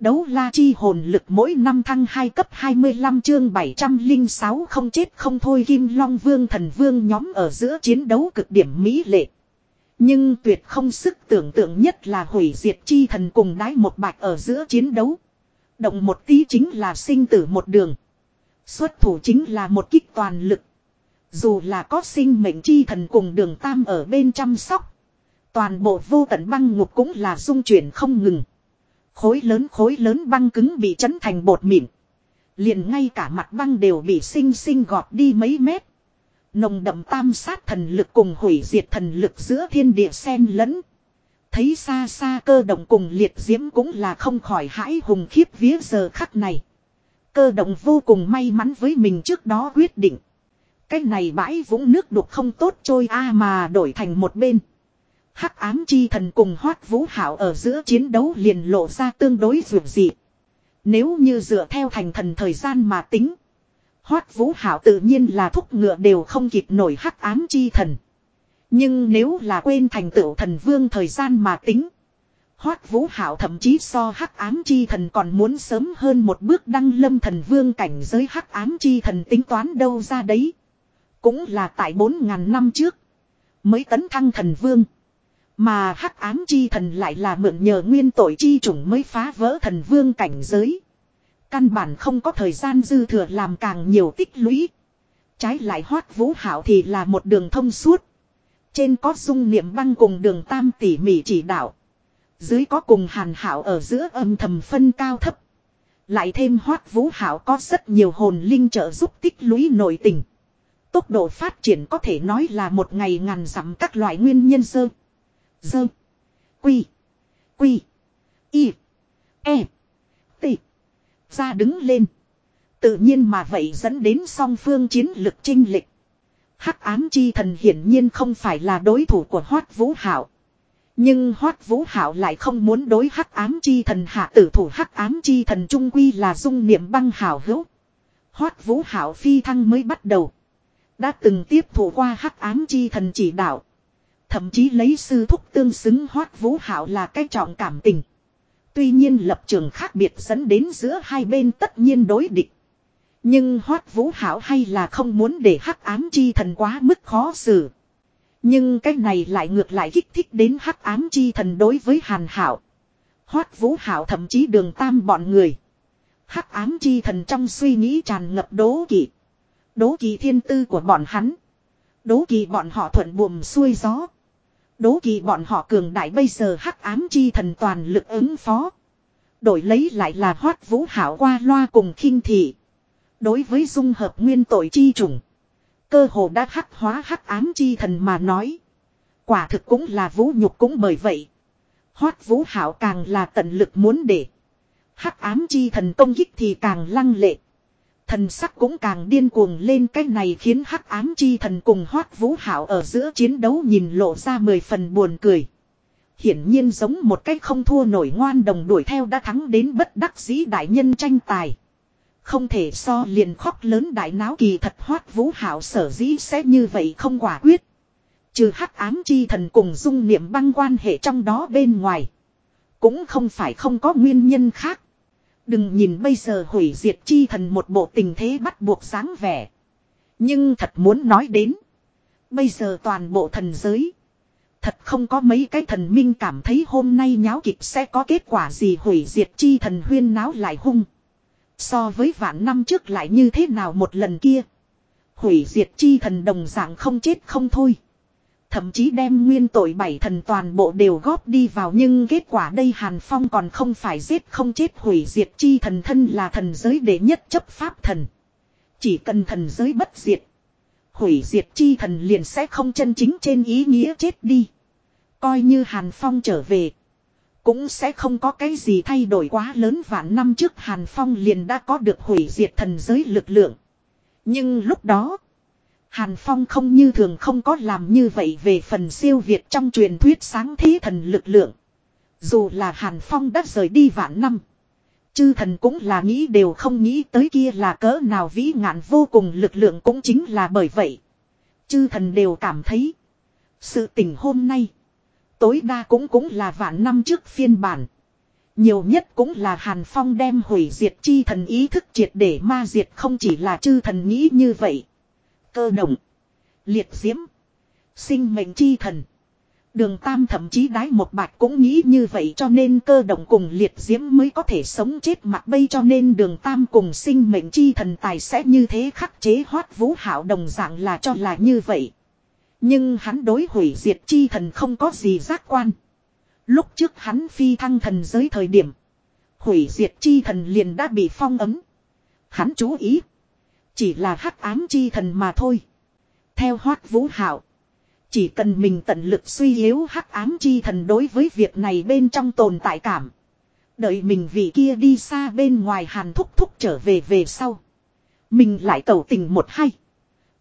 Đấu la chi hồn lực mỗi năm thăng 2 cấp 25 chương 706 không chết không thôi Kim Long Vương thần vương nhóm ở giữa chiến đấu cực điểm mỹ lệ. Nhưng tuyệt không sức tưởng tượng nhất là hủy diệt chi thần cùng đái một bạch ở giữa chiến đấu. Động một tí chính là sinh tử một đường. Xuất thủ chính là một kích toàn lực. Dù là có sinh mệnh chi thần cùng đường tam ở bên chăm sóc. Toàn bộ vô tận băng ngục cũng là dung chuyển không ngừng. Khối lớn khối lớn băng cứng bị chấn thành bột mịn. Liền ngay cả mặt băng đều bị sinh sinh gọt đi mấy mét. Nồng đậm tam sát thần lực cùng hủy diệt thần lực giữa thiên địa sen lẫn. Thấy xa xa cơ động cùng liệt diễm cũng là không khỏi hãi hùng khiếp vía giờ khắc này. Cơ động vô cùng may mắn với mình trước đó quyết định. Cái này bãi vũng nước đục không tốt trôi a mà đổi thành một bên. Hắc ám chi thần cùng hoát vũ hảo ở giữa chiến đấu liền lộ ra tương đối vượt dị. Nếu như dựa theo thành thần thời gian mà tính. Hoát vũ hảo tự nhiên là thúc ngựa đều không kịp nổi hắc ám chi thần. Nhưng nếu là quên thành tựu thần vương thời gian mà tính. Hoát vũ hảo thậm chí so hắc ám chi thần còn muốn sớm hơn một bước đăng lâm thần vương cảnh giới hắc ám chi thần tính toán đâu ra đấy. Cũng là tại 4.000 năm trước. Mới tấn thăng thần vương. Mà hắc ám chi thần lại là mượn nhờ nguyên tội chi chủng mới phá vỡ thần vương cảnh giới. Căn bản không có thời gian dư thừa làm càng nhiều tích lũy. Trái lại hoát vũ hảo thì là một đường thông suốt. Trên có dung niệm băng cùng đường tam tỉ mỉ chỉ đạo. Dưới có cùng hàn hảo ở giữa âm thầm phân cao thấp. Lại thêm hoát vũ hảo có rất nhiều hồn linh trợ giúp tích lũy nội tình. Tốc độ phát triển có thể nói là một ngày ngàn dặm các loại nguyên nhân sơ. Dơ. Quy. Quy. Y. E. T. Ra đứng lên. Tự nhiên mà vậy dẫn đến song phương chiến lực chinh lịch. Hắc ám chi thần hiển nhiên không phải là đối thủ của Hoát Vũ Hảo. Nhưng Hoát Vũ Hảo lại không muốn đối Hắc ám chi thần hạ tử thủ Hắc ám chi thần trung quy là dung niệm băng hảo hữu. Hoát Vũ Hảo phi thăng mới bắt đầu. Đã từng tiếp thủ qua Hắc ám chi thần chỉ đạo. Thậm chí lấy sư thúc tương xứng Hoát Vũ Hảo là cái trọng cảm tình. Tuy nhiên lập trường khác biệt dẫn đến giữa hai bên tất nhiên đối địch. Nhưng hoát vũ hảo hay là không muốn để hắc ám chi thần quá mức khó xử. Nhưng cái này lại ngược lại kích thích đến hắc ám chi thần đối với hàn hảo. Hoát vũ hảo thậm chí đường tam bọn người. Hắc ám chi thần trong suy nghĩ tràn ngập đố kỵ. Đố kỵ thiên tư của bọn hắn. Đố kỵ bọn họ thuận buồm xuôi gió. Đố kỵ bọn họ cường đại bây giờ hắc ám chi thần toàn lực ứng phó. Đổi lấy lại là hoát vũ hảo qua loa cùng khinh thị. Đối với dung hợp nguyên tội chi trùng. Cơ hồ đã hắc hóa hắc ám chi thần mà nói. Quả thực cũng là vũ nhục cũng bởi vậy. Hoát vũ hảo càng là tận lực muốn để. Hắc ám chi thần công kích thì càng lăng lệ. Thần sắc cũng càng điên cuồng lên, cái này khiến hắc ám chi thần cùng hoác vũ hảo ở giữa chiến đấu nhìn lộ ra mười phần buồn cười. Hiển nhiên giống một cách không thua nổi ngoan đồng đuổi theo đã thắng đến bất đắc dĩ đại nhân tranh tài. Không thể so liền khóc lớn đại náo kỳ thật hoát vũ hảo sở dĩ sẽ như vậy không quả quyết. Trừ hắc ám chi thần cùng dung niệm băng quan hệ trong đó bên ngoài. Cũng không phải không có nguyên nhân khác. Đừng nhìn bây giờ hủy diệt chi thần một bộ tình thế bắt buộc sáng vẻ. Nhưng thật muốn nói đến. Bây giờ toàn bộ thần giới. Thật không có mấy cái thần minh cảm thấy hôm nay nháo kịch sẽ có kết quả gì hủy diệt chi thần huyên náo lại hung. So với vạn năm trước lại như thế nào một lần kia. Hủy diệt chi thần đồng dạng không chết không thôi. Thậm chí đem nguyên tội bảy thần toàn bộ đều góp đi vào nhưng kết quả đây Hàn Phong còn không phải giết không chết hủy diệt chi thần thân là thần giới đệ nhất chấp pháp thần. Chỉ cần thần giới bất diệt. Hủy diệt chi thần liền sẽ không chân chính trên ý nghĩa chết đi. Coi như Hàn Phong trở về. Cũng sẽ không có cái gì thay đổi quá lớn vạn năm trước Hàn Phong liền đã có được hủy diệt thần giới lực lượng. Nhưng lúc đó. Hàn Phong không như thường không có làm như vậy về phần siêu việt trong truyền thuyết sáng thế thần lực lượng. Dù là Hàn Phong đã rời đi vạn năm. Chư thần cũng là nghĩ đều không nghĩ tới kia là cỡ nào vĩ ngạn vô cùng lực lượng cũng chính là bởi vậy. Chư thần đều cảm thấy. Sự tình hôm nay. Tối đa cũng cũng là vạn năm trước phiên bản. Nhiều nhất cũng là Hàn Phong đem hủy diệt chi thần ý thức triệt để ma diệt không chỉ là chư thần nghĩ như vậy. Cơ động. Liệt diễm. Sinh mệnh chi thần. Đường Tam thậm chí đái một bạch cũng nghĩ như vậy cho nên cơ động cùng liệt diễm mới có thể sống chết mặt bây cho nên đường Tam cùng sinh mệnh chi thần tài sẽ như thế khắc chế hoát vũ hảo đồng dạng là cho là như vậy. Nhưng hắn đối hủy diệt chi thần không có gì giác quan. Lúc trước hắn phi thăng thần giới thời điểm. Hủy diệt chi thần liền đã bị phong ấm. Hắn chú ý. Chỉ là hắc ám chi thần mà thôi. Theo hoát vũ hạo, Chỉ cần mình tận lực suy yếu hắc ám chi thần đối với việc này bên trong tồn tại cảm. Đợi mình vị kia đi xa bên ngoài hàn thúc thúc trở về về sau. Mình lại cầu tình một hay.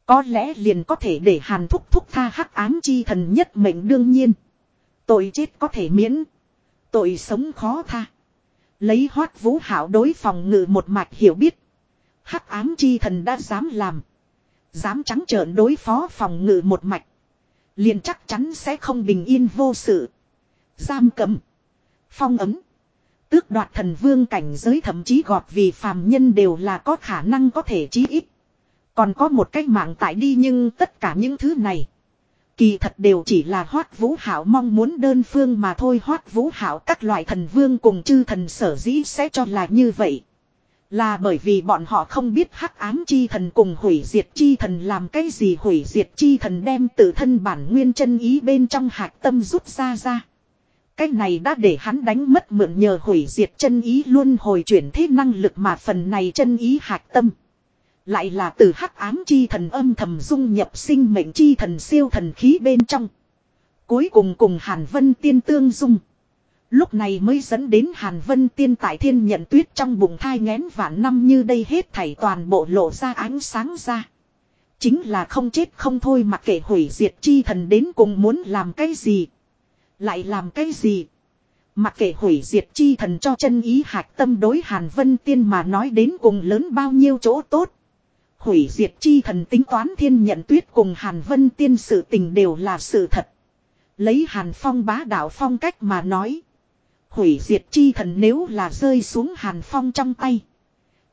Có lẽ liền có thể để hàn thúc thúc tha hắc ám chi thần nhất mệnh đương nhiên. Tội chết có thể miễn. Tội sống khó tha. Lấy hoát vũ hảo đối phòng ngự một mạch hiểu biết. Hắc ám chi thần đã dám làm. Dám trắng trợn đối phó phòng ngự một mạch. Liền chắc chắn sẽ không bình yên vô sự. Giam cầm. Phong ấm. Tước đoạt thần vương cảnh giới thậm chí gọt vì phàm nhân đều là có khả năng có thể chí ít. Còn có một cách mạng tại đi nhưng tất cả những thứ này. Kỳ thật đều chỉ là hoát vũ hảo mong muốn đơn phương mà thôi hoát vũ hảo các loại thần vương cùng chư thần sở dĩ sẽ cho là như vậy. Là bởi vì bọn họ không biết hắc ám chi thần cùng hủy diệt chi thần làm cái gì hủy diệt chi thần đem tự thân bản nguyên chân ý bên trong hạt tâm rút ra ra. Cái này đã để hắn đánh mất mượn nhờ hủy diệt chân ý luôn hồi chuyển thế năng lực mà phần này chân ý hạt tâm. Lại là từ hắc ám chi thần âm thầm dung nhập sinh mệnh chi thần siêu thần khí bên trong. Cuối cùng cùng Hàn Vân tiên tương dung. Lúc này mới dẫn đến Hàn Vân tiên tại thiên nhận tuyết trong bụng thai ngén vạn năm như đây hết thảy toàn bộ lộ ra ánh sáng ra. Chính là không chết không thôi mà kể hủy diệt chi thần đến cùng muốn làm cái gì. Lại làm cái gì. Mặc kệ hủy diệt chi thần cho chân ý hạch tâm đối Hàn Vân tiên mà nói đến cùng lớn bao nhiêu chỗ tốt. Hủy diệt chi thần tính toán thiên nhận tuyết cùng Hàn Vân tiên sự tình đều là sự thật. Lấy Hàn Phong bá đạo phong cách mà nói. Hủy diệt chi thần nếu là rơi xuống Hàn Phong trong tay.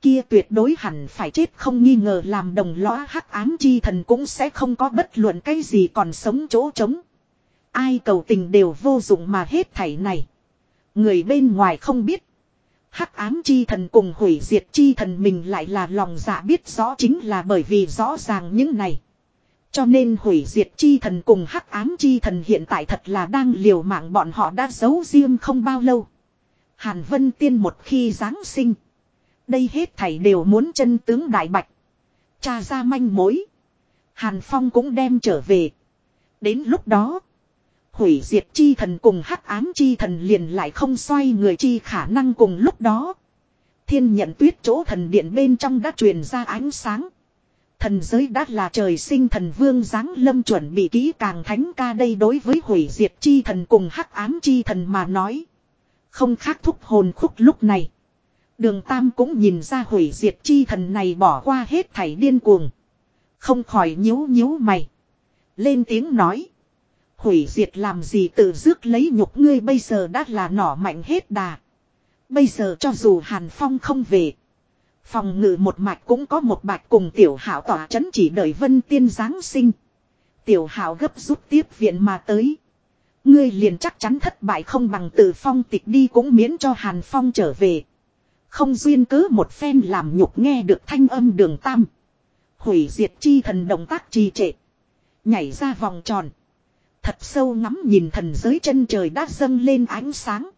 Kia tuyệt đối hẳn phải chết không nghi ngờ làm đồng lõa hắc ám chi thần cũng sẽ không có bất luận cái gì còn sống chỗ trống. Ai cầu tình đều vô dụng mà hết thảy này. Người bên ngoài không biết. Hắc ám chi thần cùng hủy diệt chi thần mình lại là lòng dạ biết rõ chính là bởi vì rõ ràng những này. Cho nên hủy diệt chi thần cùng hắc ám chi thần hiện tại thật là đang liều mạng bọn họ đã giấu riêng không bao lâu. Hàn Vân Tiên một khi Giáng sinh. Đây hết thảy đều muốn chân tướng đại bạch. Cha ra manh mối. Hàn Phong cũng đem trở về. Đến lúc đó. Hủy diệt chi thần cùng hắc ám chi thần liền lại không xoay người chi khả năng cùng lúc đó. Thiên nhận tuyết chỗ thần điện bên trong đã truyền ra ánh sáng. Thần giới đã là trời sinh thần vương giáng lâm chuẩn bị kỹ càng thánh ca đây đối với hủy diệt chi thần cùng hắc ám chi thần mà nói. Không khác thúc hồn khúc lúc này. Đường Tam cũng nhìn ra hủy diệt chi thần này bỏ qua hết thảy điên cuồng. Không khỏi nhíu nhíu mày. Lên tiếng nói. Hủy diệt làm gì tự rước lấy nhục ngươi bây giờ đã là nỏ mạnh hết đà. Bây giờ cho dù Hàn Phong không về. Phòng ngự một mạch cũng có một bạch cùng tiểu hảo tỏa chấn chỉ đợi vân tiên giáng sinh. Tiểu hảo gấp rút tiếp viện mà tới. Ngươi liền chắc chắn thất bại không bằng từ phong tịch đi cũng miễn cho Hàn Phong trở về. Không duyên cứ một phen làm nhục nghe được thanh âm đường tam. Hủy diệt chi thần động tác trì trệ. Nhảy ra vòng tròn. Thật sâu ngắm nhìn thần giới chân trời đã dâng lên ánh sáng.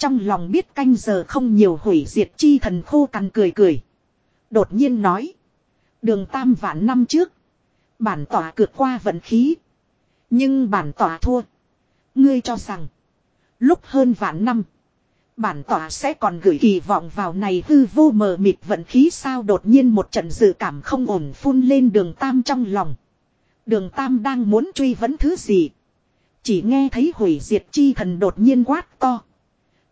Trong lòng biết canh giờ không nhiều hủy diệt chi thần khô cằn cười cười. Đột nhiên nói. Đường tam vạn năm trước. Bản tỏa cược qua vận khí. Nhưng bản tỏa thua. Ngươi cho rằng. Lúc hơn vạn năm. Bản tỏa sẽ còn gửi kỳ vọng vào này hư vô mờ mịt vận khí sao đột nhiên một trận dự cảm không ổn phun lên đường tam trong lòng. Đường tam đang muốn truy vấn thứ gì. Chỉ nghe thấy hủy diệt chi thần đột nhiên quát to.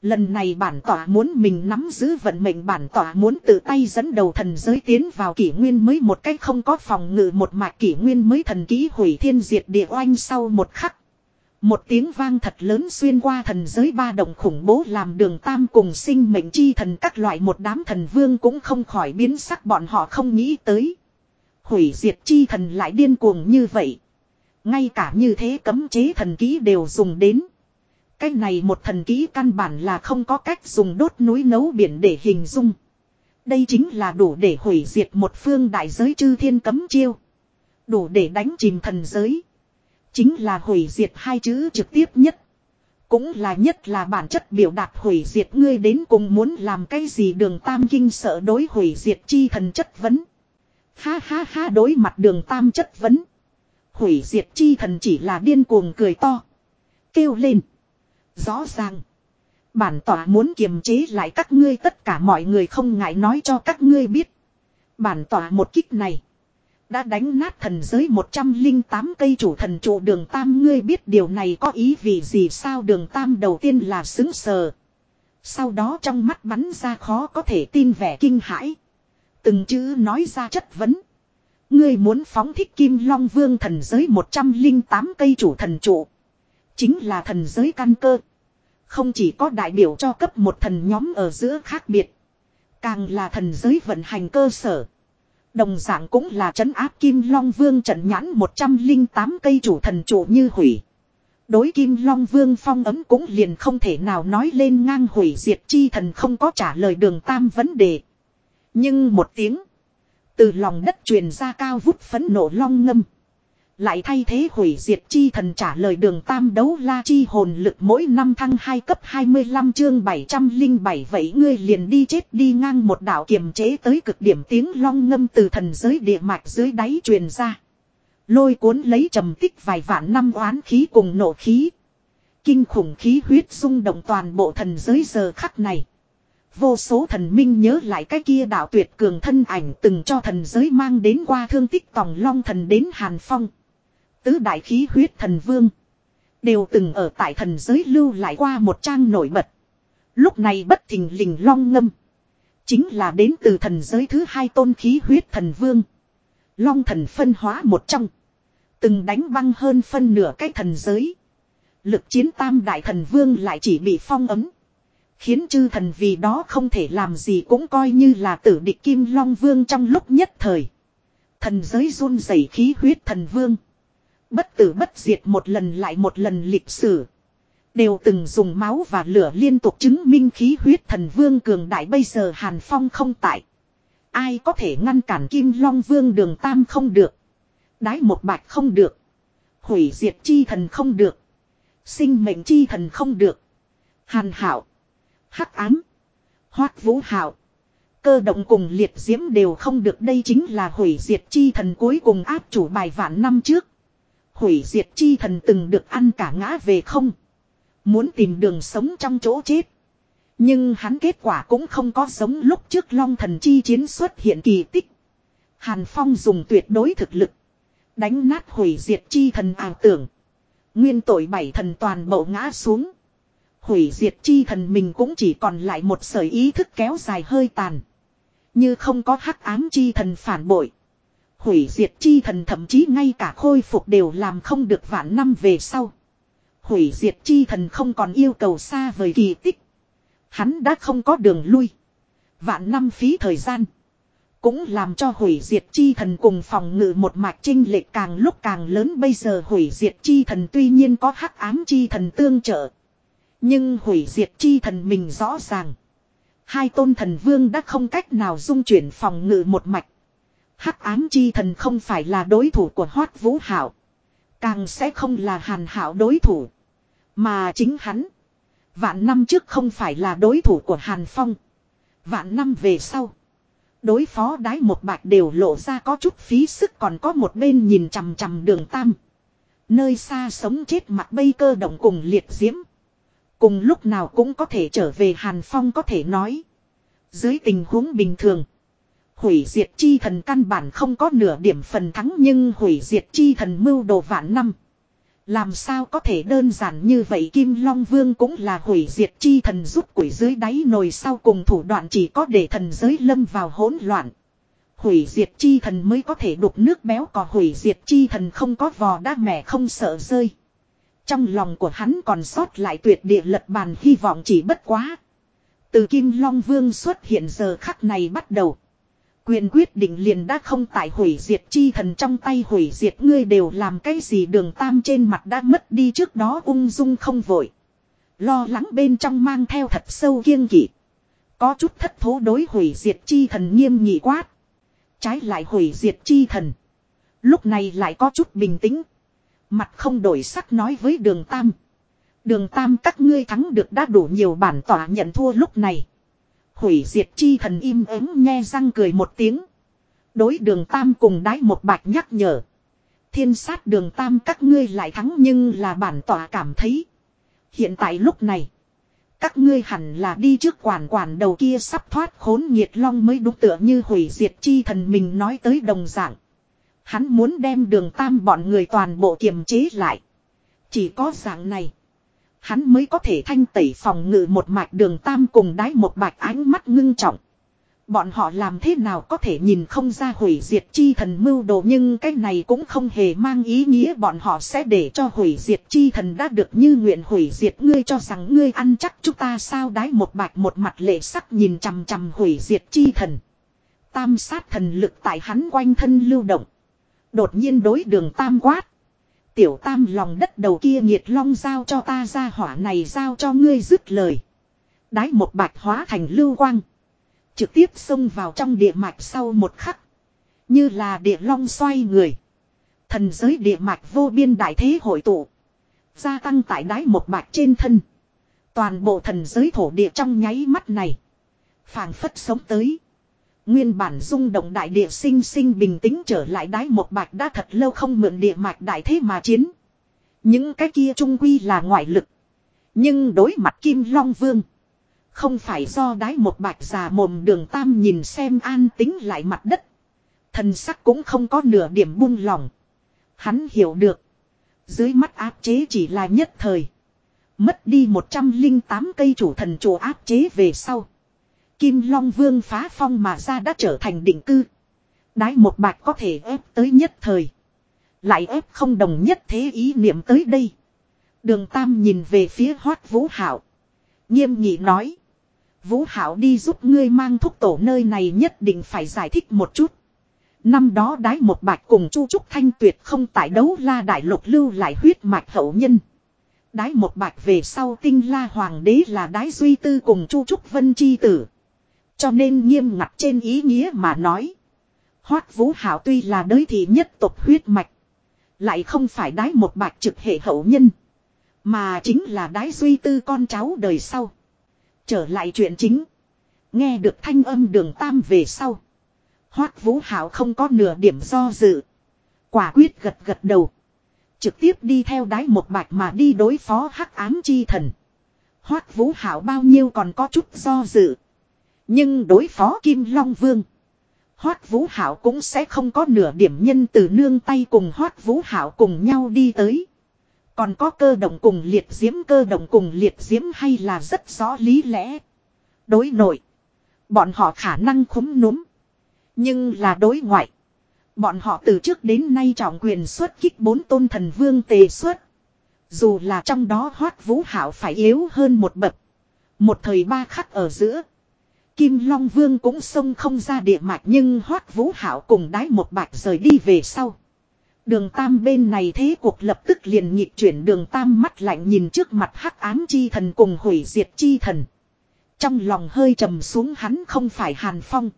Lần này bản tỏa muốn mình nắm giữ vận mệnh bản tỏa muốn tự tay dẫn đầu thần giới tiến vào kỷ nguyên mới một cách không có phòng ngự một mạch kỷ nguyên mới thần ký hủy thiên diệt địa oanh sau một khắc. Một tiếng vang thật lớn xuyên qua thần giới ba đồng khủng bố làm đường tam cùng sinh mệnh chi thần các loại một đám thần vương cũng không khỏi biến sắc bọn họ không nghĩ tới. Hủy diệt chi thần lại điên cuồng như vậy. Ngay cả như thế cấm chế thần ký đều dùng đến. Cái này một thần ký căn bản là không có cách dùng đốt núi nấu biển để hình dung. Đây chính là đủ để hủy diệt một phương đại giới chư thiên cấm chiêu. Đủ để đánh chìm thần giới. Chính là hủy diệt hai chữ trực tiếp nhất. Cũng là nhất là bản chất biểu đạt hủy diệt ngươi đến cùng muốn làm cái gì đường tam kinh sợ đối hủy diệt chi thần chất vấn. Ha ha ha đối mặt đường tam chất vấn. Hủy diệt chi thần chỉ là điên cuồng cười to. Kêu lên. Rõ ràng. Bản tỏa muốn kiềm chế lại các ngươi tất cả mọi người không ngại nói cho các ngươi biết. Bản tỏa một kích này. Đã đánh nát thần giới 108 cây chủ thần trụ đường tam ngươi biết điều này có ý vì gì sao đường tam đầu tiên là xứng sờ. Sau đó trong mắt bắn ra khó có thể tin vẻ kinh hãi. Từng chữ nói ra chất vấn. Ngươi muốn phóng thích kim long vương thần giới 108 cây chủ thần trụ. Chính là thần giới căn cơ. Không chỉ có đại biểu cho cấp một thần nhóm ở giữa khác biệt. Càng là thần giới vận hành cơ sở. Đồng dạng cũng là trấn áp Kim Long Vương trận nhãn 108 cây chủ thần chủ như hủy. Đối Kim Long Vương phong ấm cũng liền không thể nào nói lên ngang hủy diệt chi thần không có trả lời đường tam vấn đề. Nhưng một tiếng. Từ lòng đất truyền ra cao vút phấn nộ long ngâm. Lại thay thế hủy diệt chi thần trả lời đường tam đấu la chi hồn lực mỗi năm thăng 2 cấp 25 chương 707 vậy ngươi liền đi chết đi ngang một đảo kiềm chế tới cực điểm tiếng long ngâm từ thần giới địa mạch dưới đáy truyền ra. Lôi cuốn lấy trầm tích vài vạn năm oán khí cùng nổ khí. Kinh khủng khí huyết rung động toàn bộ thần giới giờ khắc này. Vô số thần minh nhớ lại cái kia đạo tuyệt cường thân ảnh từng cho thần giới mang đến qua thương tích tòng long thần đến Hàn Phong. Tứ đại khí huyết thần vương. Đều từng ở tại thần giới lưu lại qua một trang nổi bật. Lúc này bất thình lình long ngâm. Chính là đến từ thần giới thứ hai tôn khí huyết thần vương. Long thần phân hóa một trong. Từng đánh băng hơn phân nửa cái thần giới. Lực chiến tam đại thần vương lại chỉ bị phong ấm. Khiến chư thần vì đó không thể làm gì cũng coi như là tử địch kim long vương trong lúc nhất thời. Thần giới run rẩy khí huyết thần vương. Bất tử bất diệt một lần lại một lần lịch sử. Đều từng dùng máu và lửa liên tục chứng minh khí huyết thần vương cường đại bây giờ Hàn Phong không tại. Ai có thể ngăn cản Kim Long Vương đường Tam không được. Đái một bạch không được. Hủy diệt chi thần không được. Sinh mệnh chi thần không được. Hàn hảo. Hắc ám. Hoát vũ hảo. Cơ động cùng liệt diễm đều không được đây chính là hủy diệt chi thần cuối cùng áp chủ bài vạn năm trước. Hủy diệt chi thần từng được ăn cả ngã về không. Muốn tìm đường sống trong chỗ chết. Nhưng hắn kết quả cũng không có giống lúc trước long thần chi chiến xuất hiện kỳ tích. Hàn Phong dùng tuyệt đối thực lực. Đánh nát hủy diệt chi thần ảo tưởng. Nguyên tội bảy thần toàn bộ ngã xuống. Hủy diệt chi thần mình cũng chỉ còn lại một sợi ý thức kéo dài hơi tàn. Như không có hắc ám chi thần phản bội. Hủy diệt chi thần thậm chí ngay cả khôi phục đều làm không được vạn năm về sau. Hủy diệt chi thần không còn yêu cầu xa vời kỳ tích. Hắn đã không có đường lui. Vạn năm phí thời gian. Cũng làm cho hủy diệt chi thần cùng phòng ngự một mạch trinh lệch càng lúc càng lớn bây giờ hủy diệt chi thần tuy nhiên có hắc ám chi thần tương trợ. Nhưng hủy diệt chi thần mình rõ ràng. Hai tôn thần vương đã không cách nào dung chuyển phòng ngự một mạch. Hắc ám chi thần không phải là đối thủ của Hoát Vũ Hảo. Càng sẽ không là Hàn Hảo đối thủ. Mà chính hắn. Vạn năm trước không phải là đối thủ của Hàn Phong. Vạn năm về sau. Đối phó đái một bạch đều lộ ra có chút phí sức còn có một bên nhìn chằm chằm đường tam. Nơi xa sống chết mặt bây cơ động cùng liệt diễm. Cùng lúc nào cũng có thể trở về Hàn Phong có thể nói. Dưới tình huống bình thường. Hủy diệt chi thần căn bản không có nửa điểm phần thắng nhưng hủy diệt chi thần mưu đồ vạn năm. Làm sao có thể đơn giản như vậy Kim Long Vương cũng là hủy diệt chi thần giúp quỷ dưới đáy nồi sau cùng thủ đoạn chỉ có để thần giới lâm vào hỗn loạn. Hủy diệt chi thần mới có thể đục nước béo cò, hủy diệt chi thần không có vò đá mẹ không sợ rơi. Trong lòng của hắn còn sót lại tuyệt địa lật bàn, hy vọng chỉ bất quá. Từ Kim Long Vương xuất hiện giờ khắc này bắt đầu. Quyền quyết định liền đã không tại hủy diệt chi thần trong tay hủy diệt ngươi đều làm cái gì đường tam trên mặt đã mất đi trước đó ung dung không vội. Lo lắng bên trong mang theo thật sâu kiêng kỵ. Có chút thất thố đối hủy diệt chi thần nghiêm nghị quát. Trái lại hủy diệt chi thần. Lúc này lại có chút bình tĩnh. Mặt không đổi sắc nói với đường tam. Đường tam các ngươi thắng được đã đủ nhiều bản tỏa nhận thua lúc này. Hủy diệt chi thần im ắng nghe răng cười một tiếng. Đối đường tam cùng đái một bạch nhắc nhở. Thiên sát đường tam các ngươi lại thắng nhưng là bản tỏa cảm thấy. Hiện tại lúc này. Các ngươi hẳn là đi trước quản quản đầu kia sắp thoát khốn nhiệt long mới đúng tựa như hủy diệt chi thần mình nói tới đồng dạng. Hắn muốn đem đường tam bọn người toàn bộ kiềm chế lại. Chỉ có dạng này. Hắn mới có thể thanh tẩy phòng ngự một mạch đường tam cùng đái một bạch ánh mắt ngưng trọng. Bọn họ làm thế nào có thể nhìn không ra hủy diệt chi thần mưu đồ nhưng cái này cũng không hề mang ý nghĩa bọn họ sẽ để cho hủy diệt chi thần đã được như nguyện hủy diệt ngươi cho rằng ngươi ăn chắc chúng ta sao đái một bạch một mặt lệ sắc nhìn chằm chằm hủy diệt chi thần. Tam sát thần lực tại hắn quanh thân lưu động. Đột nhiên đối đường tam quát. Tiểu tam lòng đất đầu kia nhiệt long giao cho ta ra hỏa này giao cho ngươi dứt lời. Đái một bạch hóa thành lưu quang. Trực tiếp xông vào trong địa mạch sau một khắc. Như là địa long xoay người. Thần giới địa mạch vô biên đại thế hội tụ. Gia tăng tại đái một bạch trên thân. Toàn bộ thần giới thổ địa trong nháy mắt này. phảng phất sống tới. Nguyên bản rung động đại địa sinh sinh bình tĩnh trở lại đáy một bạch đã thật lâu không mượn địa mạch đại thế mà chiến. Những cái kia trung quy là ngoại lực. Nhưng đối mặt Kim Long Vương. Không phải do đái một bạch già mồm đường tam nhìn xem an tính lại mặt đất. Thần sắc cũng không có nửa điểm buông lòng. Hắn hiểu được. Dưới mắt áp chế chỉ là nhất thời. Mất đi 108 cây chủ thần chủ áp chế về sau. Kim Long Vương phá phong mà ra đã trở thành định cư. Đái một bạch có thể ép tới nhất thời. Lại ép không đồng nhất thế ý niệm tới đây. Đường Tam nhìn về phía hoát vũ hảo. Nghiêm nghị nói. Vũ Hảo đi giúp ngươi mang thuốc tổ nơi này nhất định phải giải thích một chút. Năm đó đái một bạch cùng Chu Trúc Thanh tuyệt không tại đấu la đại lục lưu lại huyết mạch hậu nhân. Đái một bạch về sau tinh la hoàng đế là đái duy tư cùng Chu Trúc Vân Chi tử. Cho nên nghiêm ngặt trên ý nghĩa mà nói. Hoát Vũ Hảo tuy là đới thị nhất tộc huyết mạch. Lại không phải đái một bạch trực hệ hậu nhân. Mà chính là đái duy tư con cháu đời sau. Trở lại chuyện chính. Nghe được thanh âm đường tam về sau. Hoác Vũ Hảo không có nửa điểm do dự. Quả quyết gật gật đầu. Trực tiếp đi theo đái một bạch mà đi đối phó hắc ám chi thần. Hoác Vũ Hảo bao nhiêu còn có chút do dự. Nhưng đối phó Kim Long Vương. Hoác Vũ Hảo cũng sẽ không có nửa điểm nhân từ nương tay cùng Hoác Vũ Hảo cùng nhau đi tới. Còn có cơ động cùng liệt diễm, cơ động cùng liệt diễm hay là rất rõ lý lẽ. Đối nội. Bọn họ khả năng khúm núm. Nhưng là đối ngoại. Bọn họ từ trước đến nay trọng quyền xuất kích bốn tôn thần vương tề xuất. Dù là trong đó hoát vũ hảo phải yếu hơn một bậc. Một thời ba khắc ở giữa. Kim Long Vương cũng xông không ra địa mạch nhưng hoát vũ hảo cùng đái một bạch rời đi về sau. Đường Tam bên này thế cuộc lập tức liền nhịp chuyển, đường Tam mắt lạnh nhìn trước mặt hắc ám chi thần cùng hủy diệt chi thần. Trong lòng hơi trầm xuống, hắn không phải Hàn Phong.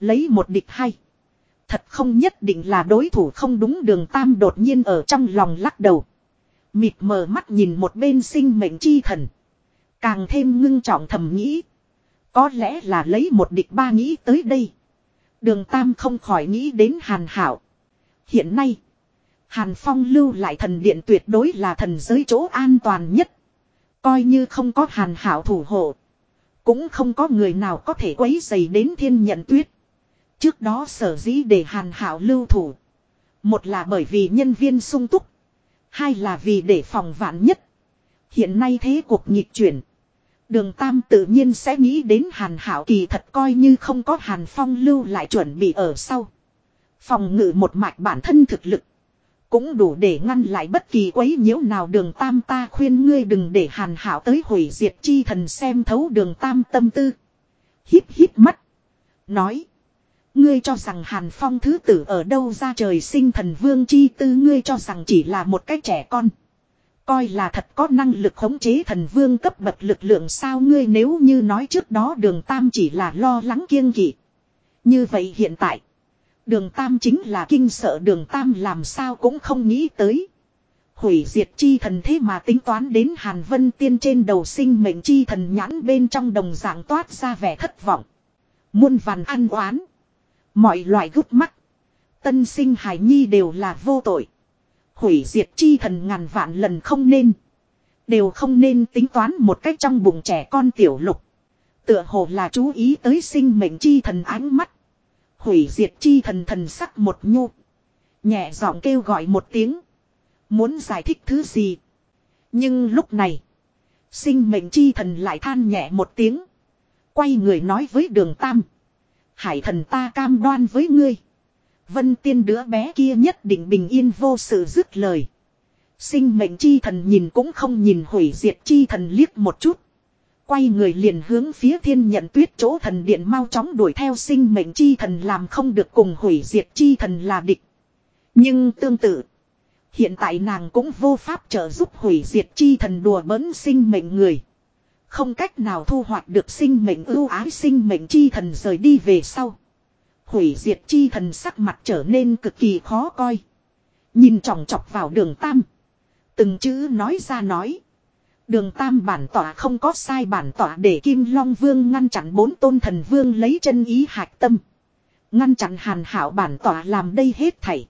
Lấy một địch hay. Thật không nhất định là đối thủ không đúng, đường Tam đột nhiên ở trong lòng lắc đầu. Mịt mờ mắt nhìn một bên sinh mệnh chi thần. Càng thêm ngưng trọng thầm nghĩ. Có lẽ là lấy một địch ba nghĩ tới đây. Đường Tam không khỏi nghĩ đến Hàn Hảo. Hiện nay. Hàn Phong lưu lại thần điện tuyệt đối là thần giới chỗ an toàn nhất. Coi như không có hàn hảo thủ hộ. Cũng không có người nào có thể quấy dày đến thiên nhận tuyết. Trước đó sở dĩ để hàn hảo lưu thủ. Một là bởi vì nhân viên sung túc. Hai là vì để phòng vạn nhất. Hiện nay thế cuộc nghịch chuyển. Đường Tam tự nhiên sẽ nghĩ đến hàn hảo kỳ thật coi như không có hàn phong lưu lại chuẩn bị ở sau. Phòng ngự một mạch bản thân thực lực. Cũng đủ để ngăn lại bất kỳ quấy nhiễu nào đường tam ta khuyên ngươi đừng để hàn hảo tới hủy diệt chi thần xem thấu đường tam tâm tư. Hít hít mắt. Nói. Ngươi cho rằng hàn phong thứ tử ở đâu ra trời sinh thần vương chi tư ngươi cho rằng chỉ là một cái trẻ con. Coi là thật có năng lực khống chế thần vương cấp bậc lực lượng sao ngươi nếu như nói trước đó đường tam chỉ là lo lắng kiêng kỵ. Như vậy hiện tại. Đường tam chính là kinh sợ đường tam làm sao cũng không nghĩ tới. Hủy diệt chi thần thế mà tính toán đến Hàn Vân Tiên trên đầu sinh mệnh chi thần nhãn bên trong đồng dạng toát ra vẻ thất vọng. Muôn vàn ăn oán. Mọi loại gúc mắt. Tân sinh hải nhi đều là vô tội. Hủy diệt chi thần ngàn vạn lần không nên. Đều không nên tính toán một cách trong bụng trẻ con tiểu lục. Tựa hồ là chú ý tới sinh mệnh chi thần ánh mắt. Hủy diệt chi thần thần sắc một nhu. Nhẹ giọng kêu gọi một tiếng. Muốn giải thích thứ gì. Nhưng lúc này. Sinh mệnh chi thần lại than nhẹ một tiếng. Quay người nói với đường tam. Hải thần ta cam đoan với ngươi. Vân tiên đứa bé kia nhất định bình yên vô sự dứt lời. Sinh mệnh chi thần nhìn cũng không nhìn hủy diệt chi thần liếc một chút. Quay người liền hướng phía thiên nhận tuyết chỗ thần điện mau chóng đuổi theo sinh mệnh chi thần làm không được cùng hủy diệt chi thần là địch. Nhưng tương tự. Hiện tại nàng cũng vô pháp trợ giúp hủy diệt chi thần đùa bỡn sinh mệnh người. Không cách nào thu hoạch được sinh mệnh ưu ái, sinh mệnh chi thần rời đi về sau. Hủy diệt chi thần sắc mặt trở nên cực kỳ khó coi. Nhìn trọng chọc vào đường tam. Từng chữ nói ra nói. Đường tam bản tỏa không có sai bản tỏa để Kim Long Vương ngăn chặn bốn tôn thần vương lấy chân ý hạch tâm. Ngăn chặn hàn hảo bản tỏa làm đây hết thảy.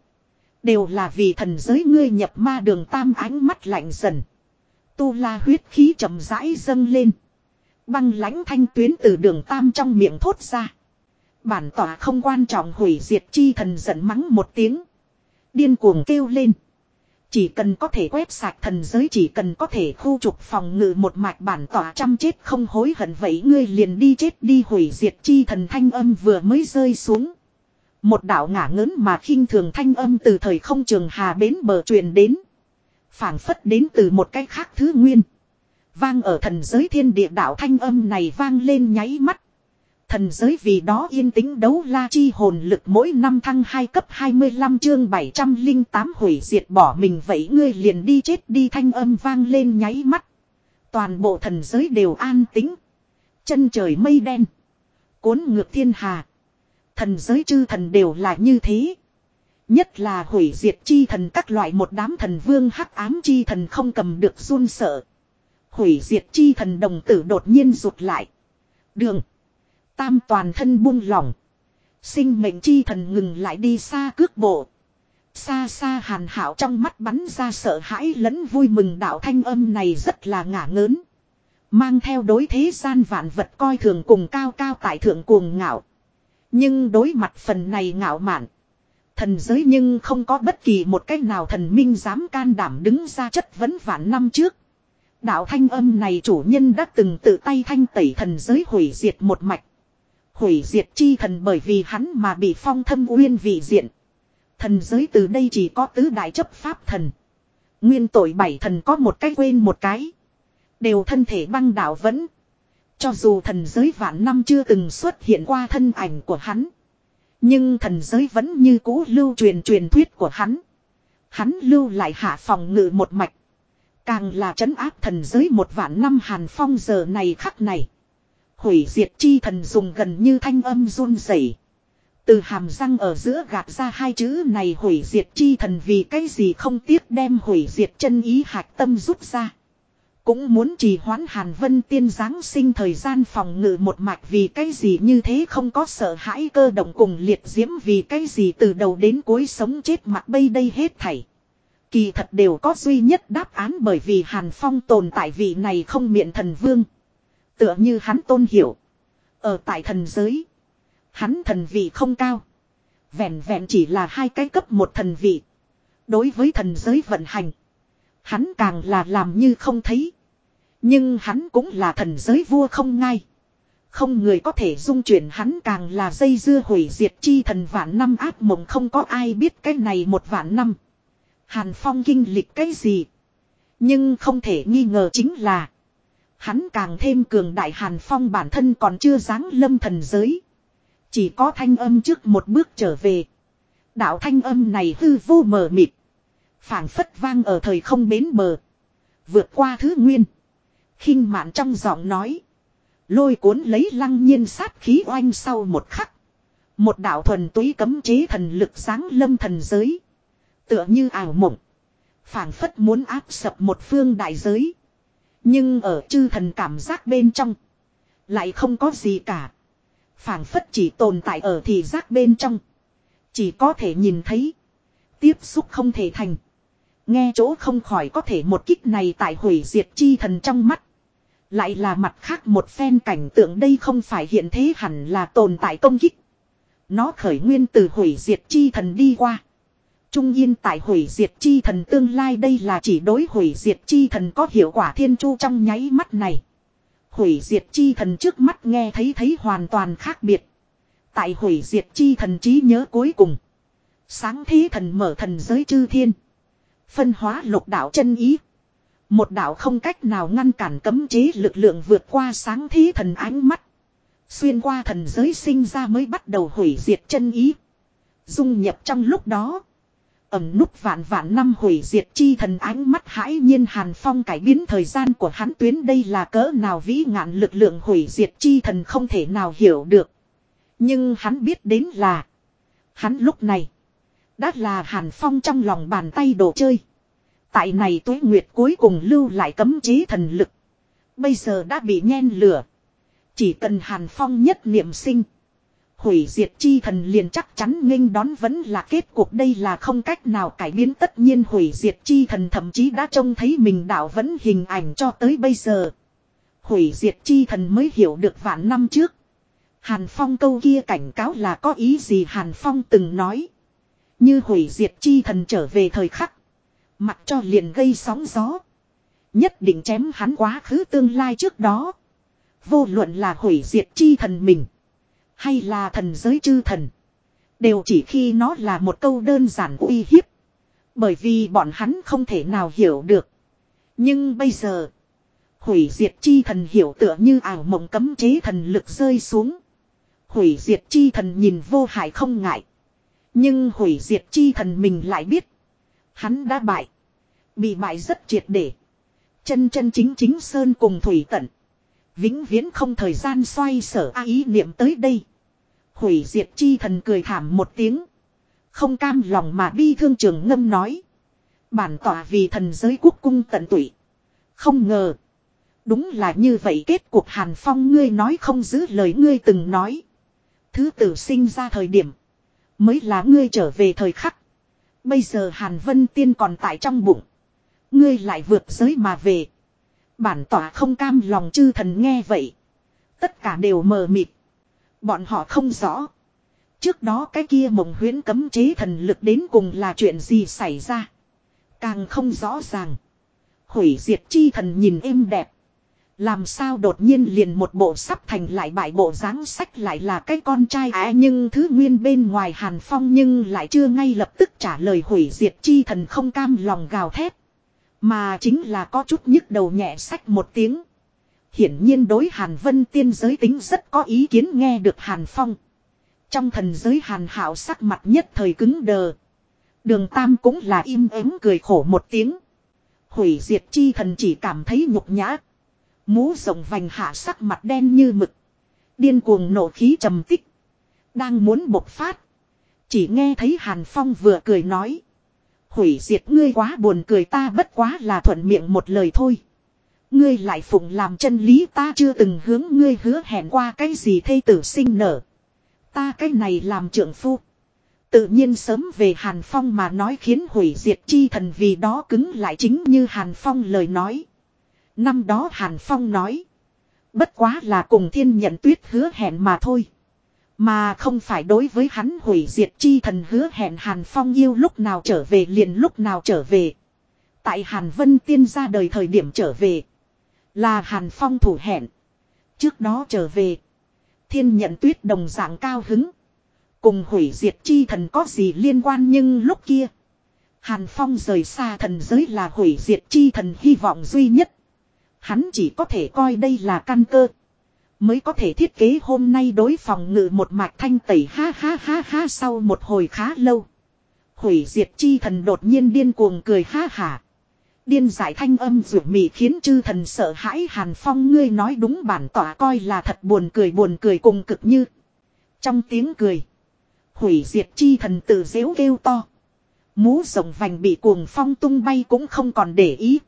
Đều là vì thần giới ngươi nhập ma đường tam ánh mắt lạnh dần. Tu la huyết khí chậm rãi dâng lên. Băng lãnh thanh tuyến từ đường tam trong miệng thốt ra. Bản tỏa không quan trọng hủy diệt chi thần giận mắng một tiếng. Điên cuồng kêu lên. Chỉ cần có thể quét sạch thần giới, chỉ cần có thể khu trục phòng ngự một mạch bản tỏa trăm chết không hối hận, vậy ngươi liền đi chết đi, hủy diệt chi thần thanh âm vừa mới rơi xuống. Một đạo ngả ngớn mà khinh thường thanh âm từ thời không trường hà bến bờ truyền đến. phảng phất đến từ một cách khác thứ nguyên. Vang ở thần giới thiên địa đạo thanh âm này vang lên nháy mắt. Thần giới vì đó yên tĩnh đấu la chi hồn lực mỗi năm thăng 2 cấp 25 chương 708 hủy diệt bỏ mình vậy ngươi liền đi chết đi, thanh âm vang lên nháy mắt. Toàn bộ thần giới đều an tĩnh. Chân trời mây đen. Cuốn ngược thiên hà. Thần giới chư thần đều là như thế. Nhất là hủy diệt chi thần, các loại một đám thần vương hắc ám chi thần không cầm được run sợ. Hủy diệt chi thần đồng tử đột nhiên rụt lại. Đường. Tam toàn thân buông lỏng. Sinh mệnh chi thần ngừng lại đi xa cước bộ. Xa xa hàn hảo trong mắt bắn ra sợ hãi lẫn vui mừng đạo thanh âm này rất là ngả ngớn. Mang theo đối thế gian vạn vật coi thường cùng cao cao tại thượng cuồng ngạo. Nhưng đối mặt phần này ngạo mạn. Thần giới nhưng không có bất kỳ một cách nào thần minh dám can đảm đứng ra chất vấn vạn năm trước. Đạo thanh âm này chủ nhân đã từng tự tay thanh tẩy thần giới hủy diệt một mạch. Hủy diệt chi thần bởi vì hắn mà bị phong thâm uyên vị diện. Thần giới từ đây chỉ có tứ đại chấp pháp thần. Nguyên tội bảy thần có một cái quên một cái. Đều thân thể băng đạo vẫn. Cho dù thần giới vạn năm chưa từng xuất hiện qua thân ảnh của hắn. Nhưng thần giới vẫn như cũ lưu truyền truyền thuyết của hắn. Hắn lưu lại hạ phòng ngự một mạch. Càng là trấn áp thần giới một vạn năm hàn phong giờ này khắc này. Hủy diệt chi thần dùng gần như thanh âm run rẩy. Từ hàm răng ở giữa gạt ra hai chữ này hủy diệt chi thần vì cái gì không tiếc đem hủy diệt chân ý hạch tâm rút ra. Cũng muốn trì hoãn Hàn Vân tiên giáng sinh thời gian phòng ngự một mạch vì cái gì như thế không có sợ hãi cơ động cùng liệt diễm vì cái gì từ đầu đến cuối sống chết mặt bây đây hết thảy. Kỳ thật đều có duy nhất đáp án bởi vì Hàn Phong tồn tại vị này không miệng thần vương. Tựa như hắn tôn hiểu. Ở tại thần giới. Hắn thần vị không cao. Vẹn vẹn chỉ là hai cái cấp một thần vị. Đối với thần giới vận hành. Hắn càng là làm như không thấy. Nhưng hắn cũng là thần giới vua không ngay. Không người có thể dung chuyển hắn càng là dây dưa hủy diệt chi thần vạn năm ác mộng không có ai biết cái này một vạn năm. Hàn Phong kinh lịch cái gì? Nhưng không thể nghi ngờ chính là. Hắn càng thêm cường đại Hàn Phong bản thân còn chưa dáng lâm thần giới. Chỉ có thanh âm trước một bước trở về. Đạo thanh âm này hư vô mờ mịt. phảng phất vang ở thời không bến bờ. Vượt qua thứ nguyên. khinh mạn trong giọng nói. Lôi cuốn lấy lăng nhiên sát khí oanh sau một khắc. Một đạo thuần túy cấm chế thần lực sáng lâm thần giới. Tựa như ảo mộng. phảng phất muốn áp sập một phương đại giới. Nhưng ở chư thần cảm giác bên trong. Lại không có gì cả. phảng phất chỉ tồn tại ở thị giác bên trong. Chỉ có thể nhìn thấy. Tiếp xúc không thể thành. Nghe chỗ không khỏi có thể một kích này tại hủy diệt chi thần trong mắt. Lại là mặt khác một phen cảnh tượng đây không phải hiện thế hẳn là tồn tại công kích. Nó khởi nguyên từ hủy diệt chi thần đi qua. Trung yên tại hủy diệt chi thần tương lai đây là chỉ đối hủy diệt chi thần có hiệu quả thiên chu trong nháy mắt này. Hủy diệt chi thần trước mắt nghe thấy thấy hoàn toàn khác biệt. Tại hủy diệt chi thần trí nhớ cuối cùng. Sáng thế thần mở thần giới chư thiên. Phân hóa lục đạo chân ý. Một đạo không cách nào ngăn cản cấm chế lực lượng vượt qua sáng thế thần ánh mắt. Xuyên qua thần giới sinh ra mới bắt đầu hủy diệt chân ý. Dung nhập trong lúc đó. Ẩm núp vạn vạn năm hủy diệt chi thần ánh mắt hãi nhiên hàn phong cải biến thời gian của hắn tuyến đây là cỡ nào vĩ ngạn lực lượng hủy diệt chi thần không thể nào hiểu được. Nhưng hắn biết đến là. Hắn lúc này. Đã là hàn phong trong lòng bàn tay đồ chơi. Tại này tuế nguyệt cuối cùng lưu lại cấm chế thần lực. Bây giờ đã bị nhen lửa. Chỉ cần hàn phong nhất niệm sinh. Hủy diệt chi thần liền chắc chắn nghênh đón vẫn là kết cuộc đây là không cách nào cải biến tất nhiên hủy diệt chi thần thậm chí đã trông thấy mình đạo vẫn hình ảnh cho tới bây giờ. Hủy diệt chi thần mới hiểu được vạn năm trước. Hàn Phong câu kia cảnh cáo là có ý gì Hàn Phong từng nói. Như hủy diệt chi thần trở về thời khắc. Mặc cho liền gây sóng gió. Nhất định chém hắn quá khứ tương lai trước đó. Vô luận là hủy diệt chi thần mình. Hay là thần giới chư thần. Đều chỉ khi nó là một câu đơn giản uy hiếp. Bởi vì bọn hắn không thể nào hiểu được. Nhưng bây giờ. Hủy diệt chi thần hiểu tựa như ảo mộng cấm chế thần lực rơi xuống. Hủy diệt chi thần nhìn vô hại không ngại. Nhưng hủy diệt chi thần mình lại biết. Hắn đã bại. Bị bại rất triệt để. Chân chân chính chính sơn cùng thủy tận. Vĩnh viễn không thời gian xoay sở a ý niệm tới đây. Hủy diệt chi thần cười thảm một tiếng. Không cam lòng mà bi thương trường ngâm nói. Bản tỏa vì thần giới quốc cung tận tụy. Không ngờ. Đúng là như vậy kết cuộc hàn phong ngươi nói không giữ lời ngươi từng nói. Thứ tử sinh ra thời điểm. Mới là ngươi trở về thời khắc. Bây giờ hàn vân tiên còn tại trong bụng. Ngươi lại vượt giới mà về. Bản tỏa không cam lòng chư thần nghe vậy. Tất cả đều mờ mịt. Bọn họ không rõ. Trước đó cái kia mộng huyễn cấm chế thần lực đến cùng là chuyện gì xảy ra. Càng không rõ ràng. Hủy diệt chi thần nhìn êm đẹp. Làm sao đột nhiên liền một bộ sắp thành lại bại bộ dáng sách lại là cái con trai à nhưng thứ nguyên bên ngoài hàn phong nhưng lại chưa ngay lập tức trả lời hủy diệt chi thần không cam lòng gào thét. Mà chính là có chút nhức đầu nhẹ sách một tiếng. Hiển nhiên đối Hàn Vân tiên giới tính rất có ý kiến nghe được Hàn Phong. Trong thần giới Hàn Hảo sắc mặt nhất thời cứng đờ. Đường Tam cũng là im ắng cười khổ một tiếng. Hủy diệt chi thần chỉ cảm thấy nhục nhã. Mũ rộng vành hạ sắc mặt đen như mực. Điên cuồng nổ khí trầm tích. Đang muốn bộc phát. Chỉ nghe thấy Hàn Phong vừa cười nói. Hủy diệt ngươi quá buồn cười ta bất quá là thuận miệng một lời thôi. Ngươi lại phụng làm chân lý ta chưa từng hướng ngươi hứa hẹn qua cái gì thây tử sinh nở. Ta cái này làm trưởng phu. Tự nhiên sớm về Hàn Phong mà nói khiến hủy diệt chi thần vì đó cứng lại chính như Hàn Phong lời nói. Năm đó Hàn Phong nói. Bất quá là cùng thiên nhận tuyết hứa hẹn mà thôi. Mà không phải đối với hắn hủy diệt chi thần hứa hẹn Hàn Phong yêu lúc nào trở về liền lúc nào trở về. Tại Hàn Vân Tiên ra đời thời điểm trở về. Là Hàn Phong thủ hẹn. Trước đó trở về. Thiên nhận tuyết đồng dạng cao hứng. Cùng hủy diệt chi thần có gì liên quan nhưng lúc kia. Hàn Phong rời xa thần giới là hủy diệt chi thần hy vọng duy nhất. Hắn chỉ có thể coi đây là căn cơ. Mới có thể thiết kế hôm nay đối phòng ngự một mạch thanh tẩy ha ha ha ha sau một hồi khá lâu. Hủy diệt chi thần đột nhiên điên cuồng cười ha hả. Điên giải thanh âm rủ mị khiến chư thần sợ hãi Hàn Phong ngươi nói đúng bản tỏa coi là thật buồn cười buồn cười cùng cực như. Trong tiếng cười. Hủy diệt chi thần tự dễu kêu to. Mũ rồng vành bị cuồng phong tung bay cũng không còn để ý.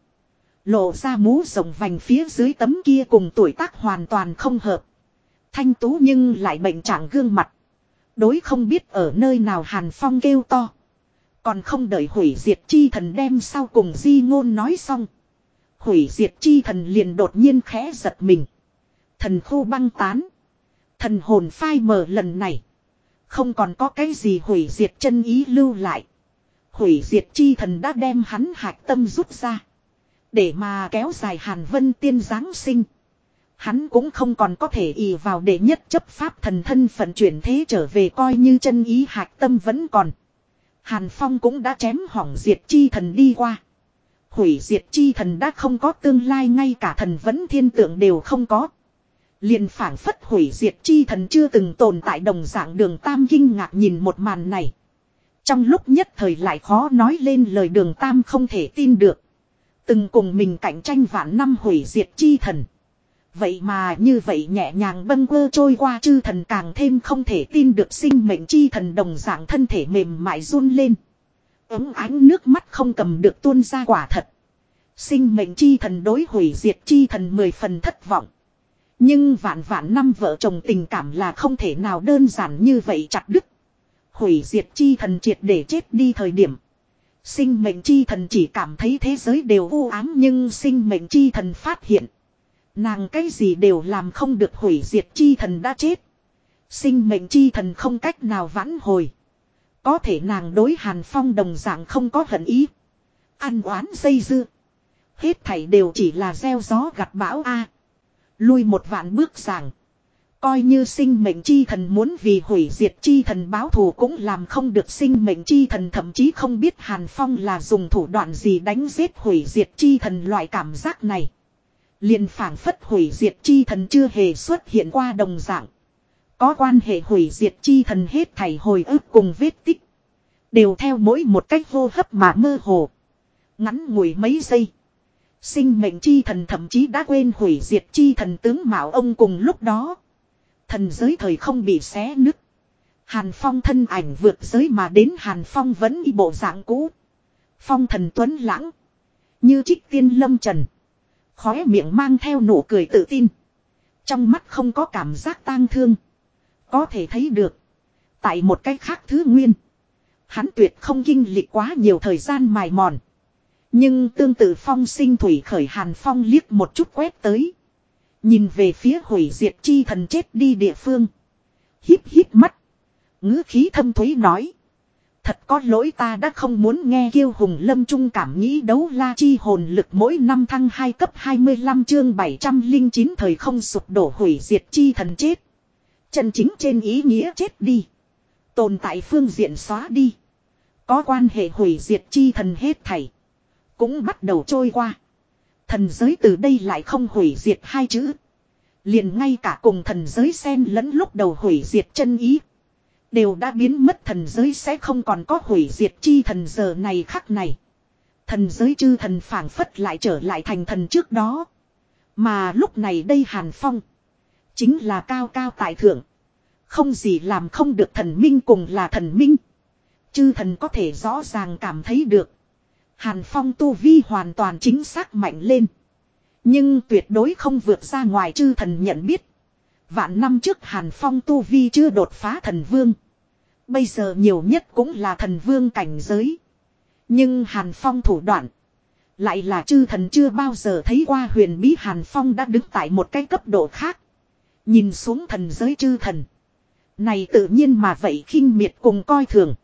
Lộ ra mũ rồng vành phía dưới tấm kia cùng tuổi tác hoàn toàn không hợp. Thanh tú nhưng lại bệnh trạng gương mặt. Đối không biết ở nơi nào Hàn Phong kêu to. Còn không đợi hủy diệt chi thần đem sau cùng di ngôn nói xong. Hủy diệt chi thần liền đột nhiên khẽ giật mình. Thần khu băng tán. Thần hồn phai mờ lần này. Không còn có cái gì hủy diệt chân ý lưu lại. Hủy diệt chi thần đã đem hắn hạch tâm rút ra. Để mà kéo dài hàn vân tiên giáng sinh. Hắn cũng không còn có thể ì vào để nhất chấp pháp thần thân phận chuyển thế trở về coi như chân ý hạch tâm vẫn còn. Hàn Phong cũng đã chém hỏng diệt chi thần đi qua. Hủy diệt chi thần đã không có tương lai, ngay cả thần vẫn thiên tượng đều không có. liền phản phất hủy diệt chi thần chưa từng tồn tại đồng dạng đường tam kinh ngạc nhìn một màn này. Trong lúc nhất thời lại khó nói lên lời đường tam không thể tin được. Từng cùng mình cạnh tranh vạn năm hủy diệt chi thần. Vậy mà như vậy nhẹ nhàng bâng quơ trôi qua chư thần càng thêm không thể tin được sinh mệnh chi thần đồng dạng thân thể mềm mại run lên. Ấm ánh nước mắt không cầm được tuôn ra quả thật. Sinh mệnh chi thần đối hủy diệt chi thần mười phần thất vọng. Nhưng vạn vạn năm vợ chồng tình cảm là không thể nào đơn giản như vậy chặt đứt. Hủy diệt chi thần triệt để chết đi thời điểm. Sinh mệnh chi thần chỉ cảm thấy thế giới đều u ám nhưng sinh mệnh chi thần phát hiện. Nàng cái gì đều làm không được hủy diệt chi thần đã chết. Sinh mệnh chi thần không cách nào vãn hồi. Có thể nàng đối hàn phong đồng dạng không có hận ý. Ăn oán dây dưa. Hết thảy đều chỉ là gieo gió gặt bão A. Lui một vạn bước giảng. Coi như sinh mệnh chi thần muốn vì hủy diệt chi thần báo thù cũng làm không được sinh mệnh chi thần, thậm chí không biết Hàn Phong là dùng thủ đoạn gì đánh giết hủy diệt chi thần loại cảm giác này, liền phảng phất hủy diệt chi thần chưa hề xuất hiện qua đồng dạng. Có quan hệ hủy diệt chi thần hết thảy hồi ức cùng vết tích. Đều theo mỗi một cách hô hấp mà mơ hồ. Ngắn ngủi mấy giây. Sinh mệnh chi thần thậm chí đã quên hủy diệt chi thần tướng mạo ông cùng lúc đó. Thần giới thời không bị xé nứt. Hàn Phong thân ảnh vượt giới mà đến Hàn Phong vẫn y bộ dạng cũ. Phong thần tuấn lãng. Như trích tiên lâm trần. Khóe miệng mang theo nụ cười tự tin. Trong mắt không có cảm giác tang thương. Có thể thấy được. Tại một cách khác thứ nguyên. Hắn tuyệt không kinh lịch quá nhiều thời gian mài mòn. Nhưng tương tự phong sinh thủy khởi hàn phong liếc một chút quét tới. Nhìn về phía hủy diệt chi thần chết đi địa phương. Hít hít mắt. ngữ khí thâm thúy nói. Thật có lỗi ta đã không muốn nghe kiêu hùng lâm trung cảm nghĩ đấu la chi hồn lực mỗi năm thăng 2 cấp 25 chương 709 thời không sụp đổ hủy diệt chi thần chết. Chân chính trên ý nghĩa chết đi. Tồn tại phương diện xóa đi. Có quan hệ hủy diệt chi thần hết thảy. Cũng bắt đầu trôi qua. Thần giới từ đây lại không hủy diệt hai chữ. Liền ngay cả cùng thần giới xen lẫn lúc đầu hủy diệt chân ý. Đều đã biến mất thần giới sẽ không còn có hủy diệt chi thần giờ này khắc này. Thần giới chư thần phảng phất lại trở lại thành thần trước đó. Mà lúc này đây Hàn Phong. Chính là cao cao tại thượng. Không gì làm không được thần minh cùng là thần minh. Chư thần có thể rõ ràng cảm thấy được. Hàn Phong tu vi hoàn toàn chính xác mạnh lên. Nhưng tuyệt đối không vượt ra ngoài chư thần nhận biết. Vạn năm trước Hàn Phong tu vi chưa đột phá thần vương. Bây giờ nhiều nhất cũng là thần vương cảnh giới. Nhưng Hàn Phong thủ đoạn. Lại là chư thần chưa bao giờ thấy qua huyền bí Hàn Phong đã đứng tại một cái cấp độ khác. Nhìn xuống thần giới chư thần. Này tự nhiên mà vậy khinh miệt cùng coi thường.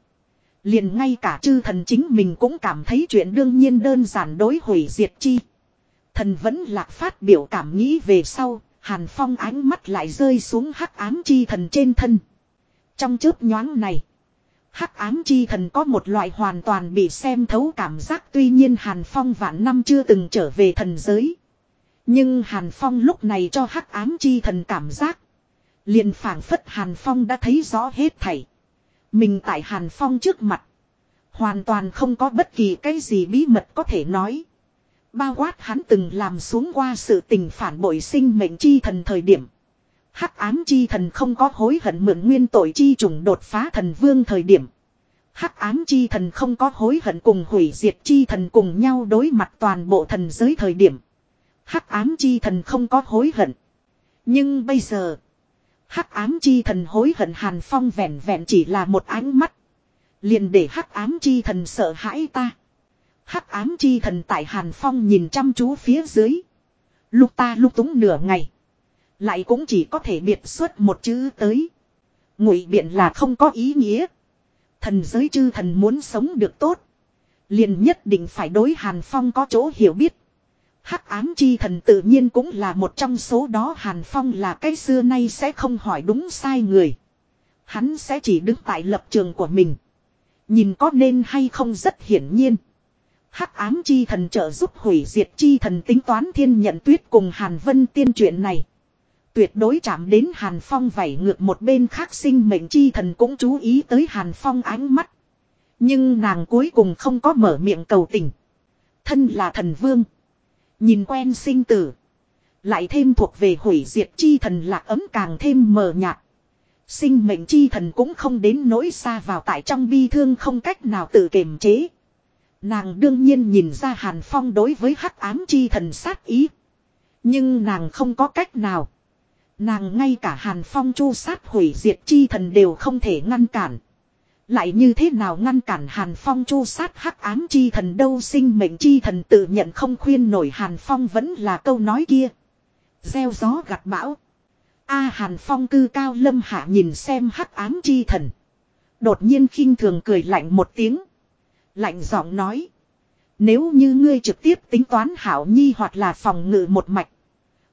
Liền ngay cả chư thần chính mình cũng cảm thấy chuyện đương nhiên đơn giản đối hủy diệt chi. Thần vẫn lạc phát biểu cảm nghĩ về sau, Hàn Phong ánh mắt lại rơi xuống hắc ám chi thần trên thân. Trong chớp nhoáng này, Hắc ám chi thần có một loại hoàn toàn bị xem thấu cảm giác tuy nhiên Hàn Phong vạn năm chưa từng trở về thần giới. Nhưng Hàn Phong lúc này cho hắc ám chi thần cảm giác. liền phảng phất Hàn Phong đã thấy rõ hết thảy. Mình tại Hàn Phong trước mặt. Hoàn toàn không có bất kỳ cái gì bí mật có thể nói. Bao quát hắn từng làm xuống qua sự tình phản bội sinh mệnh chi thần thời điểm. Hắc ám chi thần không có hối hận mượn nguyên tội chi trùng đột phá thần vương thời điểm. Hắc ám chi thần không có hối hận cùng hủy diệt chi thần cùng nhau đối mặt toàn bộ thần giới thời điểm. Hắc ám chi thần không có hối hận. Nhưng bây giờ. Hắc ám chi thần hối hận Hàn Phong vẹn vẹn chỉ là một ánh mắt. Liền để hắc ám chi thần sợ hãi ta. Hắc ám chi thần tại Hàn Phong nhìn chăm chú phía dưới. Lúc ta lúc túng nửa ngày. Lại cũng chỉ có thể biệt xuất một chữ tới. Ngụy biện là không có ý nghĩa. Thần giới chư thần muốn sống được tốt. Liền nhất định phải đối Hàn Phong có chỗ hiểu biết. Hắc ám chi thần tự nhiên cũng là một trong số đó Hàn Phong là cái xưa nay sẽ không hỏi đúng sai người. Hắn sẽ chỉ đứng tại lập trường của mình. Nhìn có nên hay không rất hiển nhiên. Hắc ám chi thần trợ giúp hủy diệt chi thần tính toán thiên nhận tuyết cùng Hàn Vân tiên chuyện này. Tuyệt đối chạm đến Hàn Phong vảy ngược một bên khác sinh mệnh chi thần cũng chú ý tới Hàn Phong ánh mắt. Nhưng nàng cuối cùng không có mở miệng cầu tình. Thân là thần vương. Nhìn quen sinh tử. Lại thêm thuộc về hủy diệt chi thần lạc ấm càng thêm mờ nhạt. Sinh mệnh chi thần cũng không đến nỗi xa vào tại trong bi thương không cách nào tự kiềm chế. Nàng đương nhiên nhìn ra Hàn Phong đối với hắc ám chi thần sát ý. Nhưng nàng không có cách nào. Nàng ngay cả Hàn Phong chu sát hủy diệt chi thần đều không thể ngăn cản. Lại như thế nào ngăn cản Hàn Phong chu sát hắc ám chi thần đâu sinh mệnh chi thần tự nhận không khuyên nổi Hàn Phong vẫn là câu nói kia. Gieo gió gặt bão. A Hàn Phong cư cao lâm hạ nhìn xem hắc ám chi thần. Đột nhiên khinh thường cười lạnh một tiếng. Lạnh giọng nói. Nếu như ngươi trực tiếp tính toán hảo nhi hoặc là phòng ngự một mạch.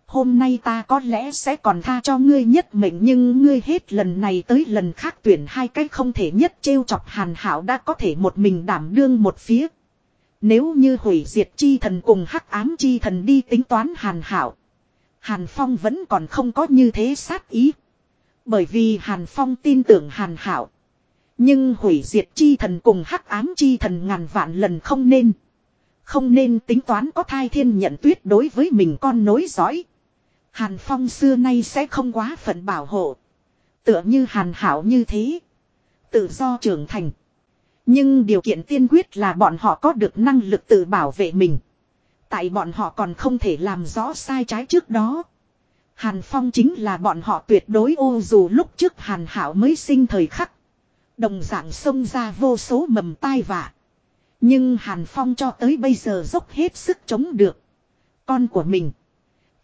Hôm nay ta có lẽ sẽ còn tha cho ngươi nhất mệnh nhưng ngươi hết lần này tới lần khác tuyển hai cách không thể nhất trêu chọc hàn hảo đã có thể một mình đảm đương một phía. Nếu như hủy diệt chi thần cùng hắc ám chi thần đi tính toán hàn hảo. Hàn Phong vẫn còn không có như thế sát ý. Bởi vì Hàn Phong tin tưởng Hàn Hảo. Nhưng hủy diệt chi thần cùng hắc ám chi thần ngàn vạn lần không nên. Không nên tính toán có thai thiên nhận tuyết đối với mình con nối dõi. Hàn Phong xưa nay sẽ không quá phận bảo hộ. Tựa như Hàn Hảo như thế. Tự do trưởng thành. Nhưng điều kiện tiên quyết là bọn họ có được năng lực tự bảo vệ mình. Tại bọn họ còn không thể làm rõ sai trái trước đó. Hàn Phong chính là bọn họ tuyệt đối ô dù lúc trước Hàn Hảo mới sinh thời khắc. Đồng dạng xông ra vô số mầm tai vạ. Nhưng Hàn Phong cho tới bây giờ dốc hết sức chống được. Con của mình.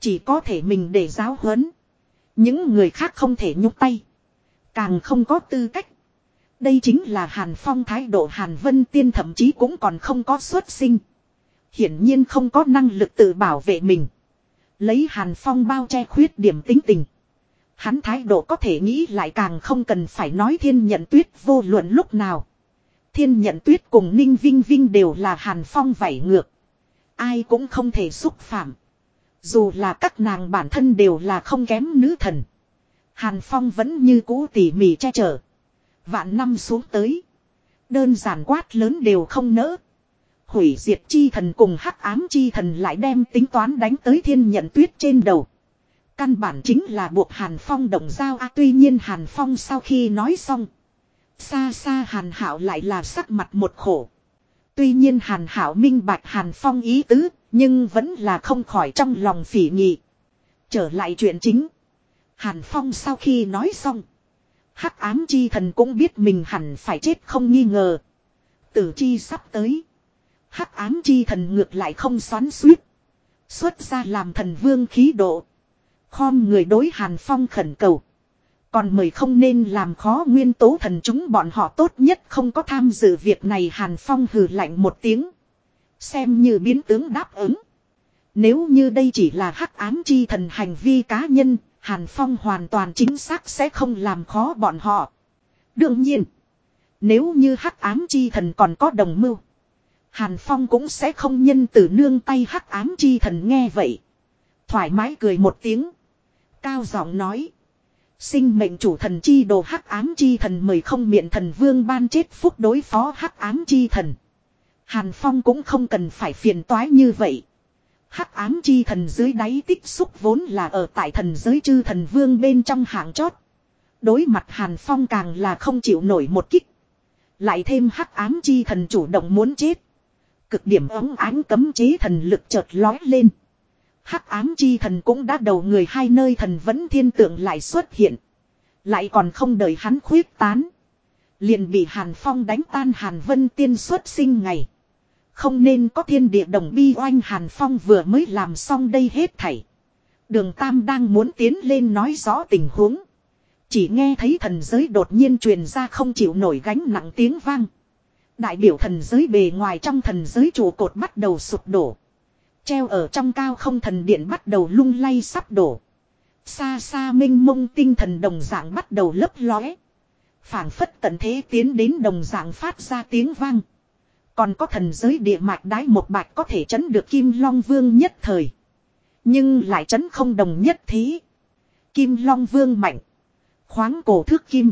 Chỉ có thể mình để giáo huấn. Những người khác không thể nhúc tay. Càng không có tư cách. Đây chính là Hàn Phong thái độ Hàn Vân Tiên thậm chí cũng còn không có xuất sinh. Hiển nhiên không có năng lực tự bảo vệ mình. Lấy Hàn Phong bao che khuyết điểm tính tình. Hắn thái độ có thể nghĩ lại càng không cần phải nói thiên nhận tuyết vô luận lúc nào. Thiên nhận tuyết cùng Ninh Vinh Vinh đều là Hàn Phong vảy ngược. Ai cũng không thể xúc phạm. Dù là các nàng bản thân đều là không kém nữ thần. Hàn Phong vẫn như cũ tỉ mỉ che chở. Vạn năm xuống tới. Đơn giản quát lớn đều không nỡ. Hủy diệt chi thần cùng hắc ám chi thần lại đem tính toán đánh tới thiên nhận tuyết trên đầu. Căn bản chính là buộc Hàn Phong động giao a tuy nhiên Hàn Phong sau khi nói xong. Xa xa Hàn Hảo lại là sắc mặt một khổ. Tuy nhiên Hàn Hảo minh bạch Hàn Phong ý tứ, nhưng vẫn là không khỏi trong lòng phỉ nhị. Trở lại chuyện chính. Hàn Phong sau khi nói xong. Hắc ám chi thần cũng biết mình hẳn phải chết không nghi ngờ. Tử chi sắp tới. Hắc ám chi thần ngược lại không xoắn suýt. Xuất ra làm thần vương khí độ. Khom người đối Hàn Phong khẩn cầu. Còn mời không nên làm khó nguyên tố thần chúng bọn họ tốt nhất không có tham dự việc này Hàn Phong hừ lạnh một tiếng. Xem như biến tướng đáp ứng. Nếu như đây chỉ là hắc ám chi thần hành vi cá nhân, Hàn Phong hoàn toàn chính xác sẽ không làm khó bọn họ. Đương nhiên, Nếu như hắc ám chi thần còn có đồng mưu. Hàn Phong cũng sẽ không nhân từ nương tay hắc ám chi thần nghe vậy. Thoải mái cười một tiếng. Cao giọng nói. Sinh mệnh chủ thần chi đồ hắc ám chi thần mời không miệng thần vương ban chết phúc đối phó hắc ám chi thần. Hàn Phong cũng không cần phải phiền toái như vậy. Hắc ám chi thần dưới đáy tích xúc vốn là ở tại thần giới chư thần vương bên trong hạng chót. Đối mặt Hàn Phong càng là không chịu nổi một kích. Lại thêm hắc ám chi thần chủ động muốn chết. Cực điểm ống ánh cấm chế thần lực chợt lói lên. Hắc ám chi thần cũng đã đầu người hai nơi thần vẫn thiên tượng lại xuất hiện. Lại còn không đợi hắn khuyết tán. Liền bị Hàn Phong đánh tan Hàn Vân tiên xuất sinh ngày. Không nên có thiên địa đồng bi oanh Hàn Phong vừa mới làm xong đây hết thảy. Đường Tam đang muốn tiến lên nói rõ tình huống. Chỉ nghe thấy thần giới đột nhiên truyền ra không chịu nổi gánh nặng tiếng vang. Đại biểu thần giới bề ngoài trong thần giới trụ cột bắt đầu sụp đổ. Treo ở trong cao không thần điện bắt đầu lung lay sắp đổ. Xa xa minh mông tinh thần đồng dạng bắt đầu lấp lóe. phảng phất tận thế tiến đến đồng dạng phát ra tiếng vang. Còn có thần giới địa mạch đái một bạch có thể chấn được Kim Long Vương nhất thời. Nhưng lại chấn không đồng nhất thế. Kim Long Vương mạnh. Khoáng cổ thước kim.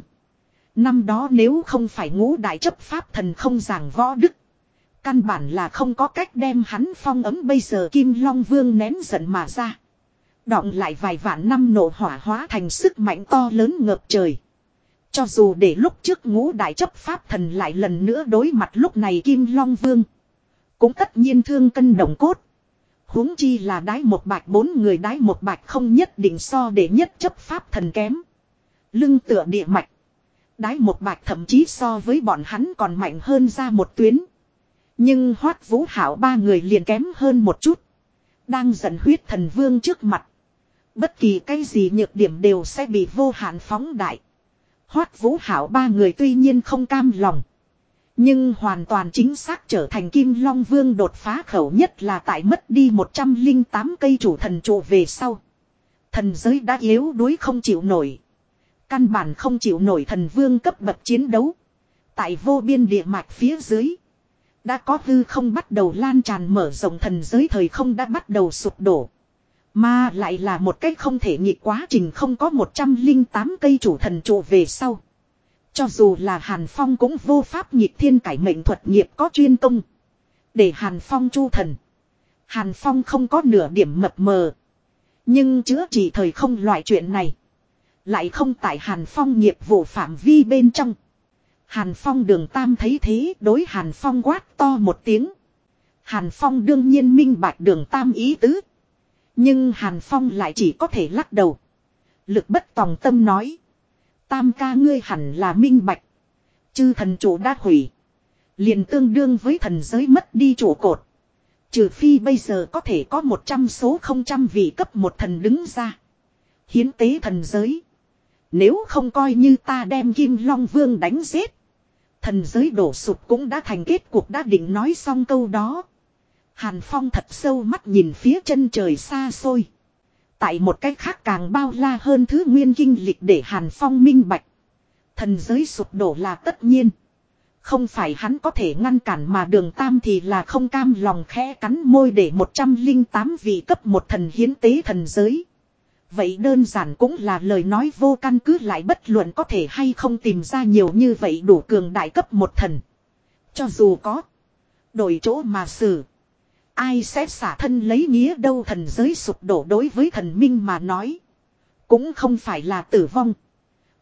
Năm đó nếu không phải ngũ đại chấp pháp thần không giảng võ đức. Căn bản là không có cách đem hắn phong ấm bây giờ Kim Long Vương nén giận mà ra. Đọng lại vài vạn năm nổ hỏa hóa thành sức mạnh to lớn ngập trời. Cho dù để lúc trước ngũ đại chấp pháp thần lại lần nữa đối mặt lúc này Kim Long Vương. Cũng tất nhiên thương cân đồng cốt. huống chi là đái một bạch, bốn người đái một bạch không nhất định so để nhất chấp pháp thần kém. Lưng tựa địa mạch. Đái một bạch thậm chí so với bọn hắn còn mạnh hơn ra một tuyến. Nhưng hoát vũ hảo ba người liền kém hơn một chút. Đang giận huyết thần vương trước mặt. Bất kỳ cái gì nhược điểm đều sẽ bị vô hạn phóng đại. Hoát vũ hảo ba người tuy nhiên không cam lòng. Nhưng hoàn toàn chính xác trở thành Kim Long Vương đột phá khẩu nhất là tại mất đi 108 cây chủ thần trụ về sau. Thần giới đã yếu đuối không chịu nổi. Căn bản không chịu nổi thần vương cấp bậc chiến đấu. Tại vô biên địa mạch phía dưới. Đã có hư không bắt đầu lan tràn mở rộng thần giới thời không đã bắt đầu sụp đổ. Mà lại là một cách không thể nhị quá trình không có 108 cây chủ thần trụ về sau. Cho dù là Hàn Phong cũng vô pháp nhịp thiên cải mệnh thuật nghiệp có chuyên công. Để Hàn Phong chu thần. Hàn Phong không có nửa điểm mập mờ. Nhưng chữa trị thời không loại chuyện này. Lại không tại Hàn Phong nghiệp vụ phạm vi bên trong. Hàn Phong đường tam thấy thế, đối Hàn Phong quát to một tiếng. Hàn Phong đương nhiên minh bạch đường tam ý tứ. Nhưng Hàn Phong lại chỉ có thể lắc đầu. Lực bất tòng tâm nói. Tam ca ngươi hẳn là minh bạch. Chư thần chủ đã hủy. liền tương đương với thần giới mất đi chủ cột. Trừ phi bây giờ có thể có một trăm số không trăm vị cấp một thần đứng ra. Hiến tế thần giới. Nếu không coi như ta đem Kim Long Vương đánh giết. Thần giới đổ sụp cũng đã thành kết cuộc đã định nói xong câu đó. Hàn Phong thật sâu mắt nhìn phía chân trời xa xôi. Tại một cách khác càng bao la hơn thứ nguyên kinh lịch để Hàn Phong minh bạch. Thần giới sụp đổ là tất nhiên. Không phải hắn có thể ngăn cản mà đường tam thì là không cam lòng khẽ cắn môi để 108 vị cấp một thần hiến tế thần giới. Vậy đơn giản cũng là lời nói vô căn cứ lại bất luận có thể hay không tìm ra nhiều như vậy đủ cường đại cấp một thần. Cho dù có. Đổi chỗ mà xử. Ai sẽ xả thân lấy nghĩa đâu thần giới sụp đổ đối với thần minh mà nói. Cũng không phải là tử vong.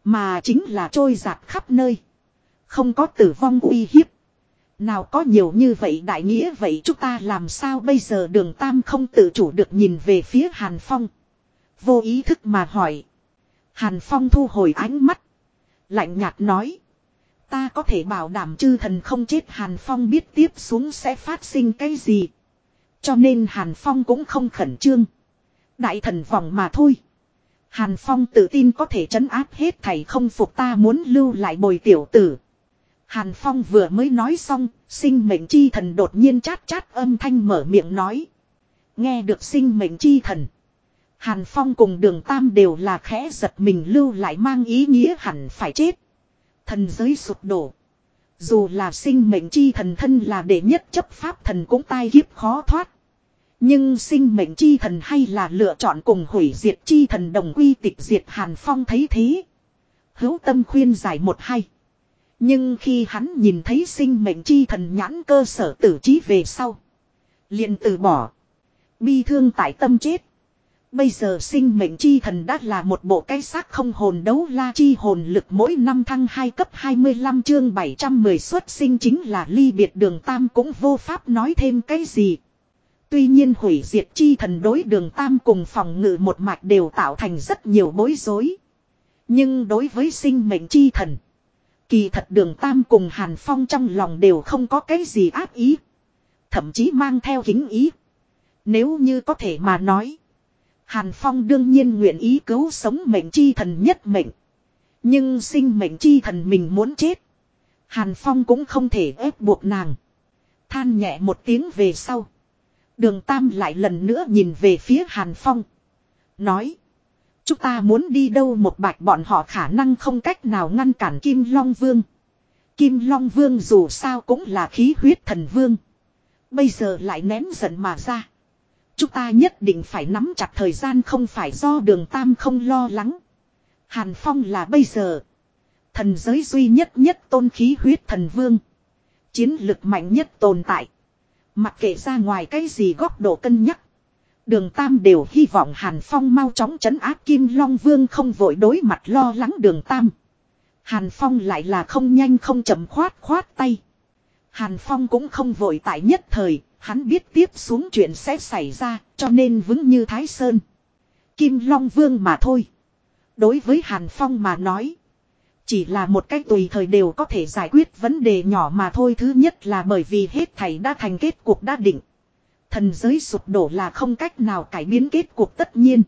Mà chính là trôi giạt khắp nơi. Không có tử vong uy hiếp. Nào có nhiều như vậy đại nghĩa vậy chúng ta làm sao bây giờ đường tam không tự chủ được nhìn về phía Hàn Phong. Vô ý thức mà hỏi. Hàn Phong thu hồi ánh mắt. Lạnh nhạt nói. Ta có thể bảo đảm chư thần không chết Hàn Phong biết tiếp xuống sẽ phát sinh cái gì. Cho nên Hàn Phong cũng không khẩn trương. Đại thần vòng mà thôi. Hàn Phong tự tin có thể chấn áp hết thầy không phục ta muốn lưu lại bồi tiểu tử. Hàn Phong vừa mới nói xong, sinh mệnh chi thần đột nhiên chát chát âm thanh mở miệng nói. Nghe được sinh mệnh chi thần. Hàn Phong cùng đường Tam đều là khẽ giật mình lưu lại mang ý nghĩa hẳn phải chết. Thần giới sụp đổ. Dù là sinh mệnh chi thần thân là đệ nhất chấp pháp thần cũng tai kiếp khó thoát. Nhưng sinh mệnh chi thần hay là lựa chọn cùng hủy diệt chi thần đồng quy tịch diệt Hàn Phong thấy thế. Hữu tâm khuyên giải một hay. Nhưng khi hắn nhìn thấy sinh mệnh chi thần nhãn cơ sở tử trí về sau. liền từ bỏ. Bi thương tại tâm chết. Bây giờ sinh mệnh chi thần đã là một bộ cái xác không hồn đấu la chi hồn lực mỗi năm thăng 2 cấp 25 chương 710 xuất sinh chính là ly biệt đường tam cũng vô pháp nói thêm cái gì. Tuy nhiên hủy diệt chi thần đối đường tam cùng phòng ngự một mạch đều tạo thành rất nhiều bối rối. Nhưng đối với sinh mệnh chi thần. Kỳ thật đường tam cùng hàn phong trong lòng đều không có cái gì áp ý. Thậm chí mang theo kính ý. Nếu như có thể mà nói. Hàn Phong đương nhiên nguyện ý cứu sống mệnh chi thần nhất mệnh. Nhưng sinh mệnh chi thần mình muốn chết. Hàn Phong cũng không thể ép buộc nàng. Than nhẹ một tiếng về sau. Đường Tam lại lần nữa nhìn về phía Hàn Phong. Nói. Chúng ta muốn đi đâu một bạch bọn họ khả năng không cách nào ngăn cản Kim Long Vương. Kim Long Vương dù sao cũng là khí huyết thần vương. Bây giờ lại nén giận mà ra. Chúng ta nhất định phải nắm chặt thời gian không phải do đường Tam không lo lắng. Hàn Phong là bây giờ. Thần giới duy nhất nhất tôn khí huyết thần vương. Chiến lực mạnh nhất tồn tại. Mặc kệ ra ngoài cái gì góc độ cân nhắc. Đường Tam đều hy vọng Hàn Phong mau chóng chấn áp Kim Long Vương không vội đối mặt lo lắng đường Tam. Hàn Phong lại là không nhanh không chậm khoát khoát tay. Hàn Phong cũng không vội tại nhất thời, hắn biết tiếp xuống chuyện sẽ xảy ra, cho nên vững như Thái Sơn. Kim Long Vương mà thôi. Đối với Hàn Phong mà nói, chỉ là một cách tùy thời đều có thể giải quyết vấn đề nhỏ mà thôi. Thứ nhất là bởi vì hết thảy đã thành kết cuộc đã định. Thần giới sụp đổ là không cách nào cải biến kết cuộc tất nhiên.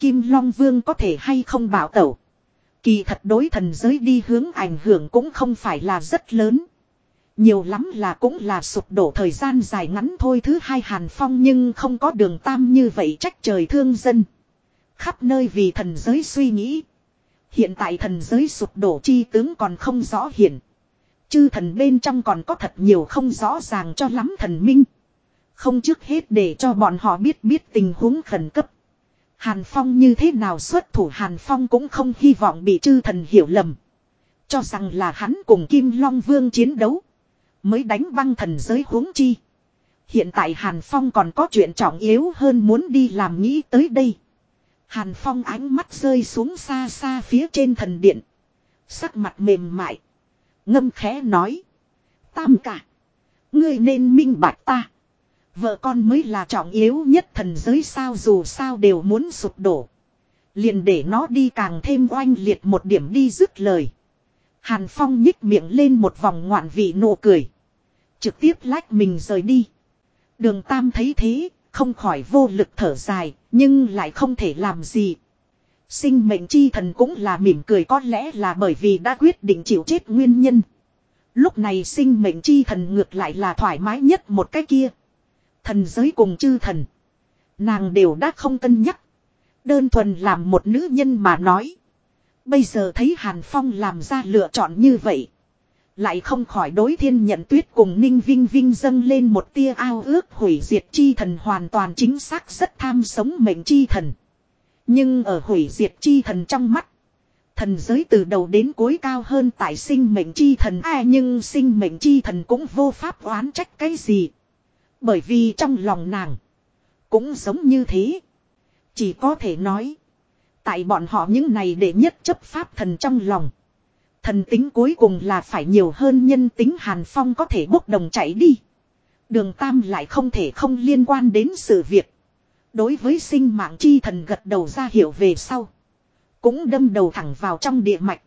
Kim Long Vương có thể hay không bảo tẩu. Kỳ thật đối thần giới đi hướng ảnh hưởng cũng không phải là rất lớn. Nhiều lắm là cũng là sụp đổ thời gian dài ngắn thôi thứ hai Hàn Phong nhưng không có đường tam như vậy trách trời thương dân. Khắp nơi vì thần giới suy nghĩ. Hiện tại thần giới sụp đổ chi tướng còn không rõ hiển. Chư thần bên trong còn có thật nhiều không rõ ràng cho lắm thần minh. Không trước hết để cho bọn họ biết biết tình huống khẩn cấp. Hàn Phong như thế nào xuất thủ Hàn Phong cũng không hy vọng bị chư thần hiểu lầm. Cho rằng là hắn cùng Kim Long Vương chiến đấu. Mới đánh băng thần giới huống chi. Hiện tại Hàn Phong còn có chuyện trọng yếu hơn muốn đi làm nghĩ tới đây. Hàn Phong ánh mắt rơi xuống xa xa phía trên thần điện. Sắc mặt mềm mại. Ngâm khẽ nói. Tam cả. Ngươi nên minh bạch ta. Vợ con mới là trọng yếu nhất thần giới sao dù sao đều muốn sụp đổ. Liền để nó đi càng thêm oanh liệt một điểm đi dứt lời. Hàn Phong nhích miệng lên một vòng ngoạn vị nụ cười. Trực tiếp lách mình rời đi. Đường Tam thấy thế, không khỏi vô lực thở dài, nhưng lại không thể làm gì. Sinh mệnh chi thần cũng là mỉm cười có lẽ là bởi vì đã quyết định chịu chết nguyên nhân. Lúc này sinh mệnh chi thần ngược lại là thoải mái nhất một cái kia. Thần giới cùng chư thần. Nàng đều đã không cân nhắc. Đơn thuần làm một nữ nhân mà nói. Bây giờ thấy Hàn Phong làm ra lựa chọn như vậy. Lại không khỏi đối thiên nhận tuyết cùng ninh vinh vinh dâng lên một tia ao ước hủy diệt chi thần hoàn toàn chính xác rất tham sống mệnh chi thần. Nhưng ở hủy diệt chi thần trong mắt. Thần giới từ đầu đến cuối cao hơn tại sinh mệnh chi thần à nhưng sinh mệnh chi thần cũng vô pháp oán trách cái gì. Bởi vì trong lòng nàng. Cũng giống như thế. Chỉ có thể nói. Tại bọn họ những này để nhất chấp pháp thần trong lòng. Thần tính cuối cùng là phải nhiều hơn nhân tính Hàn Phong có thể bốc đồng chạy đi. Đường Tam lại không thể không liên quan đến sự việc. Đối với sinh mạng chi thần gật đầu ra hiểu về sau. Cũng đâm đầu thẳng vào trong địa mạch.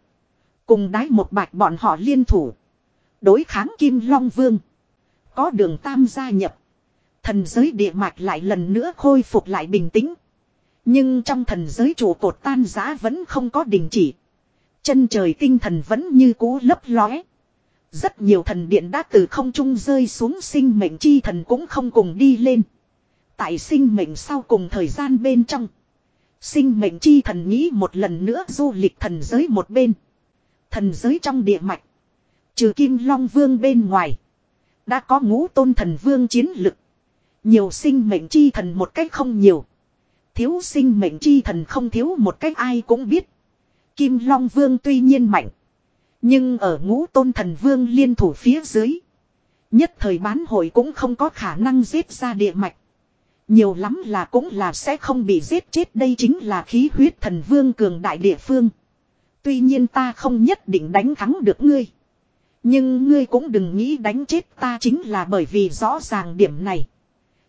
Cùng đái một bạch bọn họ liên thủ. Đối kháng Kim Long Vương. Có đường Tam gia nhập. Thần giới địa mạch lại lần nữa khôi phục lại bình tĩnh. Nhưng trong thần giới trụ cột tan giã vẫn không có đình chỉ. Chân trời tinh thần vẫn như cũ lấp lóe. Rất nhiều thần điện đã từ không trung rơi xuống, sinh mệnh chi thần cũng không cùng đi lên. Tại sinh mệnh sau cùng thời gian bên trong. Sinh mệnh chi thần nghĩ một lần nữa du lịch thần giới một bên. Thần giới trong địa mạch. Trừ Kim Long Vương bên ngoài. Đã có ngũ tôn thần vương chiến lực. Nhiều sinh mệnh chi thần một cách không nhiều. Thiếu sinh mệnh chi thần không thiếu một cách ai cũng biết. Kim Long Vương tuy nhiên mạnh. Nhưng ở ngũ tôn thần vương liên thủ phía dưới. Nhất thời bán hội cũng không có khả năng giết ra địa mạch. Nhiều lắm là cũng là sẽ không bị giết chết, đây chính là khí huyết thần vương cường đại địa phương. Tuy nhiên ta không nhất định đánh thắng được ngươi. Nhưng ngươi cũng đừng nghĩ đánh chết ta chính là bởi vì rõ ràng điểm này.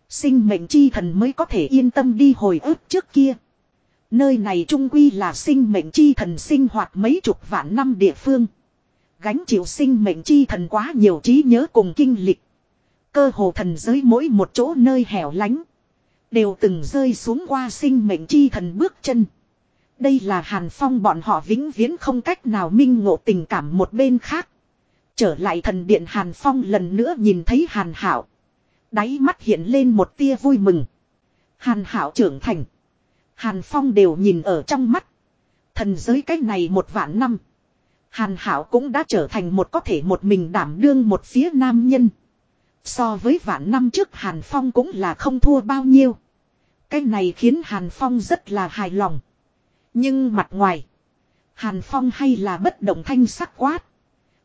Sinh mệnh chi thần mới có thể yên tâm đi hồi ức trước kia. Nơi này trung quy là sinh mệnh chi thần sinh hoạt mấy chục vạn năm địa phương. Gánh chịu sinh mệnh chi thần quá nhiều trí nhớ cùng kinh lịch. Cơ hồ thần giới mỗi một chỗ nơi hẻo lánh. Đều từng rơi xuống qua sinh mệnh chi thần bước chân. Đây là Hàn Phong bọn họ vĩnh viễn không cách nào minh ngộ tình cảm một bên khác. Trở lại thần điện Hàn Phong lần nữa nhìn thấy Hàn Hảo. Đáy mắt hiện lên một tia vui mừng. Hàn Hảo trưởng thành. Hàn Phong đều nhìn ở trong mắt. Thần giới cách này một vạn năm. Hàn Hảo cũng đã trở thành một có thể một mình đảm đương một phía nam nhân. So với vạn năm trước Hàn Phong cũng là không thua bao nhiêu. Cái này khiến Hàn Phong rất là hài lòng. Nhưng mặt ngoài. Hàn Phong hay là bất động thanh sắc quát.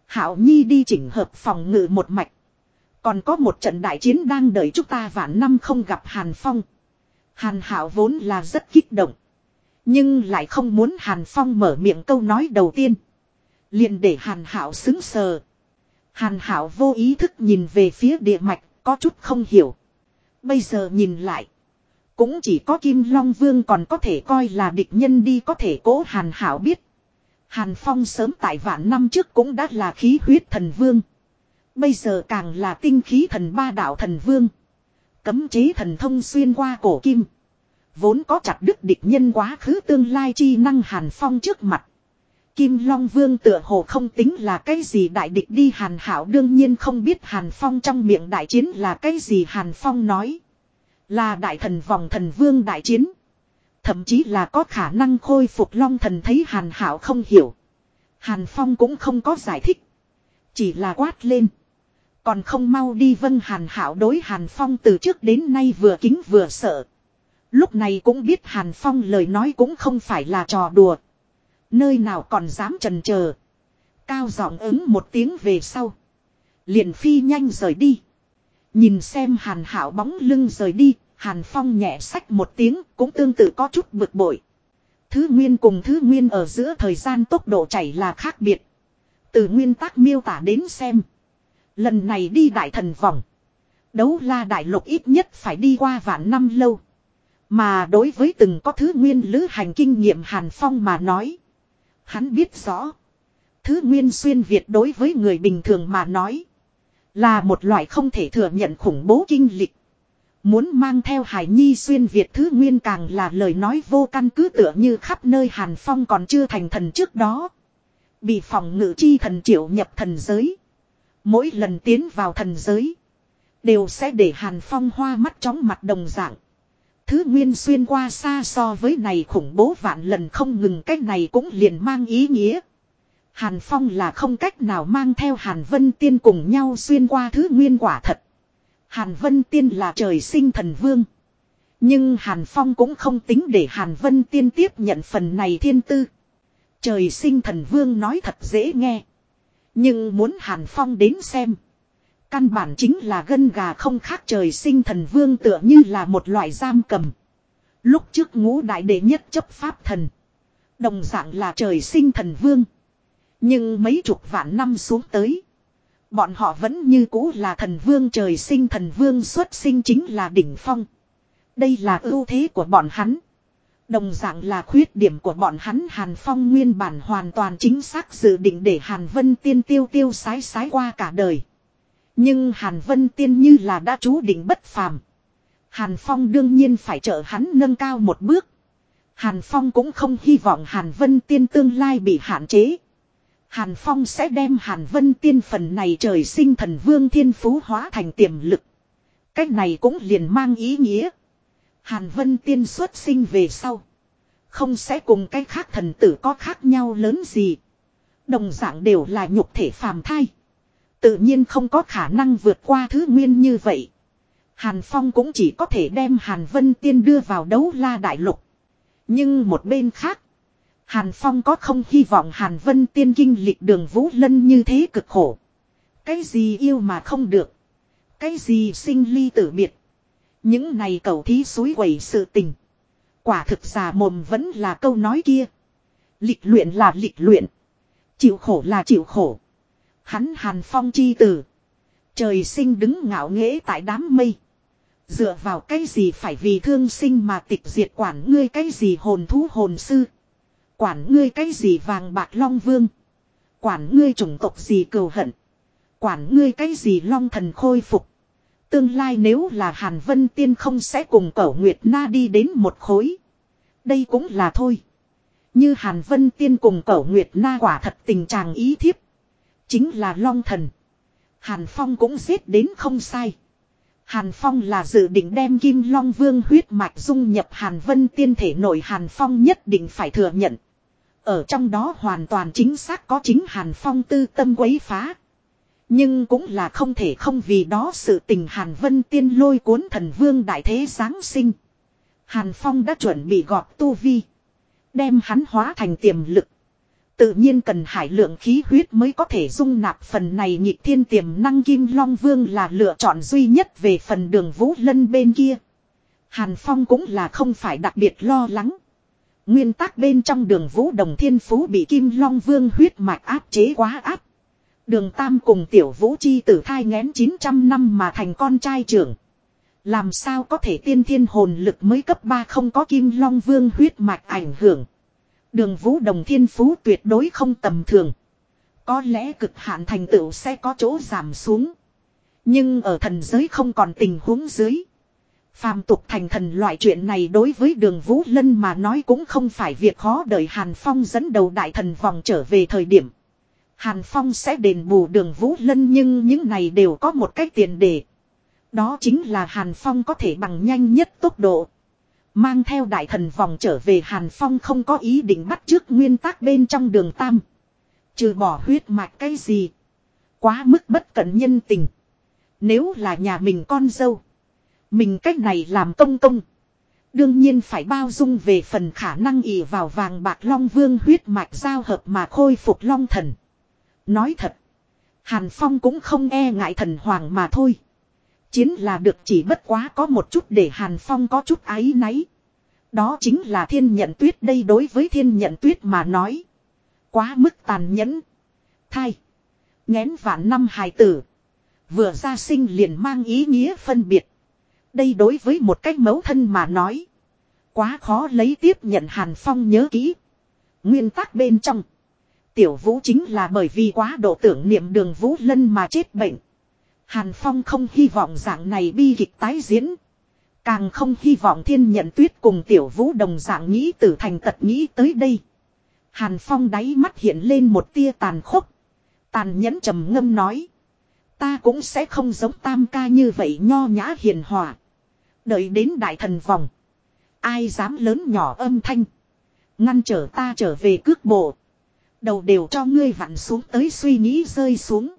Hảo Nhi đi chỉnh hợp phòng ngự một mạch. Còn có một trận đại chiến đang đợi chúng ta vạn năm không gặp Hàn Phong. Hàn Hảo vốn là rất kích động. Nhưng lại không muốn Hàn Phong mở miệng câu nói đầu tiên. liền để Hàn Hảo xứng sờ. Hàn Hảo vô ý thức nhìn về phía địa mạch, có chút không hiểu. Bây giờ nhìn lại. Cũng chỉ có Kim Long Vương còn có thể coi là địch nhân đi có thể cố Hàn Hảo biết. Hàn Phong sớm tại vạn năm trước cũng đã là khí huyết thần vương. Bây giờ càng là tinh khí thần ba đạo thần vương. Cấm chế thần thông xuyên qua cổ kim. Vốn có chặt đứt địch nhân quá khứ tương lai chi năng Hàn Phong trước mặt. Kim Long Vương tựa hồ không tính là cái gì đại địch đi Hàn Hảo đương nhiên không biết Hàn Phong trong miệng đại chiến là cái gì Hàn Phong nói. Là đại thần vòng thần vương đại chiến. Thậm chí là có khả năng khôi phục long thần thấy Hàn Hảo không hiểu. Hàn Phong cũng không có giải thích. Chỉ là quát lên. Còn không mau đi vân Hàn Hảo đối Hàn Phong từ trước đến nay vừa kính vừa sợ. Lúc này cũng biết Hàn Phong lời nói cũng không phải là trò đùa. Nơi nào còn dám trần chờ Cao giọng ứng một tiếng về sau. Liền phi nhanh rời đi. Nhìn xem Hàn Hảo bóng lưng rời đi, Hàn Phong nhẹ sách một tiếng cũng tương tự có chút bực bội. Thứ nguyên cùng thứ nguyên ở giữa thời gian tốc độ chảy là khác biệt. Từ nguyên tắc miêu tả đến xem. Lần này đi đại thần vòng. Đấu la đại lục ít nhất phải đi qua vạn năm lâu. Mà đối với từng có thứ nguyên lữ hành kinh nghiệm Hàn Phong mà nói. Hắn biết rõ. Thứ nguyên xuyên Việt đối với người bình thường mà nói. Là một loại không thể thừa nhận khủng bố kinh lịch. Muốn mang theo Hải Nhi xuyên Việt thứ nguyên càng là lời nói vô căn cứ tựa như khắp nơi Hàn Phong còn chưa thành thần trước đó. Bị phòng ngự chi thần triệu nhập thần giới. Mỗi lần tiến vào thần giới. Đều sẽ để Hàn Phong hoa mắt chóng mặt đồng dạng. Thứ nguyên xuyên qua xa so với này khủng bố vạn lần không ngừng cách này cũng liền mang ý nghĩa. Hàn Phong là không cách nào mang theo Hàn Vân Tiên cùng nhau xuyên qua thứ nguyên quả thật. Hàn Vân Tiên là trời sinh thần vương. Nhưng Hàn Phong cũng không tính để Hàn Vân Tiên tiếp nhận phần này thiên tư. Trời sinh thần vương nói thật dễ nghe. Nhưng muốn Hàn Phong đến xem. Căn bản chính là gân gà không khác trời sinh thần vương tựa như là một loại giam cầm. Lúc trước ngũ đại đệ nhất chấp pháp thần. Đồng dạng là trời sinh thần vương. Nhưng mấy chục vạn năm xuống tới. Bọn họ vẫn như cũ là thần vương trời sinh thần vương xuất sinh chính là đỉnh phong. Đây là ưu thế của bọn hắn. Đồng dạng là khuyết điểm của bọn hắn Hàn Phong nguyên bản hoàn toàn chính xác dự định để Hàn Vân Tiên tiêu tiêu sái sái qua cả đời. Nhưng Hàn Vân Tiên như là đã chú định bất phàm. Hàn Phong đương nhiên phải trợ hắn nâng cao một bước. Hàn Phong cũng không hy vọng Hàn Vân Tiên tương lai bị hạn chế. Hàn Phong sẽ đem Hàn Vân Tiên phần này trời sinh thần vương thiên phú hóa thành tiềm lực. Cách này cũng liền mang ý nghĩa. Hàn Vân Tiên xuất sinh về sau. Không sẽ cùng cái khác thần tử có khác nhau lớn gì. Đồng dạng đều là nhục thể phàm thai. Tự nhiên không có khả năng vượt qua thứ nguyên như vậy. Hàn Phong cũng chỉ có thể đem Hàn Vân Tiên đưa vào đấu la đại lục. Nhưng một bên khác. Hàn Phong có không hy vọng Hàn Vân Tiên kinh lịch đường Vũ Lân như thế cực khổ. Cái gì yêu mà không được. Cái gì sinh ly tử biệt. Những này cầu thí suối quẩy sự tình. Quả thực giả mồm vẫn là câu nói kia. Lịch luyện là lịch luyện. Chịu khổ là chịu khổ. Hắn hàn phong chi tử. Trời sinh đứng ngạo nghễ tại đám mây. Dựa vào cái gì phải vì thương sinh mà tịch diệt quản ngươi cái gì hồn thú hồn sư. Quản ngươi cái gì vàng bạc long vương. Quản ngươi chủng tộc gì cầu hận. Quản ngươi cái gì long thần khôi phục. Tương lai nếu là Hàn Vân Tiên không sẽ cùng Cẩu Nguyệt Na đi đến một khối. Đây cũng là thôi. Như Hàn Vân Tiên cùng Cẩu Nguyệt Na quả thật tình trạng ý thiếp. Chính là Long Thần. Hàn Phong cũng giết đến không sai. Hàn Phong là dự định đem Kim Long Vương huyết mạch dung nhập Hàn Vân Tiên thể nội Hàn Phong nhất định phải thừa nhận. Ở trong đó hoàn toàn chính xác có chính Hàn Phong tư tâm quấy phá. Nhưng cũng là không thể không vì đó sự tình Hàn Vân Tiên lôi cuốn thần vương đại thế Giáng sinh. Hàn Phong đã chuẩn bị gọt tu vi. Đem hắn hóa thành tiềm lực. Tự nhiên cần hải lượng khí huyết mới có thể dung nạp phần này nhịp thiên tiềm năng Kim Long Vương là lựa chọn duy nhất về phần đường Vũ Lân bên kia. Hàn Phong cũng là không phải đặc biệt lo lắng. Nguyên tắc bên trong đường Vũ Đồng Thiên Phú bị Kim Long Vương huyết mạch áp chế quá áp. Đường Tam cùng tiểu vũ chi tử thai ngén 900 năm mà thành con trai trưởng. Làm sao có thể tiên thiên hồn lực mới cấp 3 không có kim long vương huyết mạch ảnh hưởng. Đường vũ đồng thiên phú tuyệt đối không tầm thường. Có lẽ cực hạn thành tựu sẽ có chỗ giảm xuống. Nhưng ở thần giới không còn tình huống dưới. Phàm tục thành thần loại chuyện này đối với đường Vũ Lân mà nói cũng không phải việc khó đợi Hàn Phong dẫn đầu đại thần vòng trở về thời điểm. Hàn Phong sẽ đền bù đường Vũ Lân nhưng những này đều có một cách tiền đề. Đó chính là Hàn Phong có thể bằng nhanh nhất tốc độ. Mang theo đại thần vòng trở về Hàn Phong không có ý định bắt trước nguyên tắc bên trong đường Tam. Trừ bỏ huyết mạch cái gì. Quá mức bất cẩn nhân tình. Nếu là nhà mình con dâu. Mình cách này làm công công. Đương nhiên phải bao dung về phần khả năng ỉ vào vàng bạc long vương huyết mạch giao hợp mà khôi phục long thần. Nói thật. Hàn Phong cũng không e ngại thần hoàng mà thôi. Chiến là được chỉ bất quá có một chút để Hàn Phong có chút áy náy. Đó chính là thiên nhận tuyết đây đối với thiên nhận tuyết mà nói. Quá mức tàn nhẫn. Thai. Ngén vạn năm hài tử. Vừa ra sinh liền mang ý nghĩa phân biệt. Đây đối với một cách mấu thân mà nói. Quá khó lấy tiếp nhận Hàn Phong nhớ kỹ. Nguyên tắc bên trong. Tiểu vũ chính là bởi vì quá độ tưởng niệm đường vũ lân mà chết bệnh. Hàn Phong không hy vọng dạng này bi kịch tái diễn. Càng không hy vọng thiên nhận tuyết cùng tiểu vũ đồng dạng nghĩ tử thành tật nghĩ tới đây. Hàn Phong đáy mắt hiện lên một tia tàn khốc. Tàn nhẫn trầm ngâm nói. Ta cũng sẽ không giống tam ca như vậy nho nhã hiền hòa. Đợi đến đại thần vòng. Ai dám lớn nhỏ âm thanh. Ngăn trở ta trở về cước bộ. Đầu đều cho ngươi vặn xuống tới suy nghĩ rơi xuống.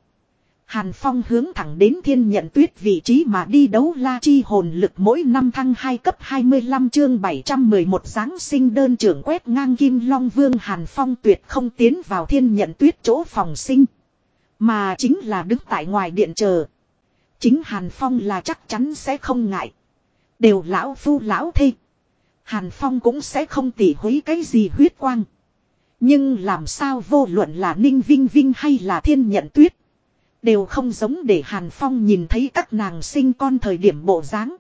Hàn Phong hướng thẳng đến thiên nhận tuyết vị trí mà đi đấu la chi hồn lực mỗi năm thăng 2 cấp 25 chương 711 giáng sinh đơn trưởng quét ngang kim long vương Hàn Phong tuyệt không tiến vào thiên nhận tuyết chỗ phòng sinh. Mà chính là đứng tại ngoài điện chờ. Chính Hàn Phong là chắc chắn sẽ không ngại. Đều lão phu lão thê. Hàn Phong cũng sẽ không tỉ hối cái gì huyết quang. Nhưng làm sao vô luận là Ninh Vinh Vinh hay là Thiên Nhận Tuyết. Đều không giống để Hàn Phong nhìn thấy các nàng sinh con thời điểm bộ dáng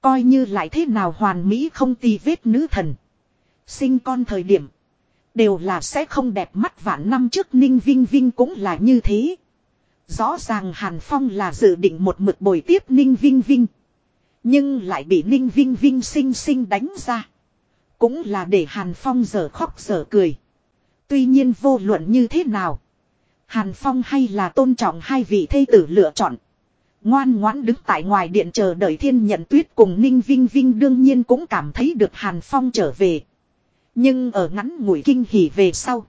Coi như lại thế nào hoàn mỹ không tì vết nữ thần. Sinh con thời điểm. Đều là sẽ không đẹp mắt vạn năm trước Ninh Vinh Vinh cũng là như thế. Rõ ràng Hàn Phong là dự định một mực bồi tiếp Ninh Vinh Vinh. Nhưng lại bị Ninh Vinh Vinh sinh sinh đánh ra. Cũng là để Hàn Phong giờ khóc giờ cười. Tuy nhiên vô luận như thế nào. Hàn Phong hay là tôn trọng hai vị thê tử lựa chọn. Ngoan ngoãn đứng tại ngoài điện chờ đợi thiên nhận tuyết cùng Ninh Vinh Vinh đương nhiên cũng cảm thấy được Hàn Phong trở về. Nhưng ở ngắn ngủi kinh hỉ về sau.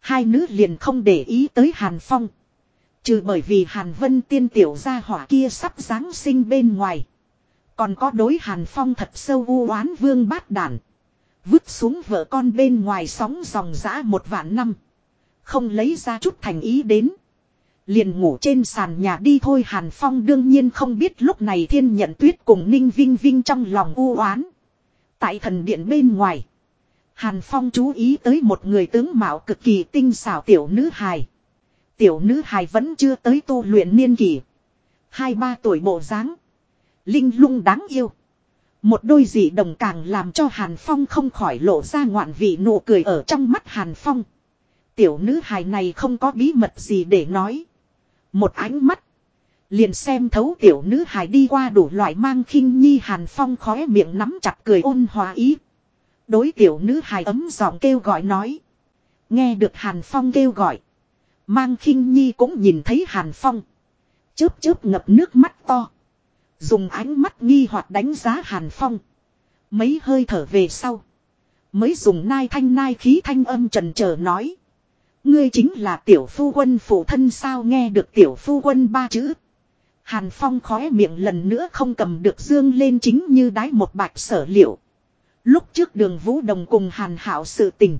Hai nữ liền không để ý tới Hàn Phong. Trừ bởi vì Hàn Vân tiên tiểu gia hỏa kia sắp Giáng sinh bên ngoài. Còn có đối Hàn Phong thật sâu u oán vương bát đản. Vứt xuống vợ con bên ngoài sóng dòng giã một vạn năm. Không lấy ra chút thành ý đến. Liền ngủ trên sàn nhà đi thôi Hàn Phong đương nhiên không biết lúc này thiên nhận tuyết cùng Ninh Vinh Vinh trong lòng u oán. Tại thần điện bên ngoài. Hàn Phong chú ý tới một người tướng mạo cực kỳ tinh xảo tiểu nữ hài. Tiểu nữ hài vẫn chưa tới tu luyện niên kỷ. Hai ba tuổi bộ dáng Linh lung đáng yêu. Một đôi dị đồng càng làm cho Hàn Phong không khỏi lộ ra ngoạn vị nụ cười ở trong mắt Hàn Phong. Tiểu nữ hài này không có bí mật gì để nói. Một ánh mắt. Liền xem thấu tiểu nữ hài đi qua đủ loại mang khinh nhi Hàn Phong khóe miệng nắm chặt cười ôn hòa ý. Đối tiểu nữ hài ấm giọng kêu gọi nói. Nghe được Hàn Phong kêu gọi. Mang khinh nhi cũng nhìn thấy Hàn Phong. Chớp chớp ngập nước mắt to. Dùng ánh mắt nghi hoặc đánh giá Hàn Phong. Mấy hơi thở về sau. Mới dùng nai thanh nai khí thanh âm trần chờ nói. Ngươi chính là tiểu phu quân phụ thân sao nghe được tiểu phu quân ba chữ. Hàn Phong khóe miệng lần nữa không cầm được dương lên chính như đái một bạch sở liệu. Lúc trước đường Vũ Đồng cùng Hàn Hảo sự tình.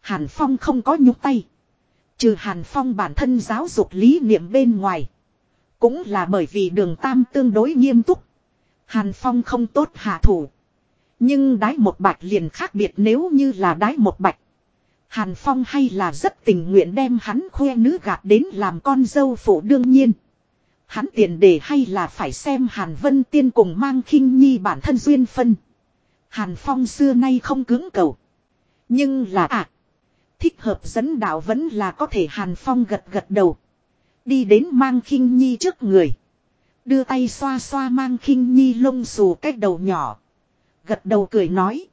Hàn Phong không có nhúc tay. Trừ Hàn Phong bản thân giáo dục lý niệm bên ngoài. Cũng là bởi vì đường Tam tương đối nghiêm túc. Hàn Phong không tốt hạ thủ. Nhưng đái một bạch liền khác biệt nếu như là đái một bạch. Hàn Phong hay là rất tình nguyện đem hắn khoe nữ gạt đến làm con dâu phụ đương nhiên. Hắn tiền đề hay là phải xem Hàn Vân Tiên cùng mang khinh nhi bản thân duyên phân. Hàn Phong xưa nay không cứng cầu. Nhưng là à. Thích hợp dẫn đạo vẫn là có thể Hàn Phong gật gật đầu. Đi đến mang khinh nhi trước người. Đưa tay xoa xoa mang khinh nhi lông xù cách đầu nhỏ. Gật đầu cười nói.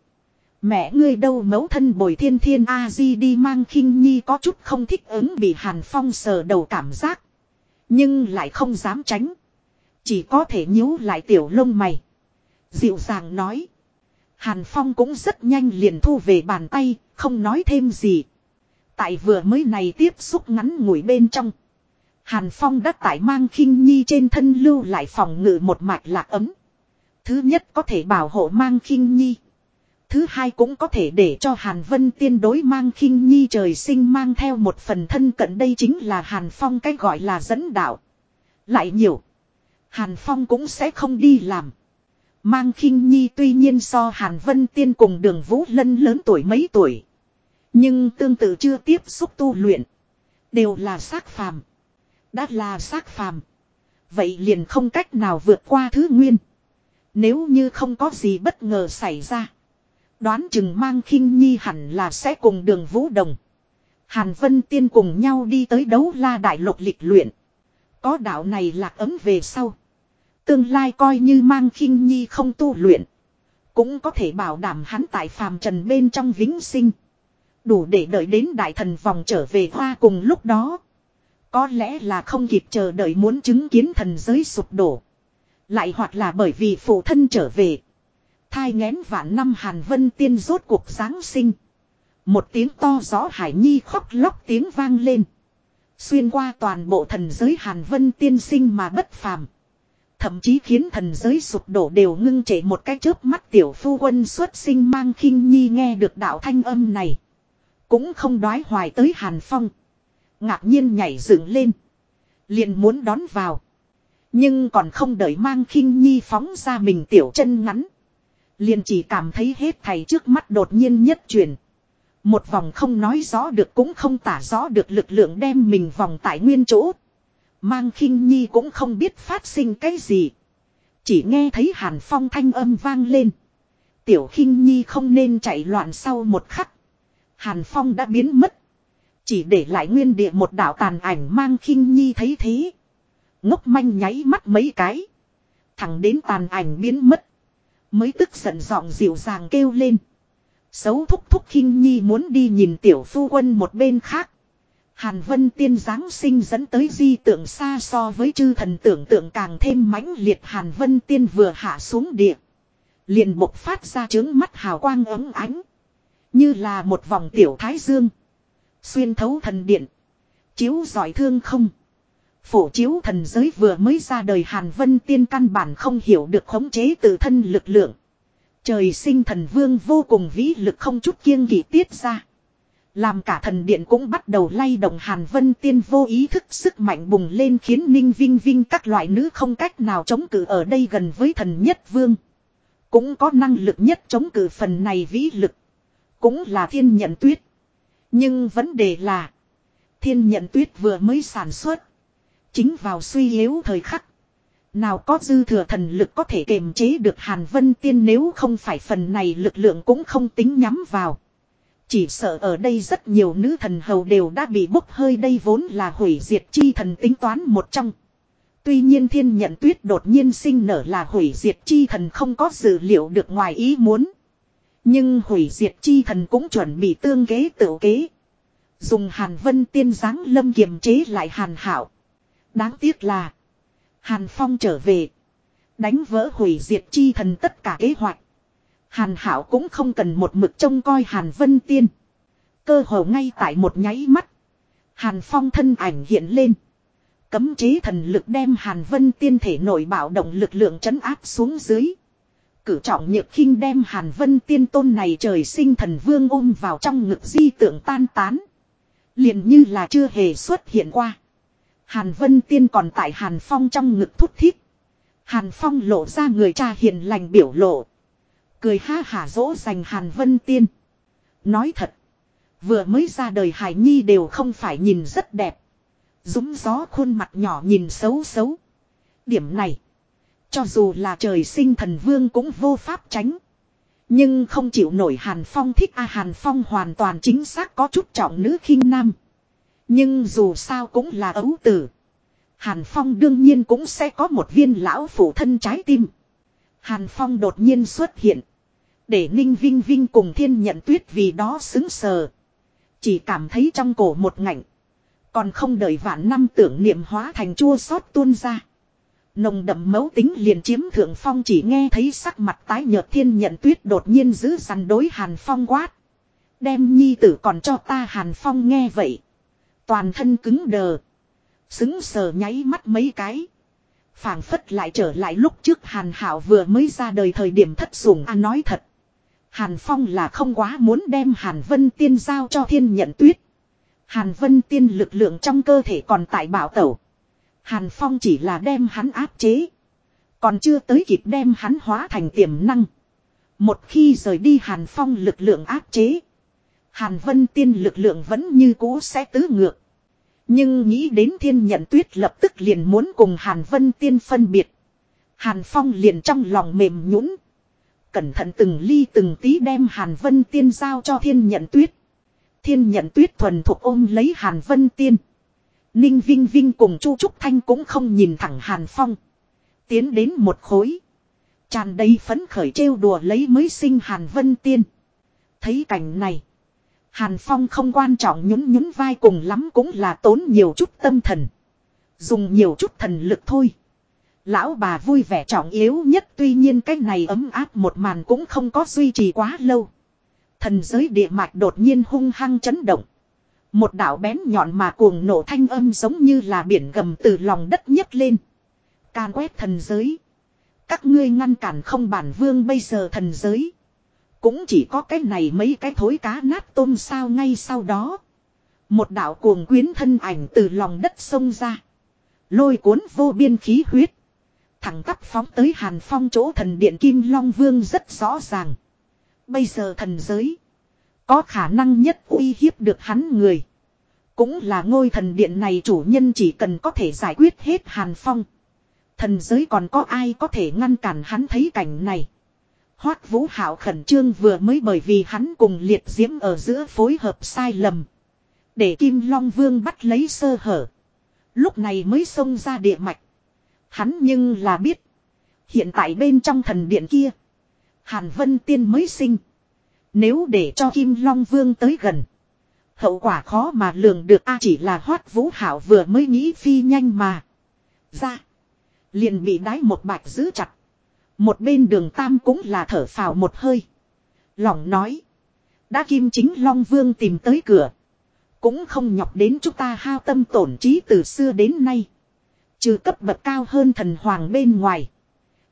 Mẹ ngươi đâu mấu thân bồi thiên thiên A-di đi mang khinh nhi có chút không thích ứng bị Hàn Phong sờ đầu cảm giác. Nhưng lại không dám tránh. Chỉ có thể nhíu lại tiểu lông mày. Dịu dàng nói. Hàn Phong cũng rất nhanh liền thu về bàn tay, không nói thêm gì. Tại vừa mới này tiếp xúc ngắn ngủi bên trong. Hàn Phong đã tải mang khinh nhi trên thân lưu lại phòng ngự một mạch lạc ấm. Thứ nhất có thể bảo hộ mang khinh nhi. Thứ hai cũng có thể để cho Hàn Vân tiên đối mang khinh nhi trời sinh mang theo một phần thân cận đây chính là Hàn Phong cái gọi là dẫn đạo. Lại nhiều. Hàn Phong cũng sẽ không đi làm. Mang khinh nhi tuy nhiên so Hàn Vân tiên cùng đường Vũ Lân lớn tuổi mấy tuổi. Nhưng tương tự chưa tiếp xúc tu luyện. Đều là xác phàm. Đã là xác phàm. Vậy liền không cách nào vượt qua thứ nguyên. Nếu như không có gì bất ngờ xảy ra. Đoán chừng mang khinh nhi hẳn là sẽ cùng đường vũ đồng. Hàn Vân Tiên cùng nhau đi tới đấu la đại lục lịch luyện. Có đạo này lạc ấm về sau. Tương lai coi như mang khinh nhi không tu luyện. Cũng có thể bảo đảm hắn tại phàm trần bên trong vĩnh sinh. Đủ để đợi đến đại thần vòng trở về hoa cùng lúc đó. Có lẽ là không kịp chờ đợi muốn chứng kiến thần giới sụp đổ. Lại hoặc là bởi vì phụ thân trở về. Thai ngén vạn năm Hàn Vân Tiên rốt cuộc Giáng sinh. Một tiếng to gió Hải Nhi khóc lóc tiếng vang lên. Xuyên qua toàn bộ thần giới Hàn Vân Tiên sinh mà bất phàm. Thậm chí khiến thần giới sụp đổ đều ngưng trễ một cái chớp mắt tiểu phu quân xuất sinh mang khinh nhi nghe được đạo thanh âm này. Cũng không đoái hoài tới Hàn Phong. Ngạc nhiên nhảy dựng lên. Liền muốn đón vào. Nhưng còn không đợi mang khinh nhi phóng ra mình tiểu chân ngắn. Liền chỉ cảm thấy hết thầy trước mắt đột nhiên nhất truyền, Một vòng không nói rõ được cũng không tả rõ được lực lượng đem mình vòng tại nguyên chỗ. Mang khinh nhi cũng không biết phát sinh cái gì. Chỉ nghe thấy hàn phong thanh âm vang lên. Tiểu khinh nhi không nên chạy loạn sau một khắc. Hàn phong đã biến mất. Chỉ để lại nguyên địa một đạo tàn ảnh mang khinh nhi thấy thế. Ngốc manh nháy mắt mấy cái. Thẳng đến tàn ảnh biến mất. Mới tức giận giọng dịu dàng kêu lên. Xấu thúc thúc khinh nhi muốn đi nhìn tiểu phu quân một bên khác. Hàn Vân Tiên Giáng sinh dẫn tới di tượng xa so với chư thần tưởng tượng càng thêm mãnh liệt Hàn Vân Tiên vừa hạ xuống địa. Liền bộc phát ra trướng mắt hào quang ấm ánh. Như là một vòng tiểu thái dương. Xuyên thấu thần điện. Chiếu giỏi thương không. Phổ chiếu thần giới vừa mới ra đời Hàn Vân Tiên căn bản không hiểu được khống chế tự thân lực lượng. Trời sinh thần vương vô cùng vĩ lực không chút kiêng kỵ tiết ra. Làm cả thần điện cũng bắt đầu lay động Hàn Vân Tiên vô ý thức sức mạnh bùng lên khiến Ninh Vinh Vinh các loại nữ không cách nào chống cự ở đây gần với thần nhất vương. Cũng có năng lực nhất chống cự phần này vĩ lực. Cũng là thiên nhận tuyết. Nhưng vấn đề là, thiên nhận tuyết vừa mới sản xuất. Chính vào suy yếu thời khắc. Nào có dư thừa thần lực có thể kềm chế được Hàn Vân Tiên nếu không phải phần này lực lượng cũng không tính nhắm vào. Chỉ sợ ở đây rất nhiều nữ thần hầu đều đã bị bốc hơi đây vốn là hủy diệt chi thần tính toán một trong. Tuy nhiên thiên nhận tuyết đột nhiên sinh nở là hủy diệt chi thần không có dự liệu được ngoài ý muốn. Nhưng hủy diệt chi thần cũng chuẩn bị tương kế tự kế. Dùng hàn vân tiên giáng lâm kiềm chế lại hàn hảo. Đáng tiếc là, Hàn Phong trở về. Đánh vỡ hủy diệt chi thần tất cả kế hoạch. Hàn Hảo cũng không cần một mực trông coi Hàn Vân Tiên. Cơ hồ ngay tại một nháy mắt. Hàn Phong thân ảnh hiện lên. Cấm chế thần lực đem Hàn Vân Tiên thể nổi bạo động lực lượng chấn áp xuống dưới. Cử trọng nhược khinh đem Hàn Vân Tiên tôn này trời sinh thần vương ôm vào trong ngực di tượng tan tán. liền như là chưa hề xuất hiện qua. Hàn Vân Tiên còn tại Hàn Phong trong ngực thút thít. Hàn Phong lộ ra người cha hiền lành biểu lộ. Cười ha hả dỗ dành Hàn Vân Tiên. Nói thật. Vừa mới ra đời Hải Nhi đều không phải nhìn rất đẹp. Dũng gió khuôn mặt nhỏ nhìn xấu xấu. Điểm này. Cho dù là trời sinh thần vương cũng vô pháp tránh. Nhưng không chịu nổi Hàn Phong thích a à, Hàn Phong hoàn toàn chính xác có chút trọng nữ khinh nam. Nhưng dù sao cũng là ấu tử. Hàn Phong đương nhiên cũng sẽ có một viên lão phụ thân trái tim. Hàn Phong đột nhiên xuất hiện. Để Ninh Vinh Vinh cùng thiên nhận tuyết vì đó xứng sờ. Chỉ cảm thấy trong cổ một ngạnh. Còn không đợi vạn năm tưởng niệm hóa thành chua xót tuôn ra. Nồng đậm mấu tính liền chiếm thượng phong chỉ nghe thấy sắc mặt tái nhợt thiên nhận tuyết đột nhiên giữ săn đối Hàn Phong quát. Đem nhi tử còn cho ta Hàn Phong nghe vậy. Toàn thân cứng đờ. Xứng sờ nháy mắt mấy cái. phảng phất lại trở lại lúc trước Hàn Hảo vừa mới ra đời thời điểm thất sủng a nói thật. Hàn Phong là không quá muốn đem Hàn Vân Tiên giao cho thiên nhận tuyết. Hàn Vân Tiên lực lượng trong cơ thể còn tại bảo tẩu. Hàn Phong chỉ là đem hắn áp chế. Còn chưa tới kịp đem hắn hóa thành tiềm năng. Một khi rời đi Hàn Phong lực lượng áp chế. Hàn Vân Tiên lực lượng vẫn như cũ sẽ tứ ngược. Nhưng nghĩ đến thiên nhận tuyết lập tức liền muốn cùng Hàn Vân Tiên phân biệt. Hàn Phong liền trong lòng mềm nhũn, Cẩn thận từng ly từng tí đem Hàn Vân Tiên giao cho thiên nhận tuyết. Thiên nhận tuyết thuần thuộc ôm lấy Hàn Vân Tiên. Ninh Vinh Vinh cùng Chu Trúc Thanh cũng không nhìn thẳng Hàn Phong. Tiến đến một khối. Tràn đầy phấn khởi trêu đùa lấy mới sinh Hàn Vân Tiên. Thấy cảnh này. Hàn Phong không quan trọng nhún nhún vai cùng lắm cũng là tốn nhiều chút tâm thần. Dùng nhiều chút thần lực thôi. Lão bà vui vẻ trọng yếu nhất tuy nhiên cái này ấm áp một màn cũng không có duy trì quá lâu. Thần giới địa mạch đột nhiên hung hăng chấn động. Một đảo bén nhọn mà cuồng nổ thanh âm giống như là biển gầm từ lòng đất nhấc lên. Can quét thần giới. Các ngươi ngăn cản không bản vương bây giờ thần giới. Cũng chỉ có cái này mấy cái thối cá nát tôm sao ngay sau đó. Một đạo cuồng quyến thân ảnh từ lòng đất sông ra. Lôi cuốn vô biên khí huyết. Thẳng tắp phóng tới hàn phong chỗ thần điện Kim Long Vương rất rõ ràng. Bây giờ thần giới. Có khả năng nhất uy hiếp được hắn người. Cũng là ngôi thần điện này chủ nhân chỉ cần có thể giải quyết hết hàn phong. Thần giới còn có ai có thể ngăn cản hắn thấy cảnh này. Hoát vũ hảo khẩn trương vừa mới bởi vì hắn cùng liệt diễm ở giữa phối hợp sai lầm. Để Kim Long Vương bắt lấy sơ hở. Lúc này mới xông ra địa mạch. Hắn nhưng là biết. Hiện tại bên trong thần điện kia. Hàn Vân Tiên mới sinh. Nếu để cho Kim Long Vương tới gần. Hậu quả khó mà lường được a chỉ là hoát vũ hảo vừa mới nghĩ phi nhanh mà. Ra. Liền bị đái một bạch giữ chặt. Một bên đường tam cũng là thở phào một hơi. Lòng nói. Đã kim chính Long Vương tìm tới cửa. Cũng không nhọc đến chúng ta hao tâm tổn trí từ xưa đến nay. Trừ cấp bậc cao hơn thần hoàng bên ngoài.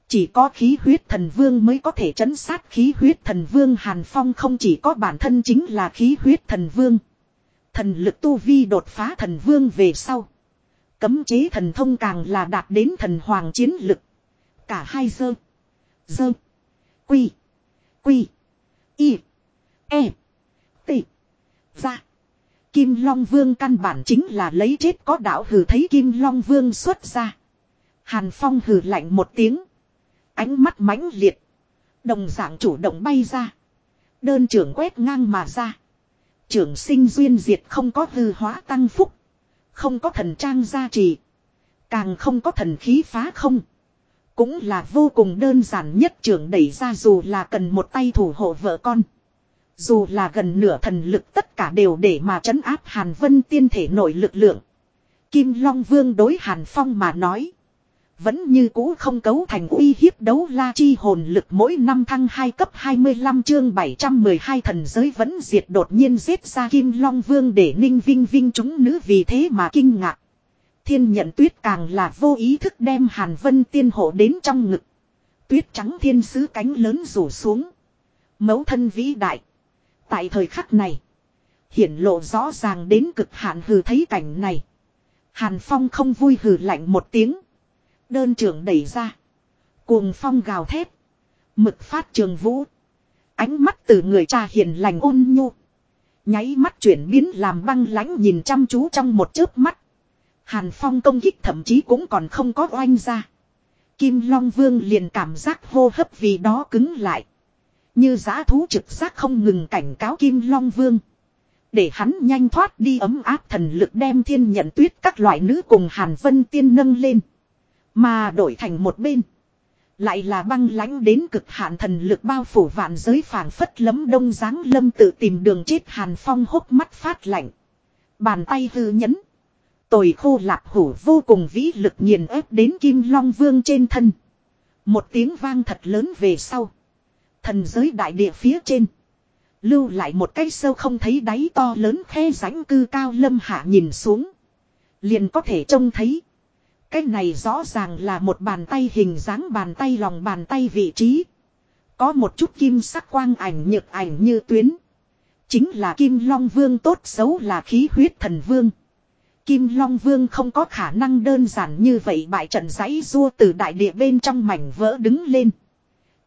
Chỉ có khí huyết thần vương mới có thể chấn sát khí huyết thần vương Hàn Phong không chỉ có bản thân chính là khí huyết thần vương. Thần lực tu vi đột phá thần vương về sau. Cấm chế thần thông càng là đạt đến thần hoàng chiến lực. Cả hai dơ. Dơ. Quy. Quy. Y. E. T. Ra. Kim Long Vương căn bản chính là lấy chết có đạo hử thấy Kim Long Vương xuất ra. Hàn Phong hử lạnh một tiếng. Ánh mắt mãnh liệt. Đồng dạng chủ động bay ra. Đơn trưởng quét ngang mà ra. Trưởng sinh duyên diệt không có hư hóa tăng phúc. Không có thần trang gia trì. Càng không có thần khí phá không. Cũng là vô cùng đơn giản nhất trưởng đẩy ra dù là cần một tay thủ hộ vợ con. Dù là gần nửa thần lực tất cả đều để mà trấn áp Hàn Vân tiên thể nội lực lượng. Kim Long Vương đối Hàn Phong mà nói. Vẫn như cũ không cấu thành uy hiếp đấu la chi hồn lực mỗi năm thăng 2 cấp 25 chương 712 thần giới vẫn diệt đột nhiên giết ra Kim Long Vương để ninh vinh vinh chúng nữ vì thế mà kinh ngạc. Thiên nhận tuyết càng là vô ý thức đem Hàn Vân tiên hộ đến trong ngực. Tuyết trắng thiên sứ cánh lớn rủ xuống. Mấu thân vĩ đại. Tại thời khắc này. Hiển lộ rõ ràng đến cực hạn hừ thấy cảnh này. Hàn Phong không vui hừ lạnh một tiếng. Đơn trưởng đẩy ra. Cuồng phong gào thét. Mực phát trường vũ. Ánh mắt từ người cha hiền lành ôn nhu. Nháy mắt chuyển biến làm băng lãnh nhìn chăm chú trong một chớp mắt. Hàn Phong công kích thậm chí cũng còn không có oanh ra. Kim Long Vương liền cảm giác hô hấp vì đó cứng lại. Như giã thú trực giác không ngừng cảnh cáo Kim Long Vương. Để hắn nhanh thoát đi ấm áp thần lực đem thiên nhận tuyết các loại nữ cùng Hàn Vân Tiên nâng lên. Mà đổi thành một bên. Lại là băng lãnh đến cực hạn thần lực bao phủ vạn giới phảng phất lấm đông dáng lâm tự tìm đường chết Hàn Phong hốc mắt phát lạnh. Bàn tay hư nhấn. Tồi khô lạp hủ vô cùng vĩ lực nghiền ép đến Kim Long Vương trên thân. Một tiếng vang thật lớn về sau. Thần giới đại địa phía trên. Lưu lại một cái sâu không thấy đáy to lớn khe rãnh cư cao lâm hạ nhìn xuống. Liền có thể trông thấy. Cái này rõ ràng là một bàn tay hình dáng bàn tay lòng bàn tay vị trí. Có một chút kim sắc quang ảnh nhược ảnh như tuyến. Chính là Kim Long Vương tốt xấu là khí huyết thần vương. Kim Long Vương không có khả năng đơn giản như vậy bại trận giấy rua từ đại địa bên trong mảnh vỡ đứng lên.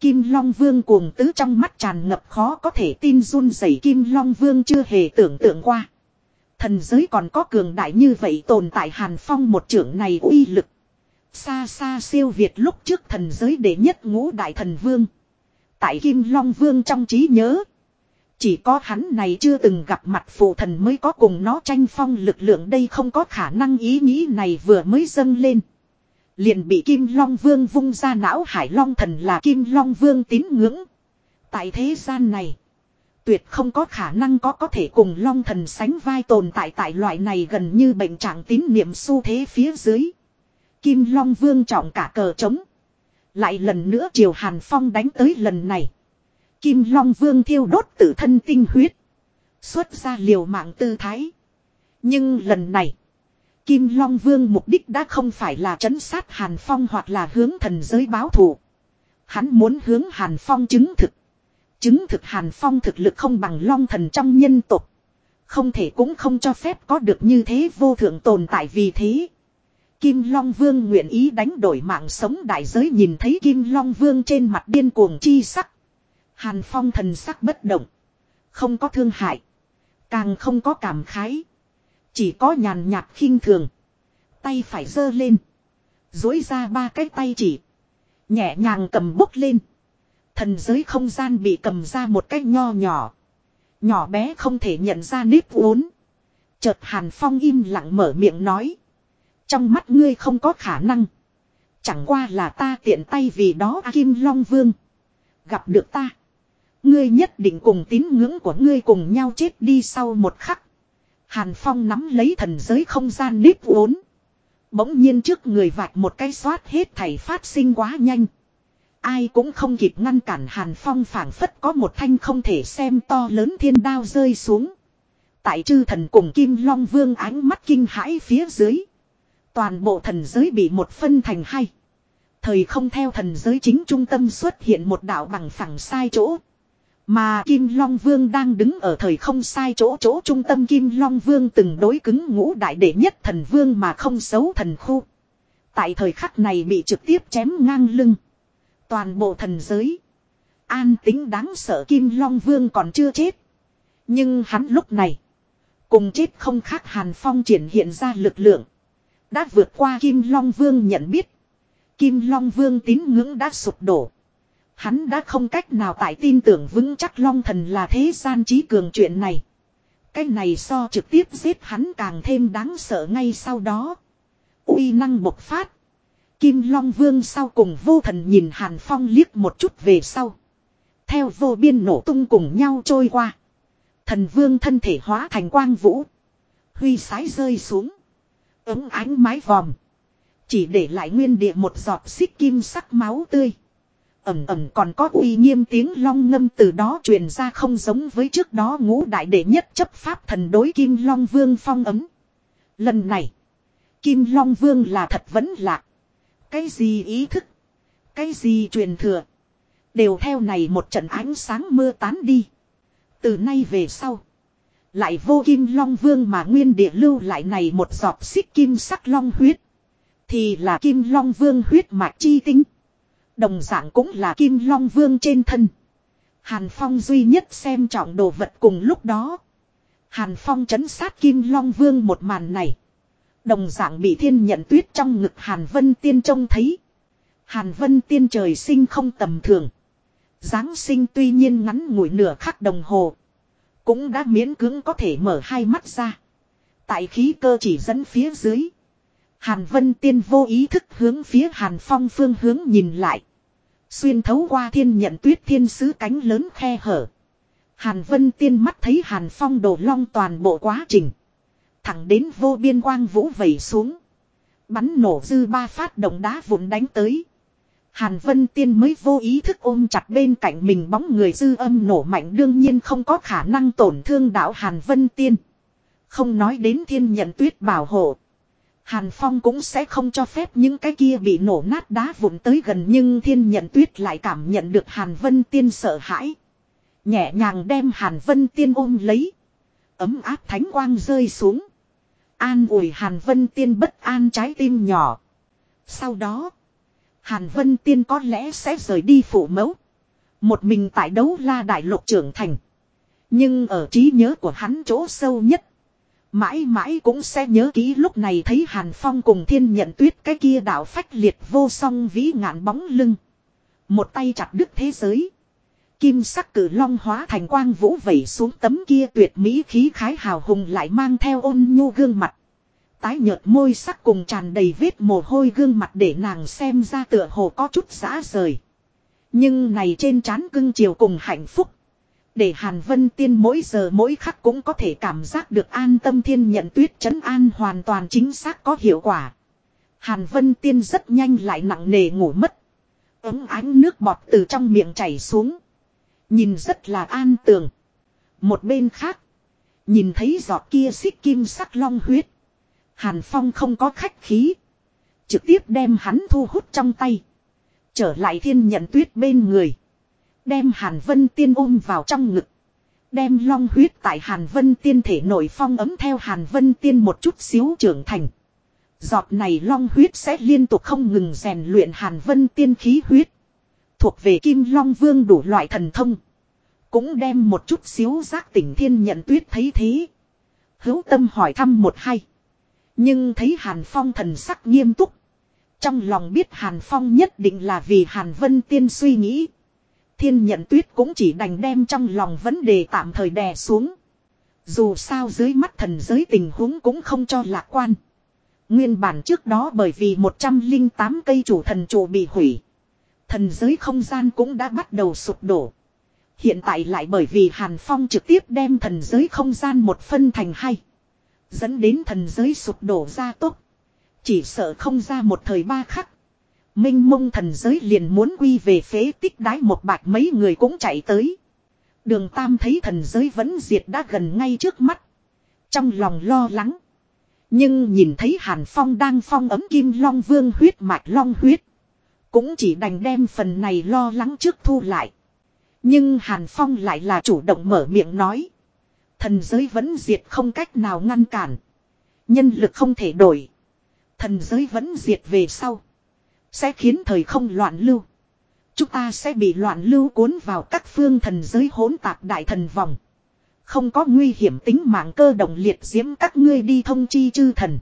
Kim Long Vương cuồng tứ trong mắt tràn ngập khó có thể tin run rẩy Kim Long Vương chưa hề tưởng tượng qua. Thần giới còn có cường đại như vậy tồn tại Hàn Phong một trưởng này uy lực. Xa xa siêu Việt lúc trước thần giới đệ nhất ngũ đại thần vương. Tại Kim Long Vương trong trí nhớ. Chỉ có hắn này chưa từng gặp mặt phụ thần mới có cùng nó tranh phong lực lượng đây không có khả năng ý nghĩ này vừa mới dâng lên. Liền bị Kim Long Vương vung ra não Hải Long thần là Kim Long Vương tín ngưỡng. Tại thế gian này. Tuyệt không có khả năng có có thể cùng Long thần sánh vai tồn tại tại loại này gần như bệnh trạng tín niệm xu thế phía dưới. Kim Long Vương trọng cả cờ trống. Lại lần nữa Triều Hàn Phong đánh tới lần này. Kim Long Vương thiêu đốt tự thân tinh huyết. Xuất ra liều mạng tư thái. Nhưng lần này. Kim Long Vương mục đích đã không phải là chấn sát Hàn Phong hoặc là hướng thần giới báo thù. Hắn muốn hướng Hàn Phong chứng thực. Chứng thực Hàn Phong thực lực không bằng Long thần trong nhân tộc. Không thể cũng không cho phép có được như thế vô thượng tồn tại vì thế. Kim Long Vương nguyện ý đánh đổi mạng sống đại giới nhìn thấy Kim Long Vương trên mặt điên cuồng chi sắc. Hàn Phong thần sắc bất động. Không có thương hại. Càng không có cảm khái. Chỉ có nhàn nhạt khinh thường. Tay phải giơ lên. Dối ra ba cái tay chỉ. Nhẹ nhàng cầm bút lên. Thần giới không gian bị cầm ra một cách nho nhỏ. Nhỏ bé không thể nhận ra nếp uốn. Chợt Hàn Phong im lặng mở miệng nói. Trong mắt ngươi không có khả năng. Chẳng qua là ta tiện tay vì đó Kim Long Vương. Gặp được ta. Ngươi nhất định cùng tín ngưỡng của ngươi cùng nhau chết đi sau một khắc. Hàn Phong nắm lấy thần giới không gian nếp uốn. Bỗng nhiên trước người vạch một cái xoát hết thảy phát sinh quá nhanh. Ai cũng không kịp ngăn cản Hàn Phong phảng phất có một thanh không thể xem to lớn thiên đao rơi xuống. Tại chư thần cùng Kim Long Vương ánh mắt kinh hãi phía dưới. Toàn bộ thần giới bị một phân thành hai. Thời không theo thần giới chính trung tâm xuất hiện một đạo bằng phẳng sai chỗ. Mà Kim Long Vương đang đứng ở thời không sai chỗ chỗ trung tâm Kim Long Vương từng đối cứng ngũ đại đệ nhất thần vương mà không xấu thần khu. Tại thời khắc này bị trực tiếp chém ngang lưng. Toàn bộ thần giới. An tính đáng sợ Kim Long Vương còn chưa chết. Nhưng hắn lúc này. Cùng chết không khác Hàn Phong triển hiện ra lực lượng. Đã vượt qua Kim Long Vương nhận biết. Kim Long Vương tín ngưỡng đã sụp đổ. Hắn đã không cách nào tại tin tưởng vững chắc Long Thần là thế gian trí cường chuyện này. Cái này so trực tiếp giết hắn càng thêm đáng sợ ngay sau đó. uy năng bộc phát. Kim Long Vương sau cùng vô thần nhìn Hàn Phong liếc một chút về sau. Theo vô biên nổ tung cùng nhau trôi qua. Thần Vương thân thể hóa thành quang vũ. Huy sái rơi xuống. Ứng ánh mái vòm. Chỉ để lại nguyên địa một giọt xích kim sắc máu tươi. Ẩm ẩm còn có uy nghiêm tiếng long ngâm từ đó truyền ra không giống với trước đó ngũ đại đệ nhất chấp pháp thần đối Kim Long Vương phong ấm. Lần này, Kim Long Vương là thật vẫn lạc. Cái gì ý thức? Cái gì truyền thừa? Đều theo này một trận ánh sáng mưa tán đi. Từ nay về sau. Lại vô kim long vương mà nguyên địa lưu lại này một giọt xích kim sắc long huyết. Thì là kim long vương huyết mạch chi tinh. Đồng dạng cũng là kim long vương trên thân. Hàn Phong duy nhất xem trọng đồ vật cùng lúc đó. Hàn Phong chấn sát kim long vương một màn này. Đồng dạng bị thiên nhận tuyết trong ngực Hàn Vân Tiên trông thấy. Hàn Vân Tiên trời sinh không tầm thường. Giáng sinh tuy nhiên ngắn ngủi nửa khắc đồng hồ. Cũng đã miễn cưỡng có thể mở hai mắt ra. Tại khí cơ chỉ dẫn phía dưới. Hàn Vân Tiên vô ý thức hướng phía Hàn Phong phương hướng nhìn lại. Xuyên thấu qua thiên nhận tuyết thiên sứ cánh lớn khe hở. Hàn Vân Tiên mắt thấy Hàn Phong đổ long toàn bộ quá trình. Thẳng đến vô biên quang vũ vẩy xuống. Bắn nổ dư ba phát động đá vụn đánh tới. Hàn Vân Tiên mới vô ý thức ôm chặt bên cạnh mình bóng người dư âm nổ mạnh đương nhiên không có khả năng tổn thương đạo Hàn Vân Tiên. Không nói đến thiên nhận tuyết bảo hộ. Hàn Phong cũng sẽ không cho phép những cái kia bị nổ nát đá vụn tới gần nhưng thiên nhận tuyết lại cảm nhận được Hàn Vân Tiên sợ hãi. Nhẹ nhàng đem Hàn Vân Tiên ôm lấy. Ấm áp thánh quang rơi xuống. An ủi Hàn Vân Tiên bất an trái tim nhỏ. Sau đó, Hàn Vân Tiên có lẽ sẽ rời đi phủ mẫu. Một mình tại đấu la đại lục trưởng thành. Nhưng ở trí nhớ của hắn chỗ sâu nhất. Mãi mãi cũng sẽ nhớ ký lúc này thấy Hàn Phong cùng thiên nhận tuyết cái kia đạo phách liệt vô song vĩ ngạn bóng lưng. Một tay chặt đứt thế giới. Kim sắc cử long hóa thành quang vũ vẩy xuống tấm kia tuyệt mỹ khí khái hào hùng lại mang theo ôn nhu gương mặt. Tái nhợt môi sắc cùng tràn đầy vết mồ hôi gương mặt để nàng xem ra tựa hồ có chút giã rời. Nhưng này trên trán cưng chiều cùng hạnh phúc. Để Hàn Vân Tiên mỗi giờ mỗi khắc cũng có thể cảm giác được an tâm thiên nhận tuyết chấn an hoàn toàn chính xác có hiệu quả. Hàn Vân Tiên rất nhanh lại nặng nề ngủ mất. Ấm ánh nước bọt từ trong miệng chảy xuống. Nhìn rất là an tường. Một bên khác. Nhìn thấy giọt kia xích kim sắc long huyết. Hàn Phong không có khách khí. Trực tiếp đem hắn thu hút trong tay. Trở lại thiên nhận tuyết bên người. Đem Hàn Vân Tiên ôm vào trong ngực. Đem long huyết tại Hàn Vân Tiên thể nội phong ấm theo Hàn Vân Tiên một chút xíu trưởng thành. Giọt này long huyết sẽ liên tục không ngừng rèn luyện Hàn Vân Tiên khí huyết. Thuộc về Kim Long Vương đủ loại thần thông. Cũng đem một chút xíu giác tỉnh thiên nhận tuyết thấy thế. Hữu tâm hỏi thăm một hay. Nhưng thấy Hàn Phong thần sắc nghiêm túc. Trong lòng biết Hàn Phong nhất định là vì Hàn Vân Tiên suy nghĩ. Thiên nhận tuyết cũng chỉ đành đem trong lòng vấn đề tạm thời đè xuống. Dù sao dưới mắt thần giới tình huống cũng không cho lạc quan. Nguyên bản trước đó bởi vì 108 cây chủ thần chủ bị hủy. Thần giới không gian cũng đã bắt đầu sụp đổ. Hiện tại lại bởi vì Hàn Phong trực tiếp đem thần giới không gian một phân thành hai. Dẫn đến thần giới sụp đổ ra tốt. Chỉ sợ không ra một thời ba khắc. Minh mông thần giới liền muốn quy về phế tích đái một bạc mấy người cũng chạy tới. Đường Tam thấy thần giới vẫn diệt đã gần ngay trước mắt. Trong lòng lo lắng. Nhưng nhìn thấy Hàn Phong đang phong ấm kim long vương huyết mạch long huyết. Cũng chỉ đành đem phần này lo lắng trước thu lại. Nhưng Hàn Phong lại là chủ động mở miệng nói. Thần giới vẫn diệt không cách nào ngăn cản. Nhân lực không thể đổi. Thần giới vẫn diệt về sau. Sẽ khiến thời không loạn lưu. Chúng ta sẽ bị loạn lưu cuốn vào các phương thần giới hỗn tạp đại thần vòng. Không có nguy hiểm tính mạng cơ động liệt diễm các ngươi đi thông chi chư thần.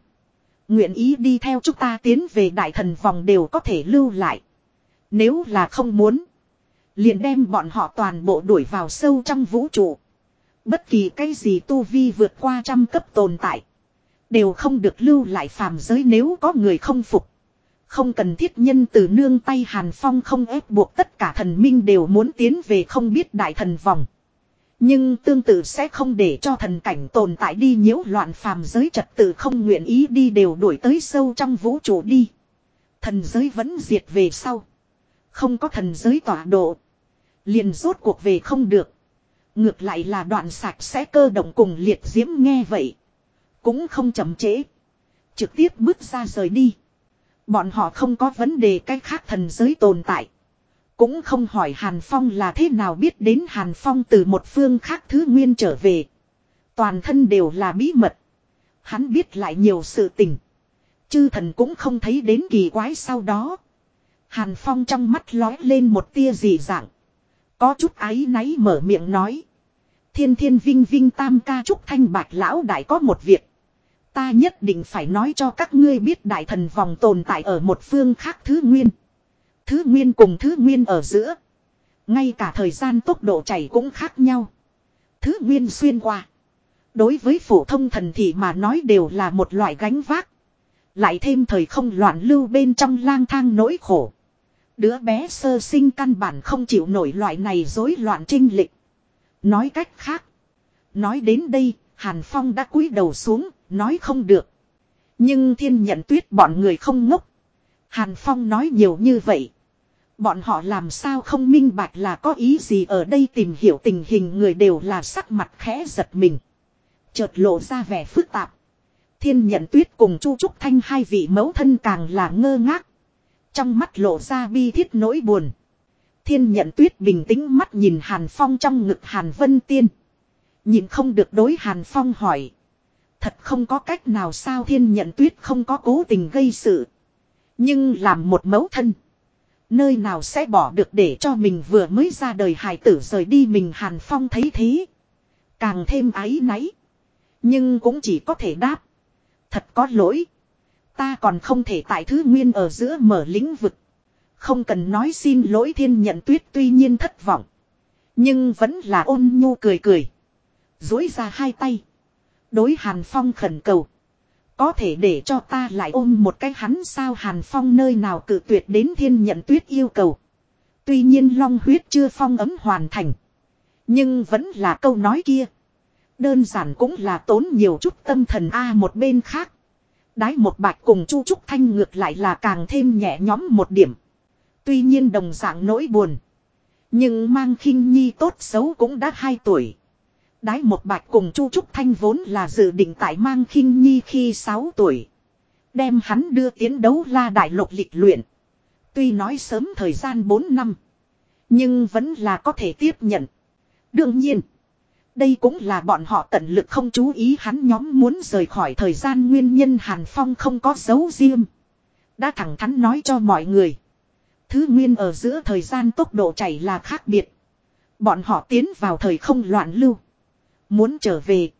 Nguyện ý đi theo chúng ta tiến về đại thần vòng đều có thể lưu lại. Nếu là không muốn. Liền đem bọn họ toàn bộ đuổi vào sâu trong vũ trụ. Bất kỳ cái gì tu vi vượt qua trăm cấp tồn tại. Đều không được lưu lại phàm giới nếu có người không phục. Không cần thiết nhân từ nương tay Hàn Phong không ép buộc tất cả thần minh đều muốn tiến về không biết đại thần vòng. Nhưng tương tự sẽ không để cho thần cảnh tồn tại đi nhiễu loạn phàm giới trật tự không nguyện ý đi đều đuổi tới sâu trong vũ trụ đi. Thần giới vẫn diệt về sau. Không có thần giới tỏa độ. Liền rốt cuộc về không được. Ngược lại là đoạn sạch sẽ cơ động cùng liệt diễm nghe vậy. Cũng không chậm trễ. Trực tiếp bước ra rời đi. Bọn họ không có vấn đề cách khác thần giới tồn tại. Cũng không hỏi Hàn Phong là thế nào biết đến Hàn Phong từ một phương khác thứ nguyên trở về. Toàn thân đều là bí mật. Hắn biết lại nhiều sự tình. Chư thần cũng không thấy đến kỳ quái sau đó. Hàn Phong trong mắt lói lên một tia dị dạng. Có chút áy náy mở miệng nói. Thiên thiên vinh vinh tam ca trúc thanh bạch lão đại có một việc. Ta nhất định phải nói cho các ngươi biết đại thần vòng tồn tại ở một phương khác thứ nguyên. Thứ nguyên cùng thứ nguyên ở giữa. Ngay cả thời gian tốc độ chảy cũng khác nhau. Thứ nguyên xuyên qua. Đối với phổ thông thần thị mà nói đều là một loại gánh vác. Lại thêm thời không loạn lưu bên trong lang thang nỗi khổ. Đứa bé sơ sinh căn bản không chịu nổi loại này rối loạn trinh lịch. Nói cách khác. Nói đến đây, Hàn Phong đã cúi đầu xuống, nói không được. Nhưng thiên nhận tuyết bọn người không ngốc. Hàn Phong nói nhiều như vậy. Bọn họ làm sao không minh bạch là có ý gì ở đây tìm hiểu tình hình người đều là sắc mặt khẽ giật mình. Chợt lộ ra vẻ phức tạp. Thiên nhận tuyết cùng Chu Trúc Thanh hai vị mẫu thân càng là ngơ ngác. Trong mắt lộ ra bi thiết nỗi buồn. Thiên nhận tuyết bình tĩnh mắt nhìn Hàn Phong trong ngực Hàn Vân Tiên. Nhìn không được đối Hàn Phong hỏi. Thật không có cách nào sao thiên nhận tuyết không có cố tình gây sự. Nhưng làm một mẫu thân. Nơi nào sẽ bỏ được để cho mình vừa mới ra đời hài tử rời đi mình Hàn Phong thấy thế. Càng thêm áy náy. Nhưng cũng chỉ có thể đáp. Thật có lỗi. Ta còn không thể tại thứ nguyên ở giữa mở lĩnh vực. Không cần nói xin lỗi thiên nhận tuyết tuy nhiên thất vọng. Nhưng vẫn là ôn nhu cười cười. Dối ra hai tay. Đối Hàn Phong khẩn cầu. Có thể để cho ta lại ôm một cái hắn sao Hàn Phong nơi nào cự tuyệt đến thiên nhận tuyết yêu cầu. Tuy nhiên long huyết chưa phong ấm hoàn thành. Nhưng vẫn là câu nói kia. Đơn giản cũng là tốn nhiều chút tâm thần A một bên khác. Đái một bạch cùng Chu Trúc Thanh ngược lại là càng thêm nhẹ nhóm một điểm. Tuy nhiên đồng dạng nỗi buồn. Nhưng mang khinh nhi tốt xấu cũng đã hai tuổi. Đái một bạch cùng Chu Trúc Thanh vốn là dự định tại mang khinh nhi khi 6 tuổi. Đem hắn đưa tiến đấu la đại lục lịch luyện. Tuy nói sớm thời gian 4 năm. Nhưng vẫn là có thể tiếp nhận. Đương nhiên. Đây cũng là bọn họ tận lực không chú ý hắn nhóm muốn rời khỏi thời gian nguyên nhân Hàn Phong không có dấu riêng. Đã thẳng thắn nói cho mọi người. Thứ nguyên ở giữa thời gian tốc độ chảy là khác biệt. Bọn họ tiến vào thời không loạn lưu. Muốn trở về.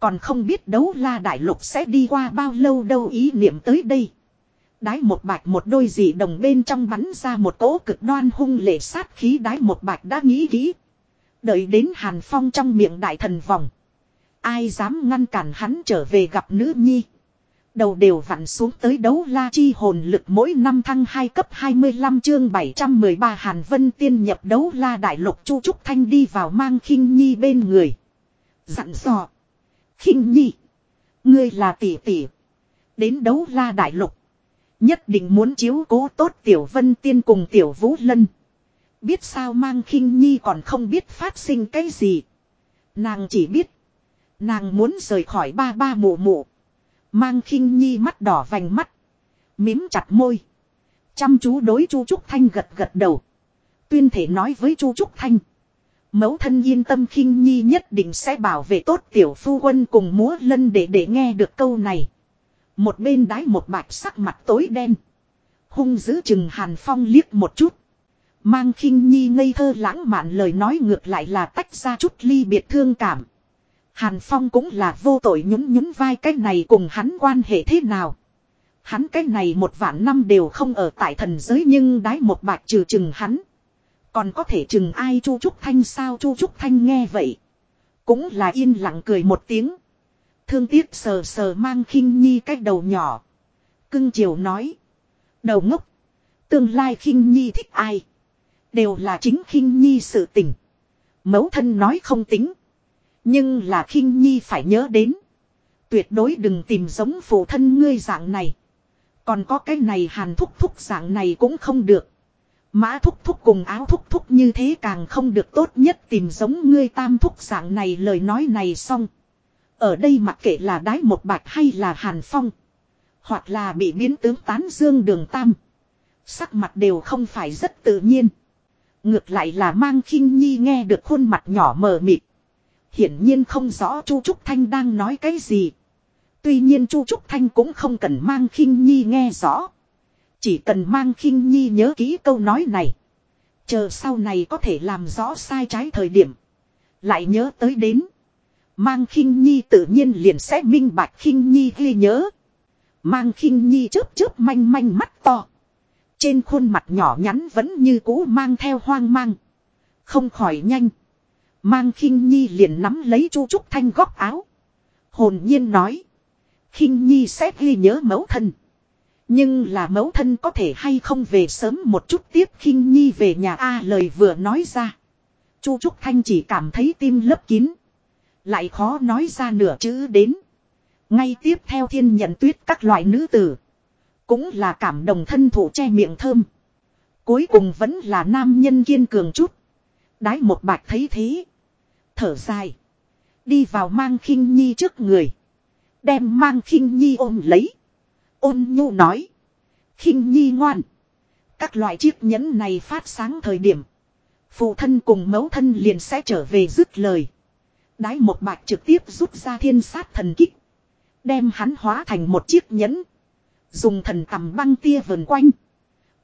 Còn không biết đấu la đại lục sẽ đi qua bao lâu đâu ý niệm tới đây. Đái một bạch một đôi dị đồng bên trong bắn ra một cỗ cực đoan hung lệ sát khí đái một bạch đã nghĩ kỹ. Đợi đến hàn phong trong miệng đại thần vòng. Ai dám ngăn cản hắn trở về gặp nữ nhi. Đầu đều vặn xuống tới đấu la chi hồn lực mỗi năm thăng 2 cấp 25 chương 713 Hàn Vân tiên nhập đấu la đại lục chu trúc thanh đi vào mang khinh nhi bên người. Dặn dò. khinh nhi. Ngươi là tỷ tỷ. Đến đấu la đại lục. Nhất định muốn chiếu cố tốt tiểu vân tiên cùng tiểu vũ lân. Biết sao mang khinh nhi còn không biết phát sinh cái gì. Nàng chỉ biết. Nàng muốn rời khỏi ba ba mụ mụ. Mang khinh nhi mắt đỏ vành mắt. Mím chặt môi. Chăm chú đối Chu Trúc Thanh gật gật đầu. Tuyên thể nói với Chu Trúc Thanh. Mẫu thân yên tâm khinh nhi nhất định sẽ bảo vệ tốt tiểu phu quân cùng múa lân để để nghe được câu này. Một bên đái một bạch sắc mặt tối đen. Hung giữ chừng Hàn Phong liếc một chút. Mang khinh nhi ngây thơ lãng mạn lời nói ngược lại là tách ra chút ly biệt thương cảm. Hàn Phong cũng là vô tội nhún nhún vai cái này cùng hắn quan hệ thế nào. Hắn cái này một vạn năm đều không ở tại thần giới nhưng đái một bạch trừ chừng hắn. Còn có thể chừng ai Chu Trúc Thanh sao Chu Trúc Thanh nghe vậy. Cũng là yên lặng cười một tiếng. Thương tiếc sờ sờ mang khinh nhi cách đầu nhỏ. Cưng chiều nói. Đầu ngốc. Tương lai khinh nhi thích ai. Đều là chính khinh nhi sự tình. Mẫu thân nói không tính. Nhưng là khinh nhi phải nhớ đến. Tuyệt đối đừng tìm giống phụ thân ngươi dạng này. Còn có cái này hàn thúc thúc dạng này cũng không được. Mã thúc thúc cùng áo thúc thúc như thế càng không được tốt nhất tìm giống ngươi tam thúc dạng này lời nói này xong. Ở đây mặc kệ là đái một bạch hay là hàn phong. Hoặc là bị biến tướng tán dương đường tam. Sắc mặt đều không phải rất tự nhiên. Ngược lại là mang khinh nhi nghe được khuôn mặt nhỏ mờ mịt. Hiển nhiên không rõ Chu Trúc Thanh đang nói cái gì. Tuy nhiên Chu Trúc Thanh cũng không cần mang khinh nhi nghe rõ. Chỉ cần mang khinh nhi nhớ kỹ câu nói này. Chờ sau này có thể làm rõ sai trái thời điểm. Lại nhớ tới đến. Mang khinh nhi tự nhiên liền sẽ minh bạch khinh nhi ghi nhớ. Mang khinh nhi chớp chớp manh manh mắt to. Trên khuôn mặt nhỏ nhắn vẫn như cũ mang theo hoang mang. Không khỏi nhanh. Mang khinh nhi liền nắm lấy chu trúc thanh góc áo. Hồn nhiên nói. khinh nhi sẽ ghi nhớ mẫu thân. Nhưng là mẫu thân có thể hay không về sớm một chút tiếp khinh nhi về nhà A lời vừa nói ra. Chu Trúc Thanh chỉ cảm thấy tim lấp kín. Lại khó nói ra nửa chữ đến. Ngay tiếp theo thiên nhận tuyết các loại nữ tử. Cũng là cảm đồng thân thủ che miệng thơm. Cuối cùng vẫn là nam nhân kiên cường chút. Đái một bạch thấy thế. Thở dài. Đi vào mang khinh nhi trước người. Đem mang khinh nhi ôm lấy. Ôn nhu nói. khinh nhi ngoan. Các loại chiếc nhẫn này phát sáng thời điểm. Phụ thân cùng mẫu thân liền sẽ trở về dứt lời. Đái một bạch trực tiếp rút ra thiên sát thần kích. Đem hắn hóa thành một chiếc nhẫn. Dùng thần tầm băng tia vần quanh.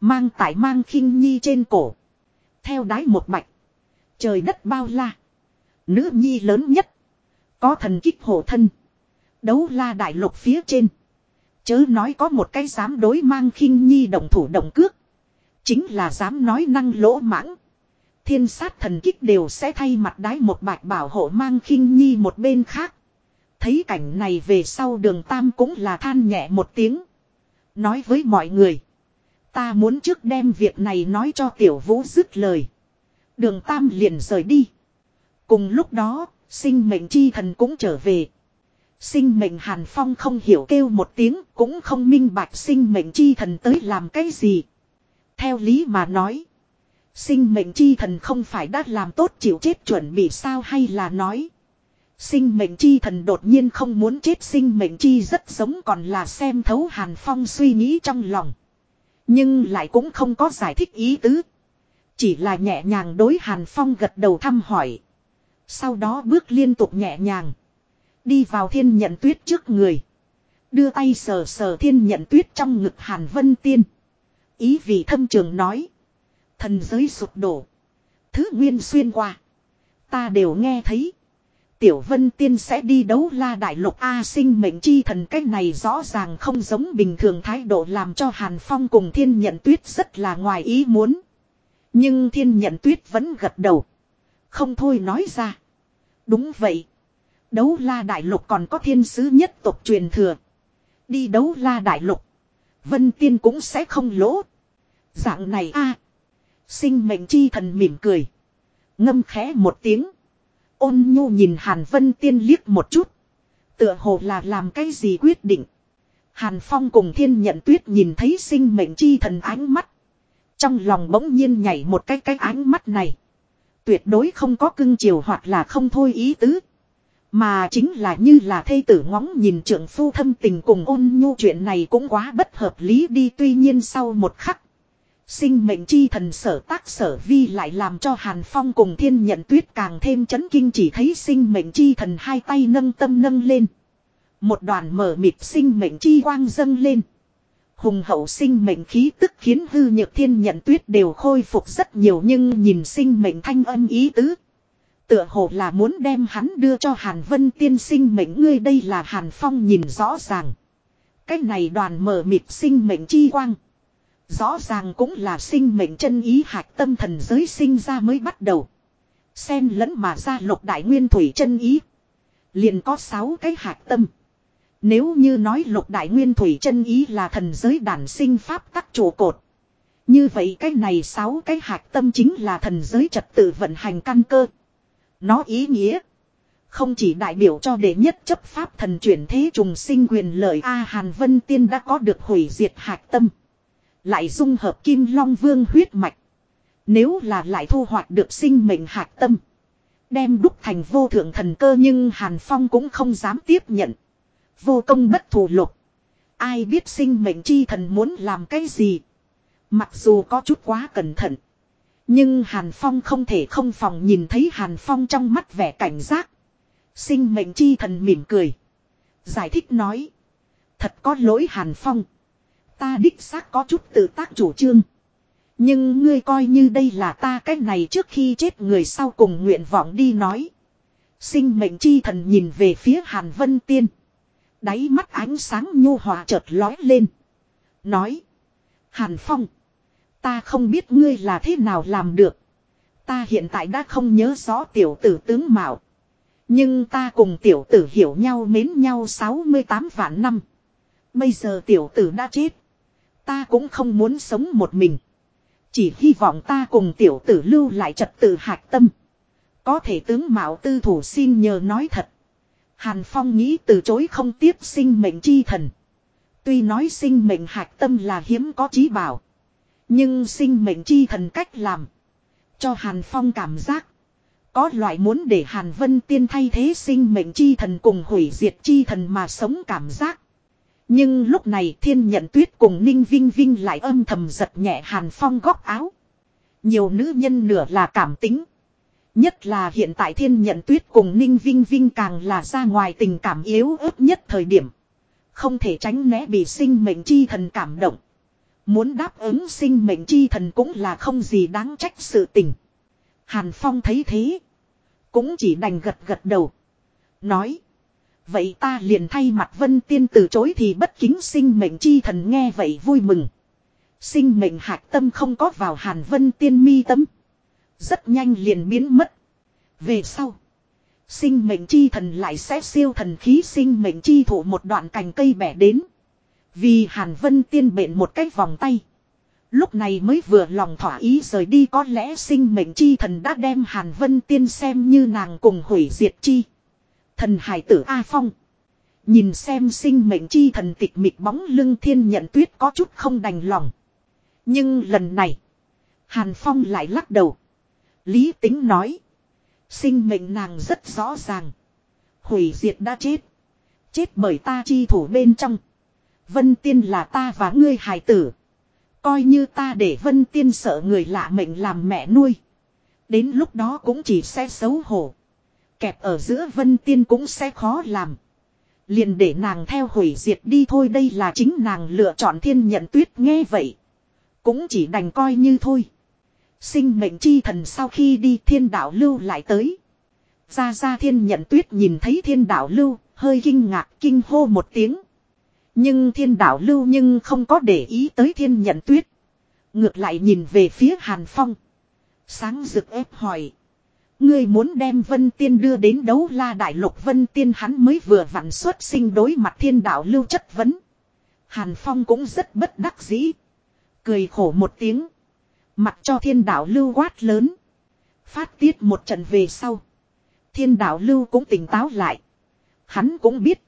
Mang tại mang khinh nhi trên cổ. Theo đái một bạch. Trời đất bao la. Nữ nhi lớn nhất. Có thần kích hộ thân. Đấu la đại lục phía trên. Chớ nói có một cái dám đối mang khinh nhi đồng thủ đồng cước. Chính là dám nói năng lỗ mãng. Thiên sát thần kích đều sẽ thay mặt đái một bạch bảo hộ mang khinh nhi một bên khác. Thấy cảnh này về sau đường tam cũng là than nhẹ một tiếng. Nói với mọi người. Ta muốn trước đem việc này nói cho tiểu vũ dứt lời. Đường tam liền rời đi. Cùng lúc đó, sinh mệnh chi thần cũng trở về. Sinh mệnh Hàn Phong không hiểu kêu một tiếng, cũng không minh bạch sinh mệnh chi thần tới làm cái gì. Theo lý mà nói. Sinh mệnh chi thần không phải đã làm tốt chịu chết chuẩn bị sao hay là nói. Sinh mệnh chi thần đột nhiên không muốn chết sinh mệnh chi rất giống còn là xem thấu Hàn Phong suy nghĩ trong lòng. Nhưng lại cũng không có giải thích ý tứ. Chỉ là nhẹ nhàng đối Hàn Phong gật đầu thăm hỏi. Sau đó bước liên tục nhẹ nhàng. Đi vào thiên nhận tuyết trước người. Đưa tay sờ sờ thiên nhận tuyết trong ngực Hàn Vân Tiên. Ý vị thâm trường nói. Thần giới sụp đổ. Thứ nguyên xuyên qua. Ta đều nghe thấy. Tiểu Vân Tiên sẽ đi đấu la đại lục A sinh mệnh chi thần cách này rõ ràng không giống bình thường thái độ làm cho Hàn Phong cùng thiên nhận tuyết rất là ngoài ý muốn. Nhưng thiên nhận tuyết vẫn gật đầu. Không thôi nói ra. Đúng vậy. Đấu la đại lục còn có thiên sứ nhất tộc truyền thừa. Đi đấu la đại lục. Vân tiên cũng sẽ không lỗ. Dạng này a Sinh mệnh chi thần mỉm cười. Ngâm khẽ một tiếng. Ôn nhu nhìn Hàn Vân tiên liếc một chút. Tựa hồ là làm cái gì quyết định. Hàn Phong cùng thiên nhận tuyết nhìn thấy sinh mệnh chi thần ánh mắt. Trong lòng bỗng nhiên nhảy một cái cái ánh mắt này. Tuyệt đối không có cưng chiều hoặc là không thôi ý tứ. Mà chính là như là thây tử ngóng nhìn trưởng phu thâm tình cùng ôn nhu chuyện này cũng quá bất hợp lý đi tuy nhiên sau một khắc. Sinh mệnh chi thần sở tác sở vi lại làm cho Hàn Phong cùng thiên nhận tuyết càng thêm chấn kinh chỉ thấy sinh mệnh chi thần hai tay nâng tâm nâng lên. Một đoàn mở mịt sinh mệnh chi quang dâng lên. Hùng hậu sinh mệnh khí tức khiến hư nhược thiên nhận tuyết đều khôi phục rất nhiều nhưng nhìn sinh mệnh thanh âm ý tứ. Tựa hồ là muốn đem hắn đưa cho Hàn Vân tiên sinh mệnh ngươi đây là Hàn Phong nhìn rõ ràng. Cái này đoàn mở mịt sinh mệnh chi quang. Rõ ràng cũng là sinh mệnh chân ý hạch tâm thần giới sinh ra mới bắt đầu. Xen lẫn mà ra lục đại nguyên thủy chân ý. Liền có sáu cái hạch tâm. Nếu như nói lục đại nguyên thủy chân ý là thần giới đản sinh pháp tắc trụ cột. Như vậy cái này sáu cái hạch tâm chính là thần giới trật tự vận hành căn cơ. Nó ý nghĩa. Không chỉ đại biểu cho đệ nhất chấp pháp thần chuyển thế trùng sinh quyền lợi A Hàn Vân Tiên đã có được hủy diệt hạch tâm. Lại dung hợp kim long vương huyết mạch. Nếu là lại thu hoạch được sinh mệnh hạt tâm. Đem đúc thành vô thượng thần cơ nhưng Hàn Phong cũng không dám tiếp nhận. Vô công bất thù lục. Ai biết sinh mệnh chi thần muốn làm cái gì. Mặc dù có chút quá cẩn thận. Nhưng Hàn Phong không thể không phòng nhìn thấy Hàn Phong trong mắt vẻ cảnh giác. Sinh mệnh chi thần mỉm cười. Giải thích nói. Thật có lỗi Hàn Phong. Ta đích xác có chút tự tác chủ trương. Nhưng ngươi coi như đây là ta cách này trước khi chết người sau cùng nguyện vọng đi nói. Sinh mệnh chi thần nhìn về phía Hàn Vân Tiên. Đáy mắt ánh sáng nhu hòa chợt lói lên. Nói. Hàn Phong. Ta không biết ngươi là thế nào làm được. Ta hiện tại đã không nhớ rõ tiểu tử tướng Mạo. Nhưng ta cùng tiểu tử hiểu nhau mến nhau 68 vạn năm. Bây giờ tiểu tử đã chết. Ta cũng không muốn sống một mình. Chỉ hy vọng ta cùng tiểu tử lưu lại trật tự hạc tâm. Có thể tướng Mạo tư thủ xin nhờ nói thật. Hàn Phong nghĩ từ chối không tiếp sinh mệnh chi thần. Tuy nói sinh mệnh hạc tâm là hiếm có trí bảo. Nhưng sinh mệnh chi thần cách làm. Cho Hàn Phong cảm giác. Có loại muốn để Hàn Vân Tiên thay thế sinh mệnh chi thần cùng hủy diệt chi thần mà sống cảm giác. Nhưng lúc này thiên nhận tuyết cùng Ninh Vinh Vinh lại âm thầm giật nhẹ Hàn Phong góc áo. Nhiều nữ nhân nửa là cảm tính. Nhất là hiện tại thiên nhận tuyết cùng Ninh Vinh Vinh càng là ra ngoài tình cảm yếu ớt nhất thời điểm. Không thể tránh né bị sinh mệnh chi thần cảm động. Muốn đáp ứng sinh mệnh chi thần cũng là không gì đáng trách sự tình. Hàn Phong thấy thế. Cũng chỉ đành gật gật đầu. Nói. Vậy ta liền thay mặt vân tiên từ chối thì bất kính sinh mệnh chi thần nghe vậy vui mừng. Sinh mệnh hạc tâm không có vào hàn vân tiên mi tâm. Rất nhanh liền biến mất. Về sau. Sinh mệnh chi thần lại sẽ siêu thần khí sinh mệnh chi thủ một đoạn cành cây bẻ đến. Vì Hàn Vân tiên bệnh một cái vòng tay. Lúc này mới vừa lòng thỏa ý rời đi có lẽ sinh mệnh chi thần đã đem Hàn Vân tiên xem như nàng cùng hủy diệt chi. Thần hải tử A Phong. Nhìn xem sinh mệnh chi thần tịch mịch bóng lưng thiên nhận tuyết có chút không đành lòng. Nhưng lần này. Hàn Phong lại lắc đầu. Lý tính nói. Sinh mệnh nàng rất rõ ràng. Hủy diệt đã chết. Chết bởi ta chi thủ bên trong. Vân tiên là ta và ngươi hài tử. Coi như ta để vân tiên sợ người lạ mệnh làm mẹ nuôi. Đến lúc đó cũng chỉ sẽ xấu hổ. Kẹp ở giữa vân tiên cũng sẽ khó làm. Liền để nàng theo hủy diệt đi thôi đây là chính nàng lựa chọn thiên nhận tuyết nghe vậy. Cũng chỉ đành coi như thôi. Sinh mệnh chi thần sau khi đi thiên đạo lưu lại tới. Ra ra thiên nhận tuyết nhìn thấy thiên đạo lưu, hơi kinh ngạc kinh hô một tiếng. Nhưng thiên đạo lưu nhưng không có để ý tới thiên nhận tuyết. Ngược lại nhìn về phía Hàn Phong. Sáng rực ép hỏi. Ngươi muốn đem Vân Tiên đưa đến đấu la đại lục Vân Tiên hắn mới vừa vặn xuất sinh đối mặt thiên đạo lưu chất vấn. Hàn Phong cũng rất bất đắc dĩ. Cười khổ một tiếng. Mặt cho thiên đạo lưu quát lớn. Phát tiết một trận về sau. Thiên đạo lưu cũng tỉnh táo lại. Hắn cũng biết.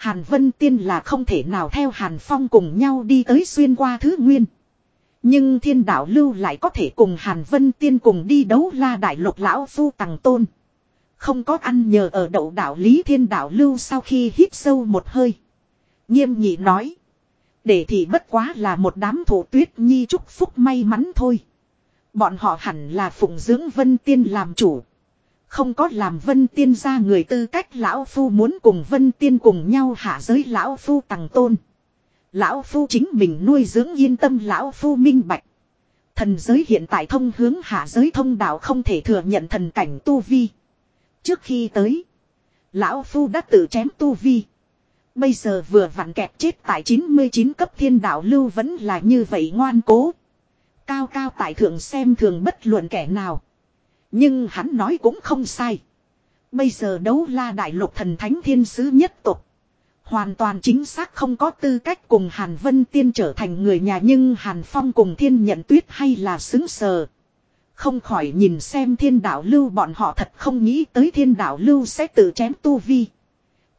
Hàn Vân Tiên là không thể nào theo Hàn Phong cùng nhau đi tới xuyên qua thứ nguyên. Nhưng thiên đạo lưu lại có thể cùng Hàn Vân Tiên cùng đi đấu la đại lục lão phu tàng tôn. Không có ăn nhờ ở đậu đạo Lý Thiên Đạo Lưu sau khi hít sâu một hơi. Nghiêm nhị nói. Để thì bất quá là một đám thủ tuyết nhi chúc phúc may mắn thôi. Bọn họ hẳn là phụng dưỡng Vân Tiên làm chủ. Không có làm Vân Tiên ra người tư cách Lão Phu muốn cùng Vân Tiên cùng nhau hạ giới Lão Phu tằng tôn. Lão Phu chính mình nuôi dưỡng yên tâm Lão Phu minh bạch. Thần giới hiện tại thông hướng hạ giới thông đạo không thể thừa nhận thần cảnh tu vi. Trước khi tới, Lão Phu đã tự chém tu vi. Bây giờ vừa vặn kẹp chết tại 99 cấp thiên đạo lưu vẫn là như vậy ngoan cố. Cao cao tại thượng xem thường bất luận kẻ nào. Nhưng hắn nói cũng không sai. Bây giờ đấu la đại lục thần thánh thiên sứ nhất tục. Hoàn toàn chính xác không có tư cách cùng Hàn Vân Tiên trở thành người nhà nhưng Hàn Phong cùng thiên nhận tuyết hay là xứng sờ. Không khỏi nhìn xem thiên đạo lưu bọn họ thật không nghĩ tới thiên đạo lưu sẽ tự chém tu vi.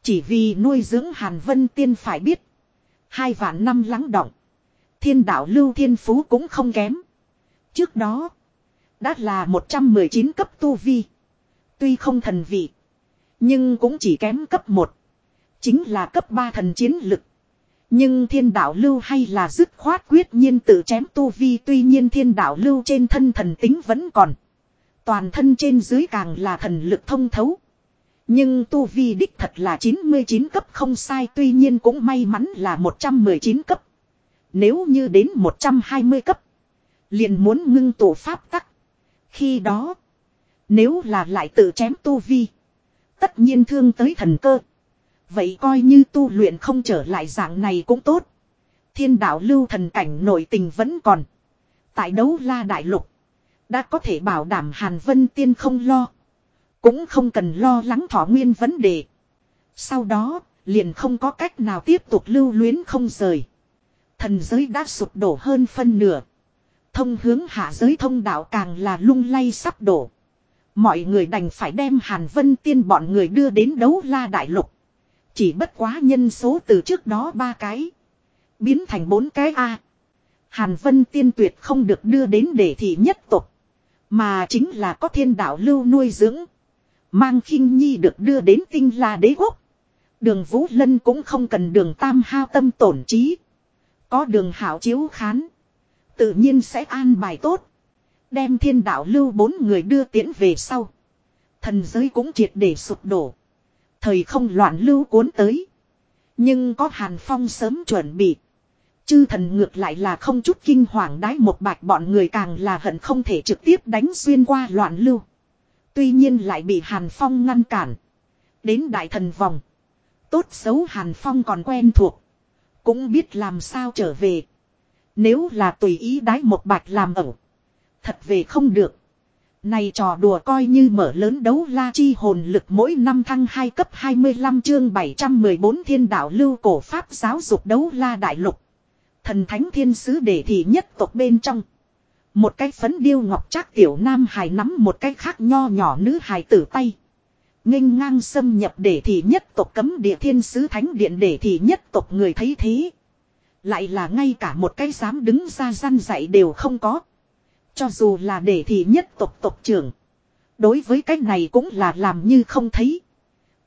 Chỉ vì nuôi dưỡng Hàn Vân Tiên phải biết. Hai vạn năm lắng động. Thiên đạo lưu thiên phú cũng không kém. Trước đó. Đã là 119 cấp tu vi. Tuy không thần vị. Nhưng cũng chỉ kém cấp 1. Chính là cấp 3 thần chiến lực. Nhưng thiên đạo lưu hay là dứt khoát quyết nhiên tự chém tu vi, tuy nhiên thiên đạo lưu trên thân thần tính vẫn còn. Toàn thân trên dưới càng là thần lực thông thấu. Nhưng tu vi đích thật là 99 cấp không sai, tuy nhiên cũng may mắn là 119 cấp. Nếu như đến 120 cấp. Liền muốn ngưng tổ pháp tắc. Khi đó. Nếu là lại tự chém tu vi. Tất nhiên thương tới thần cơ. Vậy coi như tu luyện không trở lại dạng này cũng tốt. Thiên đạo lưu thần cảnh nội tình vẫn còn. Tại đấu la đại lục. Đã có thể bảo đảm Hàn Vân Tiên không lo. Cũng không cần lo lắng thọ nguyên vấn đề. Sau đó, liền không có cách nào tiếp tục lưu luyến không rời. Thần giới đã sụp đổ hơn phân nửa. Thông hướng hạ giới thông đạo càng là lung lay sắp đổ. Mọi người đành phải đem Hàn Vân Tiên bọn người đưa đến đấu la đại lục. Chỉ bất quá nhân số từ trước đó ba cái. Biến thành bốn cái A. Hàn Vân Tiên tuyệt không được đưa đến để thị nhất tục. Mà chính là có thiên đạo lưu nuôi dưỡng. Mang khinh nhi được đưa đến tinh la đế quốc. Đường Vũ Lân cũng không cần đường tam hao tâm tổn trí. Có đường hảo chiếu khán. Tự nhiên sẽ an bài tốt. Đem thiên đạo lưu bốn người đưa tiễn về sau. Thần giới cũng triệt để sụp đổ. Thời không loạn lưu cuốn tới. Nhưng có hàn phong sớm chuẩn bị. Chư thần ngược lại là không chút kinh hoàng đái một bạch bọn người càng là hận không thể trực tiếp đánh xuyên qua loạn lưu. Tuy nhiên lại bị hàn phong ngăn cản. Đến đại thần vòng. Tốt xấu hàn phong còn quen thuộc. Cũng biết làm sao trở về. Nếu là tùy ý đái một bạch làm ẩu. Thật về không được. Này trò đùa coi như mở lớn đấu la chi hồn lực mỗi năm thăng 2 cấp 25 chương 714 thiên đạo lưu cổ pháp giáo dục đấu la đại lục. Thần thánh thiên sứ để thị nhất tộc bên trong. Một cái phấn điêu ngọc trác tiểu nam hài nắm một cái khác nho nhỏ nữ hài tử tay. nghênh ngang xâm nhập để thị nhất tộc cấm địa thiên sứ thánh điện để thị nhất tộc người thấy thế. Lại là ngay cả một cái dám đứng ra gian dạy đều không có. Cho dù là để thị nhất tộc tộc trưởng. Đối với cái này cũng là làm như không thấy.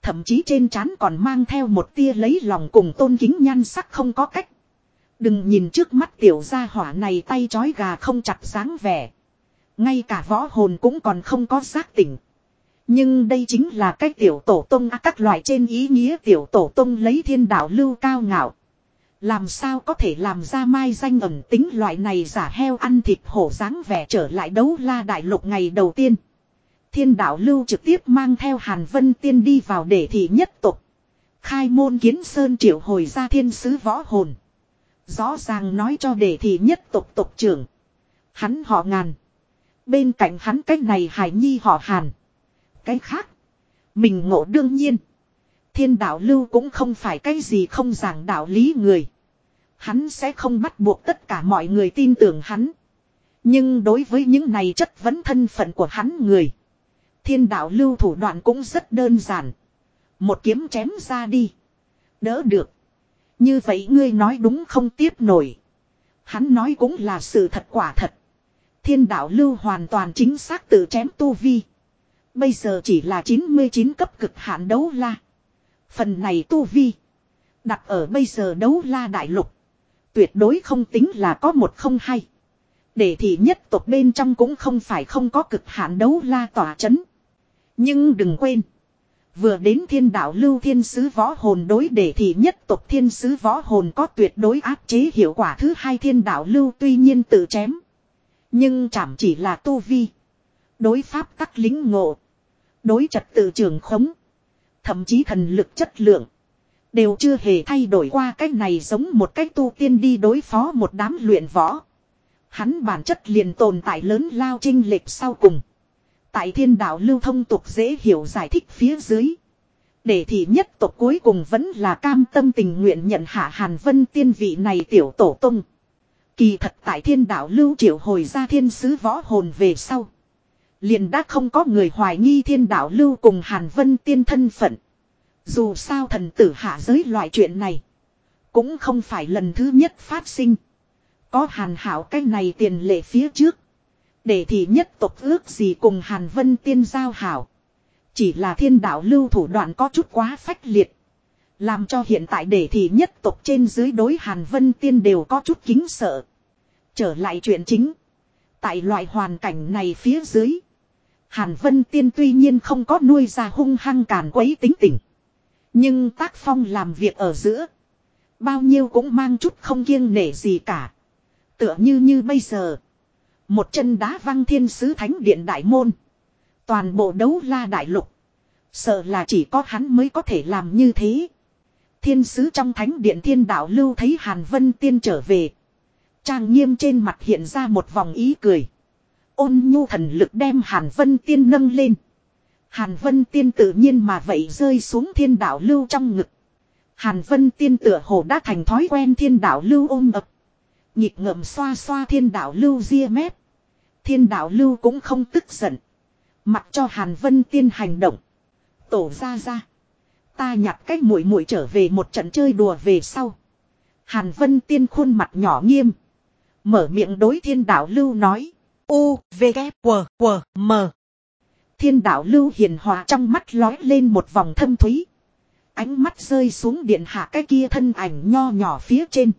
Thậm chí trên trán còn mang theo một tia lấy lòng cùng tôn kính nhan sắc không có cách. Đừng nhìn trước mắt tiểu gia hỏa này tay chói gà không chặt sáng vẻ. Ngay cả võ hồn cũng còn không có giác tỉnh. Nhưng đây chính là cái tiểu tổ tông các loại trên ý nghĩa tiểu tổ tông lấy thiên đạo lưu cao ngạo. Làm sao có thể làm ra mai danh ẩn tính loại này giả heo ăn thịt hổ dáng vẻ trở lại đấu la đại lục ngày đầu tiên. Thiên đạo lưu trực tiếp mang theo Hàn Vân Tiên đi vào để thị nhất tục. Khai môn kiến sơn triệu hồi ra thiên sứ võ hồn. Rõ ràng nói cho để thị nhất tục tục trưởng. Hắn họ ngàn. Bên cạnh hắn cách này hải nhi họ hàn. Cái khác. Mình ngộ đương nhiên. Thiên đạo lưu cũng không phải cái gì không giảng đạo lý người. Hắn sẽ không bắt buộc tất cả mọi người tin tưởng hắn. Nhưng đối với những này chất vấn thân phận của hắn người. Thiên đạo lưu thủ đoạn cũng rất đơn giản. Một kiếm chém ra đi. Đỡ được. Như vậy ngươi nói đúng không tiếp nổi. Hắn nói cũng là sự thật quả thật. Thiên đạo lưu hoàn toàn chính xác tự chém tu vi. Bây giờ chỉ là 99 cấp cực hạn đấu la. Phần này tu vi. Đặt ở bây giờ đấu la đại lục. Tuyệt đối không tính là có một không hay. Để thì nhất tộc bên trong cũng không phải không có cực hạn đấu la tỏa chấn. Nhưng đừng quên. Vừa đến thiên đạo lưu thiên sứ võ hồn đối để thì nhất tộc thiên sứ võ hồn có tuyệt đối áp chế hiệu quả thứ hai thiên đạo lưu tuy nhiên tự chém. Nhưng chảm chỉ là tu vi. Đối pháp tắc lính ngộ. Đối trật tự trường khống. Thậm chí thần lực chất lượng. Đều chưa hề thay đổi qua cách này giống một cách tu tiên đi đối phó một đám luyện võ. Hắn bản chất liền tồn tại lớn lao trinh lệch sau cùng. Tại thiên đạo lưu thông tục dễ hiểu giải thích phía dưới. Để thì nhất tộc cuối cùng vẫn là cam tâm tình nguyện nhận hạ Hàn Vân tiên vị này tiểu tổ tung. Kỳ thật tại thiên đạo lưu triệu hồi ra thiên sứ võ hồn về sau. Liền đã không có người hoài nghi thiên đạo lưu cùng Hàn Vân tiên thân phận. Dù sao thần tử hạ giới loại chuyện này. Cũng không phải lần thứ nhất phát sinh. Có hàn hảo cái này tiền lệ phía trước. Để thì nhất tộc ước gì cùng hàn vân tiên giao hảo. Chỉ là thiên đạo lưu thủ đoạn có chút quá phách liệt. Làm cho hiện tại để thì nhất tộc trên dưới đối hàn vân tiên đều có chút kính sợ. Trở lại chuyện chính. Tại loại hoàn cảnh này phía dưới. Hàn vân tiên tuy nhiên không có nuôi ra hung hăng càn quấy tính tình. Nhưng tác phong làm việc ở giữa. Bao nhiêu cũng mang chút không kiêng nể gì cả. Tựa như như bây giờ. Một chân đá văng thiên sứ thánh điện đại môn. Toàn bộ đấu la đại lục. Sợ là chỉ có hắn mới có thể làm như thế. Thiên sứ trong thánh điện thiên đạo lưu thấy Hàn Vân Tiên trở về. Trang nghiêm trên mặt hiện ra một vòng ý cười. Ôn nhu thần lực đem Hàn Vân Tiên nâng lên. Hàn Vân Tiên tự nhiên mà vậy rơi xuống thiên đạo lưu trong ngực. Hàn Vân Tiên tựa hồ đã thành thói quen thiên đạo lưu ôm ập. Nhịp ngậm xoa xoa thiên đạo lưu ria mép. Thiên đạo lưu cũng không tức giận. Mặc cho Hàn Vân Tiên hành động. Tổ ra ra. Ta nhặt cách mũi mũi trở về một trận chơi đùa về sau. Hàn Vân Tiên khuôn mặt nhỏ nghiêm. Mở miệng đối thiên đạo lưu nói. U, V, K, W, W, M. Thiên đạo lưu hiền hòa trong mắt lói lên một vòng thâm thúy. Ánh mắt rơi xuống điện hạ cái kia thân ảnh nho nhỏ phía trên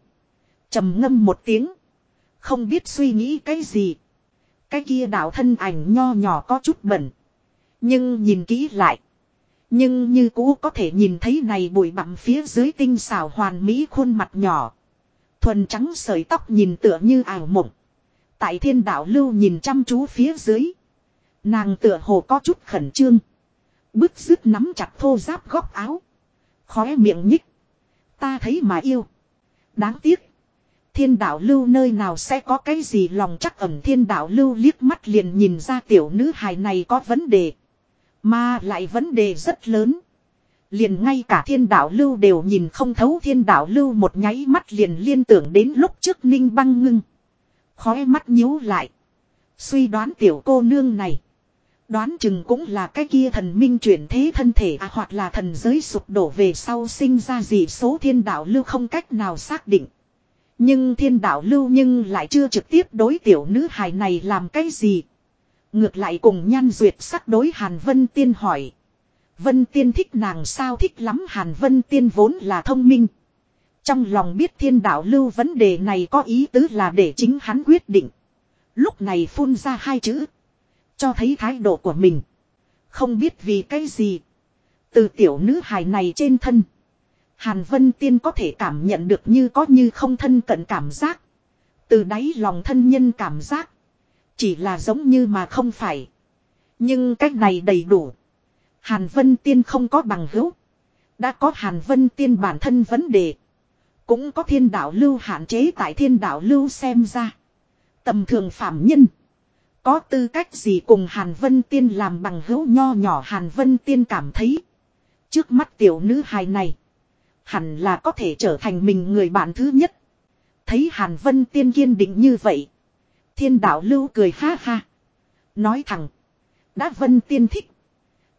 trầm ngâm một tiếng. Không biết suy nghĩ cái gì. Cái kia đạo thân ảnh nho nhỏ có chút bẩn. Nhưng nhìn kỹ lại. Nhưng như cũ có thể nhìn thấy này bụi bặm phía dưới tinh xảo hoàn mỹ khuôn mặt nhỏ. Thuần trắng sợi tóc nhìn tựa như ảo mộng. Tại thiên đạo lưu nhìn chăm chú phía dưới. Nàng tựa hồ có chút khẩn trương. Bứt rứt nắm chặt thô giáp góc áo. Khóe miệng nhích. Ta thấy mà yêu. Đáng tiếc thiên đạo lưu nơi nào sẽ có cái gì lòng chắc ẩm thiên đạo lưu liếc mắt liền nhìn ra tiểu nữ hài này có vấn đề. Mà lại vấn đề rất lớn. Liền ngay cả thiên đạo lưu đều nhìn không thấu thiên đạo lưu một nháy mắt liền liên tưởng đến lúc trước ninh băng ngưng. Khói mắt nhíu lại. Suy đoán tiểu cô nương này. Đoán chừng cũng là cái kia thần minh chuyển thế thân thể à hoặc là thần giới sụp đổ về sau sinh ra gì số thiên đạo lưu không cách nào xác định. Nhưng thiên đạo lưu nhưng lại chưa trực tiếp đối tiểu nữ hài này làm cái gì. Ngược lại cùng nhan duyệt sắc đối Hàn Vân Tiên hỏi. Vân Tiên thích nàng sao thích lắm, Hàn Vân Tiên vốn là thông minh. Trong lòng biết thiên đạo lưu vấn đề này có ý tứ là để chính hắn quyết định. Lúc này phun ra hai chữ. Cho thấy thái độ của mình. Không biết vì cái gì. Từ tiểu nữ hài này trên thân. Hàn Vân Tiên có thể cảm nhận được như có như không thân cận cảm giác. Từ đáy lòng thân nhân cảm giác. Chỉ là giống như mà không phải. Nhưng cách này đầy đủ. Hàn Vân Tiên không có bằng hữu. Đã có Hàn Vân Tiên bản thân vấn đề. Cũng có thiên đạo lưu hạn chế tại thiên đạo lưu xem ra. Tầm thường phạm nhân. Có tư cách gì cùng Hàn Vân Tiên làm bằng hữu nho nhỏ Hàn Vân Tiên cảm thấy. Trước mắt tiểu nữ hài này, hẳn là có thể trở thành mình người bạn thứ nhất. Thấy Hàn Vân Tiên kiên định như vậy. Thiên đạo lưu cười ha ha. Nói thẳng. Đã Vân Tiên thích.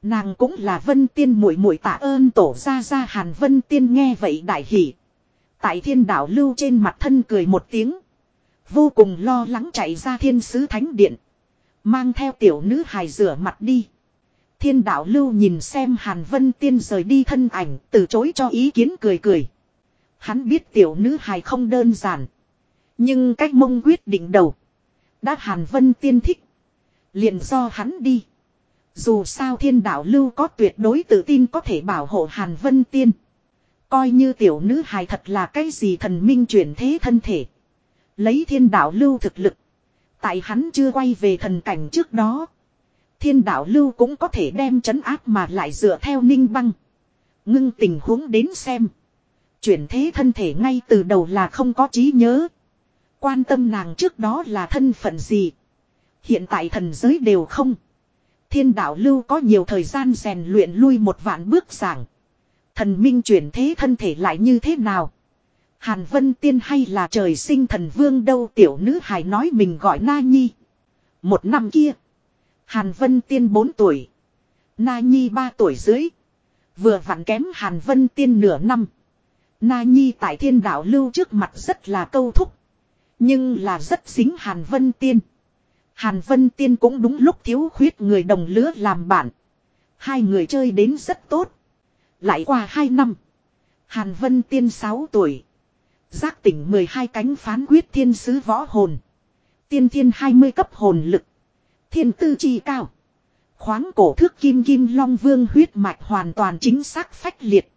Nàng cũng là Vân Tiên muội muội tạ ơn tổ ra ra Hàn Vân Tiên nghe vậy đại hỉ. Tại thiên đạo lưu trên mặt thân cười một tiếng. Vô cùng lo lắng chạy ra thiên sứ thánh điện. Mang theo tiểu nữ hài rửa mặt đi. Thiên đạo lưu nhìn xem Hàn Vân Tiên rời đi thân ảnh, từ chối cho ý kiến cười cười. Hắn biết tiểu nữ hài không đơn giản. Nhưng cách mông quyết định đầu. Đã Hàn Vân Tiên thích. Liền do hắn đi. Dù sao thiên đạo lưu có tuyệt đối tự tin có thể bảo hộ Hàn Vân Tiên. Coi như tiểu nữ hài thật là cái gì thần minh chuyển thế thân thể. Lấy thiên đạo lưu thực lực. Tại hắn chưa quay về thần cảnh trước đó. Thiên đạo lưu cũng có thể đem chấn áp mà lại dựa theo ninh băng. Ngưng tình huống đến xem. Chuyển thế thân thể ngay từ đầu là không có trí nhớ. Quan tâm nàng trước đó là thân phận gì. Hiện tại thần giới đều không. Thiên đạo lưu có nhiều thời gian rèn luyện lui một vạn bước giảng. Thần minh chuyển thế thân thể lại như thế nào? Hàn Vân Tiên hay là trời sinh thần vương đâu tiểu nữ hài nói mình gọi Na Nhi. Một năm kia. Hàn Vân Tiên 4 tuổi. Na Nhi 3 tuổi dưới. Vừa vặn kém Hàn Vân Tiên nửa năm. Na Nhi tại thiên đạo lưu trước mặt rất là câu thúc. Nhưng là rất xính Hàn Vân Tiên. Hàn Vân Tiên cũng đúng lúc thiếu khuyết người đồng lứa làm bạn. Hai người chơi đến rất tốt. Lại qua hai năm. Hàn Vân Tiên 6 tuổi. Giác tỉnh 12 cánh phán quyết thiên sứ võ hồn. Tiên thiên 20 cấp hồn lực. Thiên tư chi cao. Khoáng cổ thước kim kim long vương huyết mạch hoàn toàn chính xác phách liệt.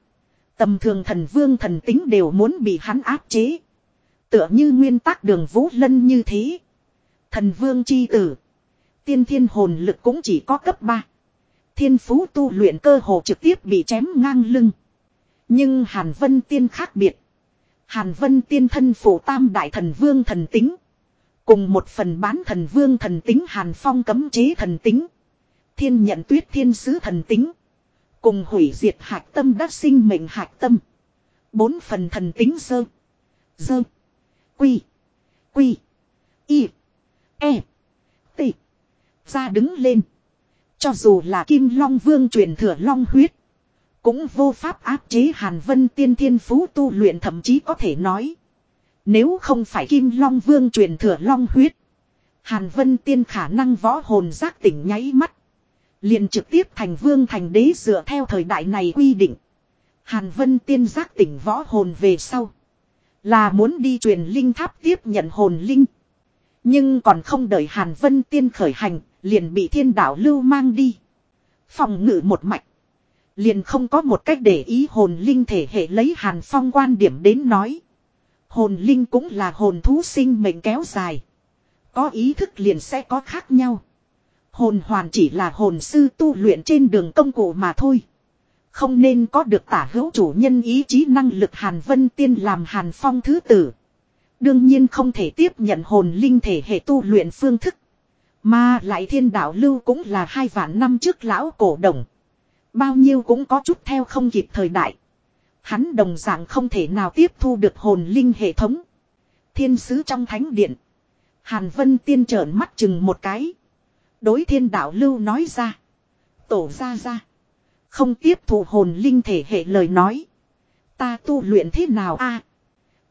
Tầm thường thần vương thần tính đều muốn bị hắn áp chế. Tựa như nguyên tắc đường vũ lân như thế. Thần vương chi tử. Tiên thiên hồn lực cũng chỉ có cấp 3. Thiên phú tu luyện cơ hồ trực tiếp bị chém ngang lưng. Nhưng Hàn Vân Tiên khác biệt. Hàn Vân Tiên thân phụ tam đại thần vương thần tính. Cùng một phần bán thần vương thần tính Hàn Phong cấm chế thần tính. Thiên nhận tuyết thiên sứ thần tính. Cùng hủy diệt hạc tâm đắc sinh mệnh hạc tâm. Bốn phần thần tính sơ. Dơ. Quy. Quy. Y. E. T. Ra đứng lên. Cho dù là Kim Long Vương truyền thừa Long huyết. Cũng vô pháp áp chế Hàn Vân tiên thiên phú tu luyện thậm chí có thể nói. Nếu không phải Kim Long Vương truyền thừa Long huyết. Hàn Vân tiên khả năng võ hồn giác tỉnh nháy mắt. liền trực tiếp thành vương thành đế dựa theo thời đại này quy định. Hàn Vân tiên giác tỉnh võ hồn về sau. Là muốn đi truyền linh tháp tiếp nhận hồn linh. Nhưng còn không đợi Hàn Vân tiên khởi hành, liền bị thiên đạo lưu mang đi. Phòng ngự một mạch. Liền không có một cách để ý hồn linh thể hệ lấy Hàn Phong quan điểm đến nói. Hồn linh cũng là hồn thú sinh mệnh kéo dài. Có ý thức liền sẽ có khác nhau. Hồn hoàn chỉ là hồn sư tu luyện trên đường công cụ mà thôi. Không nên có được tả hữu chủ nhân ý chí năng lực Hàn Vân Tiên làm Hàn Phong thứ tử. Đương nhiên không thể tiếp nhận hồn linh thể hệ tu luyện phương thức. Mà lại thiên đạo lưu cũng là hai vạn năm trước lão cổ đồng. Bao nhiêu cũng có chút theo không kịp thời đại. Hắn đồng dạng không thể nào tiếp thu được hồn linh hệ thống. Thiên sứ trong thánh điện. Hàn Vân Tiên trợn mắt chừng một cái. Đối thiên đạo lưu nói ra. Tổ ra ra. Không tiếp thu hồn linh thể hệ lời nói. Ta tu luyện thế nào a?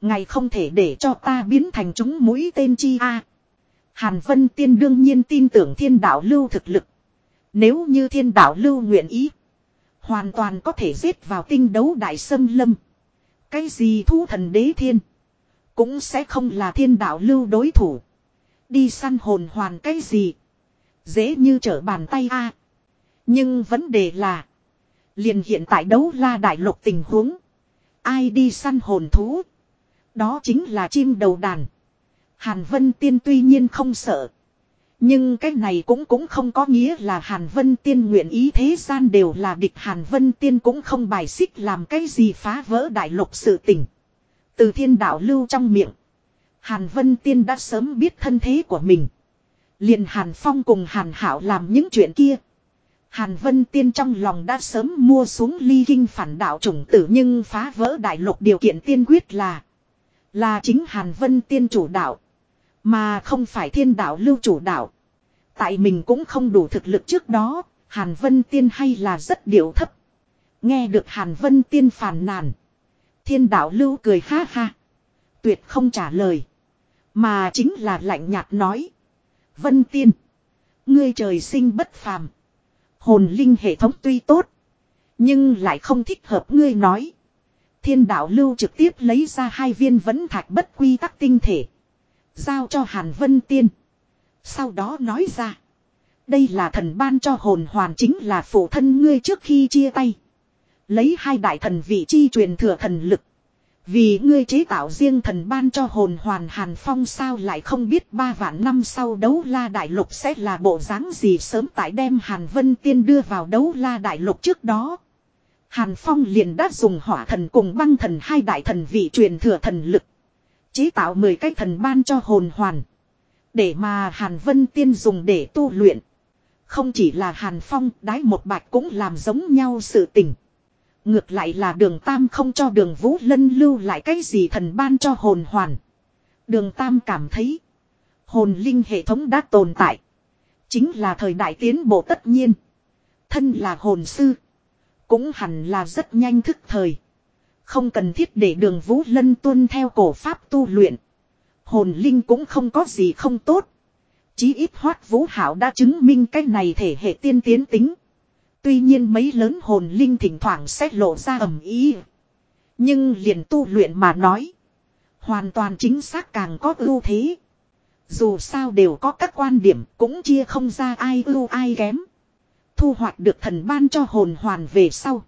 Ngày không thể để cho ta biến thành chúng mũi tên chi a. Hàn Vân Tiên đương nhiên tin tưởng thiên đạo lưu thực lực. Nếu như thiên đạo lưu nguyện ý. Hoàn toàn có thể giết vào tinh đấu đại sâm lâm. Cái gì thu thần đế thiên. Cũng sẽ không là thiên đạo lưu đối thủ. Đi săn hồn hoàn cái gì. Dễ như trở bàn tay a. Nhưng vấn đề là. Liền hiện tại đấu la đại lục tình huống. Ai đi săn hồn thú. Đó chính là chim đầu đàn. Hàn Vân Tiên tuy nhiên không sợ. Nhưng cái này cũng cũng không có nghĩa là Hàn Vân Tiên nguyện ý thế gian đều là địch Hàn Vân Tiên cũng không bài xích làm cái gì phá vỡ đại lục sự tình. Từ thiên đạo lưu trong miệng. Hàn Vân Tiên đã sớm biết thân thế của mình. Liền Hàn Phong cùng Hàn Hảo làm những chuyện kia. Hàn Vân Tiên trong lòng đã sớm mua xuống ly kinh phản đạo chủng tử nhưng phá vỡ đại lục điều kiện tiên quyết là. Là chính Hàn Vân Tiên chủ đạo. Mà không phải thiên đạo lưu chủ đạo. Tại mình cũng không đủ thực lực trước đó, Hàn Vân Tiên hay là rất điệu thấp. Nghe được Hàn Vân Tiên phàn nàn. Thiên đạo lưu cười ha ha. Tuyệt không trả lời. Mà chính là lạnh nhạt nói. Vân Tiên. Ngươi trời sinh bất phàm. Hồn linh hệ thống tuy tốt. Nhưng lại không thích hợp ngươi nói. Thiên đạo lưu trực tiếp lấy ra hai viên vẫn thạch bất quy tắc tinh thể. Giao cho Hàn Vân Tiên. Sau đó nói ra. Đây là thần ban cho hồn hoàn chính là phụ thân ngươi trước khi chia tay. Lấy hai đại thần vị chi truyền thừa thần lực. Vì ngươi chế tạo riêng thần ban cho hồn hoàn Hàn Phong sao lại không biết ba vạn năm sau đấu la đại lục sẽ là bộ dáng gì sớm tại đem Hàn Vân Tiên đưa vào đấu la đại lục trước đó. Hàn Phong liền đã dùng hỏa thần cùng băng thần hai đại thần vị truyền thừa thần lực. Chế tạo 10 cái thần ban cho hồn hoàn. Để mà Hàn Vân Tiên dùng để tu luyện. Không chỉ là Hàn Phong, đái một bạch cũng làm giống nhau sự tình. Ngược lại là đường Tam không cho đường Vũ Lân lưu lại cái gì thần ban cho hồn hoàn. Đường Tam cảm thấy. Hồn linh hệ thống đã tồn tại. Chính là thời đại tiến bộ tất nhiên. Thân là hồn sư. Cũng hẳn là rất nhanh thức thời. Không cần thiết để đường Vũ Lân tuân theo cổ pháp tu luyện. Hồn linh cũng không có gì không tốt. Chí ít hoát vũ hảo đã chứng minh cái này thể hệ tiên tiến tính. Tuy nhiên mấy lớn hồn linh thỉnh thoảng sẽ lộ ra ẩm ý. Nhưng liền tu luyện mà nói. Hoàn toàn chính xác càng có ưu thế. Dù sao đều có các quan điểm cũng chia không ra ai ưu ai kém. Thu hoạch được thần ban cho hồn hoàn về sau.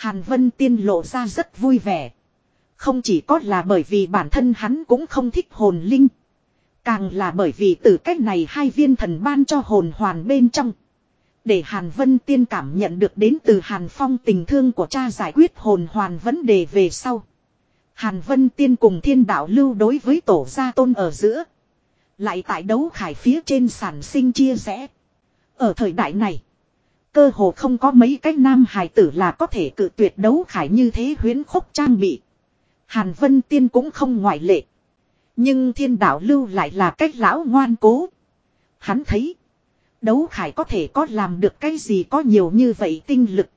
Hàn Vân Tiên lộ ra rất vui vẻ. Không chỉ có là bởi vì bản thân hắn cũng không thích hồn linh. Càng là bởi vì từ cách này hai viên thần ban cho hồn hoàn bên trong. Để Hàn Vân Tiên cảm nhận được đến từ Hàn Phong tình thương của cha giải quyết hồn hoàn vấn đề về sau. Hàn Vân Tiên cùng thiên đạo lưu đối với tổ gia tôn ở giữa. Lại tại đấu khải phía trên sản sinh chia rẽ. Ở thời đại này. Cơ hồ không có mấy cách nam hài tử là có thể cự tuyệt đấu khải như thế huyến khúc trang bị. Hàn Vân Tiên cũng không ngoại lệ. Nhưng thiên đạo lưu lại là cách lão ngoan cố. Hắn thấy. Đấu khải có thể có làm được cái gì có nhiều như vậy tinh lực.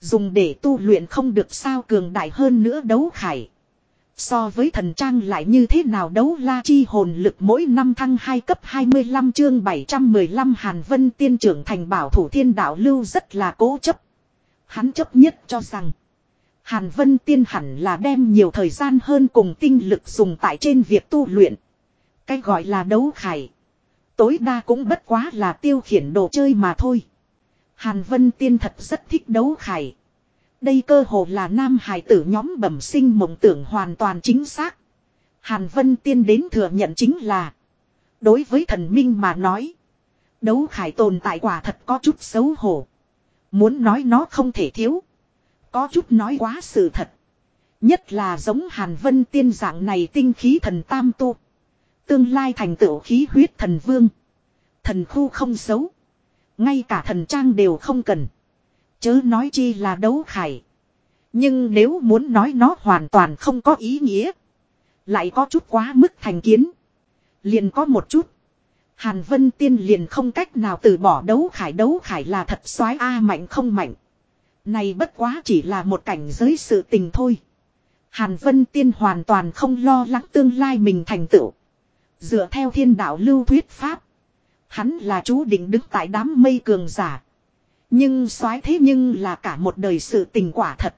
Dùng để tu luyện không được sao cường đại hơn nữa đấu khải. So với thần trang lại như thế nào đấu la chi hồn lực mỗi năm thăng 2 cấp 25 chương 715 Hàn Vân tiên trưởng thành bảo thủ thiên đạo lưu rất là cố chấp. Hắn chấp nhất cho rằng, Hàn Vân tiên hẳn là đem nhiều thời gian hơn cùng tinh lực dùng tại trên việc tu luyện. Cái gọi là đấu khải. Tối đa cũng bất quá là tiêu khiển đồ chơi mà thôi. Hàn Vân tiên thật rất thích đấu khải. Đây cơ hồ là nam hài tử nhóm bẩm sinh mộng tưởng hoàn toàn chính xác. Hàn Vân Tiên đến thừa nhận chính là. Đối với thần minh mà nói. Đấu khải tồn tại quả thật có chút xấu hổ. Muốn nói nó không thể thiếu. Có chút nói quá sự thật. Nhất là giống Hàn Vân Tiên dạng này tinh khí thần tam tu. Tương lai thành tựu khí huyết thần vương. Thần khu không xấu. Ngay cả thần trang đều không cần. Chớ nói chi là đấu khải. Nhưng nếu muốn nói nó hoàn toàn không có ý nghĩa. Lại có chút quá mức thành kiến. Liền có một chút. Hàn Vân Tiên liền không cách nào từ bỏ đấu khải đấu khải là thật soái A mạnh không mạnh. Này bất quá chỉ là một cảnh giới sự tình thôi. Hàn Vân Tiên hoàn toàn không lo lắng tương lai mình thành tựu. Dựa theo thiên đạo lưu thuyết pháp. Hắn là chú định đứng tại đám mây cường giả. Nhưng soái thế nhưng là cả một đời sự tình quả thật.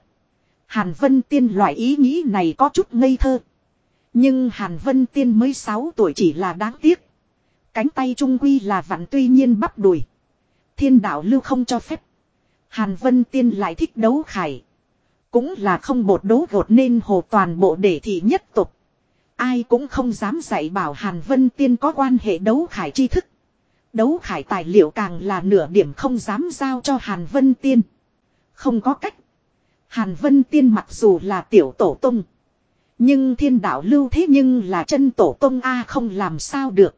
Hàn Vân Tiên loại ý nghĩ này có chút ngây thơ. Nhưng Hàn Vân Tiên mới 6 tuổi chỉ là đáng tiếc. Cánh tay trung quy là vặn tuy nhiên bắp đùi. Thiên đạo lưu không cho phép. Hàn Vân Tiên lại thích đấu khải. Cũng là không bột đấu gột nên hồ toàn bộ để thị nhất tục. Ai cũng không dám dạy bảo Hàn Vân Tiên có quan hệ đấu khải tri thức. Đấu khải tài liệu càng là nửa điểm không dám giao cho Hàn Vân Tiên. Không có cách. Hàn Vân Tiên mặc dù là tiểu tổ tung. Nhưng thiên đạo lưu thế nhưng là chân tổ tung A không làm sao được.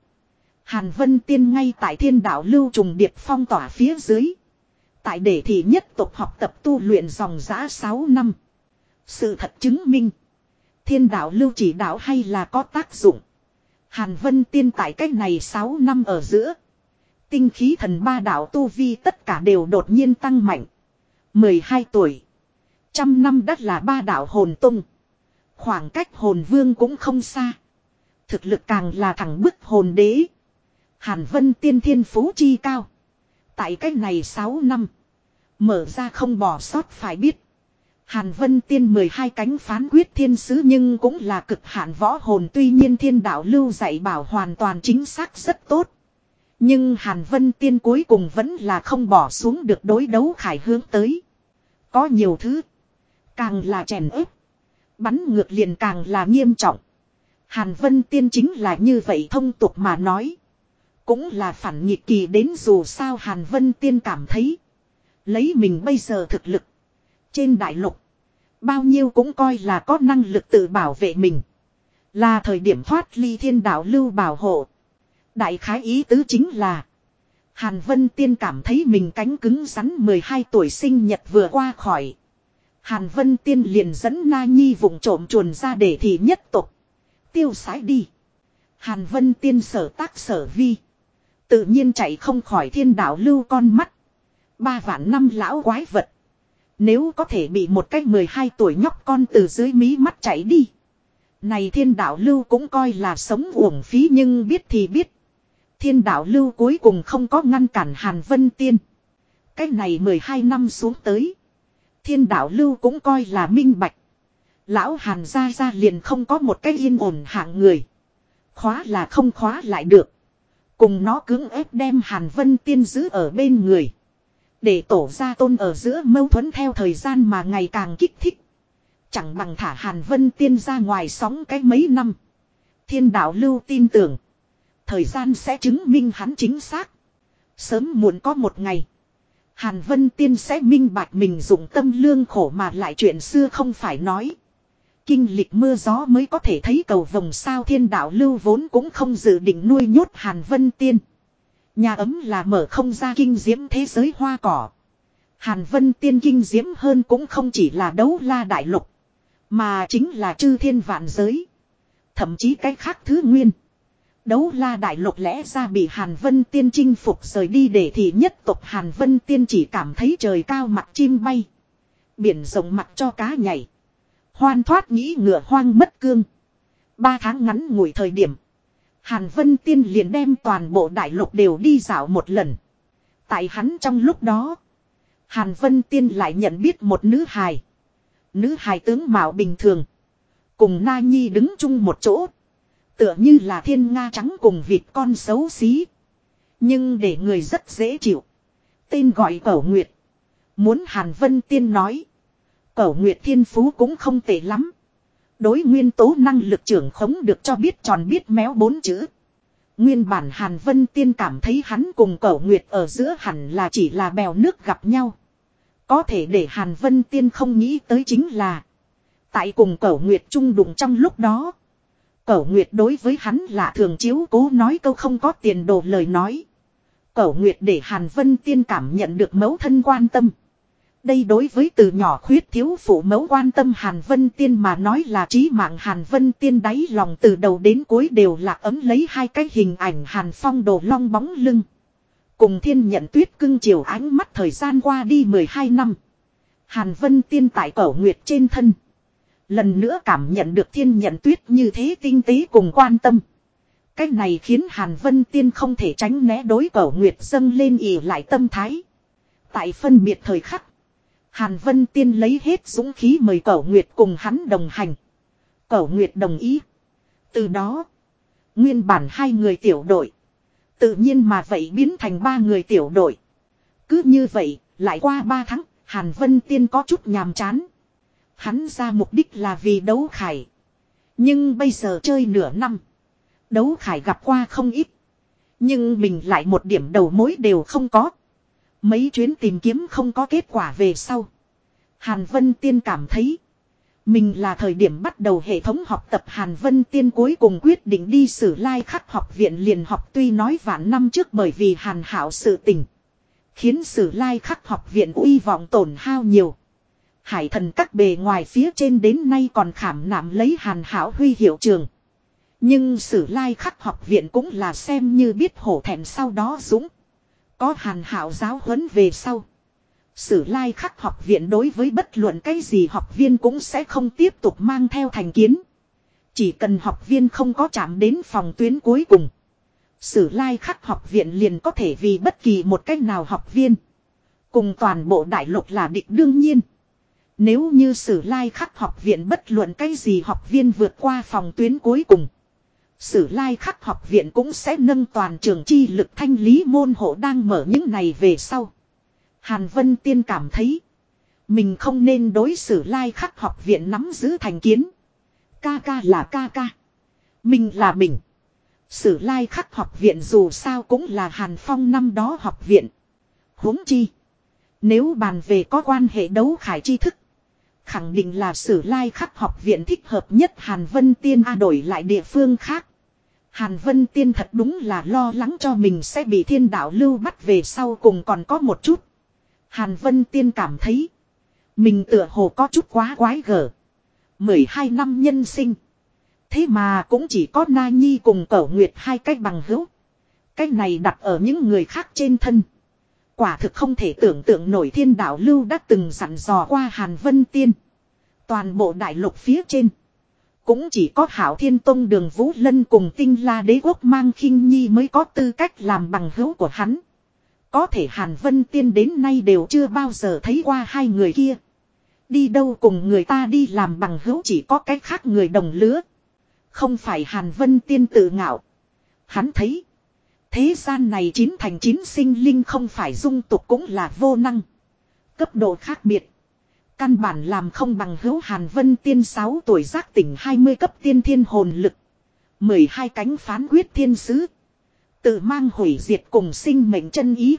Hàn Vân Tiên ngay tại thiên đạo lưu trùng điệp phong tỏa phía dưới. Tại để thị nhất tục học tập tu luyện dòng giã 6 năm. Sự thật chứng minh. Thiên đạo lưu chỉ đạo hay là có tác dụng. Hàn Vân Tiên tại cách này 6 năm ở giữa. Tinh khí thần ba đạo tu vi tất cả đều đột nhiên tăng mạnh. 12 tuổi. Trăm năm đất là ba đạo hồn tung. Khoảng cách hồn vương cũng không xa. Thực lực càng là thẳng bức hồn đế. Hàn vân tiên thiên phú chi cao. Tại cách này 6 năm. Mở ra không bỏ sót phải biết. Hàn Vân Tiên 12 cánh phán quyết thiên sứ nhưng cũng là cực hạn võ hồn tuy nhiên thiên đạo lưu dạy bảo hoàn toàn chính xác rất tốt. Nhưng Hàn Vân Tiên cuối cùng vẫn là không bỏ xuống được đối đấu khải hướng tới. Có nhiều thứ. Càng là chèn ép. Bắn ngược liền càng là nghiêm trọng. Hàn Vân Tiên chính là như vậy thông tục mà nói. Cũng là phản nghịch kỳ đến dù sao Hàn Vân Tiên cảm thấy. Lấy mình bây giờ thực lực. Trên đại lục. Bao nhiêu cũng coi là có năng lực tự bảo vệ mình. Là thời điểm thoát ly thiên đạo lưu bảo hộ. Đại khái ý tứ chính là. Hàn Vân Tiên cảm thấy mình cánh cứng rắn 12 tuổi sinh nhật vừa qua khỏi. Hàn Vân Tiên liền dẫn Na Nhi vùng trộm chuồn ra để thì nhất tục. Tiêu sái đi. Hàn Vân Tiên sở tác sở vi. Tự nhiên chạy không khỏi thiên đạo lưu con mắt. Ba vạn năm lão quái vật. Nếu có thể bị một cách 12 tuổi nhóc con từ dưới mí mắt chạy đi. Này thiên đạo lưu cũng coi là sống uổng phí nhưng biết thì biết. Thiên đạo lưu cuối cùng không có ngăn cản Hàn Vân Tiên. Cái này 12 năm xuống tới. Thiên đạo lưu cũng coi là minh bạch. Lão Hàn ra ra liền không có một cái yên ổn hạng người. Khóa là không khóa lại được. Cùng nó cưỡng ép đem Hàn Vân Tiên giữ ở bên người. Để tổ ra tôn ở giữa mâu thuẫn theo thời gian mà ngày càng kích thích. Chẳng bằng thả Hàn Vân Tiên ra ngoài sóng cái mấy năm. Thiên đạo lưu tin tưởng. Thời gian sẽ chứng minh hắn chính xác. Sớm muộn có một ngày. Hàn Vân Tiên sẽ minh bạch mình dùng tâm lương khổ mà lại chuyện xưa không phải nói. Kinh lịch mưa gió mới có thể thấy cầu vồng sao thiên đạo lưu vốn cũng không dự định nuôi nhốt Hàn Vân Tiên. Nhà ấm là mở không ra kinh diễm thế giới hoa cỏ. Hàn Vân Tiên kinh diễm hơn cũng không chỉ là đấu la đại lục. Mà chính là chư thiên vạn giới. Thậm chí cái khác thứ nguyên. Đấu la đại lục lẽ ra bị Hàn Vân Tiên chinh phục rời đi để thì nhất tục Hàn Vân Tiên chỉ cảm thấy trời cao mặt chim bay. Biển rộng mặt cho cá nhảy. Hoan thoát nghĩ ngựa hoang mất cương. Ba tháng ngắn ngủi thời điểm. Hàn Vân Tiên liền đem toàn bộ đại lục đều đi dạo một lần. Tại hắn trong lúc đó. Hàn Vân Tiên lại nhận biết một nữ hài. Nữ hài tướng mạo bình thường. Cùng Na Nhi đứng chung một chỗ. Tựa như là thiên nga trắng cùng vịt con xấu xí. Nhưng để người rất dễ chịu. Tên gọi Cẩu Nguyệt. Muốn Hàn Vân Tiên nói. Cẩu Nguyệt Thiên Phú cũng không tệ lắm. Đối nguyên tố năng lực trưởng khống được cho biết tròn biết méo bốn chữ. Nguyên bản Hàn Vân Tiên cảm thấy hắn cùng Cẩu Nguyệt ở giữa hẳn là chỉ là bèo nước gặp nhau. Có thể để Hàn Vân Tiên không nghĩ tới chính là. Tại cùng Cẩu Nguyệt chung đụng trong lúc đó. Cẩu Nguyệt đối với hắn là thường chiếu cố nói câu không có tiền đồ lời nói. Cẩu Nguyệt để Hàn Vân Tiên cảm nhận được mẫu thân quan tâm. Đây đối với từ nhỏ khuyết thiếu phụ mẫu quan tâm Hàn Vân Tiên mà nói là trí mạng Hàn Vân Tiên đáy lòng từ đầu đến cuối đều là ấm lấy hai cái hình ảnh Hàn Phong đồ long bóng lưng. Cùng thiên nhận tuyết cưng chiều ánh mắt thời gian qua đi 12 năm. Hàn Vân Tiên tại cẩu nguyệt trên thân. Lần nữa cảm nhận được thiên nhận tuyết như thế tinh tế cùng quan tâm. Cái này khiến Hàn Vân Tiên không thể tránh né đối cẩu nguyệt dâng lên ỉ lại tâm thái. Tại phân biệt thời khắc. Hàn Vân Tiên lấy hết dũng khí mời Cẩu Nguyệt cùng hắn đồng hành. Cẩu Nguyệt đồng ý. Từ đó, nguyên bản hai người tiểu đội. Tự nhiên mà vậy biến thành ba người tiểu đội. Cứ như vậy, lại qua ba tháng, Hàn Vân Tiên có chút nhàm chán. Hắn ra mục đích là vì đấu khải. Nhưng bây giờ chơi nửa năm. Đấu khải gặp qua không ít. Nhưng mình lại một điểm đầu mối đều không có. Mấy chuyến tìm kiếm không có kết quả về sau. Hàn Vân Tiên cảm thấy. Mình là thời điểm bắt đầu hệ thống học tập Hàn Vân Tiên cuối cùng quyết định đi sử lai khắc học viện liền học tuy nói vạn năm trước bởi vì Hàn Hảo sự tình. Khiến sử lai khắc học viện uy vọng tổn hao nhiều. Hải thần các bề ngoài phía trên đến nay còn khảm nạm lấy Hàn Hảo huy hiệu trường. Nhưng sử lai khắc học viện cũng là xem như biết hổ thẹn sau đó dũng. Có hàn hảo giáo huấn về sau. Sử lai khắc học viện đối với bất luận cái gì học viên cũng sẽ không tiếp tục mang theo thành kiến. Chỉ cần học viên không có chạm đến phòng tuyến cuối cùng. Sử lai khắc học viện liền có thể vì bất kỳ một cách nào học viên. Cùng toàn bộ đại lục là định đương nhiên. Nếu như sử lai khắc học viện bất luận cái gì học viên vượt qua phòng tuyến cuối cùng. Sử lai khắc học viện cũng sẽ nâng toàn trường chi lực thanh lý môn hộ đang mở những này về sau. Hàn Vân Tiên cảm thấy. Mình không nên đối xử lai khắc học viện nắm giữ thành kiến. Ca ca là ca ca. Mình là mình. Sử lai khắc học viện dù sao cũng là Hàn Phong năm đó học viện. huống chi. Nếu bàn về có quan hệ đấu khải tri thức. Khẳng định là sử lai khắc học viện thích hợp nhất Hàn Vân Tiên A đổi lại địa phương khác. Hàn Vân Tiên thật đúng là lo lắng cho mình sẽ bị thiên đạo lưu bắt về sau cùng còn có một chút. Hàn Vân Tiên cảm thấy. Mình tựa hồ có chút quá quái gở. 12 năm nhân sinh. Thế mà cũng chỉ có Na Nhi cùng Cẩu Nguyệt hai cách bằng hữu. Cách này đặt ở những người khác trên thân. Quả thực không thể tưởng tượng nổi thiên đạo lưu đã từng dặn dò qua Hàn Vân Tiên. Toàn bộ đại lục phía trên. Cũng chỉ có Hảo Thiên Tông đường Vũ Lân cùng tinh la đế quốc mang khinh nhi mới có tư cách làm bằng hữu của hắn. Có thể Hàn Vân Tiên đến nay đều chưa bao giờ thấy qua hai người kia. Đi đâu cùng người ta đi làm bằng hữu chỉ có cách khác người đồng lứa. Không phải Hàn Vân Tiên tự ngạo. Hắn thấy. Thế gian này chín thành chín sinh linh không phải dung tục cũng là vô năng. Cấp độ khác biệt. Căn bản làm không bằng hữu Hàn Vân Tiên 6 tuổi giác tỉnh 20 cấp tiên thiên hồn lực. 12 cánh phán quyết thiên sứ. Tự mang hủy diệt cùng sinh mệnh chân ý.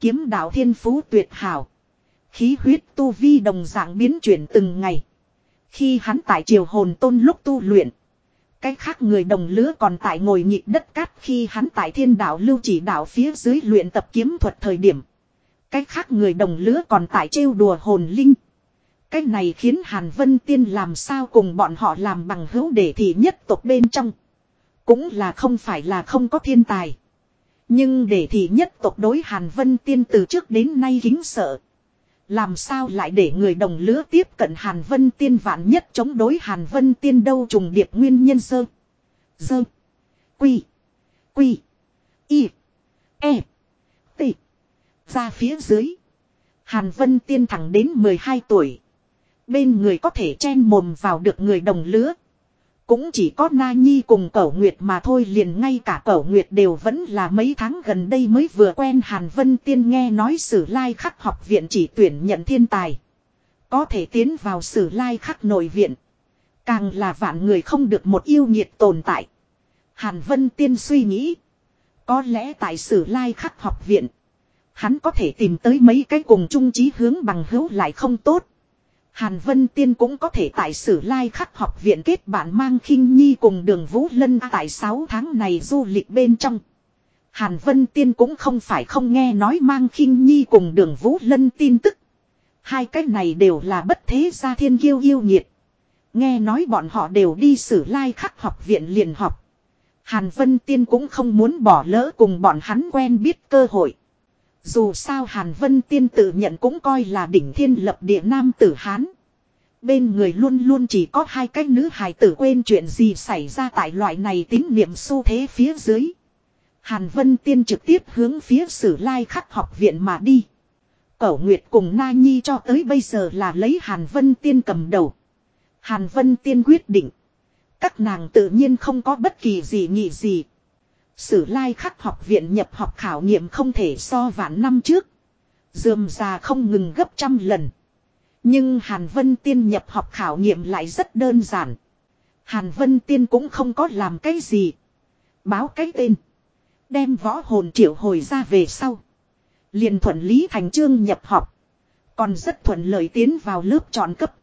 Kiếm đạo thiên phú tuyệt hảo. Khí huyết tu vi đồng dạng biến chuyển từng ngày. Khi hắn tại triều hồn tôn lúc tu luyện. Cái khác người đồng lứa còn tại ngồi nhịp đất cát khi hắn tại thiên đạo lưu chỉ đạo phía dưới luyện tập kiếm thuật thời điểm. Cái khác người đồng lứa còn tại trêu đùa hồn linh. Cái này khiến Hàn Vân Tiên làm sao cùng bọn họ làm bằng hữu để thị nhất tộc bên trong. Cũng là không phải là không có thiên tài. Nhưng để thị nhất tộc đối Hàn Vân Tiên từ trước đến nay kính sợ. Làm sao lại để người đồng lứa tiếp cận Hàn Vân Tiên vạn nhất chống đối Hàn Vân Tiên đâu trùng điệp nguyên nhân sơ. Dơ. Quy. Quy. Y. E. T. Ra phía dưới. Hàn Vân Tiên thẳng đến 12 tuổi. Bên người có thể chen mồm vào được người đồng lứa. Cũng chỉ có Na Nhi cùng Cẩu Nguyệt mà thôi, liền ngay cả Cẩu Nguyệt đều vẫn là mấy tháng gần đây mới vừa quen Hàn Vân Tiên nghe nói sử lai khắc học viện chỉ tuyển nhận thiên tài. Có thể tiến vào sử lai khắc nội viện. Càng là vạn người không được một yêu nhiệt tồn tại. Hàn Vân Tiên suy nghĩ. Có lẽ tại sử lai khắc học viện. Hắn có thể tìm tới mấy cái cùng chung chí hướng bằng hữu lại không tốt. Hàn Vân Tiên cũng có thể tại sử lai khắc học viện kết bạn mang khinh nhi cùng đường Vũ Lân tại 6 tháng này du lịch bên trong. Hàn Vân Tiên cũng không phải không nghe nói mang khinh nhi cùng đường Vũ Lân tin tức. Hai cái này đều là bất thế gia thiên kiêu yêu nhiệt. Nghe nói bọn họ đều đi sử lai khắc học viện liền học. Hàn Vân Tiên cũng không muốn bỏ lỡ cùng bọn hắn quen biết cơ hội. Dù sao Hàn Vân Tiên tự nhận cũng coi là đỉnh thiên lập địa nam tử Hán. Bên người luôn luôn chỉ có hai cái nữ hài tử quên chuyện gì xảy ra tại loại này tín niệm xu thế phía dưới. Hàn Vân Tiên trực tiếp hướng phía sử lai khắc học viện mà đi. Cẩu Nguyệt cùng Na Nhi cho tới bây giờ là lấy Hàn Vân Tiên cầm đầu. Hàn Vân Tiên quyết định. Các nàng tự nhiên không có bất kỳ gì nghị gì. Sử lai khắc học viện nhập học khảo nghiệm không thể so vạn năm trước. Dườm già không ngừng gấp trăm lần. Nhưng Hàn Vân Tiên nhập học khảo nghiệm lại rất đơn giản. Hàn Vân Tiên cũng không có làm cái gì. Báo cái tên. Đem võ hồn triệu hồi ra về sau. liền thuận lý thành trương nhập học. Còn rất thuận lợi tiến vào lớp chọn cấp.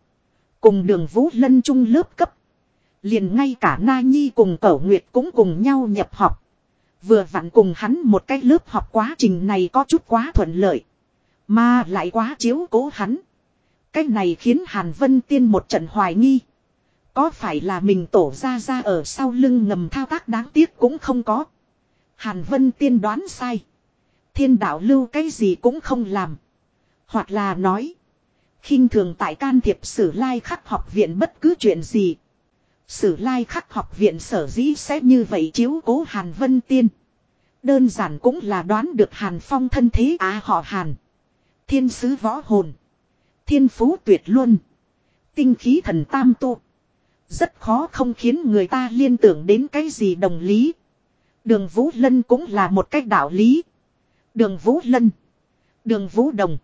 Cùng đường Vũ Lân trung lớp cấp. Liền ngay cả Na Nhi cùng Cẩu Nguyệt cũng cùng nhau nhập học. Vừa vặn cùng hắn một cái lớp học quá trình này có chút quá thuận lợi. Mà lại quá chiếu cố hắn. Cái này khiến Hàn Vân Tiên một trận hoài nghi. Có phải là mình tổ ra ra ở sau lưng ngầm thao tác đáng tiếc cũng không có. Hàn Vân Tiên đoán sai. Thiên đạo lưu cái gì cũng không làm. Hoặc là nói. khinh thường tại can thiệp sử lai khắc học viện bất cứ chuyện gì. Sử lai khắc học viện sở dĩ sẽ như vậy chiếu cố Hàn Vân Tiên. Đơn giản cũng là đoán được Hàn Phong thân thế á họ Hàn. Thiên sứ võ hồn. Thiên phú tuyệt luân. Tinh khí thần tam tu. Rất khó không khiến người ta liên tưởng đến cái gì đồng lý. Đường Vũ Lân cũng là một cách đạo lý. Đường Vũ Lân. Đường Vũ Đồng.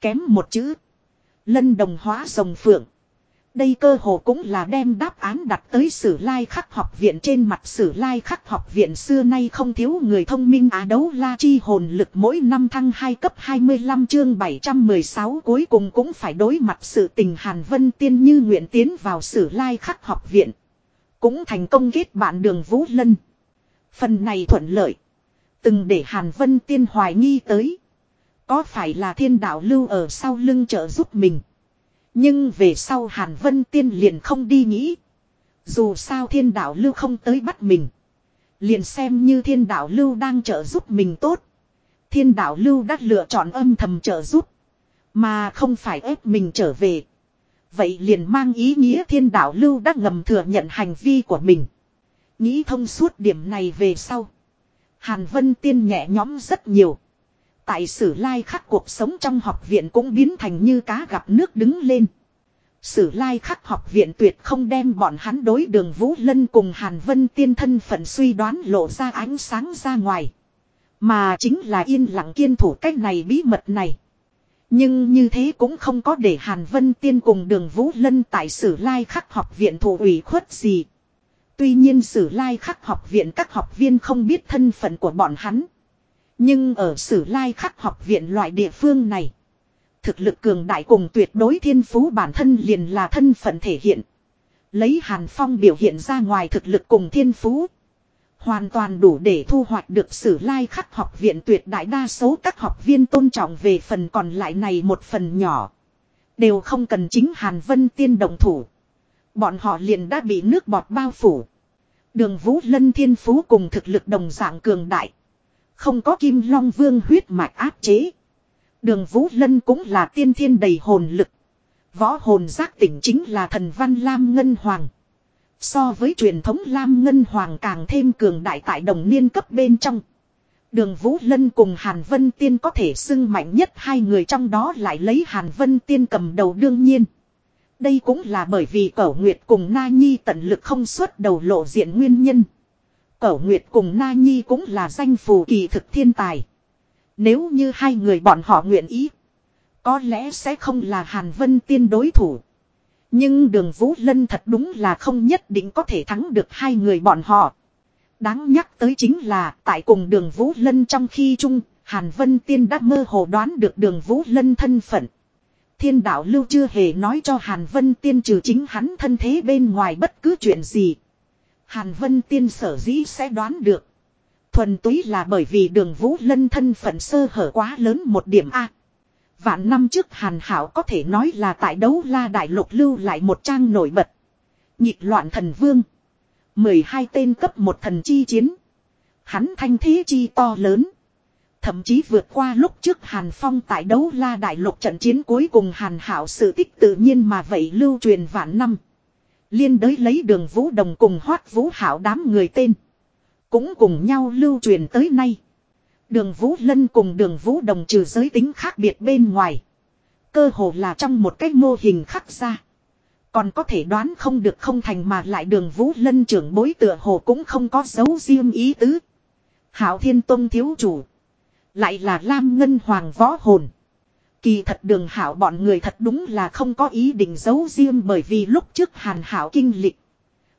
Kém một chữ. Lân đồng hóa rồng phượng. Đây cơ hồ cũng là đem đáp án đặt tới sử lai khắc học viện trên mặt sử lai khắc học viện xưa nay không thiếu người thông minh á đấu la chi hồn lực mỗi năm thăng 2 cấp 25 chương 716 cuối cùng cũng phải đối mặt sự tình Hàn Vân Tiên như nguyện tiến vào sử lai khắc học viện. Cũng thành công kết bạn đường Vũ Lân. Phần này thuận lợi. Từng để Hàn Vân Tiên hoài nghi tới. Có phải là thiên đạo lưu ở sau lưng trợ giúp mình. Nhưng về sau Hàn Vân Tiên liền không đi nghĩ. Dù sao thiên đạo lưu không tới bắt mình. Liền xem như thiên đạo lưu đang trợ giúp mình tốt. Thiên đạo lưu đã lựa chọn âm thầm trợ giúp. Mà không phải ép mình trở về. Vậy liền mang ý nghĩa thiên đạo lưu đã ngầm thừa nhận hành vi của mình. Nghĩ thông suốt điểm này về sau. Hàn Vân Tiên nhẹ nhõm rất nhiều. Tại sử lai khắc cuộc sống trong học viện cũng biến thành như cá gặp nước đứng lên. Sử lai khắc học viện tuyệt không đem bọn hắn đối đường Vũ Lân cùng Hàn Vân tiên thân phận suy đoán lộ ra ánh sáng ra ngoài. Mà chính là yên lặng kiên thủ cách này bí mật này. Nhưng như thế cũng không có để Hàn Vân tiên cùng đường Vũ Lân tại sử lai khắc học viện thủ ủy khuất gì. Tuy nhiên sử lai khắc học viện các học viên không biết thân phận của bọn hắn. Nhưng ở sử lai khắc học viện loại địa phương này. Thực lực cường đại cùng tuyệt đối thiên phú bản thân liền là thân phận thể hiện. Lấy Hàn Phong biểu hiện ra ngoài thực lực cùng thiên phú. Hoàn toàn đủ để thu hoạch được sử lai khắc học viện tuyệt đại đa số các học viên tôn trọng về phần còn lại này một phần nhỏ. Đều không cần chính Hàn Vân tiên đồng thủ. Bọn họ liền đã bị nước bọt bao phủ. Đường Vũ Lân thiên phú cùng thực lực đồng dạng cường đại. Không có kim long vương huyết mạch áp chế. Đường Vũ Lân cũng là tiên thiên đầy hồn lực. Võ hồn giác tỉnh chính là thần văn Lam Ngân Hoàng. So với truyền thống Lam Ngân Hoàng càng thêm cường đại tại đồng niên cấp bên trong. Đường Vũ Lân cùng Hàn Vân Tiên có thể xưng mạnh nhất hai người trong đó lại lấy Hàn Vân Tiên cầm đầu đương nhiên. Đây cũng là bởi vì Cẩu Nguyệt cùng Na Nhi tận lực không xuất đầu lộ diện nguyên nhân. Cẩu Nguyệt cùng Na Nhi cũng là danh phù kỳ thực thiên tài. Nếu như hai người bọn họ nguyện ý. Có lẽ sẽ không là Hàn Vân Tiên đối thủ. Nhưng đường Vũ Lân thật đúng là không nhất định có thể thắng được hai người bọn họ. Đáng nhắc tới chính là tại cùng đường Vũ Lân trong khi chung, Hàn Vân Tiên đã mơ hồ đoán được đường Vũ Lân thân phận. Thiên đạo lưu chưa hề nói cho Hàn Vân Tiên trừ chính hắn thân thế bên ngoài bất cứ chuyện gì. Hàn Vân Tiên sở dĩ sẽ đoán được. Thuần túy là bởi vì đường Vũ Lân thân phận sơ hở quá lớn một điểm A. Vạn năm trước Hàn Hảo có thể nói là tại đấu la đại lục lưu lại một trang nổi bật. Nhịp loạn thần vương. 12 tên cấp một thần chi chiến. Hắn thanh thế chi to lớn. Thậm chí vượt qua lúc trước Hàn Phong tại đấu la đại lục trận chiến cuối cùng Hàn Hảo sự tích tự nhiên mà vậy lưu truyền vạn năm. Liên đới lấy đường Vũ Đồng cùng hoát Vũ Hảo đám người tên. Cũng cùng nhau lưu truyền tới nay. Đường Vũ Lân cùng đường Vũ Đồng trừ giới tính khác biệt bên ngoài. Cơ hồ là trong một cái mô hình khắc ra. Còn có thể đoán không được không thành mà lại đường Vũ Lân trưởng bối tựa hồ cũng không có dấu riêng ý tứ. Hảo Thiên Tông thiếu chủ. Lại là Lam Ngân Hoàng võ hồn. Kỳ thật đường hảo bọn người thật đúng là không có ý định giấu riêng bởi vì lúc trước hàn hảo kinh lịch.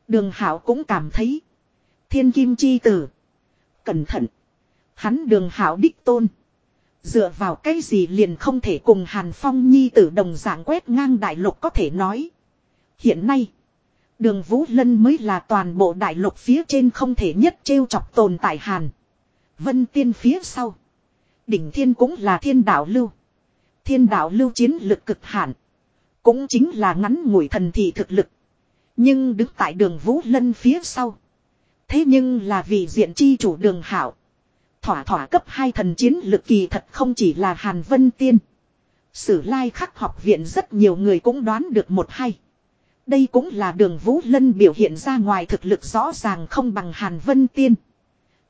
Đường hảo cũng cảm thấy. Thiên kim chi tử. Cẩn thận. Hắn đường hảo đích tôn. Dựa vào cái gì liền không thể cùng Hàn Phong Nhi tử đồng dạng quét ngang đại lục có thể nói. Hiện nay. Đường Vũ Lân mới là toàn bộ đại lục phía trên không thể nhất trêu chọc tồn tại Hàn. Vân Tiên phía sau. Đỉnh Thiên cũng là thiên đạo lưu. Thiên đạo lưu chiến lực cực hạn. Cũng chính là ngắn ngủi thần thị thực lực. Nhưng đứng tại đường Vũ Lân phía sau. Thế nhưng là vì diện chi chủ đường hảo. Thỏa thỏa cấp hai thần chiến lực kỳ thật không chỉ là Hàn Vân Tiên. Sử lai khắc học viện rất nhiều người cũng đoán được một hay. Đây cũng là đường Vũ Lân biểu hiện ra ngoài thực lực rõ ràng không bằng Hàn Vân Tiên.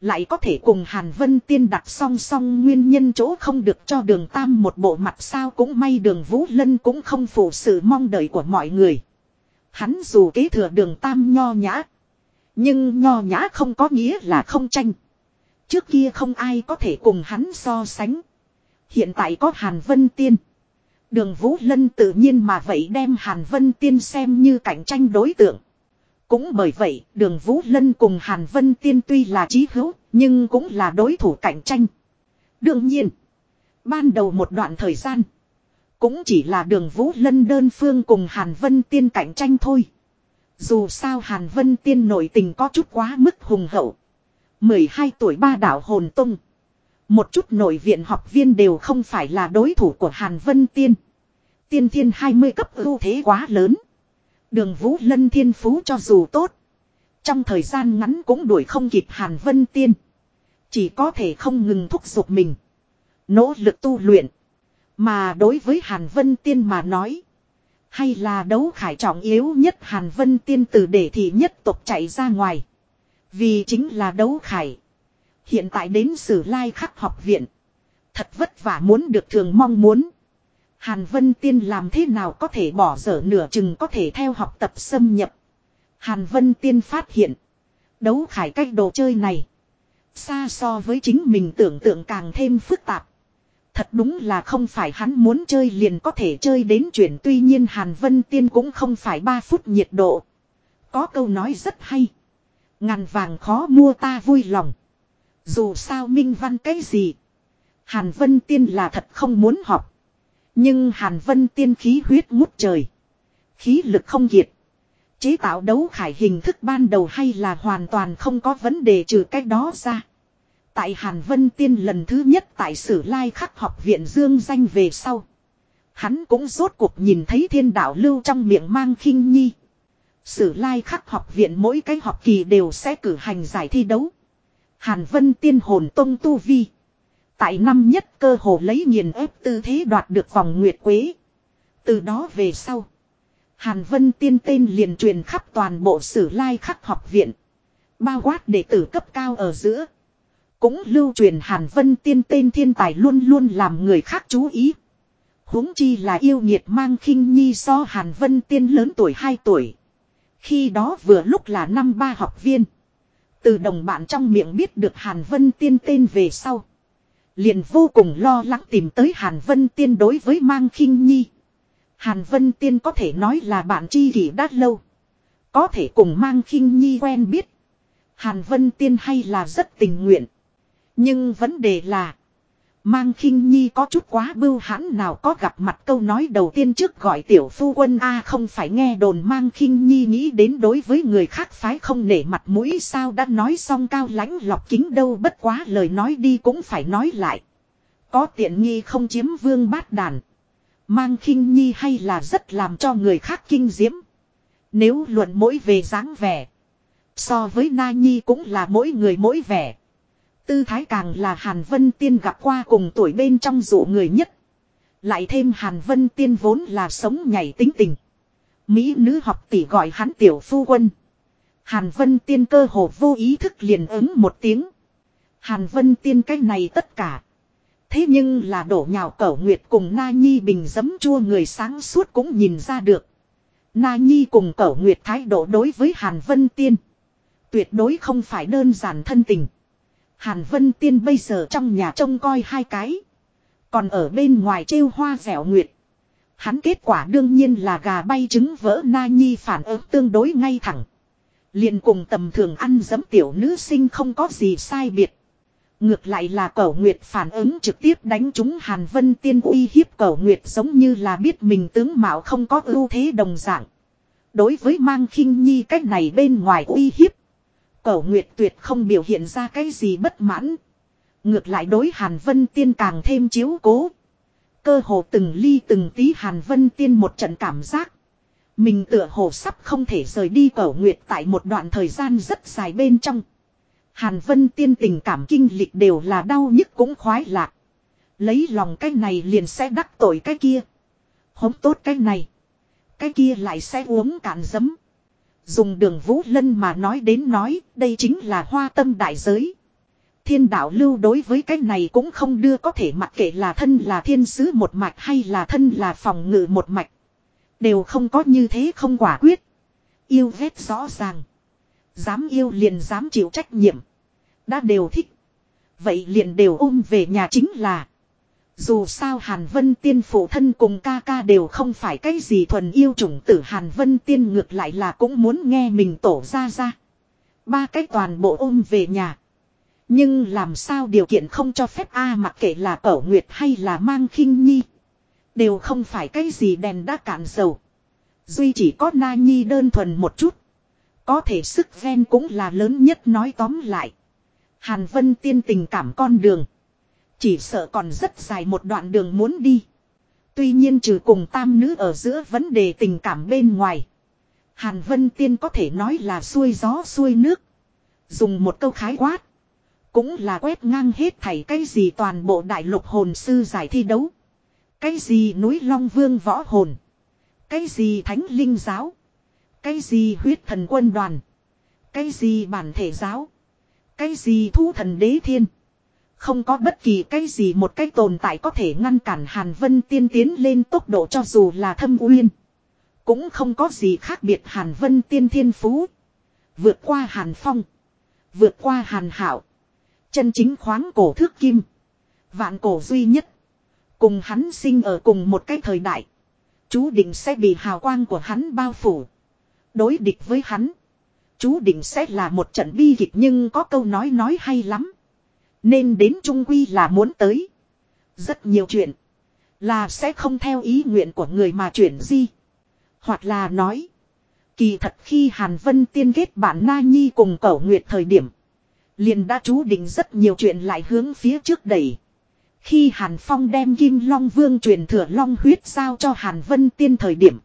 Lại có thể cùng Hàn Vân Tiên đặt song song nguyên nhân chỗ không được cho đường Tam một bộ mặt sao cũng may đường Vũ Lân cũng không phụ sự mong đợi của mọi người. Hắn dù kế thừa đường Tam nho nhã. Nhưng nho nhã không có nghĩa là không tranh. Trước kia không ai có thể cùng hắn so sánh. Hiện tại có Hàn Vân Tiên. Đường Vũ Lân tự nhiên mà vậy đem Hàn Vân Tiên xem như cạnh tranh đối tượng. Cũng bởi vậy, đường Vũ Lân cùng Hàn Vân Tiên tuy là chí hữu, nhưng cũng là đối thủ cạnh tranh. Đương nhiên, ban đầu một đoạn thời gian, cũng chỉ là đường Vũ Lân đơn phương cùng Hàn Vân Tiên cạnh tranh thôi. Dù sao Hàn Vân Tiên nổi tình có chút quá mức hùng hậu. 12 tuổi ba đảo hồn tung. Một chút nội viện học viên đều không phải là đối thủ của Hàn Vân Tiên. Tiên thiên 20 cấp ưu thế quá lớn. Đường Vũ Lân thiên phú cho dù tốt. Trong thời gian ngắn cũng đuổi không kịp Hàn Vân Tiên. Chỉ có thể không ngừng thúc giục mình. Nỗ lực tu luyện. Mà đối với Hàn Vân Tiên mà nói. Hay là đấu khải trọng yếu nhất Hàn Vân Tiên từ để thị nhất tục chạy ra ngoài. Vì chính là đấu khải. Hiện tại đến sử lai khắc học viện. Thật vất vả muốn được thường mong muốn. Hàn Vân Tiên làm thế nào có thể bỏ dở nửa chừng có thể theo học tập xâm nhập. Hàn Vân Tiên phát hiện. Đấu khải cách đồ chơi này. Xa so với chính mình tưởng tượng càng thêm phức tạp. Thật đúng là không phải hắn muốn chơi liền có thể chơi đến chuyển tuy nhiên Hàn Vân Tiên cũng không phải 3 phút nhiệt độ. Có câu nói rất hay. Ngàn vàng khó mua ta vui lòng. Dù sao minh văn cái gì. Hàn Vân Tiên là thật không muốn học. Nhưng Hàn Vân Tiên khí huyết ngút trời. Khí lực không kiệt. Chế tạo đấu khải hình thức ban đầu hay là hoàn toàn không có vấn đề trừ cách đó ra. Tại Hàn Vân Tiên lần thứ nhất tại Sử Lai Khắc học viện Dương danh về sau. Hắn cũng rốt cuộc nhìn thấy thiên đạo lưu trong miệng mang khinh nhi. Sử Lai Khắc học viện mỗi cái học kỳ đều sẽ cử hành giải thi đấu. Hàn Vân Tiên hồn tông tu vi. Tại năm nhất cơ hồ lấy nghiền ép tư thế đoạt được vòng nguyệt quế. Từ đó về sau. Hàn Vân Tiên tên liền truyền khắp toàn bộ sử lai khắc học viện. Bao quát đệ tử cấp cao ở giữa. Cũng lưu truyền Hàn Vân Tiên tên thiên tài luôn luôn làm người khác chú ý. huống chi là yêu nghiệt mang khinh nhi so Hàn Vân Tiên lớn tuổi 2 tuổi. Khi đó vừa lúc là năm ba học viên. Từ đồng bạn trong miệng biết được Hàn Vân Tiên tên về sau. Liền vô cùng lo lắng tìm tới Hàn Vân Tiên đối với mang khinh nhi. Hàn Vân Tiên có thể nói là bạn tri kỷ đã lâu. Có thể cùng mang khinh nhi quen biết. Hàn Vân Tiên hay là rất tình nguyện. Nhưng vấn đề là. Mang khinh nhi có chút quá bưu hãn nào có gặp mặt câu nói đầu tiên trước gọi tiểu phu quân A không phải nghe đồn mang khinh nhi nghĩ đến đối với người khác phái không nể mặt mũi sao đã nói xong cao lãnh lọc kính đâu bất quá lời nói đi cũng phải nói lại. Có tiện nghi không chiếm vương bát đàn. Mang khinh nhi hay là rất làm cho người khác kinh diễm. Nếu luận mỗi về dáng vẻ. So với na nhi cũng là mỗi người mỗi vẻ. Tư thái càng là Hàn Vân Tiên gặp qua cùng tuổi bên trong dụ người nhất. Lại thêm Hàn Vân Tiên vốn là sống nhảy tính tình. Mỹ nữ học tỷ gọi hắn tiểu phu quân. Hàn Vân Tiên cơ hồ vô ý thức liền ứng một tiếng. Hàn Vân Tiên cái này tất cả. Thế nhưng là đổ nhào cẩu nguyệt cùng Na Nhi bình dấm chua người sáng suốt cũng nhìn ra được. Na Nhi cùng cẩu nguyệt thái độ đối với Hàn Vân Tiên. Tuyệt đối không phải đơn giản thân tình. Hàn Vân Tiên bây giờ trong nhà trông coi hai cái. Còn ở bên ngoài trêu hoa dẻo nguyệt. Hắn kết quả đương nhiên là gà bay trứng vỡ na nhi phản ứng tương đối ngay thẳng. liền cùng tầm thường ăn dấm tiểu nữ sinh không có gì sai biệt. Ngược lại là cẩu nguyệt phản ứng trực tiếp đánh trúng Hàn Vân Tiên uy hiếp cẩu nguyệt giống như là biết mình tướng mạo không có ưu thế đồng dạng. Đối với mang khinh nhi cách này bên ngoài uy hiếp. Cẩu Nguyệt tuyệt không biểu hiện ra cái gì bất mãn. Ngược lại đối Hàn Vân Tiên càng thêm chiếu cố. Cơ hồ từng ly từng tí Hàn Vân Tiên một trận cảm giác. Mình tựa hồ sắp không thể rời đi Cẩu Nguyệt tại một đoạn thời gian rất dài bên trong. Hàn Vân Tiên tình cảm kinh lịch đều là đau nhức cũng khoái lạc. Lấy lòng cái này liền sẽ đắc tội cái kia. Hống tốt cái này. Cái kia lại sẽ uống cạn giấm. Dùng đường Vũ Lân mà nói đến nói, đây chính là hoa tâm đại giới. thiên đạo lưu đối với cái này cũng không đưa có thể mặc kệ là thân là thiên sứ một mạch hay là thân là phòng ngự một mạch. Đều không có như thế không quả quyết. Yêu ghét rõ ràng. Dám yêu liền dám chịu trách nhiệm. Đã đều thích. Vậy liền đều ôm về nhà chính là. Dù sao Hàn Vân Tiên phụ thân cùng ca ca đều không phải cái gì thuần yêu chủng tử Hàn Vân Tiên ngược lại là cũng muốn nghe mình tổ ra ra. Ba cái toàn bộ ôm về nhà. Nhưng làm sao điều kiện không cho phép A mặc kệ là cẩu nguyệt hay là mang khinh nhi. Đều không phải cái gì đèn đã cạn dầu. Duy chỉ có na nhi đơn thuần một chút. Có thể sức ven cũng là lớn nhất nói tóm lại. Hàn Vân tiên tình cảm con đường. Chỉ sợ còn rất dài một đoạn đường muốn đi. Tuy nhiên trừ cùng tam nữ ở giữa vấn đề tình cảm bên ngoài. Hàn Vân Tiên có thể nói là xuôi gió xuôi nước. Dùng một câu khái quát. Cũng là quét ngang hết thảy cái gì toàn bộ đại lục hồn sư giải thi đấu. Cái gì núi Long Vương võ hồn. Cái gì thánh linh giáo. Cái gì huyết thần quân đoàn. Cái gì bản thể giáo. Cái gì thu thần đế thiên. Không có bất kỳ cái gì một cái tồn tại có thể ngăn cản Hàn Vân tiên tiến lên tốc độ cho dù là thâm uyên. Cũng không có gì khác biệt Hàn Vân tiên thiên phú. Vượt qua Hàn Phong. Vượt qua Hàn Hảo. Chân chính khoáng cổ thước kim. Vạn cổ duy nhất. Cùng hắn sinh ở cùng một cái thời đại. Chú định sẽ bị hào quang của hắn bao phủ. Đối địch với hắn. Chú định sẽ là một trận bi kịch nhưng có câu nói nói hay lắm. Nên đến Trung Quy là muốn tới. Rất nhiều chuyện. Là sẽ không theo ý nguyện của người mà chuyển di. Hoặc là nói. Kỳ thật khi Hàn Vân tiên kết bản Na Nhi cùng Cẩu Nguyệt thời điểm. Liền đã chú định rất nhiều chuyện lại hướng phía trước đẩy. Khi Hàn Phong đem Kim Long Vương truyền thừa Long huyết giao cho Hàn Vân tiên thời điểm.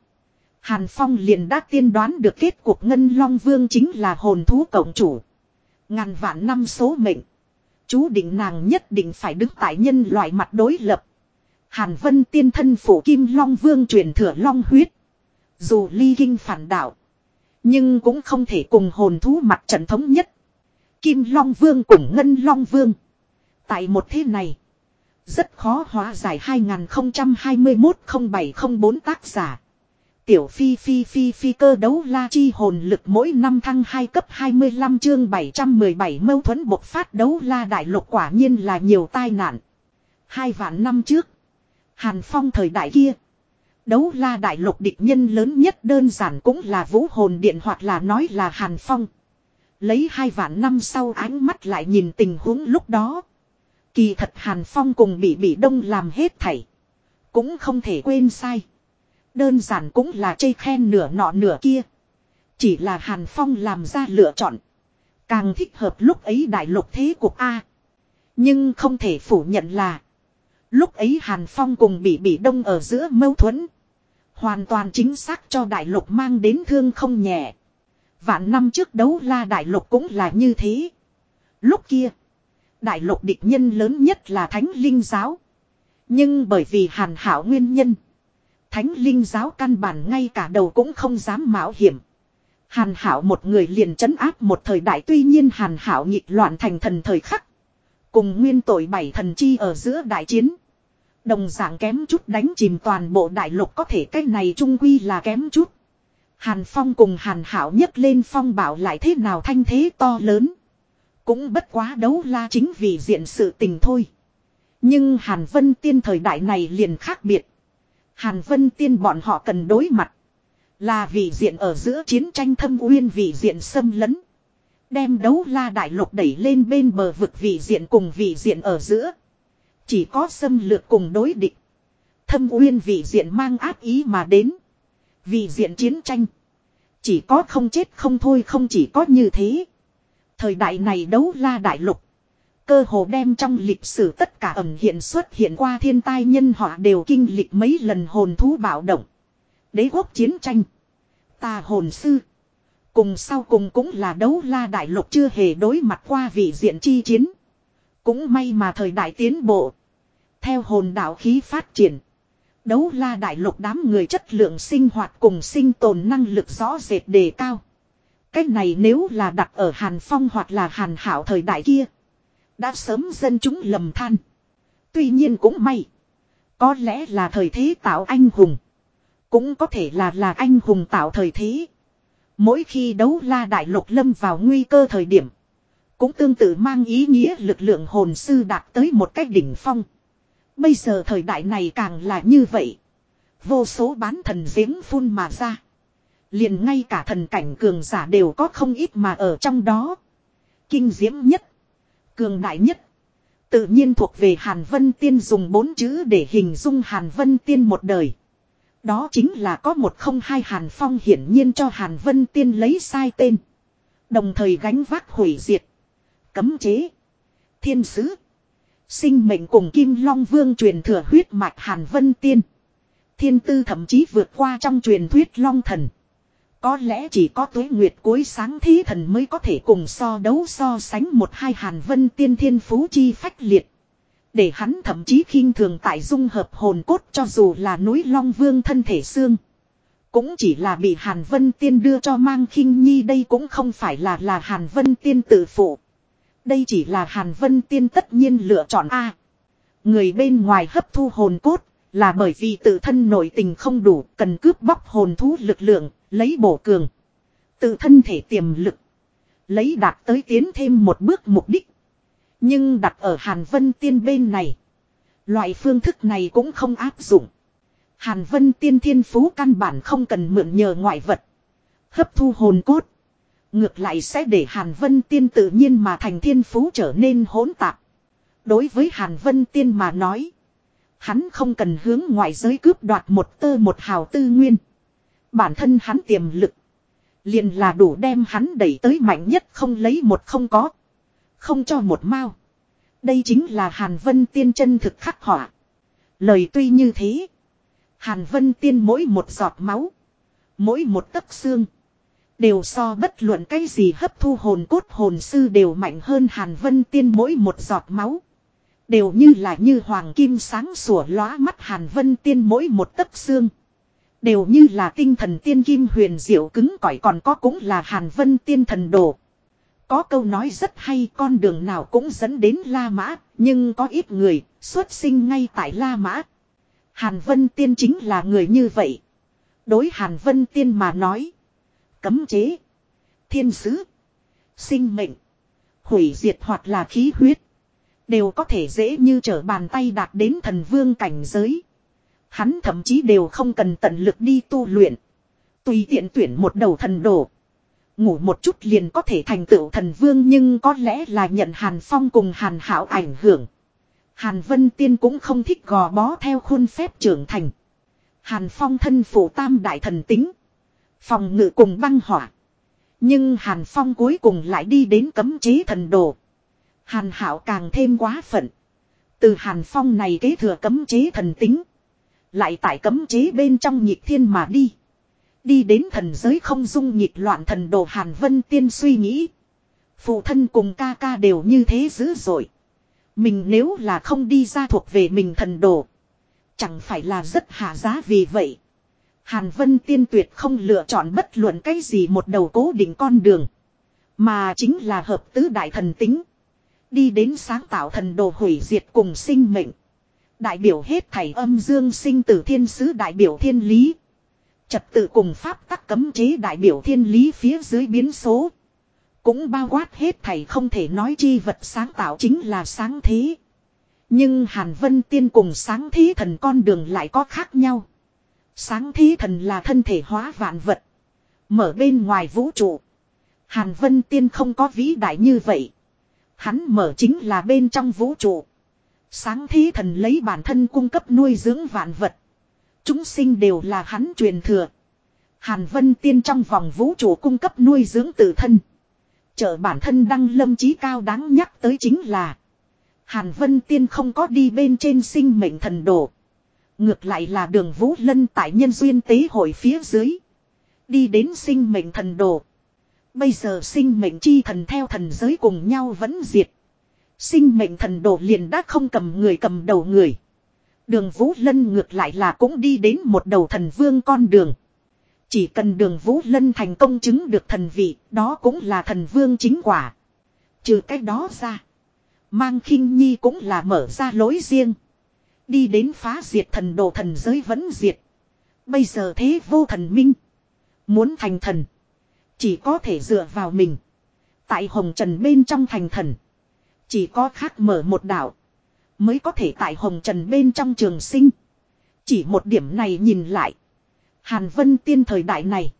Hàn Phong liền đã tiên đoán được kết cuộc Ngân Long Vương chính là hồn thú cộng chủ. Ngàn vạn năm số mệnh. Chú định nàng nhất định phải đứng tại nhân loại mặt đối lập. Hàn Vân tiên thân phủ Kim Long Vương truyền thừa Long huyết. Dù ly kinh phản đạo. Nhưng cũng không thể cùng hồn thú mặt trận thống nhất. Kim Long Vương cùng Ngân Long Vương. Tại một thế này. Rất khó hóa giải 2021-0704 tác giả. Tiểu phi phi phi phi cơ đấu la chi hồn lực mỗi năm thăng 2 cấp 25 chương 717 mâu thuẫn bộc phát đấu la đại lục quả nhiên là nhiều tai nạn. Hai vạn năm trước. Hàn Phong thời đại kia. Đấu la đại lục địch nhân lớn nhất đơn giản cũng là vũ hồn điện hoặc là nói là Hàn Phong. Lấy hai vạn năm sau ánh mắt lại nhìn tình huống lúc đó. Kỳ thật Hàn Phong cùng bị bị đông làm hết thảy. Cũng không thể quên sai. Đơn giản cũng là chây khen nửa nọ nửa kia. Chỉ là Hàn Phong làm ra lựa chọn. Càng thích hợp lúc ấy đại lục thế cục A. Nhưng không thể phủ nhận là. Lúc ấy Hàn Phong cùng bị bị đông ở giữa mâu thuẫn. Hoàn toàn chính xác cho đại lục mang đến thương không nhẹ. Vạn năm trước đấu la đại lục cũng là như thế. Lúc kia. Đại lục địch nhân lớn nhất là Thánh Linh Giáo. Nhưng bởi vì hàn hảo nguyên nhân. Thánh Linh Giáo căn bản ngay cả đầu cũng không dám mạo hiểm. Hàn hảo một người liền trấn áp một thời đại tuy nhiên hàn hảo nhịp loạn thành thần thời khắc. Cùng nguyên tội bảy thần chi ở giữa đại chiến. Đồng dạng kém chút đánh chìm toàn bộ đại lục có thể cái này trung quy là kém chút. Hàn Phong cùng Hàn Hảo nhất lên phong bảo lại thế nào thanh thế to lớn. Cũng bất quá đấu la chính vì diện sự tình thôi. Nhưng Hàn Vân Tiên thời đại này liền khác biệt. Hàn Vân Tiên bọn họ cần đối mặt. Là vị diện ở giữa chiến tranh thâm uyên vị diện xâm lấn. Đem đấu la đại lục đẩy lên bên bờ vực vị diện cùng vị diện ở giữa. Chỉ có xâm lược cùng đối địch. Thâm uyên vị diện mang áp ý mà đến. Vị diện chiến tranh. Chỉ có không chết không thôi không chỉ có như thế. Thời đại này đấu la đại lục. Cơ hồ đem trong lịch sử tất cả ẩn hiện xuất hiện qua thiên tai nhân họ đều kinh lịch mấy lần hồn thú bạo động. Đế quốc chiến tranh. ta hồn sư. Cùng sau cùng cũng là đấu la đại lục chưa hề đối mặt qua vị diện chi chiến. Cũng may mà thời đại tiến bộ. Theo hồn đạo khí phát triển. Đấu la đại lục đám người chất lượng sinh hoạt cùng sinh tồn năng lực rõ rệt đề cao. Cách này nếu là đặt ở Hàn Phong hoặc là Hàn Hảo thời đại kia. Đã sớm dân chúng lầm than. Tuy nhiên cũng may. Có lẽ là thời thế tạo anh hùng. Cũng có thể là là anh hùng tạo thời thế. Mỗi khi đấu la đại lục lâm vào nguy cơ thời điểm. Cũng tương tự mang ý nghĩa lực lượng hồn sư đạt tới một cách đỉnh phong. Bây giờ thời đại này càng là như vậy. Vô số bán thần giếng phun mà ra. Liền ngay cả thần cảnh cường giả đều có không ít mà ở trong đó. Kinh diễm nhất. Cường đại nhất. Tự nhiên thuộc về Hàn Vân Tiên dùng bốn chữ để hình dung Hàn Vân Tiên một đời. Đó chính là có một không hai Hàn Phong hiển nhiên cho Hàn Vân Tiên lấy sai tên. Đồng thời gánh vác hủy diệt. Cấm chế. Thiên sứ. Sinh mệnh cùng Kim Long Vương truyền thừa huyết mạch Hàn Vân Tiên. Thiên tư thậm chí vượt qua trong truyền thuyết Long Thần. Có lẽ chỉ có tuế nguyệt cuối sáng thí thần mới có thể cùng so đấu so sánh một hai Hàn Vân Tiên Thiên Phú Chi phách liệt. Để hắn thậm chí khinh thường tại dung hợp hồn cốt cho dù là núi Long Vương thân thể xương. Cũng chỉ là bị Hàn Vân Tiên đưa cho mang khinh nhi đây cũng không phải là là Hàn Vân Tiên tự phụ. Đây chỉ là Hàn Vân Tiên tất nhiên lựa chọn A. Người bên ngoài hấp thu hồn cốt là bởi vì tự thân nội tình không đủ cần cướp bóc hồn thú lực lượng, lấy bổ cường. Tự thân thể tiềm lực. Lấy đạt tới tiến thêm một bước mục đích. Nhưng đặt ở Hàn Vân Tiên bên này. Loại phương thức này cũng không áp dụng. Hàn Vân Tiên thiên phú căn bản không cần mượn nhờ ngoại vật. Hấp thu hồn cốt. Ngược lại sẽ để Hàn Vân Tiên tự nhiên mà thành thiên phú trở nên hỗn tạp. Đối với Hàn Vân Tiên mà nói. Hắn không cần hướng ngoại giới cướp đoạt một tơ một hào tư nguyên. Bản thân hắn tiềm lực. Liền là đủ đem hắn đẩy tới mạnh nhất không lấy một không có. Không cho một mao. Đây chính là Hàn Vân Tiên chân thực khắc họa. Lời tuy như thế. Hàn Vân Tiên mỗi một giọt máu. Mỗi một tấc xương. Đều so bất luận cái gì hấp thu hồn cốt hồn sư đều mạnh hơn Hàn Vân Tiên mỗi một giọt máu. Đều như là như hoàng kim sáng sủa lóa mắt Hàn Vân Tiên mỗi một tấc xương. Đều như là tinh thần tiên kim huyền diệu cứng cỏi còn có cũng là Hàn Vân Tiên thần đồ. Có câu nói rất hay con đường nào cũng dẫn đến La Mã, nhưng có ít người xuất sinh ngay tại La Mã. Hàn Vân Tiên chính là người như vậy. Đối Hàn Vân Tiên mà nói. Cấm chế. Thiên sứ. Sinh mệnh. Hủy diệt hoặc là khí huyết. Đều có thể dễ như trở bàn tay đạt đến thần vương cảnh giới. Hắn thậm chí đều không cần tận lực đi tu luyện. Tùy tiện tuyển một đầu thần đồ. Ngủ một chút liền có thể thành tựu thần vương nhưng có lẽ là nhận Hàn Phong cùng Hàn Hảo ảnh hưởng. Hàn Vân Tiên cũng không thích gò bó theo khuôn phép trưởng thành. Hàn Phong thân phụ tam đại thần tính. Phòng ngự cùng băng hỏa. Nhưng Hàn Phong cuối cùng lại đi đến cấm chế thần đồ. Hàn Hảo càng thêm quá phận. Từ Hàn Phong này kế thừa cấm chế thần tính. Lại tại cấm chế bên trong nhịp thiên mà đi. Đi đến thần giới không dung nhịp loạn thần đồ Hàn Vân Tiên suy nghĩ. Phụ thân cùng ca ca đều như thế dữ rồi, Mình nếu là không đi ra thuộc về mình thần đồ. Chẳng phải là rất hạ giá vì vậy. Hàn Vân Tiên tuyệt không lựa chọn bất luận cái gì một đầu cố định con đường. Mà chính là hợp tứ đại thần tính. Đi đến sáng tạo thần đồ hủy diệt cùng sinh mệnh. Đại biểu hết thảy âm dương sinh tử thiên sứ đại biểu thiên lý. Trật tự cùng pháp tắc cấm chế đại biểu thiên lý phía dưới biến số. Cũng bao quát hết thảy không thể nói chi vật sáng tạo chính là sáng thế. Nhưng Hàn Vân Tiên cùng sáng thế thần con đường lại có khác nhau. Sáng thế thần là thân thể hóa vạn vật. Mở bên ngoài vũ trụ. Hàn Vân Tiên không có vĩ đại như vậy. Hắn mở chính là bên trong vũ trụ. Sáng thế thần lấy bản thân cung cấp nuôi dưỡng vạn vật. Chúng sinh đều là hắn truyền thừa. Hàn Vân Tiên trong vòng vũ trụ cung cấp nuôi dưỡng tự thân. Chợ bản thân đăng lâm trí cao đáng nhắc tới chính là. Hàn Vân Tiên không có đi bên trên sinh mệnh thần đồ. Ngược lại là đường Vũ Lân tại nhân duyên tế hội phía dưới. Đi đến sinh mệnh thần đồ. Bây giờ sinh mệnh chi thần theo thần giới cùng nhau vẫn diệt. Sinh mệnh thần đồ liền đã không cầm người cầm đầu người. Đường Vũ Lân ngược lại là cũng đi đến một đầu thần vương con đường. Chỉ cần đường Vũ Lân thành công chứng được thần vị, đó cũng là thần vương chính quả. Trừ cách đó ra. Mang khinh nhi cũng là mở ra lối riêng. Đi đến phá diệt thần đồ thần giới vẫn diệt. Bây giờ thế vô thần minh. Muốn thành thần. Chỉ có thể dựa vào mình. Tại hồng trần bên trong thành thần. Chỉ có khác mở một đảo. Mới có thể tại hồng trần bên trong trường sinh. Chỉ một điểm này nhìn lại. Hàn Vân tiên thời đại này.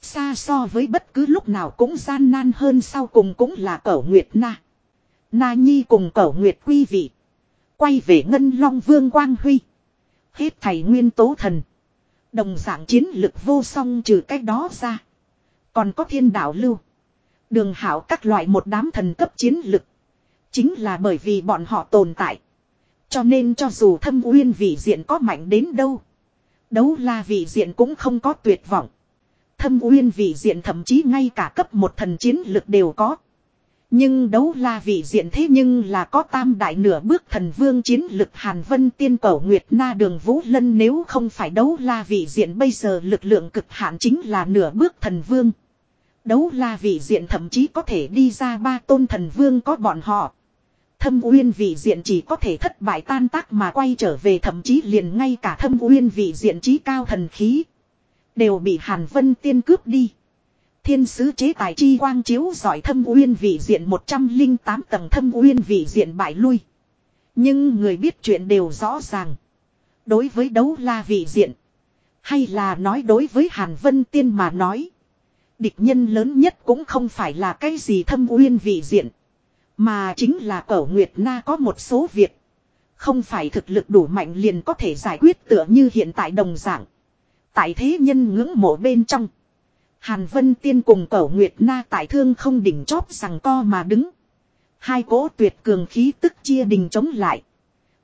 Xa so với bất cứ lúc nào cũng gian nan hơn sau cùng cũng là cẩu Nguyệt Na. Na Nhi cùng cẩu Nguyệt quy vị. Quay về Ngân Long Vương Quang Huy. Hết thầy nguyên tố thần. Đồng dạng chiến lực vô song trừ cách đó ra. Còn có thiên đạo lưu. Đường hảo các loại một đám thần cấp chiến lực. Chính là bởi vì bọn họ tồn tại. Cho nên cho dù thâm uyên vị diện có mạnh đến đâu. Đấu la vị diện cũng không có tuyệt vọng. Thâm uyên vị diện thậm chí ngay cả cấp một thần chiến lực đều có. Nhưng đấu la vị diện thế nhưng là có tam đại nửa bước thần vương chiến lực Hàn Vân tiên cầu Nguyệt Na đường Vũ Lân nếu không phải đấu la vị diện bây giờ lực lượng cực hạn chính là nửa bước thần vương. Đấu la vị diện thậm chí có thể đi ra ba tôn thần vương có bọn họ. Thâm uyên vị diện chỉ có thể thất bại tan tác mà quay trở về, thậm chí liền ngay cả thâm uyên vị diện trí cao thần khí. Đều bị Hàn Vân tiên cướp đi. Thiên sứ chế tài chi quang chiếu giỏi thâm uyên vị diện 108 tầng thâm uyên vị diện bại lui. Nhưng người biết chuyện đều rõ ràng. Đối với đấu la vị diện. Hay là nói đối với Hàn Vân Tiên mà nói. Địch nhân lớn nhất cũng không phải là cái gì thâm uyên vị diện. Mà chính là cẩu Nguyệt Na có một số việc. Không phải thực lực đủ mạnh liền có thể giải quyết tựa như hiện tại đồng dạng. Tại thế nhân ngưỡng mộ bên trong. Hàn Vân Tiên cùng cẩu Nguyệt Na tại thương không đỉnh chóp rằng co mà đứng. Hai cỗ tuyệt cường khí tức chia đình chống lại.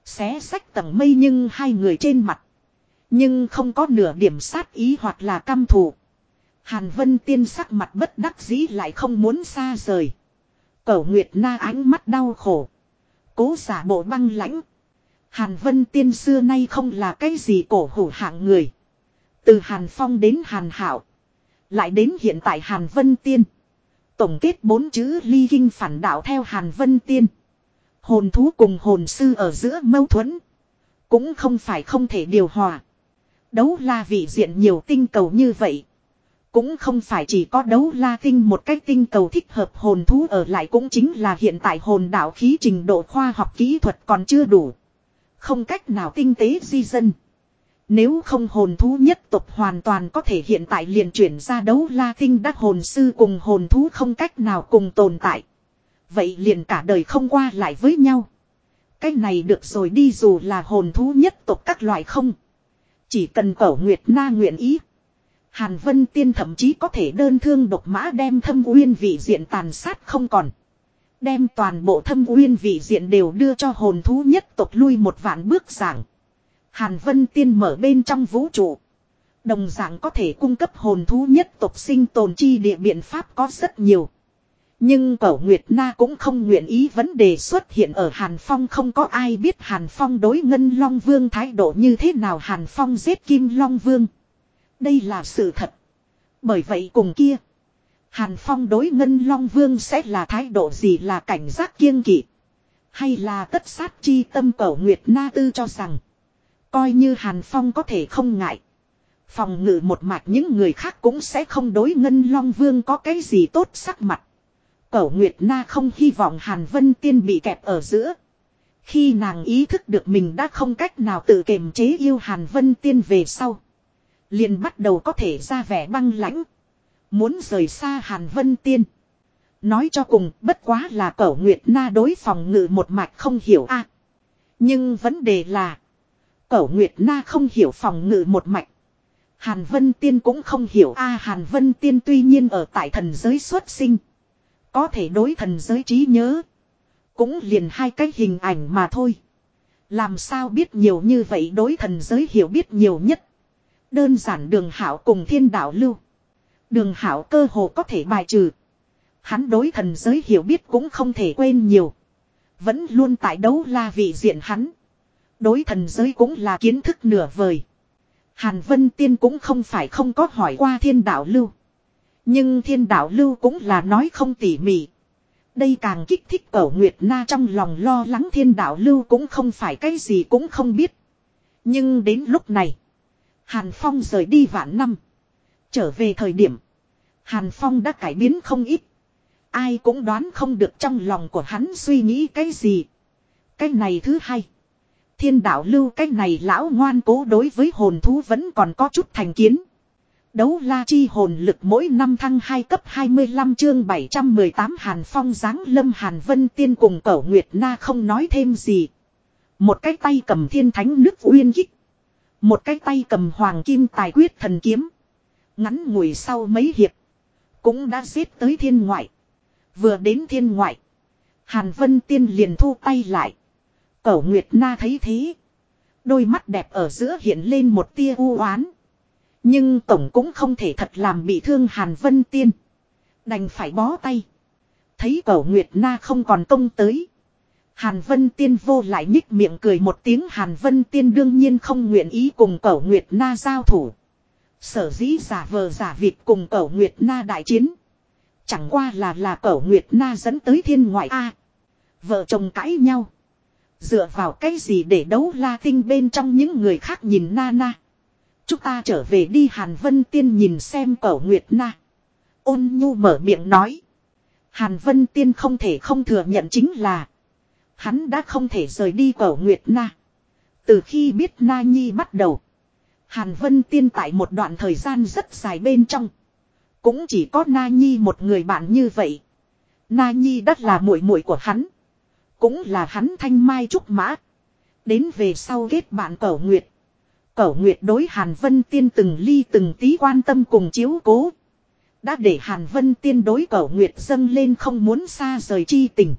Xé sách tầng mây nhưng hai người trên mặt. Nhưng không có nửa điểm sát ý hoặc là căm thù. Hàn Vân Tiên sắc mặt bất đắc dĩ lại không muốn xa rời. Cẩu Nguyệt Na ánh mắt đau khổ. Cố giả bộ băng lãnh. Hàn Vân Tiên xưa nay không là cái gì cổ hủ hạng người. Từ Hàn Phong đến Hàn Hảo. Lại đến hiện tại Hàn Vân Tiên. Tổng kết bốn chữ ly kinh phản đạo theo Hàn Vân Tiên. Hồn thú cùng hồn sư ở giữa mâu thuẫn. Cũng không phải không thể điều hòa. Đấu la vị diện nhiều tinh cầu như vậy. Cũng không phải chỉ có đấu la tinh một cái tinh cầu thích hợp hồn thú ở lại cũng chính là hiện tại hồn đạo khí trình độ khoa học kỹ thuật còn chưa đủ. Không cách nào tinh tế di dân. Nếu không hồn thú nhất tộc hoàn toàn có thể hiện tại liền chuyển ra đấu la tinh đắc hồn sư cùng hồn thú không cách nào cùng tồn tại. Vậy liền cả đời không qua lại với nhau. Cái này được rồi đi dù là hồn thú nhất tộc các loại không. Chỉ cần cẩu nguyệt na nguyện ý. Hàn Vân Tiên thậm chí có thể đơn thương độc mã đem thâm uyên vị diện tàn sát không còn. Đem toàn bộ thâm uyên vị diện đều đưa cho hồn thú nhất tộc lui một vạn bước giảng. Hàn Vân Tiên mở bên trong vũ trụ. Đồng dạng có thể cung cấp hồn thú nhất tộc sinh tồn chi địa biện pháp có rất nhiều. Nhưng Cẩu Nguyệt Na cũng không nguyện ý vấn đề xuất hiện ở Hàn Phong không có ai biết Hàn Phong đối Ngân Long Vương thái độ như thế nào Hàn Phong giết Kim Long Vương. Đây là sự thật. Bởi vậy cùng kia. Hàn Phong đối Ngân Long Vương sẽ là thái độ gì là cảnh giác kiên kỵ. Hay là tất sát chi tâm Cẩu Nguyệt Na tư cho rằng. Coi như Hàn Phong có thể không ngại. Phòng ngự một mạch những người khác cũng sẽ không đối Ngân Long Vương có cái gì tốt sắc mặt. Cẩu Nguyệt Na không hy vọng Hàn Vân Tiên bị kẹp ở giữa. Khi nàng ý thức được mình đã không cách nào tự kiềm chế yêu Hàn Vân Tiên về sau. Liền bắt đầu có thể ra vẻ băng lãnh. Muốn rời xa Hàn Vân Tiên. Nói cho cùng, bất quá là cẩu Nguyệt Na đối phòng ngự một mạch không hiểu a Nhưng vấn đề là. Cẩu Nguyệt Na không hiểu phòng ngự một mạch. Hàn Vân Tiên cũng không hiểu a Hàn Vân Tiên tuy nhiên ở tại thần giới xuất sinh. Có thể đối thần giới trí nhớ. Cũng liền hai cái hình ảnh mà thôi. Làm sao biết nhiều như vậy đối thần giới hiểu biết nhiều nhất. Đơn giản đường hảo cùng thiên đạo lưu. Đường hảo cơ hồ có thể bài trừ. Hắn đối thần giới hiểu biết cũng không thể quên nhiều. Vẫn luôn tại đấu la vị diện hắn. Đối thần giới cũng là kiến thức nửa vời. Hàn Vân Tiên cũng không phải không có hỏi qua thiên đạo lưu. Nhưng thiên đạo lưu cũng là nói không tỉ mỉ. Đây càng kích thích cẩu Nguyệt Na trong lòng lo lắng thiên đạo lưu cũng không phải cái gì cũng không biết. Nhưng đến lúc này. Hàn Phong rời đi vạn năm. Trở về thời điểm. Hàn Phong đã cải biến không ít. Ai cũng đoán không được trong lòng của hắn suy nghĩ cái gì. Cái này thứ hai. Thiên đạo lưu cái này lão ngoan cố đối với hồn thú vẫn còn có chút thành kiến. Đấu la chi hồn lực mỗi năm thăng 2 cấp 25 chương 718 Hàn Phong giáng lâm Hàn Vân Tiên cùng Cẩu Nguyệt Na không nói thêm gì. Một cái tay cầm thiên thánh nước uyên kích. Một cái tay cầm hoàng kim tài quyết thần kiếm. Ngắn ngủi sau mấy hiệp. Cũng đã giết tới thiên ngoại. Vừa đến thiên ngoại. Hàn Vân Tiên liền thu tay lại. Cẩu Nguyệt Na thấy thế. Đôi mắt đẹp ở giữa hiện lên một tia u oán. Nhưng Tổng cũng không thể thật làm bị thương Hàn Vân Tiên. Đành phải bó tay. Thấy cẩu Nguyệt Na không còn công tới. Hàn Vân Tiên vô lại nhích miệng cười một tiếng Hàn Vân Tiên đương nhiên không nguyện ý cùng cẩu Nguyệt Na giao thủ. Sở dĩ giả vờ giả vịt cùng cẩu Nguyệt Na đại chiến. Chẳng qua là là cẩu Nguyệt Na dẫn tới thiên ngoại A. vợ chồng cãi nhau. Dựa vào cái gì để đấu la tinh bên trong những người khác nhìn na na. Chúng ta trở về đi Hàn Vân Tiên nhìn xem cẩu Nguyệt Na. Ôn nhu mở miệng nói. Hàn Vân Tiên không thể không thừa nhận chính là. Hắn đã không thể rời đi cẩu Nguyệt Na. Từ khi biết Na Nhi bắt đầu. Hàn Vân Tiên tại một đoạn thời gian rất dài bên trong. Cũng chỉ có Na Nhi một người bạn như vậy. Na Nhi đất là muội muội của hắn. Cũng là hắn thanh mai trúc mã. Đến về sau kết bạn cẩu Nguyệt. Cẩu Nguyệt đối Hàn Vân Tiên từng ly từng tí quan tâm cùng chiếu cố. Đã để Hàn Vân Tiên đối Cẩu Nguyệt dâng lên không muốn xa rời chi tình.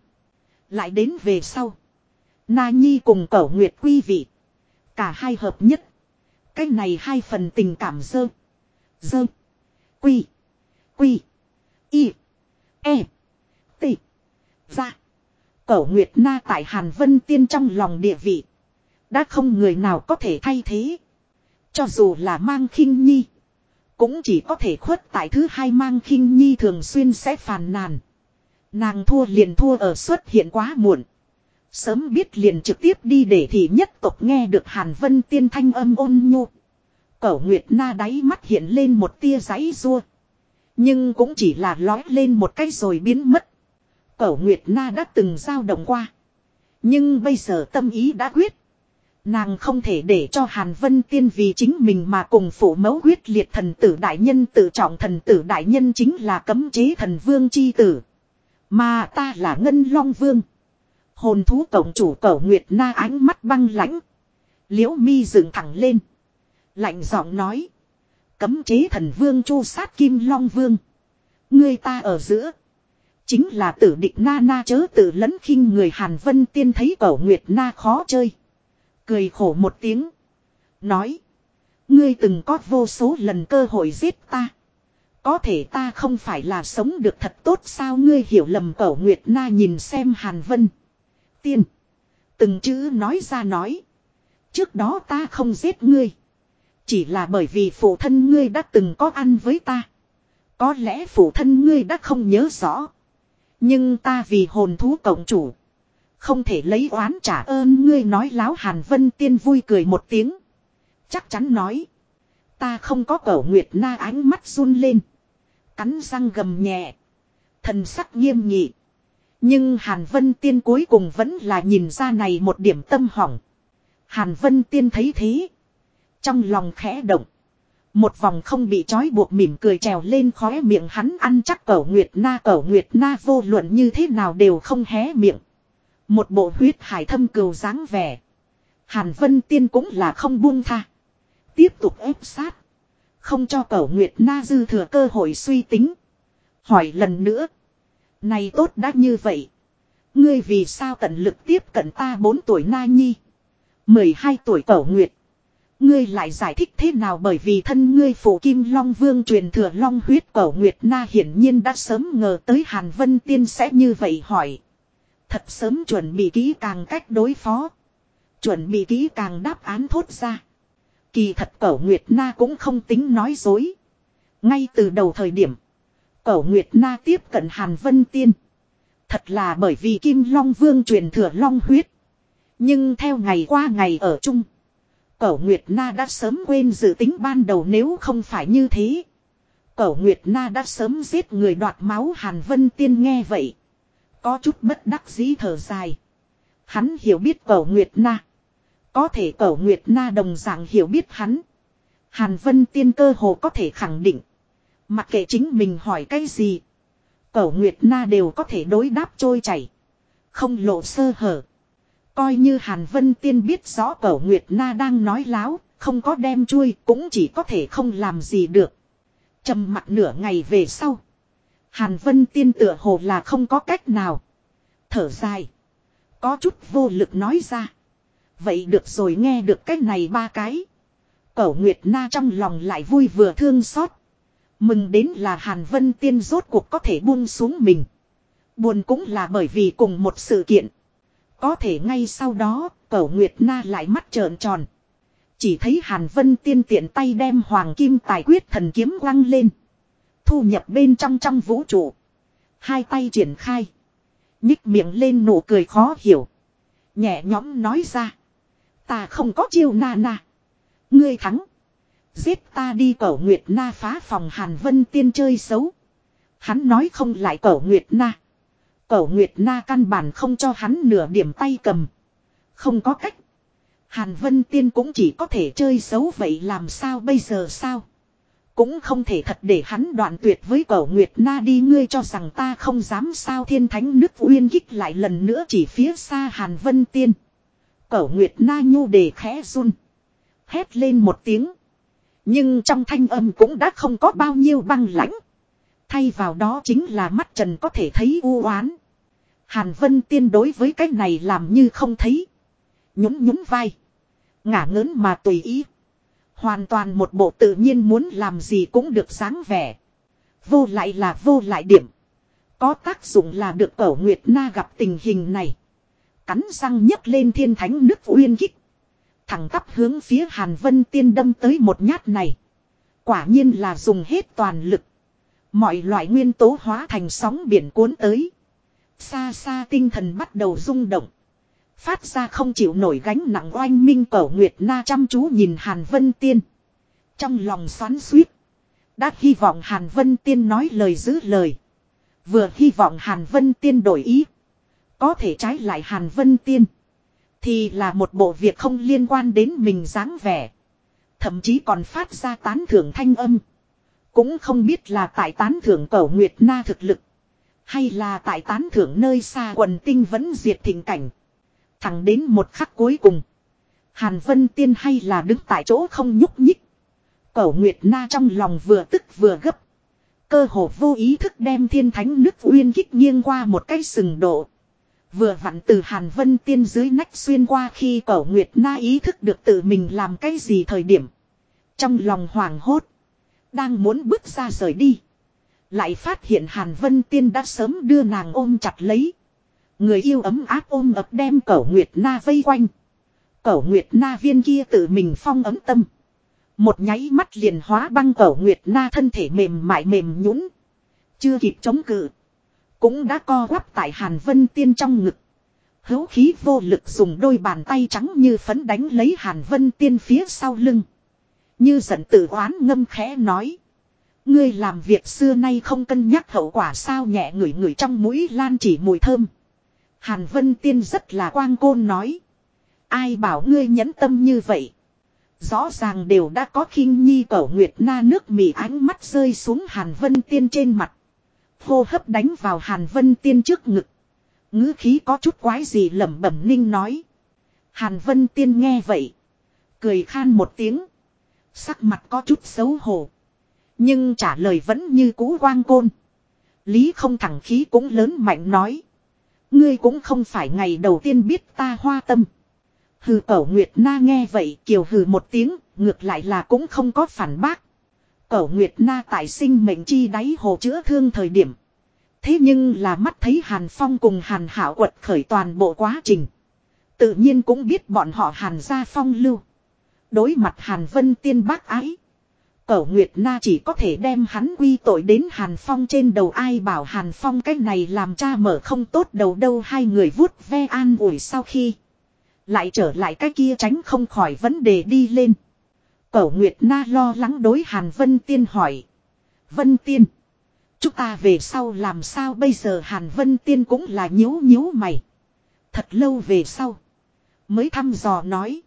Lại đến về sau. Na Nhi cùng Cẩu Nguyệt quy vị. Cả hai hợp nhất. Cái này hai phần tình cảm dơ. Dơ. Quy. Quy. Y. E. T. Ra. Cẩu Nguyệt Na tại Hàn Vân Tiên trong lòng địa vị. Đã không người nào có thể thay thế. Cho dù là mang khinh nhi. Cũng chỉ có thể khuất tại thứ hai mang khinh nhi thường xuyên sẽ phàn nàn. Nàng thua liền thua ở xuất hiện quá muộn. Sớm biết liền trực tiếp đi để thì nhất tộc nghe được Hàn Vân tiên thanh âm ôn nhu. Cẩu Nguyệt Na đáy mắt hiện lên một tia giấy rua. Nhưng cũng chỉ là lói lên một cái rồi biến mất. Cẩu Nguyệt Na đã từng giao động qua. Nhưng bây giờ tâm ý đã quyết. Nàng không thể để cho Hàn Vân Tiên vì chính mình mà cùng phủ mẫu quyết liệt thần tử đại nhân tự trọng thần tử đại nhân chính là cấm chế thần vương chi tử. Mà ta là Ngân Long Vương. Hồn thú tổng chủ cẩu Nguyệt Na ánh mắt băng lãnh. Liễu mi dựng thẳng lên. Lạnh giọng nói. Cấm chế thần vương chu sát kim Long Vương. Người ta ở giữa. Chính là tử địch na na chớ tự lẫn khinh người Hàn Vân Tiên thấy cẩu Nguyệt Na khó chơi. Cười khổ một tiếng. Nói. Ngươi từng có vô số lần cơ hội giết ta. Có thể ta không phải là sống được thật tốt sao ngươi hiểu lầm cẩu Nguyệt Na nhìn xem Hàn Vân. Tiên. Từng chữ nói ra nói. Trước đó ta không giết ngươi. Chỉ là bởi vì phụ thân ngươi đã từng có ăn với ta. Có lẽ phụ thân ngươi đã không nhớ rõ. Nhưng ta vì hồn thú cộng chủ. Không thể lấy oán trả ơn ngươi nói láo Hàn Vân Tiên vui cười một tiếng. Chắc chắn nói. Ta không có cẩu Nguyệt Na ánh mắt run lên. Cắn răng gầm nhẹ. Thần sắc nghiêm nghị. Nhưng Hàn Vân Tiên cuối cùng vẫn là nhìn ra này một điểm tâm hỏng. Hàn Vân Tiên thấy thế. Trong lòng khẽ động. Một vòng không bị trói buộc mỉm cười trèo lên khóe miệng hắn ăn chắc cẩu Nguyệt Na, cẩu Nguyệt Na vô luận như thế nào đều không hé miệng. Một bộ huyết hải thâm cừu dáng vẻ. Hàn Vân Tiên cũng là không buông tha. Tiếp tục ép sát. Không cho cẩu Nguyệt Na dư thừa cơ hội suy tính. Hỏi lần nữa. Này tốt đã như vậy. Ngươi vì sao tận lực tiếp cận ta 4 tuổi Na Nhi. 12 tuổi cẩu Nguyệt. Ngươi lại giải thích thế nào bởi vì thân ngươi phụ kim Long Vương truyền thừa Long huyết cẩu Nguyệt Na hiển nhiên đã sớm ngờ tới Hàn Vân Tiên sẽ như vậy hỏi. Thật sớm chuẩn bị kỹ càng cách đối phó. Chuẩn bị kỹ càng đáp án thốt ra. Kỳ thật cẩu Nguyệt Na cũng không tính nói dối. Ngay từ đầu thời điểm. Cẩu Nguyệt Na tiếp cận Hàn Vân Tiên. Thật là bởi vì Kim Long Vương truyền thừa Long huyết. Nhưng theo ngày qua ngày ở chung. Cẩu Nguyệt Na đã sớm quên dự tính ban đầu nếu không phải như thế. Cẩu Nguyệt Na đã sớm giết người đoạt máu Hàn Vân Tiên nghe vậy. Có chút bất đắc dĩ thở dài. Hắn hiểu biết Cẩu Nguyệt Na. Có thể Cẩu Nguyệt Na đồng dạng hiểu biết hắn. Hàn Vân Tiên cơ hồ có thể khẳng định. Mặc kệ chính mình hỏi cái gì. Cẩu Nguyệt Na đều có thể đối đáp trôi chảy. Không lộ sơ hở. Coi như Hàn Vân Tiên biết rõ Cẩu Nguyệt Na đang nói láo, không có đem chui cũng chỉ có thể không làm gì được. trầm mặt nửa ngày về sau. Hàn Vân Tiên tựa hồ là không có cách nào. Thở dài. Có chút vô lực nói ra. Vậy được rồi nghe được cái này ba cái. Cẩu Nguyệt Na trong lòng lại vui vừa thương xót. Mừng đến là Hàn Vân Tiên rốt cuộc có thể buông xuống mình. Buồn cũng là bởi vì cùng một sự kiện. Có thể ngay sau đó, Cẩu Nguyệt Na lại mắt trợn tròn. Chỉ thấy Hàn Vân Tiên tiện tay đem Hoàng Kim Tài Quyết thần kiếm quăng lên. Thu nhập bên trong trong vũ trụ. Hai tay triển khai. Nhích miệng lên nụ cười khó hiểu. Nhẹ nhõm nói ra. Ta không có chiêu na na. Ngươi thắng. Giết ta đi, cẩu Nguyệt Na phá phòng Hàn Vân Tiên chơi xấu. Hắn nói không lại cẩu Nguyệt Na. Cẩu Nguyệt Na căn bản không cho hắn nửa điểm tay cầm. Không có cách. Hàn Vân Tiên cũng chỉ có thể chơi xấu, vậy làm sao bây giờ sao? Cũng không thể thật để hắn đoạn tuyệt với cẩu Nguyệt Na đi, ngươi cho rằng ta không dám sao thiên thánh nước uyên kích lại lần nữa chỉ phía xa Hàn Vân Tiên. Cẩu Nguyệt Na nhu đề khẽ run. Hét lên một tiếng. Nhưng trong thanh âm cũng đã không có bao nhiêu băng lãnh. Thay vào đó chính là mắt trần có thể thấy u oán. Hàn Vân Tiên đối với cái này làm như không thấy. Nhún nhún vai. Ngả ngớn mà tùy ý. Hoàn toàn một bộ tự nhiên muốn làm gì cũng được sáng vẻ. Vô lại là vô lại điểm. Có tác dụng là được cẩu Nguyệt Na gặp tình hình này. Cắn răng nhấc lên thiên thánh nước uyên kích. Thẳng tắp hướng phía Hàn Vân Tiên đâm tới một nhát này. Quả nhiên là dùng hết toàn lực. Mọi loại nguyên tố hóa thành sóng biển cuốn tới. Xa xa tinh thần bắt đầu rung động. Phát ra không chịu nổi gánh nặng oanh minh cẩu Nguyệt Na chăm chú nhìn Hàn Vân Tiên. Trong lòng xoắn suýt. Đã hy vọng Hàn Vân Tiên nói lời giữ lời. Vừa hy vọng Hàn Vân Tiên đổi ý. Có thể trái lại Hàn Vân Tiên. Thì là một bộ việc không liên quan đến mình dáng vẻ. Thậm chí còn phát ra tán thưởng thanh âm. Cũng không biết là tại tán thưởng cẩu Nguyệt Na thực lực. Hay là tại tán thưởng nơi xa quần tinh vẫn diệt thịnh cảnh. Thẳng đến một khắc cuối cùng. Hàn Vân Tiên hay là đứng tại chỗ không nhúc nhích. Cẩu Nguyệt Na trong lòng vừa tức vừa gấp. Cơ hồ vô ý thức đem thiên thánh nước uyên kích nghiêng qua một cái sừng độ. Vừa vặn từ Hàn Vân Tiên dưới nách xuyên qua khi cẩu Nguyệt Na ý thức được tự mình làm cái gì thời điểm. Trong lòng hoảng hốt. Đang muốn bước ra rời đi. Lại phát hiện Hàn Vân Tiên đã sớm đưa nàng ôm chặt lấy. Người yêu ấm áp ôm ập đem cẩu Nguyệt Na vây quanh. Cẩu Nguyệt Na viên kia tự mình phong ấm tâm. Một nháy mắt liền hóa băng cẩu Nguyệt Na thân thể mềm mại mềm nhũn Chưa kịp chống cự. Cũng đã co quắp tại Hàn Vân Tiên trong ngực. Hữu khí vô lực dùng đôi bàn tay trắng như phấn đánh lấy Hàn Vân Tiên phía sau lưng. Như giận tự oán ngâm khẽ nói. Ngươi làm việc xưa nay không cân nhắc hậu quả sao nhẹ ngửi ngửi trong mũi lan chỉ mùi thơm. Hàn Vân Tiên rất là quang côn nói. Ai bảo ngươi nhẫn tâm như vậy. Rõ ràng đều đã có khinh nhi cẩu nguyệt na nước mì ánh mắt rơi xuống Hàn Vân Tiên trên mặt. Hô hấp đánh vào Hàn Vân Tiên trước ngực. ngữ khí có chút quái gì lẩm bẩm ninh nói. Hàn Vân Tiên nghe vậy. Cười khan một tiếng. Sắc mặt có chút xấu hổ. Nhưng trả lời vẫn như cũ quang côn. Lý không thẳng khí cũng lớn mạnh nói. Ngươi cũng không phải ngày đầu tiên biết ta hoa tâm. Hừ cẩu Nguyệt Na nghe vậy kiều hừ một tiếng, ngược lại là cũng không có phản bác. Cẩu Nguyệt Na tại sinh mệnh chi đáy hồ chữa thương thời điểm. Thế nhưng là mắt thấy Hàn Phong cùng Hàn Hảo quật khởi toàn bộ quá trình. Tự nhiên cũng biết bọn họ Hàn gia phong lưu. Đối mặt Hàn Vân tiên bác ái. Cẩu Nguyệt Na chỉ có thể đem hắn quy tội đến Hàn Phong trên đầu ai bảo Hàn Phong cái này làm cha mở không tốt đầu đâu hai người vuốt ve an ủi sau khi. Lại trở lại cái kia tránh không khỏi vấn đề đi lên. Cẩu Nguyệt Na lo lắng đối Hàn Vân Tiên hỏi. Vân Tiên. Chúng ta về sau làm sao bây giờ Hàn Vân Tiên cũng là nhíu nhíu mày. Thật lâu về sau. Mới thăm dò nói.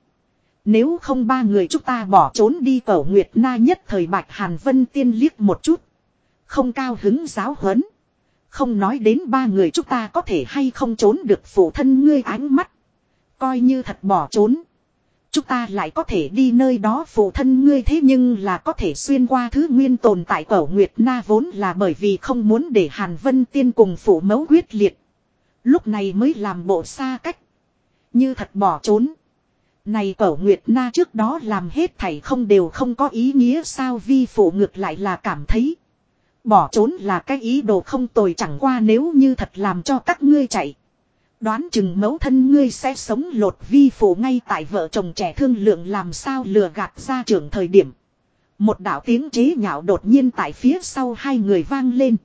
Nếu không ba người chúng ta bỏ trốn đi, cẩu Nguyệt Na nhất thời bạch Hàn Vân Tiên liếc một chút. Không cao hứng giáo huấn. Không nói đến ba người chúng ta có thể hay không trốn được phụ thân ngươi ánh mắt. Coi như thật bỏ trốn. Chúng ta lại có thể đi nơi đó phụ thân ngươi thế nhưng là có thể xuyên qua thứ nguyên tồn tại cẩu Nguyệt Na vốn là bởi vì không muốn để Hàn Vân Tiên cùng phụ mẫu quyết liệt. Lúc này mới làm bộ xa cách. Như thật bỏ trốn. Này cẩu Nguyệt Na trước đó làm hết thảy không đều không có ý nghĩa sao vi phụ ngược lại là cảm thấy. Bỏ trốn là cái ý đồ không tồi chẳng qua nếu như thật làm cho các ngươi chạy. Đoán chừng mẫu thân ngươi sẽ sống lột vi phủ ngay tại vợ chồng trẻ thương lượng làm sao lừa gạt ra trưởng thời điểm. Một đạo tiếng chế nhạo đột nhiên tại phía sau hai người vang lên.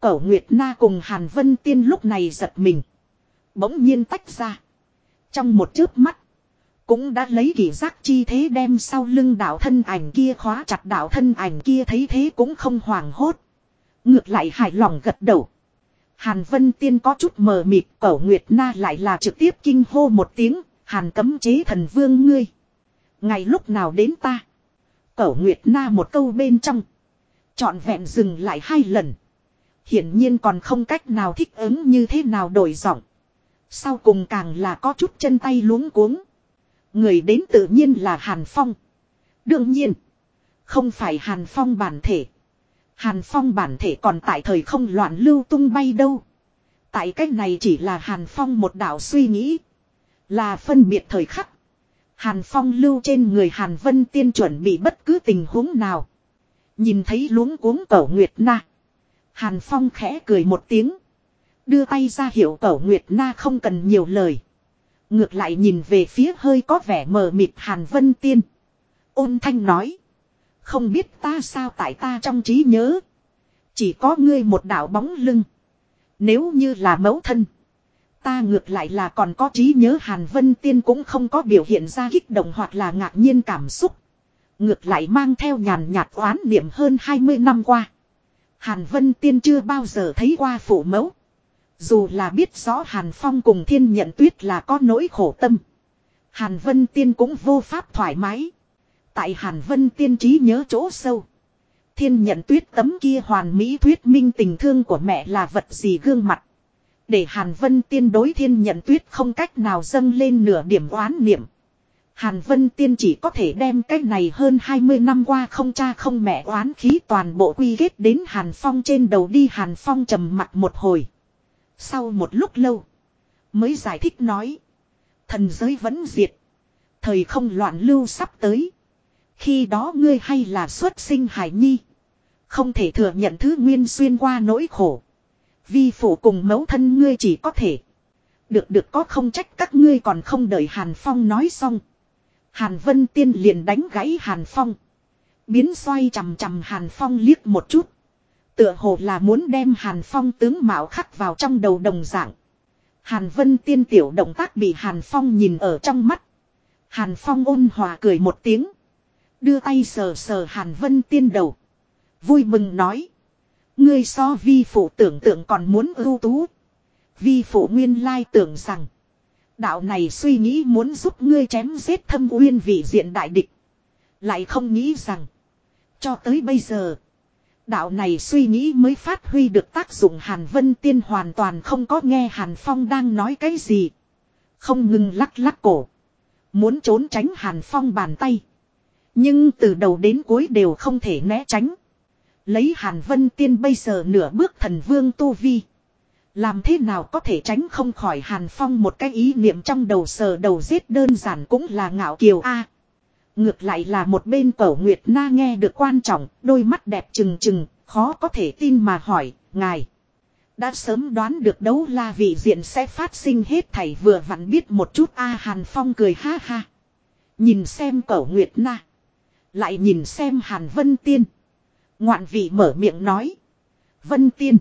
Cẩu Nguyệt Na cùng Hàn Vân Tiên lúc này giật mình. Bỗng nhiên tách ra. Trong một chớp mắt. Cũng đã lấy kỷ giác chi thế đem sau lưng đạo thân ảnh kia khóa chặt đạo thân ảnh kia thấy thế cũng không hoảng hốt. Ngược lại hài lòng gật đầu. Hàn Vân Tiên có chút mờ mịt, Cẩu Nguyệt Na lại là trực tiếp kinh hô một tiếng, Hàn cấm chế thần vương ngươi. Ngày lúc nào đến ta? Cẩu Nguyệt Na một câu bên trong. Chọn vẹn dừng lại hai lần. Hiển nhiên còn không cách nào thích ứng như thế nào đổi giọng. Sau cùng càng là có chút chân tay luống cuống. Người đến tự nhiên là Hàn Phong. Đương nhiên. Không phải Hàn Phong bản thể. Hàn Phong bản thể còn tại thời không loạn lưu tung bay đâu. Tại cách này chỉ là Hàn Phong một đạo suy nghĩ. Là phân biệt thời khắc. Hàn Phong lưu trên người Hàn Vân Tiên chuẩn bị bất cứ tình huống nào. Nhìn thấy luống cuống cẩu Nguyệt Na. Hàn Phong khẽ cười một tiếng. Đưa tay ra hiệu cẩu Nguyệt Na không cần nhiều lời. Ngược lại nhìn về phía hơi có vẻ mờ mịt Hàn Vân Tiên. Ôn thanh nói. Không biết ta sao tại ta trong trí nhớ. Chỉ có ngươi một đạo bóng lưng. Nếu như là mẫu thân. Ta ngược lại là còn có trí nhớ Hàn Vân Tiên cũng không có biểu hiện ra kích động hoặc là ngạc nhiên cảm xúc. Ngược lại mang theo nhàn nhạt oán niệm hơn 20 năm qua. Hàn Vân Tiên chưa bao giờ thấy qua phụ mẫu. Dù là biết rõ Hàn Phong cùng thiên nhận tuyết là có nỗi khổ tâm. Hàn Vân Tiên cũng vô pháp thoải mái. Tại Hàn Vân Tiên trí nhớ chỗ sâu. Thiên nhận tuyết tấm kia hoàn mỹ thuyết minh tình thương của mẹ là vật gì gương mặt. Để Hàn Vân Tiên đối thiên nhận tuyết không cách nào dâng lên nửa điểm oán niệm. Hàn Vân Tiên chỉ có thể đem cái này hơn 20 năm qua không cha không mẹ oán khí toàn bộ quy kết đến Hàn Phong trên đầu đi Hàn Phong trầm mặt một hồi. Sau một lúc lâu. Mới giải thích nói. Thần giới vẫn diệt. Thời không loạn lưu sắp tới. Khi đó ngươi hay là xuất sinh hải nhi. Không thể thừa nhận thứ nguyên xuyên qua nỗi khổ. Vi phụ cùng mẫu thân ngươi chỉ có thể. Được được, có không trách các ngươi còn không đợi Hàn Phong nói xong. Hàn Vân Tiên liền đánh gãy Hàn Phong. Biến xoay chằm chằm Hàn Phong liếc một chút. Tựa hồ là muốn đem Hàn Phong tướng mạo khắc vào trong đầu đồng dạng. Hàn Vân Tiên tiểu động tác bị Hàn Phong nhìn ở trong mắt. Hàn Phong ôn hòa cười một tiếng. Đưa tay sờ sờ Hàn Vân Tiên đầu. Vui mừng nói. Ngươi so vi phụ tưởng tượng còn muốn ưu tú. Vi phụ nguyên lai tưởng rằng. Đạo này suy nghĩ muốn giúp ngươi chém giết thâm uyên vị diện đại địch. Lại không nghĩ rằng. Cho tới bây giờ. Đạo này suy nghĩ mới phát huy được tác dụng Hàn Vân Tiên hoàn toàn không có nghe Hàn Phong đang nói cái gì. Không ngừng lắc lắc cổ. Muốn trốn tránh Hàn Phong bàn tay. Nhưng từ đầu đến cuối đều không thể né tránh. Lấy Hàn Vân Tiên bây giờ nửa bước thần vương tu vi. Làm thế nào có thể tránh không khỏi Hàn Phong một cái ý niệm trong đầu sờ đầu giết đơn giản cũng là ngạo kiều A. ngược lại là một bên cẩu Nguyệt Na nghe được quan trọng, đôi mắt đẹp trừng trừng, khó có thể tin mà hỏi, ngài. Đã sớm đoán được đấu la vị diện sẽ phát sinh hết thảy vừa vặn biết một chút A Hàn Phong cười ha ha. Nhìn xem cẩu Nguyệt Na. Lại nhìn xem Hàn Vân Tiên. Ngoạn vị mở miệng nói. Vân Tiên.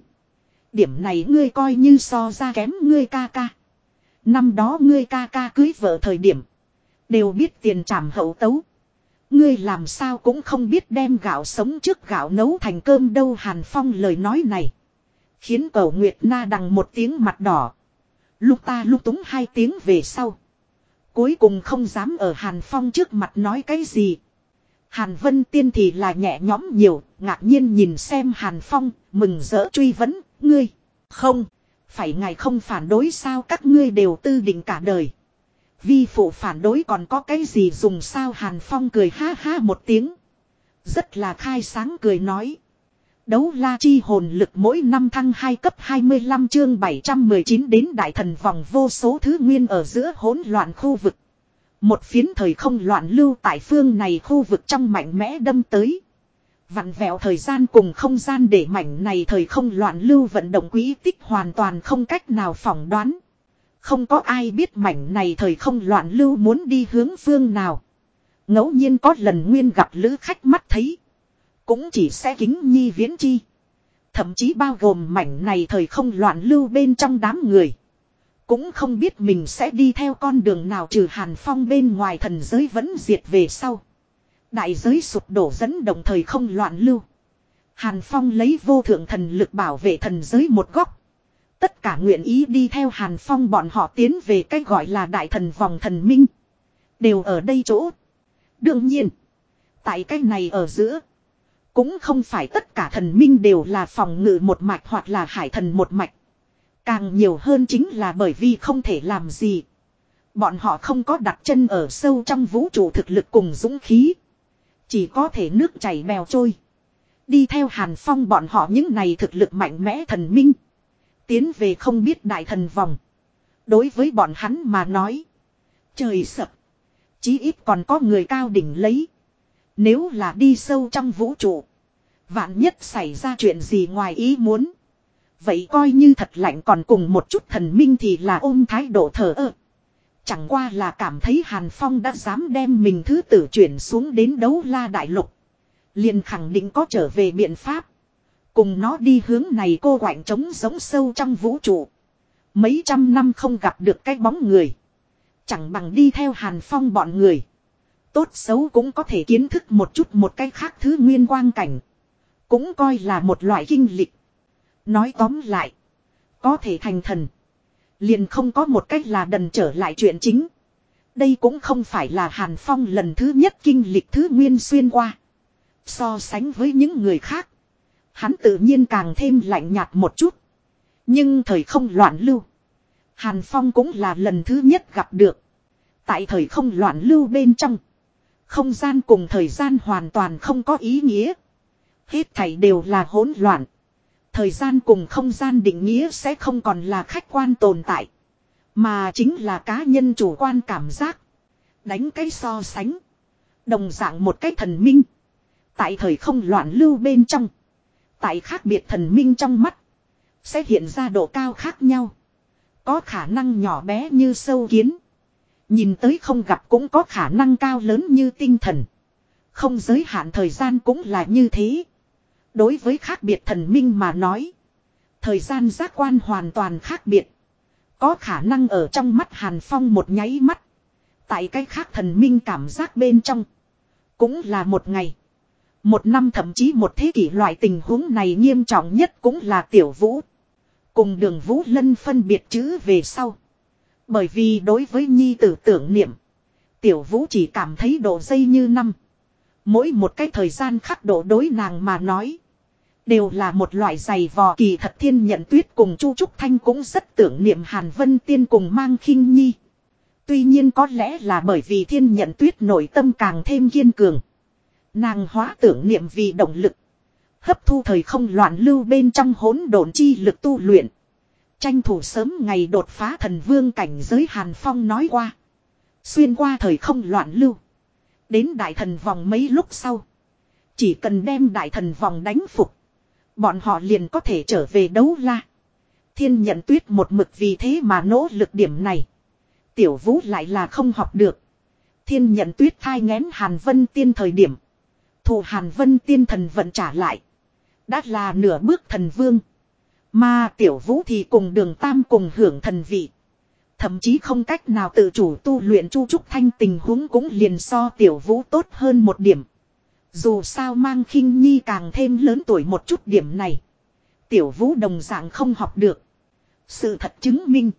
Điểm này ngươi coi như so ra kém ngươi ca ca. Năm đó ngươi ca ca cưới vợ thời điểm. Đều biết tiền trảm hậu tấu. Ngươi làm sao cũng không biết đem gạo sống trước gạo nấu thành cơm đâu Hàn Phong lời nói này. Khiến cầu Nguyệt Na đằng một tiếng mặt đỏ. Lúc ta lúc túng hai tiếng về sau. Cuối cùng không dám ở Hàn Phong trước mặt nói cái gì. Hàn Vân Tiên thì là nhẹ nhõm nhiều, ngạc nhiên nhìn xem Hàn Phong, mừng rỡ truy vấn, ngươi, không, phải ngài không phản đối sao các ngươi đều tư định cả đời. Vi phụ phản đối còn có cái gì dùng sao Hàn Phong cười ha ha một tiếng. Rất là khai sáng cười nói. Đấu la chi hồn lực mỗi năm thăng 2 cấp 25 chương 719 đến đại thần vòng vô số thứ nguyên ở giữa hỗn loạn khu vực. Một phiến thời không loạn lưu tại phương này khu vực trong mạnh mẽ đâm tới. Vặn vẹo thời gian cùng không gian để mảnh này thời không loạn lưu vận động quỹ tích hoàn toàn không cách nào phỏng đoán. Không có ai biết mảnh này thời không loạn lưu muốn đi hướng phương nào. ngẫu nhiên có lần nguyên gặp lữ khách mắt thấy. Cũng chỉ sẽ kính nhi viễn chi. Thậm chí bao gồm mảnh này thời không loạn lưu bên trong đám người. Cũng không biết mình sẽ đi theo con đường nào trừ hàn phong bên ngoài thần giới vẫn diệt về sau. Đại giới sụp đổ dẫn đồng thời không loạn lưu. Hàn phong lấy vô thượng thần lực bảo vệ thần giới một góc. Tất cả nguyện ý đi theo Hàn Phong bọn họ tiến về cách gọi là đại thần vòng thần minh. Đều ở đây chỗ. Đương nhiên. Tại cách này ở giữa. Cũng không phải tất cả thần minh đều là phòng ngự một mạch hoặc là hải thần một mạch. Càng nhiều hơn chính là bởi vì không thể làm gì. Bọn họ không có đặt chân ở sâu trong vũ trụ thực lực cùng dũng khí. Chỉ có thể nước chảy bèo trôi. Đi theo Hàn Phong bọn họ những này thực lực mạnh mẽ thần minh. Tiến về không biết đại thần vòng. Đối với bọn hắn mà nói. Trời sập. Chí ít còn có người cao đỉnh lấy. Nếu là đi sâu trong vũ trụ. Vạn nhất xảy ra chuyện gì ngoài ý muốn. Vậy coi như thật lạnh còn cùng một chút thần minh thì là ôm thái độ thờ ơ. Chẳng qua là cảm thấy Hàn Phong đã dám đem mình thứ tử chuyển xuống đến đấu la đại lục. Liền khẳng định có trở về biện pháp. Cùng nó đi hướng này cô quạnh trống giống sâu trong vũ trụ. Mấy trăm năm không gặp được cái bóng người. Chẳng bằng đi theo Hàn Phong bọn người. Tốt xấu cũng có thể kiến thức một chút một cái khác thứ nguyên quang cảnh. Cũng coi là một loại kinh lịch. Nói tóm lại. Có thể thành thần. Liền không có một cách là đần trở lại chuyện chính. Đây cũng không phải là Hàn Phong lần thứ nhất kinh lịch thứ nguyên xuyên qua. So sánh với những người khác. Hắn tự nhiên càng thêm lạnh nhạt một chút. Nhưng thời không loạn lưu. Hàn Phong cũng là lần thứ nhất gặp được. Tại thời không loạn lưu bên trong. Không gian cùng thời gian hoàn toàn không có ý nghĩa. Hết thảy đều là hỗn loạn. Thời gian cùng không gian định nghĩa sẽ không còn là khách quan tồn tại. Mà chính là cá nhân chủ quan cảm giác. Đánh cái so sánh. Đồng dạng một cái thần minh. Tại thời không loạn lưu bên trong. Tại khác biệt thần minh trong mắt. Sẽ hiện ra độ cao khác nhau. Có khả năng nhỏ bé như sâu kiến. Nhìn tới không gặp cũng có khả năng cao lớn như tinh thần. Không giới hạn thời gian cũng là như thế. Đối với khác biệt thần minh mà nói. Thời gian giác quan hoàn toàn khác biệt. Có khả năng ở trong mắt Hàn Phong một nháy mắt. Tại cái khác thần minh cảm giác bên trong. Cũng là một ngày. Một năm thậm chí một thế kỷ loại tình huống này nghiêm trọng nhất cũng là tiểu vũ. Cùng đường vũ lân phân biệt chữ về sau. Bởi vì đối với nhi tử tưởng niệm. Tiểu vũ chỉ cảm thấy độ dây như năm. Mỗi một cái thời gian khắc độ đối nàng mà nói. Đều là một loại giày vò kỳ thật thiên nhận tuyết cùng Chu Trúc Thanh cũng rất tưởng niệm Hàn Vân Tiên cùng mang khinh nhi. Tuy nhiên có lẽ là bởi vì thiên nhận tuyết nội tâm càng thêm kiên cường. Nàng hóa tưởng niệm vì động lực. Hấp thu thời không loạn lưu bên trong hỗn độn chi lực tu luyện. Tranh thủ sớm ngày đột phá thần vương cảnh giới Hàn Phong nói qua. Xuyên qua thời không loạn lưu. Đến đại thần vòng mấy lúc sau. Chỉ cần đem đại thần vòng đánh phục. Bọn họ liền có thể trở về đấu la. Thiên nhận tuyết một mực vì thế mà nỗ lực điểm này. Tiểu vũ lại là không học được. Thiên nhận tuyết thai ngén Hàn Vân Tiên thời điểm. Thù Hàn Vân tiên thần vận trả lại. Đã là nửa bước thần vương. Mà tiểu vũ thì cùng đường tam cùng hưởng thần vị. Thậm chí không cách nào tự chủ tu luyện chu trúc thanh, tình huống cũng liền so tiểu vũ tốt hơn một điểm. Dù sao mang khinh nhi càng thêm lớn tuổi một chút điểm này. Tiểu vũ đồng dạng không học được. Sự thật chứng minh.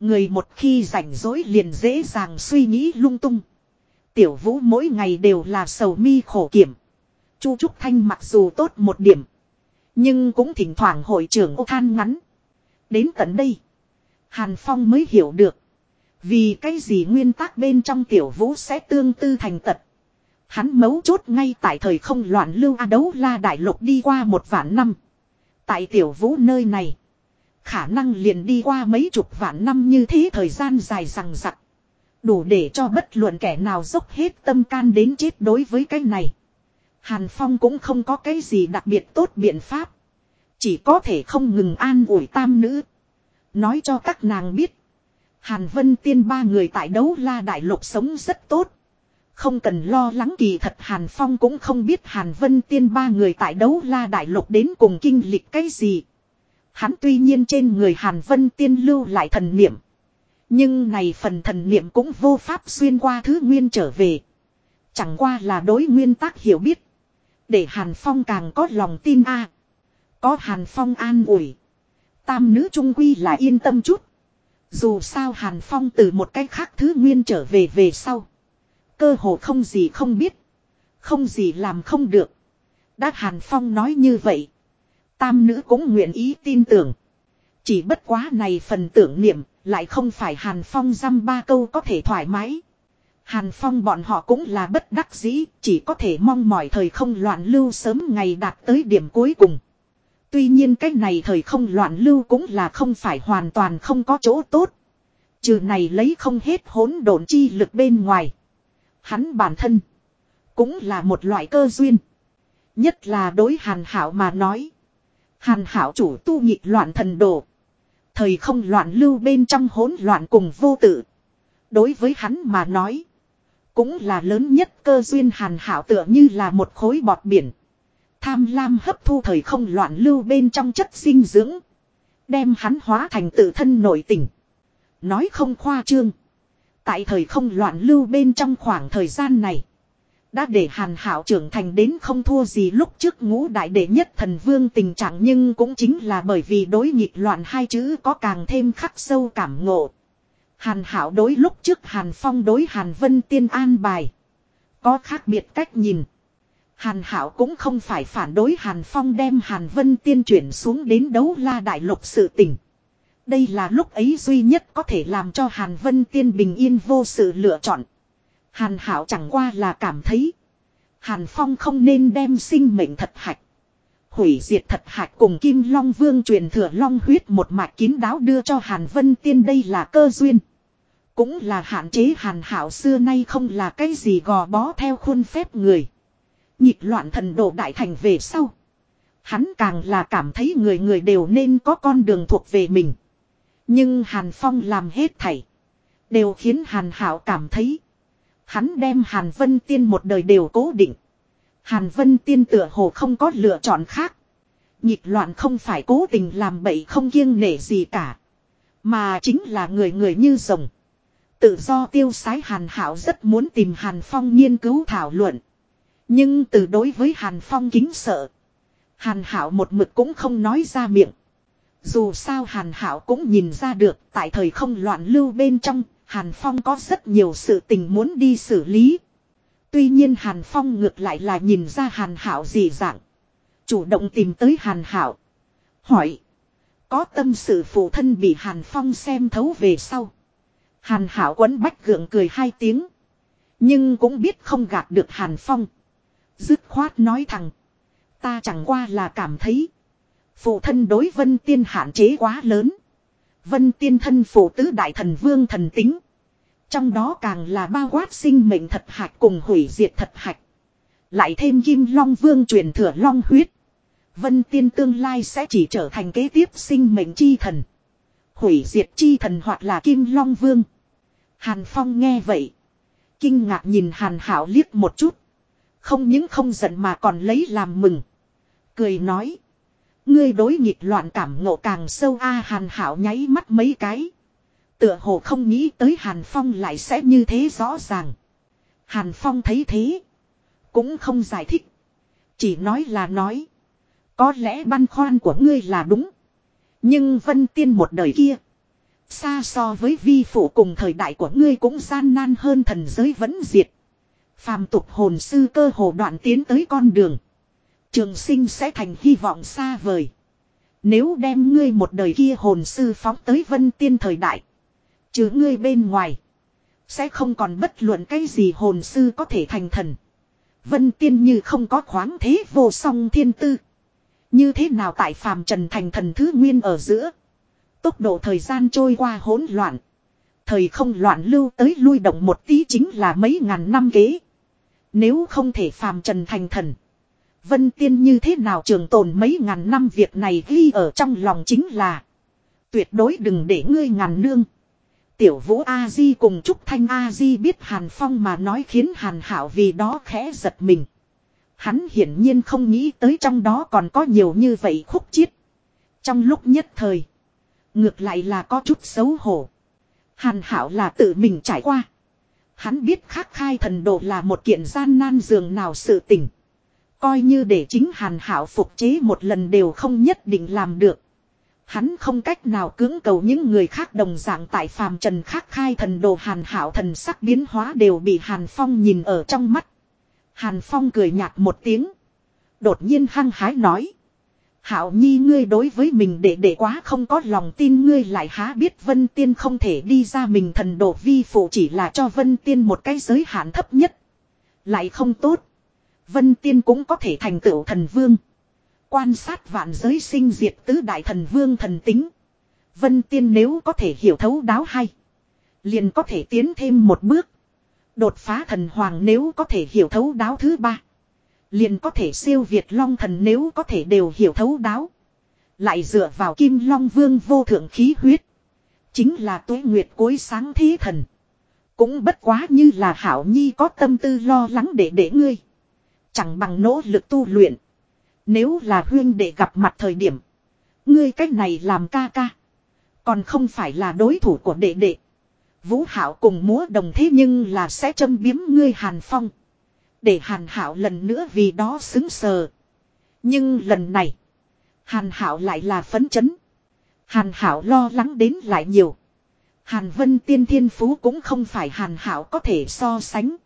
Người một khi rảnh rỗi liền dễ dàng suy nghĩ lung tung. Tiểu vũ mỗi ngày đều là sầu mi khổ kiểm. Chu Trúc Thanh mặc dù tốt một điểm. Nhưng cũng thỉnh thoảng hội trưởng ô than ngắn. Đến tận đây. Hàn Phong mới hiểu được. Vì cái gì nguyên tắc bên trong tiểu vũ sẽ tương tư thành tật. Hắn mấu chốt ngay tại thời không loạn lưu A đấu la đại lục đi qua một vạn năm. Tại tiểu vũ nơi này. Khả năng liền đi qua mấy chục vạn năm như thế thời gian dài rằng rặc. Đủ để cho bất luận kẻ nào dốc hết tâm can đến chết đối với cái này. Hàn Phong cũng không có cái gì đặc biệt tốt biện pháp. Chỉ có thể không ngừng an ủi tam nữ. Nói cho các nàng biết. Hàn Vân Tiên ba người tại đấu la đại lục sống rất tốt. Không cần lo lắng kỳ thật Hàn Phong cũng không biết Hàn Vân Tiên ba người tại đấu la đại lục đến cùng kinh lịch cái gì. Hắn tuy nhiên trên người Hàn Vân Tiên lưu lại thần niệm. Nhưng này phần thần niệm cũng vô pháp xuyên qua thứ nguyên trở về. Chẳng qua là đối nguyên tắc hiểu biết. Để Hàn Phong càng có lòng tin a Có Hàn Phong an ủi. Tam nữ trung quy là yên tâm chút. Dù sao Hàn Phong từ một cách khác thứ nguyên trở về về sau. Cơ hồ không gì không biết. Không gì làm không được. Đã Hàn Phong nói như vậy. Tam nữ cũng nguyện ý tin tưởng. Chỉ bất quá này phần tưởng niệm lại không phải Hàn Phong dăm ba câu có thể thoải mái. Hàn Phong bọn họ cũng là bất đắc dĩ, chỉ có thể mong mỏi thời không loạn lưu sớm ngày đạt tới điểm cuối cùng. Tuy nhiên cái này thời không loạn lưu cũng là không phải hoàn toàn không có chỗ tốt. Trừ này lấy không hết hỗn độn chi lực bên ngoài. Hắn bản thân cũng là một loại cơ duyên. Nhất là đối Hàn Hảo mà nói. Hàn Hảo chủ tu nhị loạn thần đồ. Thời không loạn lưu bên trong hỗn loạn cùng vô tự. Đối với hắn mà nói. Cũng là lớn nhất cơ duyên hàn hảo tựa như là một khối bọt biển. Tham lam hấp thu thời không loạn lưu bên trong chất dinh dưỡng. Đem hắn hóa thành tự thân nội tình. Nói không khoa trương. Tại thời không loạn lưu bên trong khoảng thời gian này. Đã để hàn hảo trưởng thành đến không thua gì lúc trước ngũ đại đệ nhất thần vương tình trạng nhưng cũng chính là bởi vì đối nghịch loạn hai chữ có càng thêm khắc sâu cảm ngộ. Hàn hảo đối lúc trước hàn phong đối hàn vân tiên an bài. Có khác biệt cách nhìn. Hàn hảo cũng không phải phản đối hàn phong đem hàn vân tiên chuyển xuống đến đấu la đại lục sự tình. Đây là lúc ấy duy nhất có thể làm cho hàn vân tiên bình yên vô sự lựa chọn. Hàn hảo chẳng qua là cảm thấy. Hàn phong không nên đem sinh mệnh thật hạch. Hủy diệt thật hạch cùng kim long vương truyền thừa long huyết một mạch kín đáo đưa cho hàn vân tiên đây là cơ duyên. Cũng là hạn chế hàn hảo xưa nay không là cái gì gò bó theo khuôn phép người. Nhịp loạn thần độ đại thành về sau. Hắn càng là cảm thấy người người đều nên có con đường thuộc về mình. Nhưng Hàn Phong làm hết thảy. Đều khiến Hàn Hảo cảm thấy. Hắn đem Hàn Vân Tiên một đời đều cố định. Hàn Vân Tiên tựa hồ không có lựa chọn khác. Nhịp loạn không phải cố tình làm bậy không kiêng nể gì cả. Mà chính là người người như rồng. Tự do tiêu sái Hàn Hảo rất muốn tìm Hàn Phong nghiên cứu thảo luận. Nhưng từ đối với Hàn Phong kính sợ. Hàn Hảo một mực cũng không nói ra miệng. Dù sao Hàn Hảo cũng nhìn ra được tại thời không loạn lưu bên trong, Hàn Phong có rất nhiều sự tình muốn đi xử lý. Tuy nhiên Hàn Phong ngược lại là nhìn ra Hàn Hảo gì dạng. Chủ động tìm tới Hàn Hảo. Hỏi. Có tâm sự phụ thân bị Hàn Phong xem thấu về sau. Hàn Hảo quấn bách gượng cười hai tiếng. Nhưng cũng biết không gạt được Hàn Phong. Dứt khoát nói thẳng. Ta chẳng qua là cảm thấy. Phụ thân đối vân tiên hạn chế quá lớn. Vân tiên thân phụ tứ đại thần vương thần tính. Trong đó càng là bao quát sinh mệnh thật hạch cùng hủy diệt thật hạch. Lại thêm kim long vương truyền thừa long huyết. Vân tiên tương lai sẽ chỉ trở thành kế tiếp sinh mệnh chi thần. Hủy diệt chi thần hoặc là kim long vương. Hàn Phong nghe vậy. Kinh ngạc nhìn Hàn Hảo liếc một chút. Không những không giận mà còn lấy làm mừng. Cười nói. Ngươi đối nghịch loạn cảm ngộ càng sâu a hàn hảo nháy mắt mấy cái. Tựa hồ không nghĩ tới hàn phong lại sẽ như thế rõ ràng. Hàn phong thấy thế. Cũng không giải thích. Chỉ nói là nói. Có lẽ băn khoăn của ngươi là đúng. Nhưng vân tiên một đời kia. Xa so với vi phụ cùng thời đại của ngươi cũng gian nan hơn thần giới vẫn diệt. Phàm tục hồn sư cơ hồ đoạn tiến tới con đường. Trường sinh sẽ thành hy vọng xa vời. Nếu đem ngươi một đời kia hồn sư phóng tới vân tiên thời đại. Chứ ngươi bên ngoài. Sẽ không còn bất luận cái gì hồn sư có thể thành thần. Vân tiên như không có khoáng thế vô song thiên tư. Như thế nào tại phàm trần thành thần thứ nguyên ở giữa. Tốc độ thời gian trôi qua hỗn loạn. Thời không loạn lưu tới lui động một tí chính là mấy ngàn năm kế. Nếu không thể phàm trần thành thần. Vân tiên như thế nào trường tồn mấy ngàn năm việc này ghi ở trong lòng chính là. Tuyệt đối đừng để ngươi ngàn nương. Tiểu vũ A-di cùng Trúc Thanh A-di biết Hàn Phong mà nói khiến Hàn Hảo vì đó khẽ giật mình. Hắn hiển nhiên không nghĩ tới trong đó còn có nhiều như vậy khúc chiết. Trong lúc nhất thời. Ngược lại là có chút xấu hổ. Hàn Hảo là tự mình trải qua. Hắn biết khắc khai thần độ là một kiện gian nan dường nào sự tình. Coi như để chính Hàn Hảo phục chế một lần đều không nhất định làm được. Hắn không cách nào cưỡng cầu những người khác đồng dạng tại phàm trần khắc khai thần đồ Hàn Hảo thần sắc biến hóa đều bị Hàn Phong nhìn ở trong mắt. Hàn Phong cười nhạt một tiếng. Đột nhiên hăng hái nói. Hảo nhi ngươi đối với mình để để quá không có lòng tin, ngươi lại há biết vân tiên không thể đi ra mình thần độ vi phụ chỉ là cho vân tiên một cái giới hạn thấp nhất. Lại không tốt. Vân tiên cũng có thể thành tựu thần vương. Quan sát vạn giới sinh diệt tứ đại thần vương thần tính. Vân tiên nếu có thể hiểu thấu đáo hay. Liền có thể tiến thêm một bước. Đột phá thần hoàng nếu có thể hiểu thấu đáo thứ ba. Liền có thể siêu việt long thần nếu có thể đều hiểu thấu đáo. Lại dựa vào kim long vương vô thượng khí huyết. Chính là tuế nguyệt cối sáng thế thần. Cũng bất quá như là hảo nhi có tâm tư lo lắng để để ngươi. Chẳng bằng nỗ lực tu luyện. Nếu là huyên để gặp mặt thời điểm. Ngươi cách này làm ca ca. Còn không phải là đối thủ của đệ đệ. Vũ Hạo cùng múa đồng thế nhưng là sẽ châm biếm ngươi Hàn Phong. Để Hàn Hạo lần nữa vì đó xứng sờ. Nhưng lần này. Hàn Hạo lại là phấn chấn. Hàn Hạo lo lắng đến lại nhiều. Hàn Vân Tiên Thiên Phú cũng không phải Hàn Hạo có thể so sánh.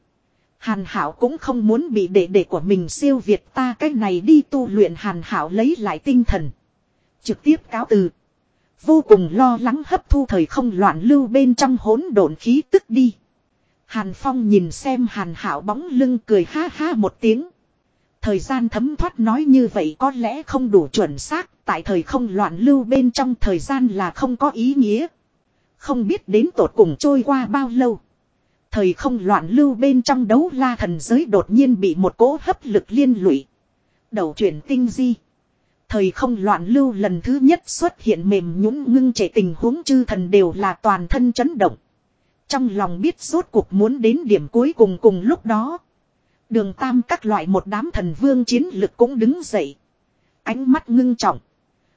Hàn Hảo cũng không muốn bị đệ đệ của mình siêu việt ta cái này đi tu luyện Hàn Hảo lấy lại tinh thần. Trực tiếp cáo từ. Vô cùng lo lắng hấp thu thời không loạn lưu bên trong hỗn độn khí tức đi. Hàn Phong nhìn xem Hàn Hảo bóng lưng cười ha ha một tiếng. Thời gian thấm thoát nói như vậy có lẽ không đủ chuẩn xác, tại thời không loạn lưu bên trong thời gian là không có ý nghĩa. Không biết đến tột cùng trôi qua bao lâu. Thời không loạn lưu bên trong đấu la thần giới đột nhiên bị một cỗ hấp lực liên lụy. Đầu chuyển tinh di. Thời không loạn lưu lần thứ nhất xuất hiện mềm nhũng ngưng trẻ tình huống chư thần đều là toàn thân chấn động. Trong lòng biết rốt cuộc muốn đến điểm cuối cùng cùng lúc đó. Đường tam các loại một đám thần vương chiến lực cũng đứng dậy. Ánh mắt ngưng trọng.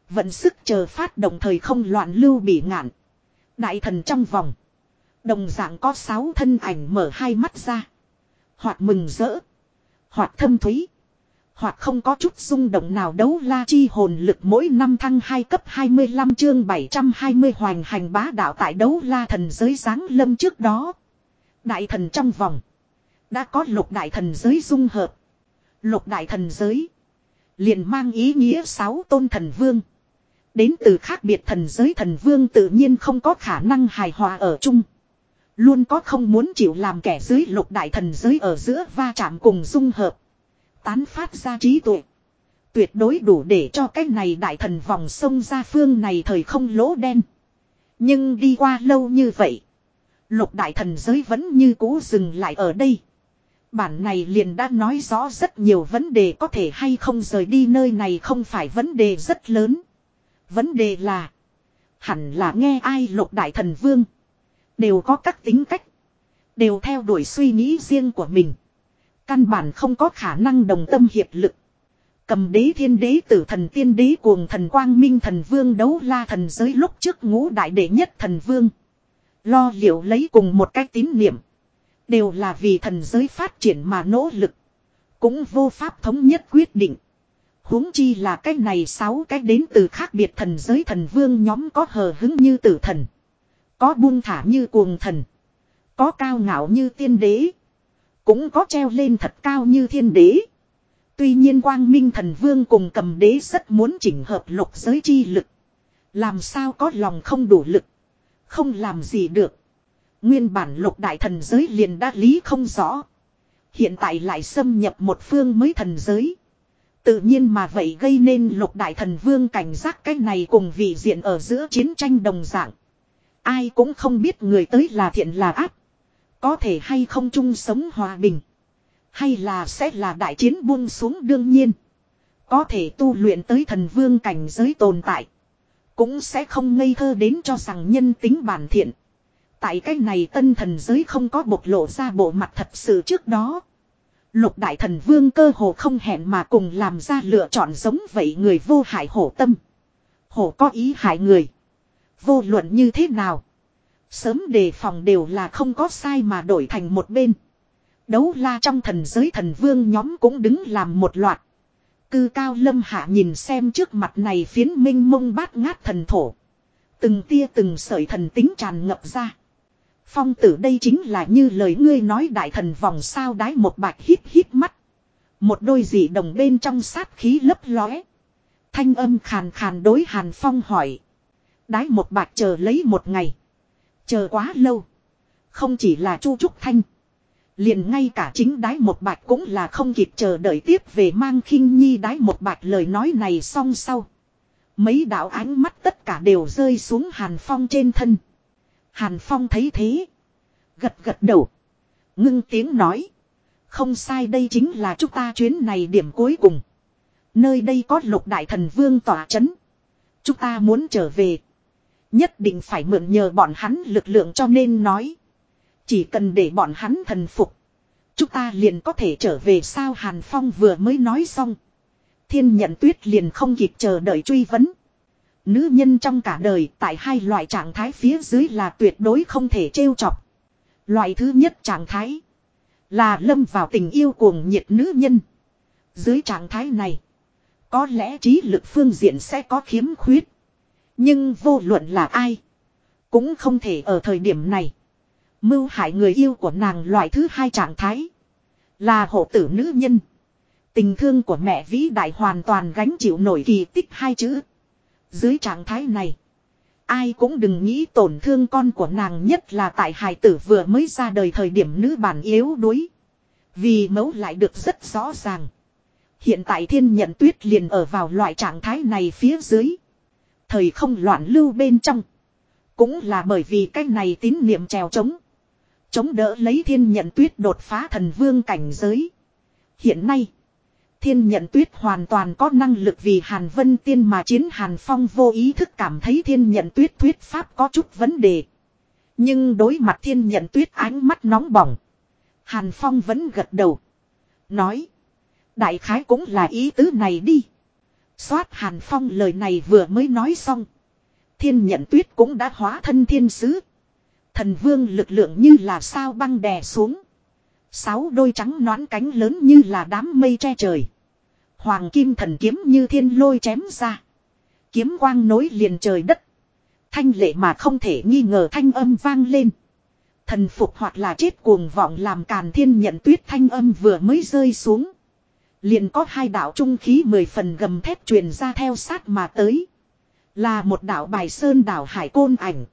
Vận sức chờ phát đồng thời không loạn lưu bị ngạn. Đại thần trong vòng. Đồng dạng có sáu thân ảnh mở hai mắt ra. Hoặc mừng rỡ. Hoặc thâm thúy. Hoặc không có chút rung động nào đấu la chi hồn lực mỗi năm thăng 2 cấp 25 chương 720 hoành hành bá đạo tại đấu la thần giới giáng lâm trước đó. Đại thần trong vòng. Đã có lục đại thần giới dung hợp. Lục đại thần giới. Liền mang ý nghĩa sáu tôn thần vương. Đến từ khác biệt thần giới thần vương tự nhiên không có khả năng hài hòa ở chung. Luôn có không muốn chịu làm kẻ dưới lục đại thần giới ở giữa va chạm cùng dung hợp. Tán phát ra trí tuệ. Tuyệt đối đủ để cho cái này đại thần vòng sông ra phương này thời không lỗ đen. Nhưng đi qua lâu như vậy. Lục đại thần giới vẫn như cũ dừng lại ở đây. Bản này liền đã nói rõ rất nhiều vấn đề có thể hay không rời đi nơi này không phải vấn đề rất lớn. Vấn đề là. Hẳn là nghe ai lục đại thần vương. Đều có các tính cách. Đều theo đuổi suy nghĩ riêng của mình. Căn bản không có khả năng đồng tâm hiệp lực. Cầm đế thiên đế tử thần tiên đế cuồng thần quang minh thần vương đấu la thần giới lúc trước ngũ đại đệ nhất thần vương. Lo liệu lấy cùng một cách tín niệm. Đều là vì thần giới phát triển mà nỗ lực. Cũng vô pháp thống nhất quyết định. huống chi là cách này sáu cách đến từ khác biệt thần giới thần vương nhóm có hờ hứng như tử thần. Có buông thả như cuồng thần. Có cao ngạo như tiên đế. Cũng có treo lên thật cao như thiên đế. Tuy nhiên quang minh thần vương cùng cầm đế rất muốn chỉnh hợp lục giới chi lực. Làm sao có lòng không đủ lực. Không làm gì được. Nguyên bản lục đại thần giới liền đã lý không rõ. Hiện tại lại xâm nhập một phương mới thần giới. Tự nhiên mà vậy gây nên lục đại thần vương cảnh giác cái này cùng vị diện ở giữa chiến tranh đồng dạng. Ai cũng không biết người tới là thiện là ác. Có thể hay không chung sống hòa bình. Hay là sẽ là đại chiến buông xuống đương nhiên. Có thể tu luyện tới thần vương cảnh giới tồn tại. Cũng sẽ không ngây thơ đến cho rằng nhân tính bản thiện. Tại cái này tân thần giới không có bộc lộ ra bộ mặt thật sự trước đó. Lục đại thần vương cơ hồ không hẹn mà cùng làm ra lựa chọn giống vậy người vô hại hổ tâm. Hổ có ý hại người. Vô luận như thế nào. Sớm đề phòng đều là không có sai mà đổi thành một bên. Đấu la trong thần giới thần vương nhóm cũng đứng làm một loạt. Cư cao lâm hạ nhìn xem trước mặt này phiến minh mông bát ngát thần thổ. Từng tia từng sợi thần tính tràn ngập ra. Phong tử đây chính là như lời ngươi nói đại thần vòng sao đái một bạch hít hít mắt. Một đôi dị đồng bên trong sát khí lấp lóe. Thanh âm khàn khàn đối hàn phong hỏi. Đái một bạch chờ lấy một ngày. Chờ quá lâu. Không chỉ là chu trúc thanh. Liền ngay cả chính đái một bạch cũng là không kịp chờ đợi tiếp về mang khinh nhi đái một bạch lời nói này xong sau. Mấy đạo ánh mắt tất cả đều rơi xuống hàn phong trên thân. Hàn Phong thấy thế. Gật gật đầu. Ngưng tiếng nói. Không sai đây chính là chúng ta chuyến này điểm cuối cùng. Nơi đây có lục đại thần vương tỏa chấn. Chúng ta muốn trở về. Nhất định phải mượn nhờ bọn hắn lực lượng cho nên nói. Chỉ cần để bọn hắn thần phục. Chúng ta liền có thể trở về sao Hàn Phong vừa mới nói xong. Thiên nhận tuyết liền không kịp chờ đợi truy vấn. Nữ nhân trong cả đời tại hai loại trạng thái phía dưới là tuyệt đối không thể trêu chọc. Loại thứ nhất trạng thái là lâm vào tình yêu cuồng nhiệt nữ nhân. Dưới trạng thái này, có lẽ trí lực phương diện sẽ có khiếm khuyết. Nhưng vô luận là ai, cũng không thể ở thời điểm này. Mưu hại người yêu của nàng loại thứ hai trạng thái là hộ tử nữ nhân. Tình thương của mẹ vĩ đại hoàn toàn gánh chịu nổi kỳ tích hai chữ. Dưới trạng thái này. Ai cũng đừng nghĩ tổn thương con của nàng nhất là tại hài tử vừa mới ra đời thời điểm nữ bản yếu đuối. Vì mẫu lại được rất rõ ràng. Hiện tại thiên nhận tuyết liền ở vào loại trạng thái này phía dưới. Thời không loạn lưu bên trong. Cũng là bởi vì cái này tín niệm trèo trống. Chống đỡ lấy thiên nhận tuyết đột phá thần vương cảnh giới. Hiện nay. Thiên nhận tuyết hoàn toàn có năng lực vì Hàn Vân Tiên mà chiến Hàn Phong vô ý thức cảm thấy thiên nhận tuyết thuyết pháp có chút vấn đề. Nhưng đối mặt thiên nhận tuyết ánh mắt nóng bỏng. Hàn Phong vẫn gật đầu. Nói. Đại khái cũng là ý tứ này đi. Xoát Hàn Phong lời này vừa mới nói xong. Thiên nhận tuyết cũng đã hóa thân thiên sứ. Thần vương lực lượng như là sao băng đè xuống. Sáu đôi trắng nón cánh lớn như là đám mây che trời. Hoàng kim thần kiếm như thiên lôi chém ra. Kiếm quang nối liền trời đất. Thanh lệ mà không thể nghi ngờ thanh âm vang lên. Thần phục hoặc là chết cuồng vọng làm càn thiên nhận tuyết thanh âm vừa mới rơi xuống. Liền có hai đạo trung khí mười phần gầm thép truyền ra theo sát mà tới. Là một đạo bài sơn đảo hải côn ảnh.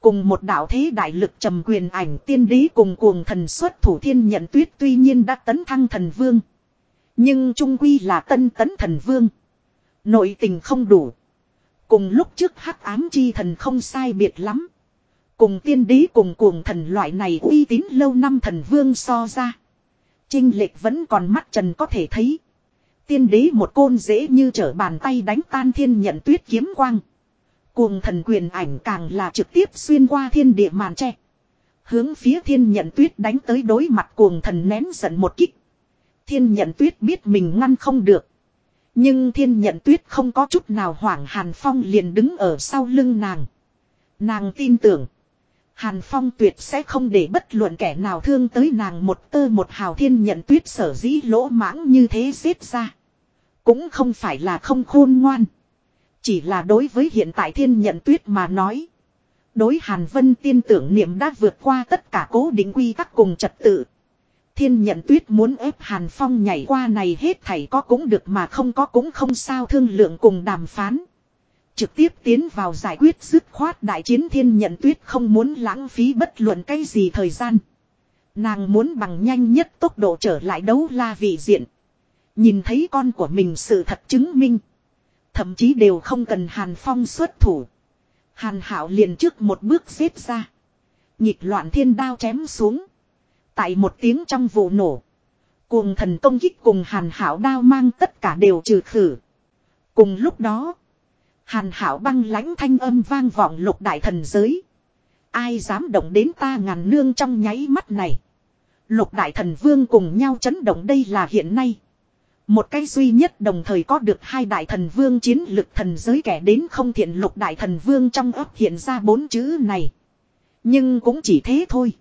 Cùng một đạo thế đại lực trầm quyền ảnh tiên đế cùng cuồng thần xuất thủ thiên nhận tuyết tuy nhiên đã tấn thăng thần vương. Nhưng trung quy là tân tấn thần vương. Nội tình không đủ. Cùng lúc trước hắc ám chi thần không sai biệt lắm. Cùng tiên đế cùng cuồng thần loại này uy tín lâu năm thần vương so ra. Trinh lệch vẫn còn mắt trần có thể thấy. Tiên đế một côn dễ như trở bàn tay đánh tan thiên nhận tuyết kiếm quang. Cuồng thần quyền ảnh càng là trực tiếp xuyên qua thiên địa màn tre. Hướng phía thiên nhận tuyết đánh tới đối mặt cuồng thần nén giận một kích. Thiên nhận tuyết biết mình ngăn không được. Nhưng thiên nhận tuyết không có chút nào hoảng Hàn Phong liền đứng ở sau lưng nàng. Nàng tin tưởng. Hàn Phong tuyệt sẽ không để bất luận kẻ nào thương tới nàng một tơ một hào thiên nhận tuyết sở dĩ lỗ mãng như thế giết ra. Cũng không phải là không khôn ngoan. Chỉ là đối với hiện tại thiên nhận tuyết mà nói. Đối Hàn Vân tiên tưởng niệm đã vượt qua tất cả cố định quy tắc cùng trật tự. Thiên nhận tuyết muốn ép Hàn Phong nhảy qua này hết thảy có cũng được mà không có cũng không sao thương lượng cùng đàm phán. Trực tiếp tiến vào giải quyết dứt khoát đại chiến thiên nhận tuyết không muốn lãng phí bất luận cái gì thời gian. Nàng muốn bằng nhanh nhất tốc độ trở lại đấu la vị diện. Nhìn thấy con của mình sự thật chứng minh. Thậm chí đều không cần Hàn Phong xuất thủ. Hàn Hảo liền trước một bước xếp ra. Nhịp loạn thiên đao chém xuống. Tại một tiếng trong vụ nổ. Cuồng thần công kích cùng Hàn Hảo đao mang tất cả đều trừ khử. Cùng lúc đó. Hàn Hảo băng lãnh thanh âm vang vọng lục đại thần giới. Ai dám động đến ta ngàn nương trong nháy mắt này. Lục đại thần vương cùng nhau chấn động đây là hiện nay. Một cái duy nhất đồng thời có được hai đại thần vương chiến lực thần giới kẻ đến không thiện lục đại thần vương trong ấp hiện ra bốn chữ này. Nhưng cũng chỉ thế thôi.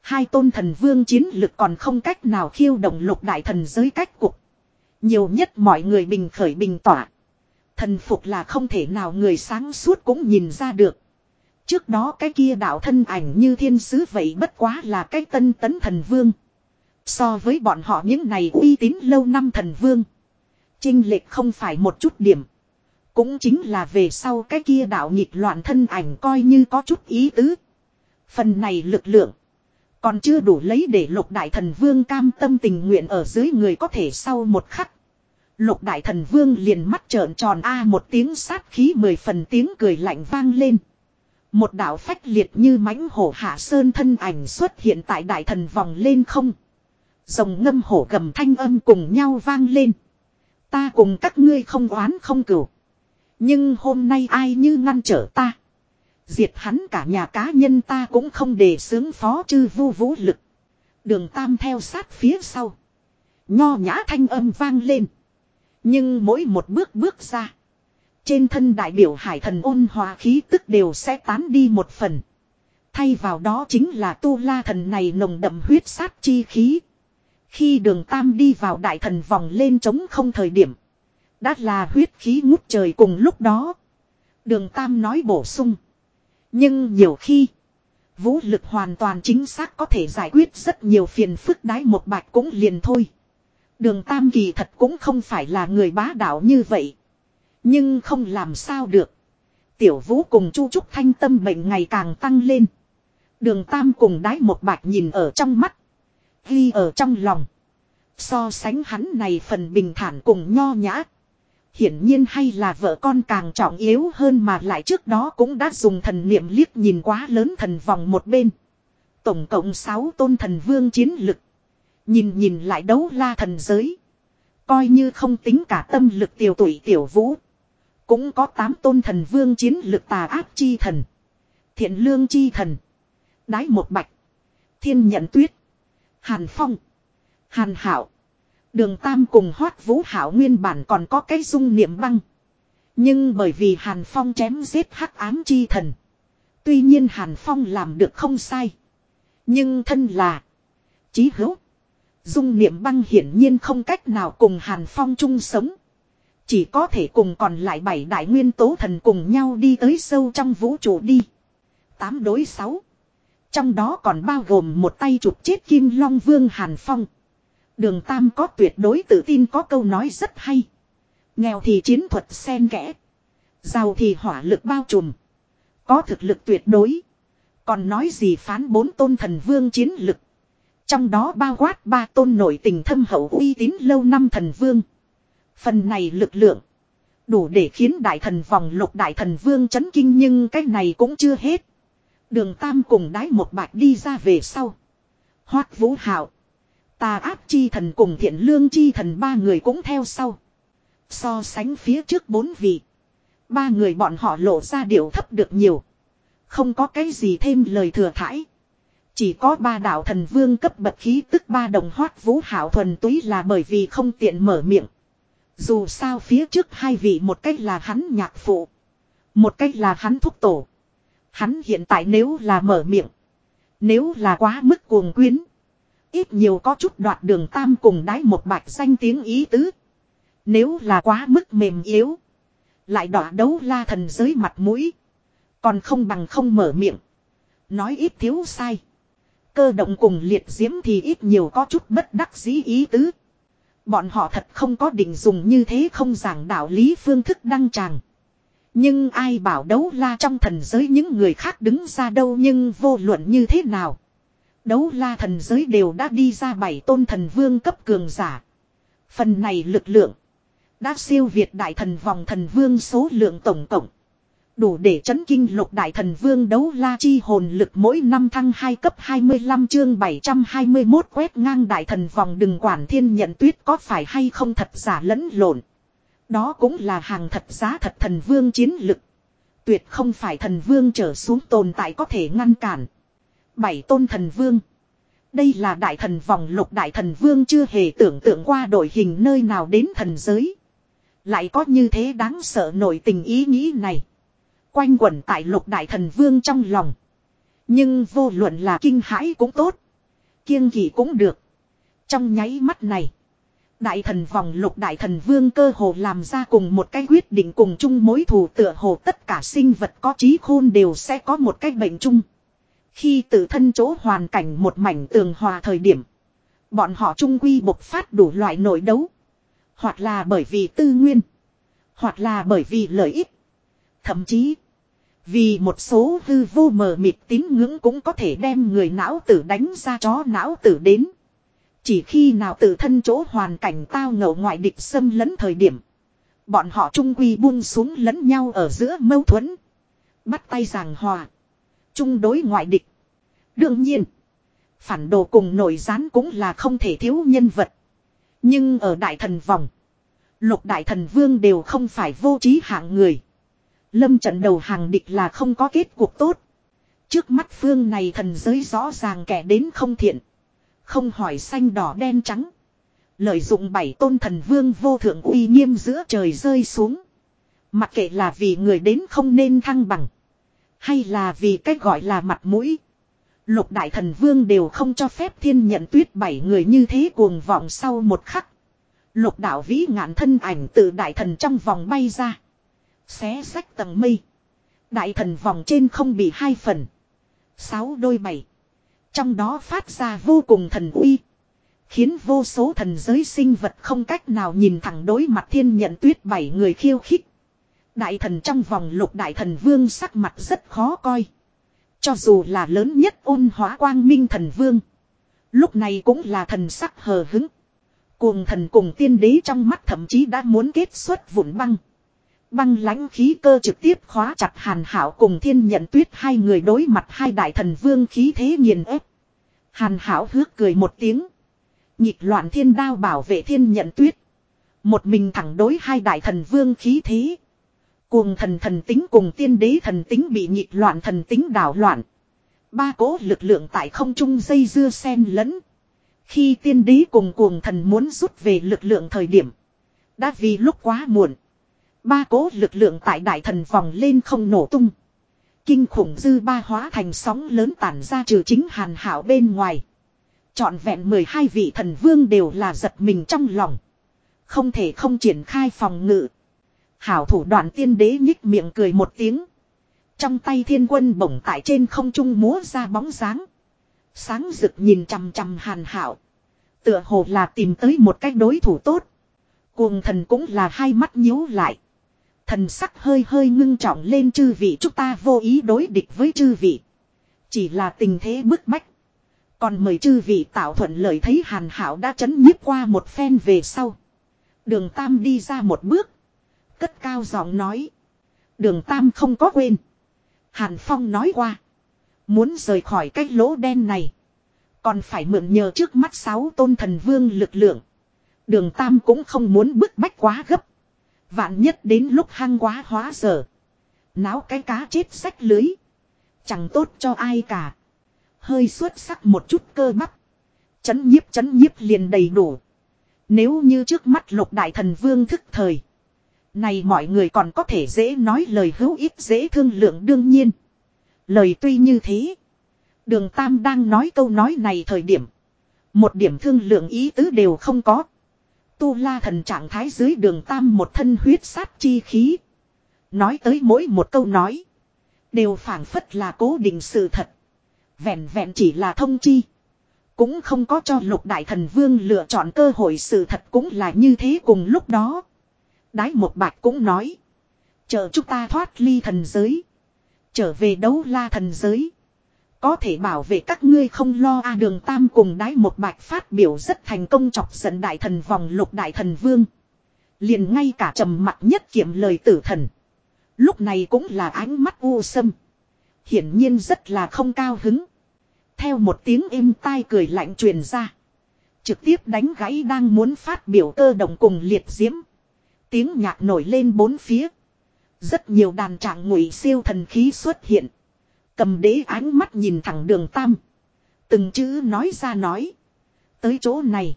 Hai tôn thần vương chiến lực còn không cách nào khiêu động lục đại thần giới cách cục. Nhiều nhất mọi người bình khởi bình tỏa. Thần phục là không thể nào người sáng suốt cũng nhìn ra được. Trước đó cái kia đạo thân ảnh như thiên sứ vậy bất quá là cái tân tấn thần vương. So với bọn họ những này uy tín lâu năm thần vương. Trinh lệch không phải một chút điểm. Cũng chính là về sau cái kia đạo nhịp loạn thân ảnh coi như có chút ý tứ. Phần này lực lượng. Còn chưa đủ lấy để lục đại thần vương cam tâm tình nguyện ở dưới người có thể sau một khắc. Lục đại thần vương liền mắt trợn tròn a, một tiếng sát khí mười phần tiếng cười lạnh vang lên. Một đạo phách liệt như mãnh hổ hạ sơn thân ảnh xuất hiện tại đại thần vòng lên không. Rồng ngâm hổ gầm thanh âm cùng nhau vang lên. Ta cùng các ngươi không oán không cửu. Nhưng hôm nay ai như ngăn trở ta. Diệt hắn cả nhà cá nhân ta cũng không để sướng phó chư vu vũ lực. Đường tam theo sát phía sau. Nho nhã thanh âm vang lên. Nhưng mỗi một bước bước ra. Trên thân đại biểu hải thần ôn hòa khí tức đều sẽ tán đi một phần. Thay vào đó chính là tu la thần này nồng đậm huyết sát chi khí. Khi đường tam đi vào đại thần vòng lên trống không thời điểm. Đã là huyết khí ngút trời cùng lúc đó. Đường tam nói bổ sung. Nhưng nhiều khi. Vũ lực hoàn toàn chính xác có thể giải quyết rất nhiều phiền phức đái một bạch cũng liền thôi. Đường tam kỳ thật cũng không phải là người bá đạo như vậy. Nhưng không làm sao được. Tiểu vũ cùng chu trúc thanh tâm bệnh ngày càng tăng lên. Đường tam cùng đái một bạch nhìn ở trong mắt. Ghi ở trong lòng. So sánh hắn này phần bình thản cùng nho nhã. Hiển nhiên hay là vợ con càng trọng yếu hơn mà lại trước đó cũng đã dùng thần niệm liếc nhìn quá lớn thần vòng một bên. Tổng cộng 6 tôn thần vương chiến lực. Nhìn nhìn lại đấu la thần giới. Coi như không tính cả tâm lực tiểu tuổi tiểu vũ. Cũng có tám tôn thần vương chiến lực tà ác chi thần. Thiện lương chi thần. Đái một bạch. Thiên nhận tuyết. Hàn phong. Hàn hảo. Đường Tam cùng hoát vũ hảo nguyên bản còn có cái dung niệm băng. Nhưng bởi vì Hàn Phong chém giết hắc ám chi thần. Tuy nhiên Hàn Phong làm được không sai. Nhưng thân là. Chí hữu. Dung niệm băng hiển nhiên không cách nào cùng Hàn Phong chung sống. Chỉ có thể cùng còn lại bảy đại nguyên tố thần cùng nhau đi tới sâu trong vũ trụ đi. Tám đối sáu. Trong đó còn bao gồm một tay chụp chết Kim Long Vương Hàn Phong. Đường Tam có tuyệt đối tự tin có câu nói rất hay. Nghèo thì chiến thuật xen kẽ. Giàu thì hỏa lực bao trùm. Có thực lực tuyệt đối. Còn nói gì phán bốn tôn thần vương chiến lực. Trong đó bao quát ba tôn nổi tình thâm hậu uy tín lâu năm thần vương. Phần này lực lượng. Đủ để khiến đại thần vòng lục đại thần vương chấn kinh nhưng cái này cũng chưa hết. Đường Tam cùng đái một bạch đi ra về sau. Hoát vũ hạo. Tà áp chi thần cùng thiện lương chi thần ba người cũng theo sau. So sánh phía trước bốn vị. Ba người bọn họ lộ ra điệu thấp được nhiều. Không có cái gì thêm lời thừa thải. Chỉ có ba đạo thần vương cấp bậc khí tức ba đồng hoát vũ hảo thuần túy là bởi vì không tiện mở miệng. Dù sao phía trước hai vị một cách là hắn nhạc phụ. Một cách là hắn thúc tổ. Hắn hiện tại nếu là mở miệng. Nếu là quá mức cuồng quyến. Ít nhiều có chút đoạt đường tam cùng đái một bạch danh tiếng ý tứ. Nếu là quá mức mềm yếu. Lại đỏ đấu la thần giới mặt mũi. Còn không bằng không mở miệng. Nói ít thiếu sai. Cơ động cùng liệt diễm thì ít nhiều có chút bất đắc dĩ ý tứ. Bọn họ thật không có định dùng như thế không giảng đạo lý phương thức đăng tràng. Nhưng ai bảo đấu la trong thần giới những người khác đứng ra đâu nhưng vô luận như thế nào. Đấu la thần giới đều đã đi ra bảy tôn thần vương cấp cường giả. Phần này lực lượng. Đã siêu việt đại thần vòng thần vương số lượng tổng cộng. Đủ để chấn kinh lục đại thần vương đấu la chi hồn lực mỗi năm thăng 2 cấp 25 chương 721 quét ngang đại thần vòng đừng quản thiên nhận tuyết có phải hay không thật giả lẫn lộn. Đó cũng là hàng thật giá thật thần vương chiến lực. Tuyệt không phải thần vương trở xuống tồn tại có thể ngăn cản. Bảy tôn thần vương. Đây là đại thần vòng lục đại thần vương chưa hề tưởng tượng qua đội hình nơi nào đến thần giới. Lại có như thế đáng sợ nổi tình ý nghĩ này. Quanh quẩn tại lục đại thần vương trong lòng. Nhưng vô luận là kinh hãi cũng tốt. Kiêng kỳ cũng được. Trong nháy mắt này. Đại thần vòng lục đại thần vương cơ hồ làm ra cùng một cái quyết định cùng chung mối thù tựa hồ tất cả sinh vật có trí khôn đều sẽ có một cái bệnh chung. Khi tự thân chỗ hoàn cảnh một mảnh tường hòa thời điểm. Bọn họ trung quy bộc phát đủ loại nội đấu. Hoặc là bởi vì tư nguyên. Hoặc là bởi vì lợi ích. Thậm chí. Vì một số hư vô mờ mịt tín ngưỡng cũng có thể đem người não tử đánh ra chó não tử đến. Chỉ khi nào tự thân chỗ hoàn cảnh tao ngộ ngoại địch xâm lấn thời điểm. Bọn họ trung quy buông xuống lẫn nhau ở giữa mâu thuẫn. Bắt tay giảng hòa. Trung đối ngoại địch. Đương nhiên. Phản đồ cùng nội gián cũng là không thể thiếu nhân vật. Nhưng ở đại thần vòng. Lục đại thần vương đều không phải vô trí hạng người. Lâm trận đầu hàng địch là không có kết cuộc tốt. Trước mắt phương này thần giới rõ ràng kẻ đến không thiện. Không hỏi xanh đỏ đen trắng. Lợi dụng bảy tôn thần vương vô thượng uy nghiêm giữa trời rơi xuống. Mặc kệ là vì người đến không nên thăng bằng. Hay là vì cách gọi là mặt mũi. Lục đại thần vương đều không cho phép thiên nhận tuyết bảy người như thế cuồng vọng sau một khắc. Lục đạo vĩ ngạn thân ảnh từ đại thần trong vòng bay ra. Xé sách tầng mây. Đại thần vòng trên không bị hai phần. Sáu đôi bảy. Trong đó phát ra vô cùng thần uy. Khiến vô số thần giới sinh vật không cách nào nhìn thẳng đối mặt thiên nhận tuyết bảy người khiêu khích. Đại thần trong vòng lục đại thần vương sắc mặt rất khó coi. Cho dù là lớn nhất ôn hóa quang minh thần vương. Lúc này cũng là thần sắc hờ hứng. Cuồng thần cùng tiên đế trong mắt thậm chí đã muốn kết xuất vụn băng. Băng lãnh khí cơ trực tiếp khóa chặt hàn hảo cùng thiên nhận tuyết, hai người đối mặt hai đại thần vương khí thế nghiền ép. Hàn hảo hước cười một tiếng. Nhịp loạn thiên đao bảo vệ thiên nhận tuyết. Một mình thẳng đối hai đại thần vương khí thế. Cuồng thần thần tính cùng tiên đế thần tính bị nhịp loạn thần tính đảo loạn. Ba cố lực lượng tại không trung dây dưa sen lẫn. Khi tiên đế cùng cuồng thần muốn rút về lực lượng thời điểm. Đã vì lúc quá muộn. Ba cố lực lượng tại đại thần vòng lên không nổ tung. Kinh khủng dư ba hóa thành sóng lớn tản ra trừ chính hàn hảo bên ngoài. Chọn vẹn 12 vị thần vương đều là giật mình trong lòng. Không thể không triển khai phòng ngự. Hảo thủ đoạn tiên đế nhích miệng cười một tiếng. Trong tay thiên quân bổng tại trên không trung múa ra bóng dáng. Sáng rực nhìn chằm chằm hàn hảo. Tựa hồ là tìm tới một cách đối thủ tốt. Cuồng thần cũng là hai mắt nhíu lại. Thần sắc hơi hơi ngưng trọng lên chư vị, chúng ta vô ý đối địch với chư vị. Chỉ là tình thế bức bách. Còn mời chư vị tạo thuận lợi thấy hàn hảo đã chấn nhiếp qua một phen về sau. Đường Tam đi ra một bước. Cất cao giọng nói. Đường Tam không có quên. Hàn Phong nói qua. Muốn rời khỏi cái lỗ đen này. Còn phải mượn nhờ trước mắt sáu tôn thần vương lực lượng. Đường Tam cũng không muốn bức bách quá gấp. Vạn nhất đến lúc hăng quá hóa sở Náo cái cá chết sách lưới. Chẳng tốt cho ai cả. Hơi xuất sắc một chút cơ bắp. Chấn nhiếp chấn nhiếp liền đầy đủ. Nếu như trước mắt lục đại thần vương thức thời. Này mọi người còn có thể dễ nói lời hữu ích dễ thương lượng đương nhiên. Lời tuy như thế. Đường Tam đang nói câu nói này thời điểm. Một điểm thương lượng ý tứ đều không có. Tu la thần trạng thái dưới đường Tam một thân huyết sát chi khí. Nói tới mỗi một câu nói. Đều phản phất là cố định sự thật. Vẹn vẹn chỉ là thông chi. Cũng không có cho lục đại thần vương lựa chọn cơ hội sự thật cũng là như thế cùng lúc đó. Đái một bạch cũng nói. Chờ chúng ta thoát ly thần giới. Trở về đấu la thần giới. Có thể bảo vệ các ngươi không lo a đường tam cùng đái một bạch phát biểu rất thành công chọc giận đại thần vòng lục đại thần vương. Liền ngay cả trầm mặt nhất kiệm lời tử thần. Lúc này cũng là ánh mắt u sâm. Hiển nhiên rất là không cao hứng. Theo một tiếng êm tai cười lạnh truyền ra. Trực tiếp đánh gãy đang muốn phát biểu cơ động cùng liệt diễm. Tiếng nhạc nổi lên bốn phía. Rất nhiều đàn trạng ngụy siêu thần khí xuất hiện. Cầm đế ánh mắt nhìn thẳng đường tam. Từng chữ nói ra nói. Tới chỗ này.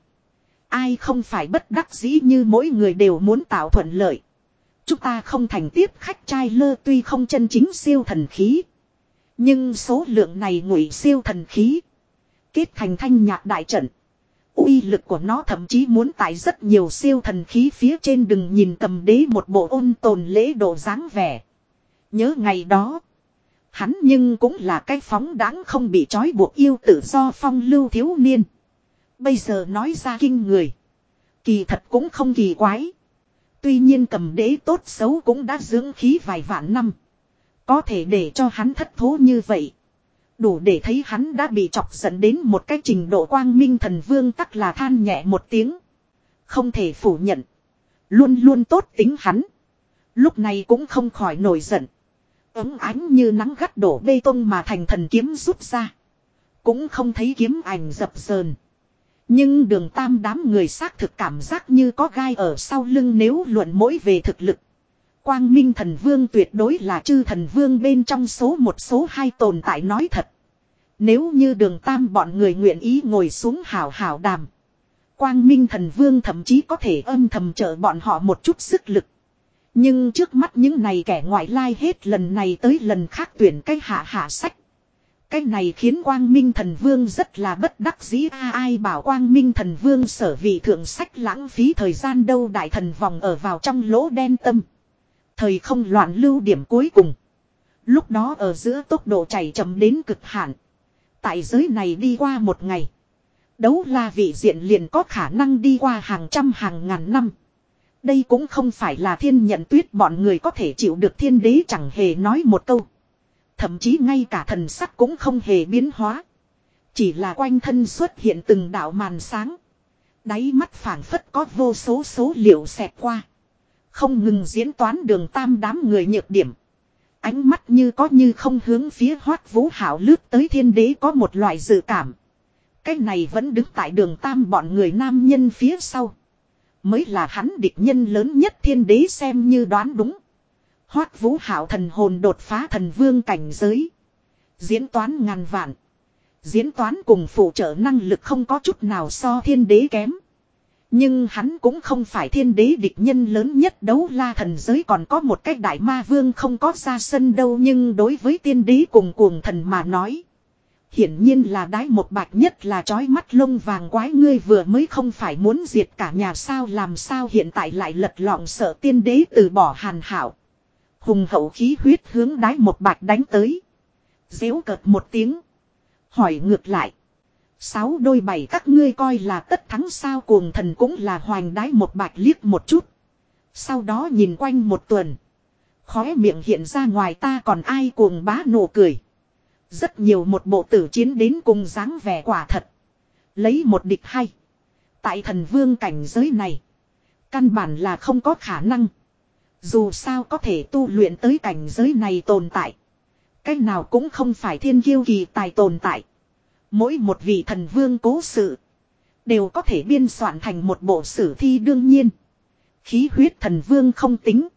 Ai không phải bất đắc dĩ như mỗi người đều muốn tạo thuận lợi. Chúng ta không thành tiếp khách trai lơ tuy không chân chính siêu thần khí. Nhưng số lượng này ngụy siêu thần khí. Kết thành thanh nhạc đại trận. uy lực của nó thậm chí muốn tại rất nhiều siêu thần khí phía trên đừng nhìn cầm đế một bộ ôn tồn lễ độ dáng vẻ. Nhớ ngày đó. Hắn nhưng cũng là cái phóng đáng không bị trói buộc yêu tự do phong lưu thiếu niên. Bây giờ nói ra kinh người. Kỳ thật cũng không kỳ quái. Tuy nhiên cầm đế tốt xấu cũng đã dưỡng khí vài vạn năm. Có thể để cho hắn thất thố như vậy. Đủ để thấy hắn đã bị chọc giận đến một cái trình độ quang minh thần vương tắc là than nhẹ một tiếng. Không thể phủ nhận. Luôn luôn tốt tính hắn. Lúc này cũng không khỏi nổi giận. Ấm ánh như nắng gắt đổ bê tông mà thành thần kiếm rút ra. Cũng không thấy kiếm ảnh dập sờn. Nhưng đường tam đám người xác thực cảm giác như có gai ở sau lưng nếu luận mỗi về thực lực. Quang Minh thần vương tuyệt đối là chư thần vương bên trong số một số hai tồn tại nói thật. Nếu như đường tam bọn người nguyện ý ngồi xuống hào hào đàm. Quang Minh thần vương thậm chí có thể âm thầm trợ bọn họ một chút sức lực. Nhưng trước mắt những này kẻ ngoại lai hết lần này tới lần khác tuyển cái hạ hạ sách. Cái này khiến Quang Minh Thần Vương rất là bất đắc dĩ a ai bảo Quang Minh Thần Vương sở vị thượng sách lãng phí thời gian đâu, đại thần vòng ở vào trong lỗ đen tâm. Thời không loạn lưu điểm cuối cùng. Lúc đó ở giữa tốc độ chảy chậm đến cực hạn. Tại giới này đi qua một ngày. Đấu la vị diện liền có khả năng đi qua hàng trăm hàng ngàn năm. Đây cũng không phải là thiên nhận tuyết, bọn người có thể chịu được thiên đế chẳng hề nói một câu. Thậm chí ngay cả thần sắc cũng không hề biến hóa. Chỉ là quanh thân xuất hiện từng đạo màn sáng. Đáy mắt phảng phất có vô số số liệu xẹt qua. Không ngừng diễn toán đường tam đám người nhược điểm. Ánh mắt như có như không hướng phía hoát vũ hảo lướt tới thiên đế có một loại dự cảm. Cái này vẫn đứng tại đường tam bọn người nam nhân phía sau. Mới là hắn địch nhân lớn nhất thiên đế xem như đoán đúng. Hoát vũ hảo thần hồn đột phá thần vương cảnh giới. Diễn toán ngàn vạn. Diễn toán cùng phụ trợ năng lực không có chút nào so thiên đế kém. Nhưng hắn cũng không phải thiên đế địch nhân lớn nhất đấu la thần giới còn có một cách đại ma vương không có ra sân đâu nhưng đối với tiên đế cùng cuồng thần mà nói. Hiển nhiên là đái một bạch nhất là trói mắt lông vàng quái ngươi vừa mới không phải muốn diệt cả nhà sao, làm sao hiện tại lại lật lọng sợ tiên đế từ bỏ hàn hảo. Hùng hậu khí huyết hướng đái một bạch đánh tới. Dễu cợt một tiếng. Hỏi ngược lại. Sáu đôi bảy các ngươi coi là tất thắng sao, cuồng thần cũng là hoành đái một bạch liếc một chút. Sau đó nhìn quanh một tuần. Khóe miệng hiện ra ngoài ta còn ai cuồng bá nổ cười. Rất nhiều một bộ tử chiến đến cùng dáng vẻ quả thật. Lấy một địch hay. Tại thần vương cảnh giới này. Căn bản là không có khả năng. Dù sao có thể tu luyện tới cảnh giới này tồn tại. Cách nào cũng không phải thiên kiêu kỳ tài tồn tại. Mỗi một vị thần vương cố sự. Đều có thể biên soạn thành một bộ sử thi đương nhiên. Khí huyết thần vương không tính.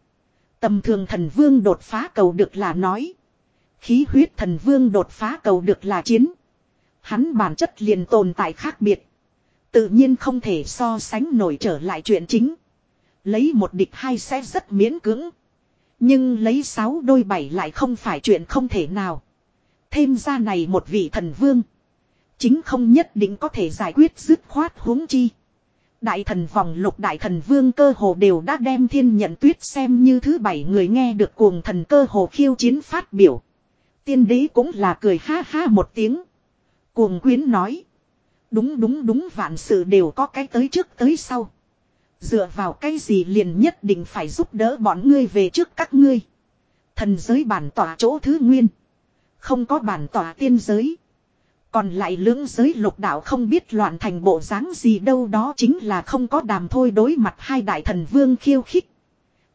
Tầm thường thần vương đột phá cầu được là nói. Khí huyết thần vương đột phá cầu được là chiến. Hắn bản chất liền tồn tại khác biệt. Tự nhiên không thể so sánh nổi trở lại chuyện chính. Lấy một địch hai sẽ rất miễn cưỡng. Nhưng lấy sáu đôi bảy lại không phải chuyện không thể nào. Thêm ra này một vị thần vương. Chính không nhất định có thể giải quyết dứt khoát huống chi. Đại thần vòng lục đại thần vương cơ hồ đều đã đem thiên nhận tuyết xem như thứ bảy người nghe được cuồng thần cơ hồ khiêu chiến phát biểu. Tiên đế cũng là cười ha ha một tiếng. Cuồng quyến nói. Đúng đúng đúng vạn sự đều có cái tới trước tới sau. Dựa vào cái gì liền nhất định phải giúp đỡ bọn ngươi về trước các ngươi. Thần giới bản tỏa chỗ thứ nguyên. Không có bản tỏa tiên giới. Còn lại lưỡng giới lục đạo không biết loạn thành bộ dáng gì đâu đó chính là không có đàm thôi đối mặt hai đại thần vương khiêu khích.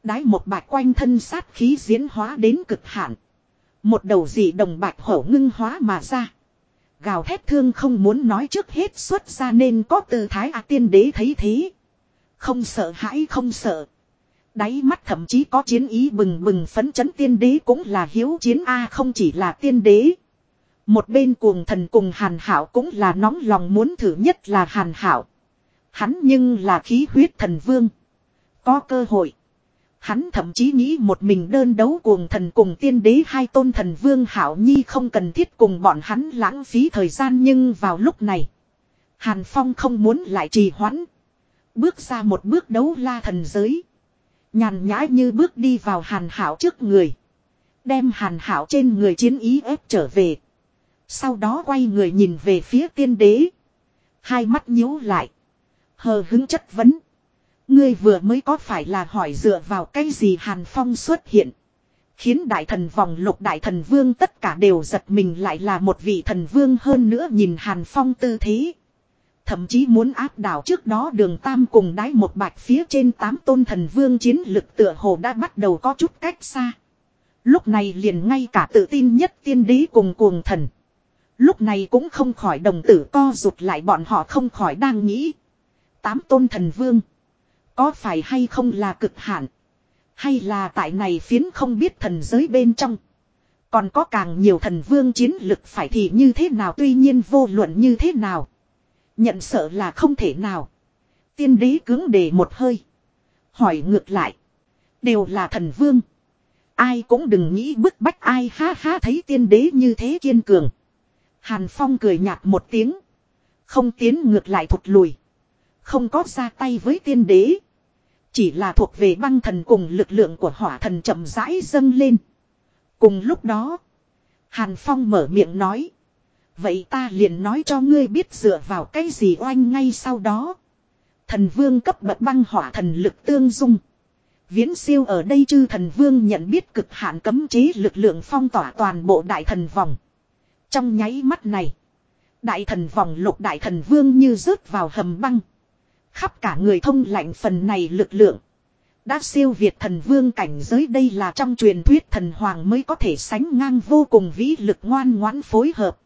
Đái một bạch quanh thân sát khí diễn hóa đến cực hạn. Một đầu dị đồng bạch hổ ngưng hóa mà ra. Gào thét thương không muốn nói trước hết xuất ra nên có tư thái a tiên đế thấy thế. Không sợ hãi, không sợ. Đáy mắt thậm chí có chiến ý bừng bừng phấn chấn tiên đế cũng là hiếu chiến A, không chỉ là tiên đế. Một bên cuồng thần cùng hàn hảo cũng là nóng lòng muốn thử nhất là hàn hảo. Hắn nhưng là khí huyết thần vương. Có cơ hội. Hắn thậm chí nghĩ một mình đơn đấu cuồng thần cùng tiên đế hai tôn thần vương hảo nhi không cần thiết cùng bọn hắn lãng phí thời gian nhưng vào lúc này. Hàn Phong không muốn lại trì hoãn. Bước ra một bước đấu la thần giới. Nhàn nhã như bước đi vào hàn hảo trước người. Đem hàn hảo trên người chiến ý ép trở về. Sau đó quay người nhìn về phía tiên đế. Hai mắt nhíu lại. Hờ hứng chất vấn. Ngươi vừa mới có phải là hỏi dựa vào cái gì Hàn Phong xuất hiện. Khiến đại thần vòng lục đại thần vương tất cả đều giật mình lại là một vị thần vương hơn nữa nhìn Hàn Phong tư thế. Thậm chí muốn áp đảo trước đó đường tam cùng đái một bạch phía trên tám tôn thần vương chiến lực tựa hồ đã bắt đầu có chút cách xa. Lúc này liền ngay cả tự tin nhất tiên đế cùng cuồng thần. Lúc này cũng không khỏi đồng tử co rụt lại bọn họ không khỏi đang nghĩ. Tám tôn thần vương. Có phải hay không là cực hạn. Hay là tại này phiến không biết thần giới bên trong. Còn có càng nhiều thần vương chiến lực phải thì như thế nào tuy nhiên vô luận như thế nào. Nhận sợ là không thể nào. Tiên đế cứng đề một hơi. Hỏi ngược lại. Đều là thần vương. Ai cũng đừng nghĩ bức bách ai ha ha, thấy tiên đế như thế kiên cường. Hàn Phong cười nhạt một tiếng. Không tiến ngược lại thụt lùi. Không có ra tay với tiên đế. Chỉ là thuộc về băng thần cùng lực lượng của hỏa thần chậm rãi dâng lên. Cùng lúc đó. Hàn Phong mở miệng nói. Vậy ta liền nói cho ngươi biết dựa vào cái gì oanh ngay sau đó. Thần vương cấp bậc băng hỏa thần lực tương dung. Viễn siêu ở đây chư thần vương nhận biết cực hạn cấm chế lực lượng phong tỏa toàn bộ đại thần vòng. Trong nháy mắt này. Đại thần vòng lục đại thần vương như rớt vào hầm băng. Khắp cả người thông lạnh phần này lực lượng. Đã siêu việt thần vương cảnh giới đây là trong truyền thuyết thần hoàng mới có thể sánh ngang vô cùng vĩ lực ngoan ngoãn phối hợp.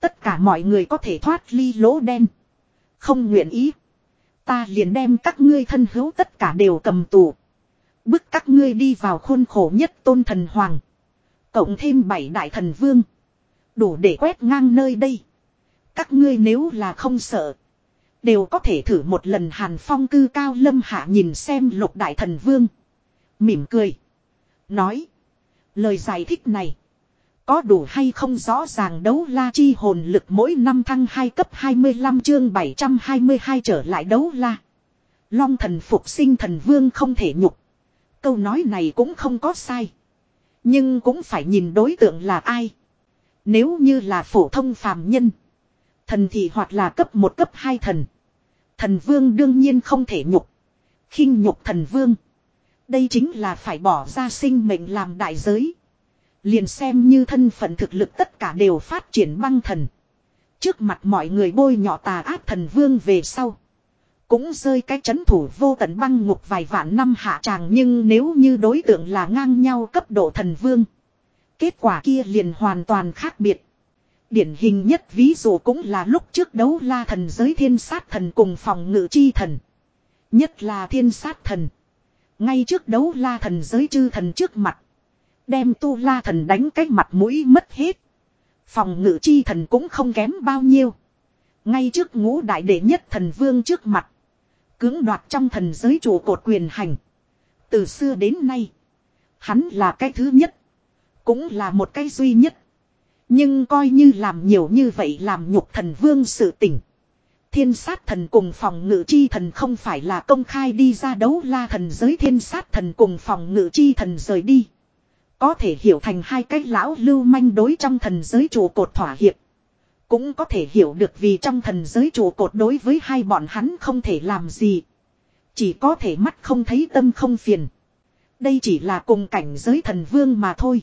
Tất cả mọi người có thể thoát ly lỗ đen. Không nguyện ý. Ta liền đem các ngươi thân hữu tất cả đều cầm tù. Bức các ngươi đi vào khuôn khổ nhất tôn thần hoàng. Cộng thêm bảy đại thần vương. Đủ để quét ngang nơi đây. Các ngươi nếu là không sợ. Đều có thể thử một lần hàn phong cư cao lâm hạ nhìn xem lục đại thần vương. Mỉm cười. Nói. Lời giải thích này. Có đủ hay không rõ ràng đấu la chi hồn lực mỗi năm thăng hai cấp 25 chương 722 trở lại đấu la. Long thần phục sinh thần vương không thể nhục. Câu nói này cũng không có sai. Nhưng cũng phải nhìn đối tượng là ai. Nếu như là phổ thông phàm nhân. Thần thì hoặc là cấp một, cấp hai thần. Thần vương đương nhiên không thể nhục. khinh nhục thần vương. Đây chính là phải bỏ ra sinh mệnh làm đại giới. Liền xem như thân phận thực lực tất cả đều phát triển băng thần. Trước mặt mọi người bôi nhọ tà ác thần vương về sau. Cũng rơi cái chấn thủ vô tận băng ngục vài vạn năm hạ tràng nhưng nếu như đối tượng là ngang nhau cấp độ thần vương. Kết quả kia liền hoàn toàn khác biệt. Điển hình nhất ví dụ cũng là lúc trước đấu la thần giới thiên sát thần cùng phòng ngự chi thần. Nhất là thiên sát thần. Ngay trước đấu la thần giới chư thần trước mặt. Đem tu la thần đánh cái mặt mũi mất hết. Phòng ngự chi thần cũng không kém bao nhiêu. Ngay trước ngũ đại đệ nhất thần vương trước mặt. Cưỡng đoạt trong thần giới trụ cột quyền hành. Từ xưa đến nay. Hắn là cái thứ nhất. Cũng là một cái duy nhất. Nhưng coi như làm nhiều như vậy làm nhục thần vương sự tỉnh. Thiên sát thần cùng phòng ngự chi thần không phải là công khai đi ra đấu la thần giới thiên sát thần cùng phòng ngự chi thần rời đi. Có thể hiểu thành hai cái lão lưu manh đối trong thần giới trụ cột thỏa hiệp. Cũng có thể hiểu được vì trong thần giới trụ cột đối với hai bọn hắn không thể làm gì. Chỉ có thể mắt không thấy tâm không phiền. Đây chỉ là cùng cảnh giới thần vương mà thôi.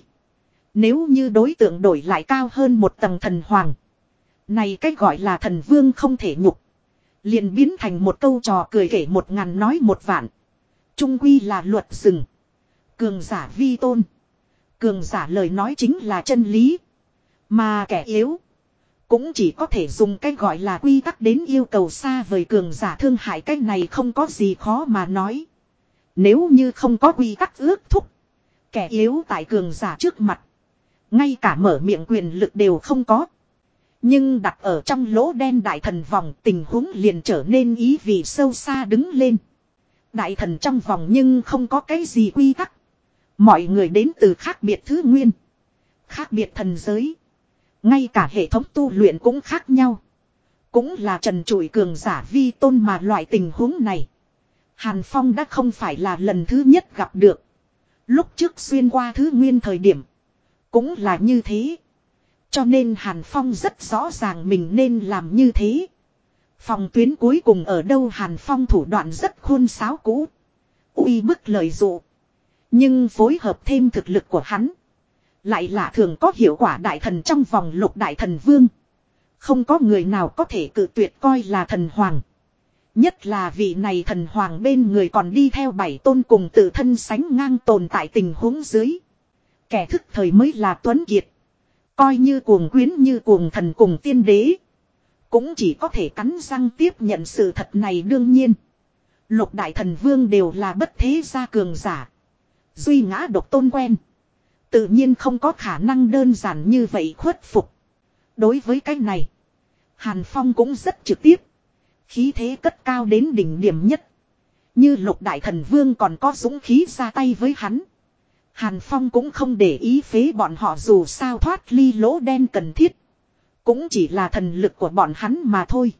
Nếu như đối tượng đổi lại cao hơn một tầng thần hoàng. Này cách gọi là thần vương không thể nhục. liền biến thành một câu trò cười kể một ngàn nói một vạn. Trung quy là luật rừng. Cường giả vi tôn. Cường giả lời nói chính là chân lý. Mà kẻ yếu. Cũng chỉ có thể dùng cái gọi là quy tắc đến yêu cầu xa vời cường giả thương hại cách này không có gì khó mà nói. Nếu như không có quy tắc ước thúc. Kẻ yếu tại cường giả trước mặt. Ngay cả mở miệng quyền lực đều không có. Nhưng đặt ở trong lỗ đen đại thần vòng, tình huống liền trở nên ý vị sâu xa đứng lên. Đại thần trong vòng nhưng không có cái gì quy tắc. Mọi người đến từ khác biệt thứ nguyên. Khác biệt thần giới. Ngay cả hệ thống tu luyện cũng khác nhau. Cũng là trần trụi cường giả vi tôn mà loại tình huống này. Hàn Phong đã không phải là lần thứ nhất gặp được. Lúc trước xuyên qua thứ nguyên thời điểm. Cũng là như thế. Cho nên Hàn Phong rất rõ ràng mình nên làm như thế. Phòng tuyến cuối cùng ở đâu Hàn Phong thủ đoạn rất khôn sáo cũ. uy bức lời dụ. Nhưng phối hợp thêm thực lực của hắn. Lại là thường có hiệu quả đại thần trong vòng lục đại thần vương. Không có người nào có thể cự tuyệt coi là thần hoàng. Nhất là vị này thần hoàng bên người còn đi theo bảy tôn cùng tự thân sánh ngang tồn tại tình huống dưới. Kẻ thức thời mới là tuấn kiệt. Coi như cuồng quyến như cuồng thần cùng tiên đế. Cũng chỉ có thể cắn răng tiếp nhận sự thật này đương nhiên. Lục đại thần vương đều là bất thế gia cường giả. Duy ngã độc tôn quen. Tự nhiên không có khả năng đơn giản như vậy khuất phục. Đối với cái này. Hàn Phong cũng rất trực tiếp. Khí thế cất cao đến đỉnh điểm nhất. Như lục đại thần vương còn có dũng khí ra tay với hắn. Hàn Phong cũng không để ý phế bọn họ dù sao thoát ly lỗ đen cần thiết. Cũng chỉ là thần lực của bọn hắn mà thôi.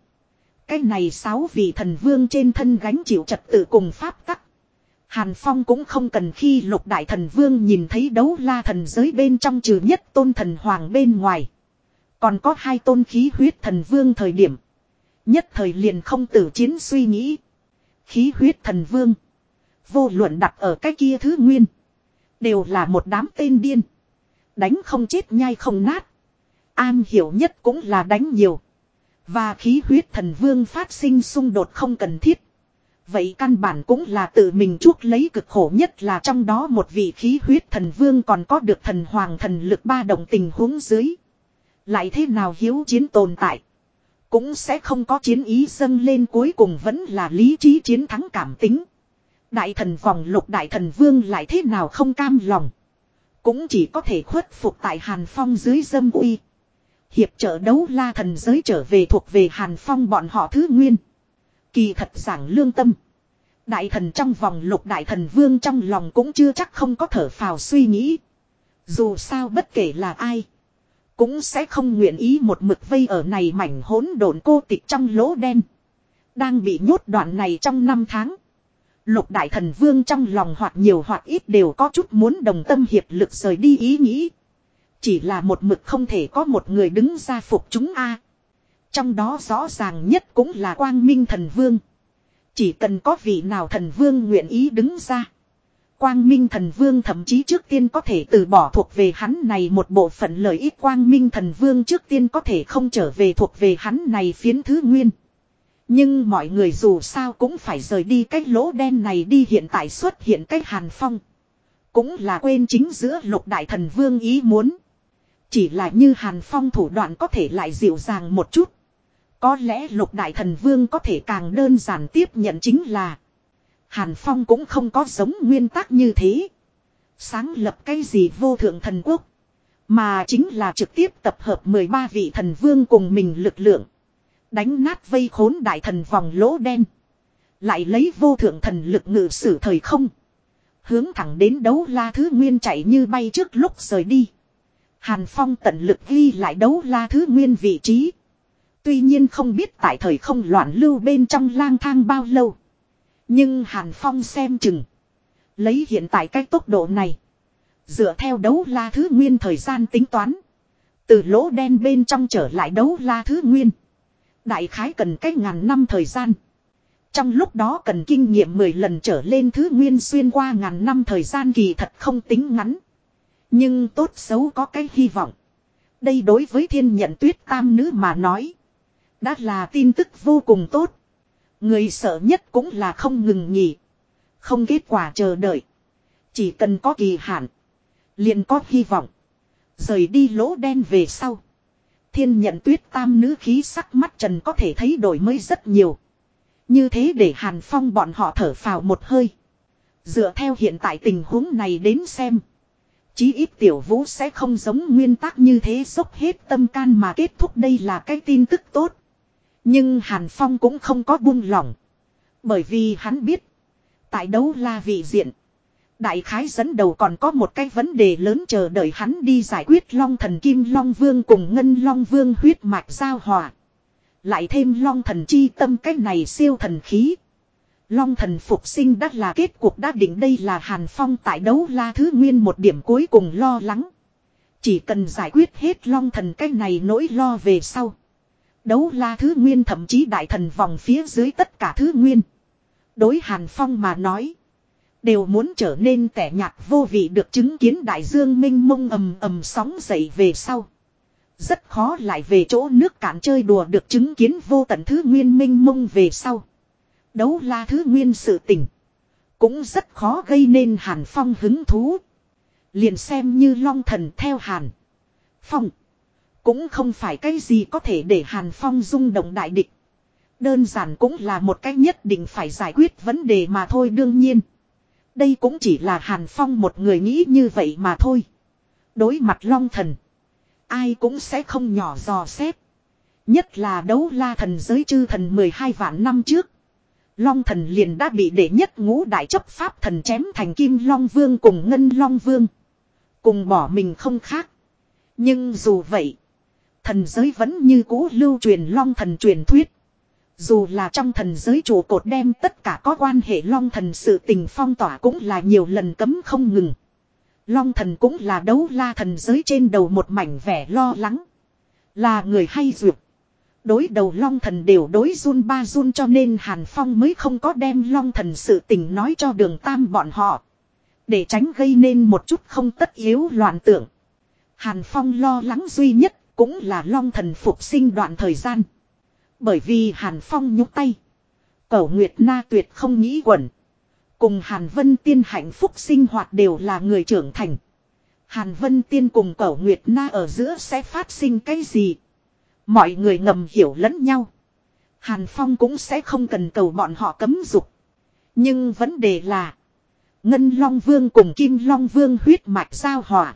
Cái này sáu vị thần vương trên thân gánh chịu trật tự cùng pháp tắc. Hàn Phong cũng không cần khi lục đại thần vương nhìn thấy đấu la thần giới bên trong trừ nhất tôn thần hoàng bên ngoài. Còn có hai tôn khí huyết thần vương thời điểm. Nhất thời liền không tử chiến suy nghĩ. Khí huyết thần vương. Vô luận đặt ở cái kia thứ nguyên. Đều là một đám tên điên. Đánh không chết nhai không nát. An hiểu nhất cũng là đánh nhiều. Và khí huyết thần vương phát sinh xung đột không cần thiết. Vậy căn bản cũng là tự mình chuốc lấy cực khổ nhất là trong đó một vị khí huyết thần vương còn có được thần hoàng thần lực ba động tình huống dưới. Lại thế nào hiếu chiến tồn tại. Cũng sẽ không có chiến ý dâng lên cuối cùng vẫn là lý trí chiến thắng cảm tính. Đại thần vòng lục đại thần vương lại thế nào không cam lòng. Cũng chỉ có thể khuất phục tại Hàn Phong dưới dâm uy. Hiệp trợ đấu la thần giới trở về thuộc về Hàn Phong bọn họ thứ nguyên. Kỳ thật giảng lương tâm. Đại thần trong vòng lục đại thần vương trong lòng cũng chưa chắc không có thở phào suy nghĩ. Dù sao bất kể là ai. Cũng sẽ không nguyện ý một mực vây ở này mảnh hỗn độn cô tịch trong lỗ đen. Đang bị nhốt đoạn này trong năm tháng. Lục đại thần vương trong lòng hoặc nhiều hoặc ít đều có chút muốn đồng tâm hiệp lực rời đi ý nghĩ. Chỉ là một mực không thể có một người đứng ra phục chúng a. Trong đó rõ ràng nhất cũng là quang minh thần vương. Chỉ cần có vị nào thần vương nguyện ý đứng ra. Quang Minh thần vương thậm chí trước tiên có thể từ bỏ thuộc về hắn này một bộ phận lợi ích Quang Minh thần vương trước tiên có thể không trở về thuộc về hắn này phiến thứ nguyên. Nhưng mọi người dù sao cũng phải rời đi cái lỗ đen này đi hiện tại xuất hiện cái hàn phong. Cũng là quên chính giữa lục đại thần vương ý muốn. Chỉ là như hàn phong thủ đoạn có thể lại dịu dàng một chút. Có lẽ lục đại thần vương có thể càng đơn giản tiếp nhận chính là. Hàn phong cũng không có giống nguyên tắc như thế. Sáng lập cái gì vô thượng thần quốc. Mà chính là trực tiếp tập hợp 13 vị thần vương cùng mình lực lượng. Đánh nát vây khốn đại thần vòng lỗ đen. Lại lấy vô thượng thần lực ngự sử thời không. Hướng thẳng đến đấu la thứ nguyên chạy như bay trước lúc rời đi. Hàn Phong tận lực ghi lại đấu la thứ nguyên vị trí. Tuy nhiên không biết tại thời không loạn lưu bên trong lang thang bao lâu. Nhưng Hàn Phong xem chừng. Lấy hiện tại cái tốc độ này. Dựa theo đấu la thứ nguyên thời gian tính toán. Từ lỗ đen bên trong trở lại đấu la thứ nguyên. Đại khái cần cách ngàn năm thời gian. Trong lúc đó cần kinh nghiệm 10 lần trở lên thứ nguyên xuyên qua ngàn năm thời gian kỳ thật không tính ngắn. Nhưng tốt xấu có cái hy vọng. Đây đối với thiên nhận tuyết tam nữ mà nói. Đã là tin tức vô cùng tốt. Người sợ nhất cũng là không ngừng nghỉ. Không kết quả chờ đợi. Chỉ cần có kỳ hạn. liền có hy vọng. Rời đi lỗ đen về sau. Thiên nhận tuyết tam nữ khí sắc mắt trần có thể thấy đổi mới rất nhiều. Như thế để Hàn Phong bọn họ thở phào một hơi. Dựa theo hiện tại tình huống này đến xem. Chí ít tiểu vũ sẽ không giống nguyên tắc như thế dốc hết tâm can mà kết thúc đây là cái tin tức tốt. Nhưng Hàn Phong cũng không có buông lỏng. Bởi vì hắn biết. Tại đấu la vị diện. Đại khái dẫn đầu còn có một cái vấn đề lớn chờ đợi hắn đi giải quyết Long thần Kim Long Vương cùng Ngân Long Vương huyết mạch giao hòa. Lại thêm Long thần chi tâm cái này siêu thần khí. Long thần phục sinh đã là kết cuộc đã định đây là Hàn Phong tại đấu la thứ nguyên một điểm cuối cùng lo lắng. Chỉ cần giải quyết hết Long thần cái này nỗi lo về sau. Đấu la thứ nguyên thậm chí đại thần vòng phía dưới tất cả thứ nguyên. Đối Hàn Phong mà nói. Đều muốn trở nên tẻ nhạt vô vị được chứng kiến đại dương minh mông ầm ầm sóng dậy về sau. Rất khó lại về chỗ nước cạn chơi đùa được chứng kiến vô tận thứ nguyên minh mông về sau. Đấu la thứ nguyên sự tình. Cũng rất khó gây nên hàn phong hứng thú. Liền xem như long thần theo hàn. Phong. Cũng không phải cái gì có thể để hàn phong rung động đại địch. Đơn giản cũng là một cách nhất định phải giải quyết vấn đề mà thôi đương nhiên. Đây cũng chỉ là Hàn Phong một người nghĩ như vậy mà thôi. Đối mặt Long Thần. Ai cũng sẽ không nhỏ dò xét. Nhất là đấu la thần giới chư thần 12 vạn năm trước. Long thần liền đã bị đệ nhất ngũ đại chấp pháp thần chém thành kim long vương cùng ngân long vương. Cùng bỏ mình không khác. Nhưng dù vậy. Thần giới vẫn như cũ lưu truyền long thần truyền thuyết. Dù là trong thần giới trụ cột đem tất cả có quan hệ long thần sự tình phong tỏa cũng là nhiều lần cấm không ngừng. Long thần cũng là đấu la thần giới trên đầu một mảnh vẻ lo lắng. Là người hay duyệt. Đối đầu long thần đều đối run ba run cho nên Hàn Phong mới không có đem long thần sự tình nói cho đường tam bọn họ. Để tránh gây nên một chút không tất yếu loạn tưởng. Hàn Phong lo lắng duy nhất cũng là long thần phục sinh đoạn thời gian. Bởi vì Hàn Phong nhúc tay. Cẩu Nguyệt Na tuyệt không nghĩ quẩn. Cùng Hàn Vân Tiên hạnh phúc sinh hoạt đều là người trưởng thành. Hàn Vân Tiên cùng Cẩu Nguyệt Na ở giữa sẽ phát sinh cái gì? Mọi người ngầm hiểu lẫn nhau. Hàn Phong cũng sẽ không cần cầu bọn họ cấm dục. Nhưng vấn đề là. Ngân Long Vương cùng Kim Long Vương huyết mạch giao hòa.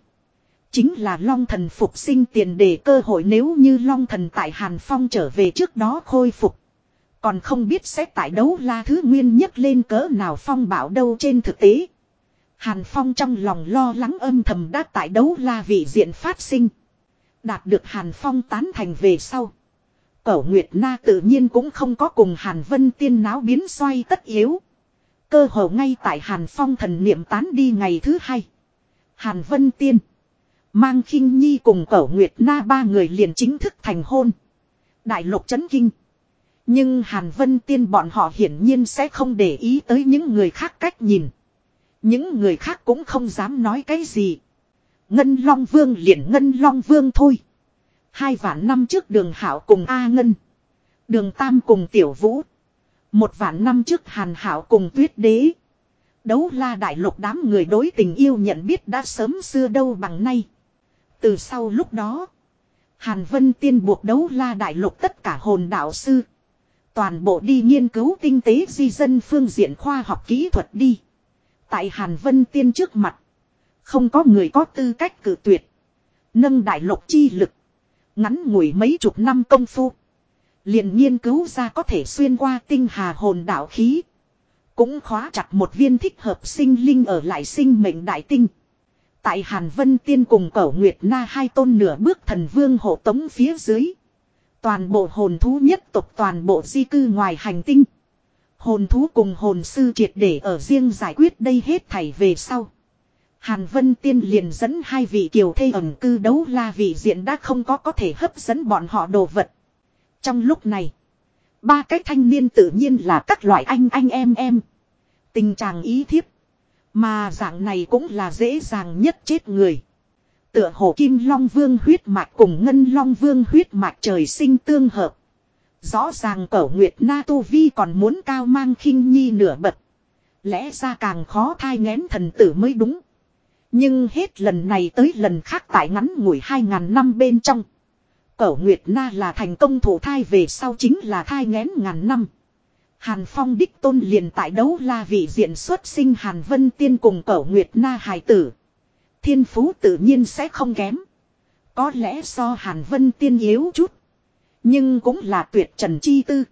Chính là Long Thần phục sinh tiền đề cơ hội nếu như Long Thần tại Hàn Phong trở về trước đó khôi phục. Còn không biết sẽ tại đấu la thứ nguyên nhất lên cỡ nào Phong bảo đâu trên thực tế. Hàn Phong trong lòng lo lắng âm thầm đã tại đấu la vị diện phát sinh. Đạt được Hàn Phong tán thành về sau. Cẩu Nguyệt Na tự nhiên cũng không có cùng Hàn Vân Tiên náo biến xoay tất yếu. Cơ hồ ngay tại Hàn Phong thần niệm tán đi ngày thứ hai. Hàn Vân Tiên. Mang khinh nhi cùng cẩu Nguyệt Na ba người liền chính thức thành hôn. Đại lục chấn kinh. Nhưng Hàn Vân Tiên bọn họ hiển nhiên sẽ không để ý tới những người khác cách nhìn. Những người khác cũng không dám nói cái gì. Ngân Long Vương liền Ngân Long Vương thôi. Hai vạn năm trước đường Hảo cùng A Ngân. Đường Tam cùng Tiểu Vũ. Một vạn năm trước Hàn Hảo cùng Tuyết Đế. Đấu la đại lục đám người đối tình yêu nhận biết đã sớm xưa đâu bằng nay. Từ sau lúc đó. Hàn Vân Tiên buộc đấu la đại lục tất cả hồn đạo sư. Toàn bộ đi nghiên cứu tinh tế di dân phương diện khoa học kỹ thuật đi. Tại Hàn Vân Tiên trước mặt. Không có người có tư cách cử tuyệt. Nâng đại lục chi lực. Ngắn ngủi mấy chục năm công phu. liền nghiên cứu ra có thể xuyên qua tinh hà hồn đạo khí. Cũng khóa chặt một viên thích hợp sinh linh ở lại sinh mệnh đại tinh. Tại Hàn Vân Tiên cùng Cẩu Nguyệt Na hai tôn nửa bước thần vương hộ tống phía dưới. Toàn bộ hồn thú nhất tộc toàn bộ di cư ngoài hành tinh. Hồn thú cùng hồn sư triệt để ở riêng giải quyết đây hết thảy về sau. Hàn Vân Tiên liền dẫn hai vị kiều thê ẩn cư đấu la vị diện đã không có có thể hấp dẫn bọn họ đồ vật. Trong lúc này, ba cái thanh niên tự nhiên là các loại anh anh em em. Tình trạng ý thiếp. Mà dạng này cũng là dễ dàng nhất chết người. Tựa hồ kim long vương huyết mạch cùng ngân long vương huyết mạch trời sinh tương hợp. Rõ ràng cẩu nguyệt na tu vi còn muốn cao mang khinh nhi nửa bật. Lẽ ra càng khó thai ngén thần tử mới đúng. Nhưng hết lần này tới lần khác tại ngắn ngủi hai ngàn năm bên trong. Cẩu Nguyệt Na là thành công thủ thai về sau chính là thai ngén ngàn năm. Hàn Phong đích tôn liền tại đấu la vị diện xuất sinh Hàn Vân Tiên cùng Cẩu Nguyệt Na hài tử. Thiên phú tự nhiên sẽ không kém. Có lẽ so Hàn Vân Tiên yếu chút. Nhưng cũng là tuyệt trần chi tư.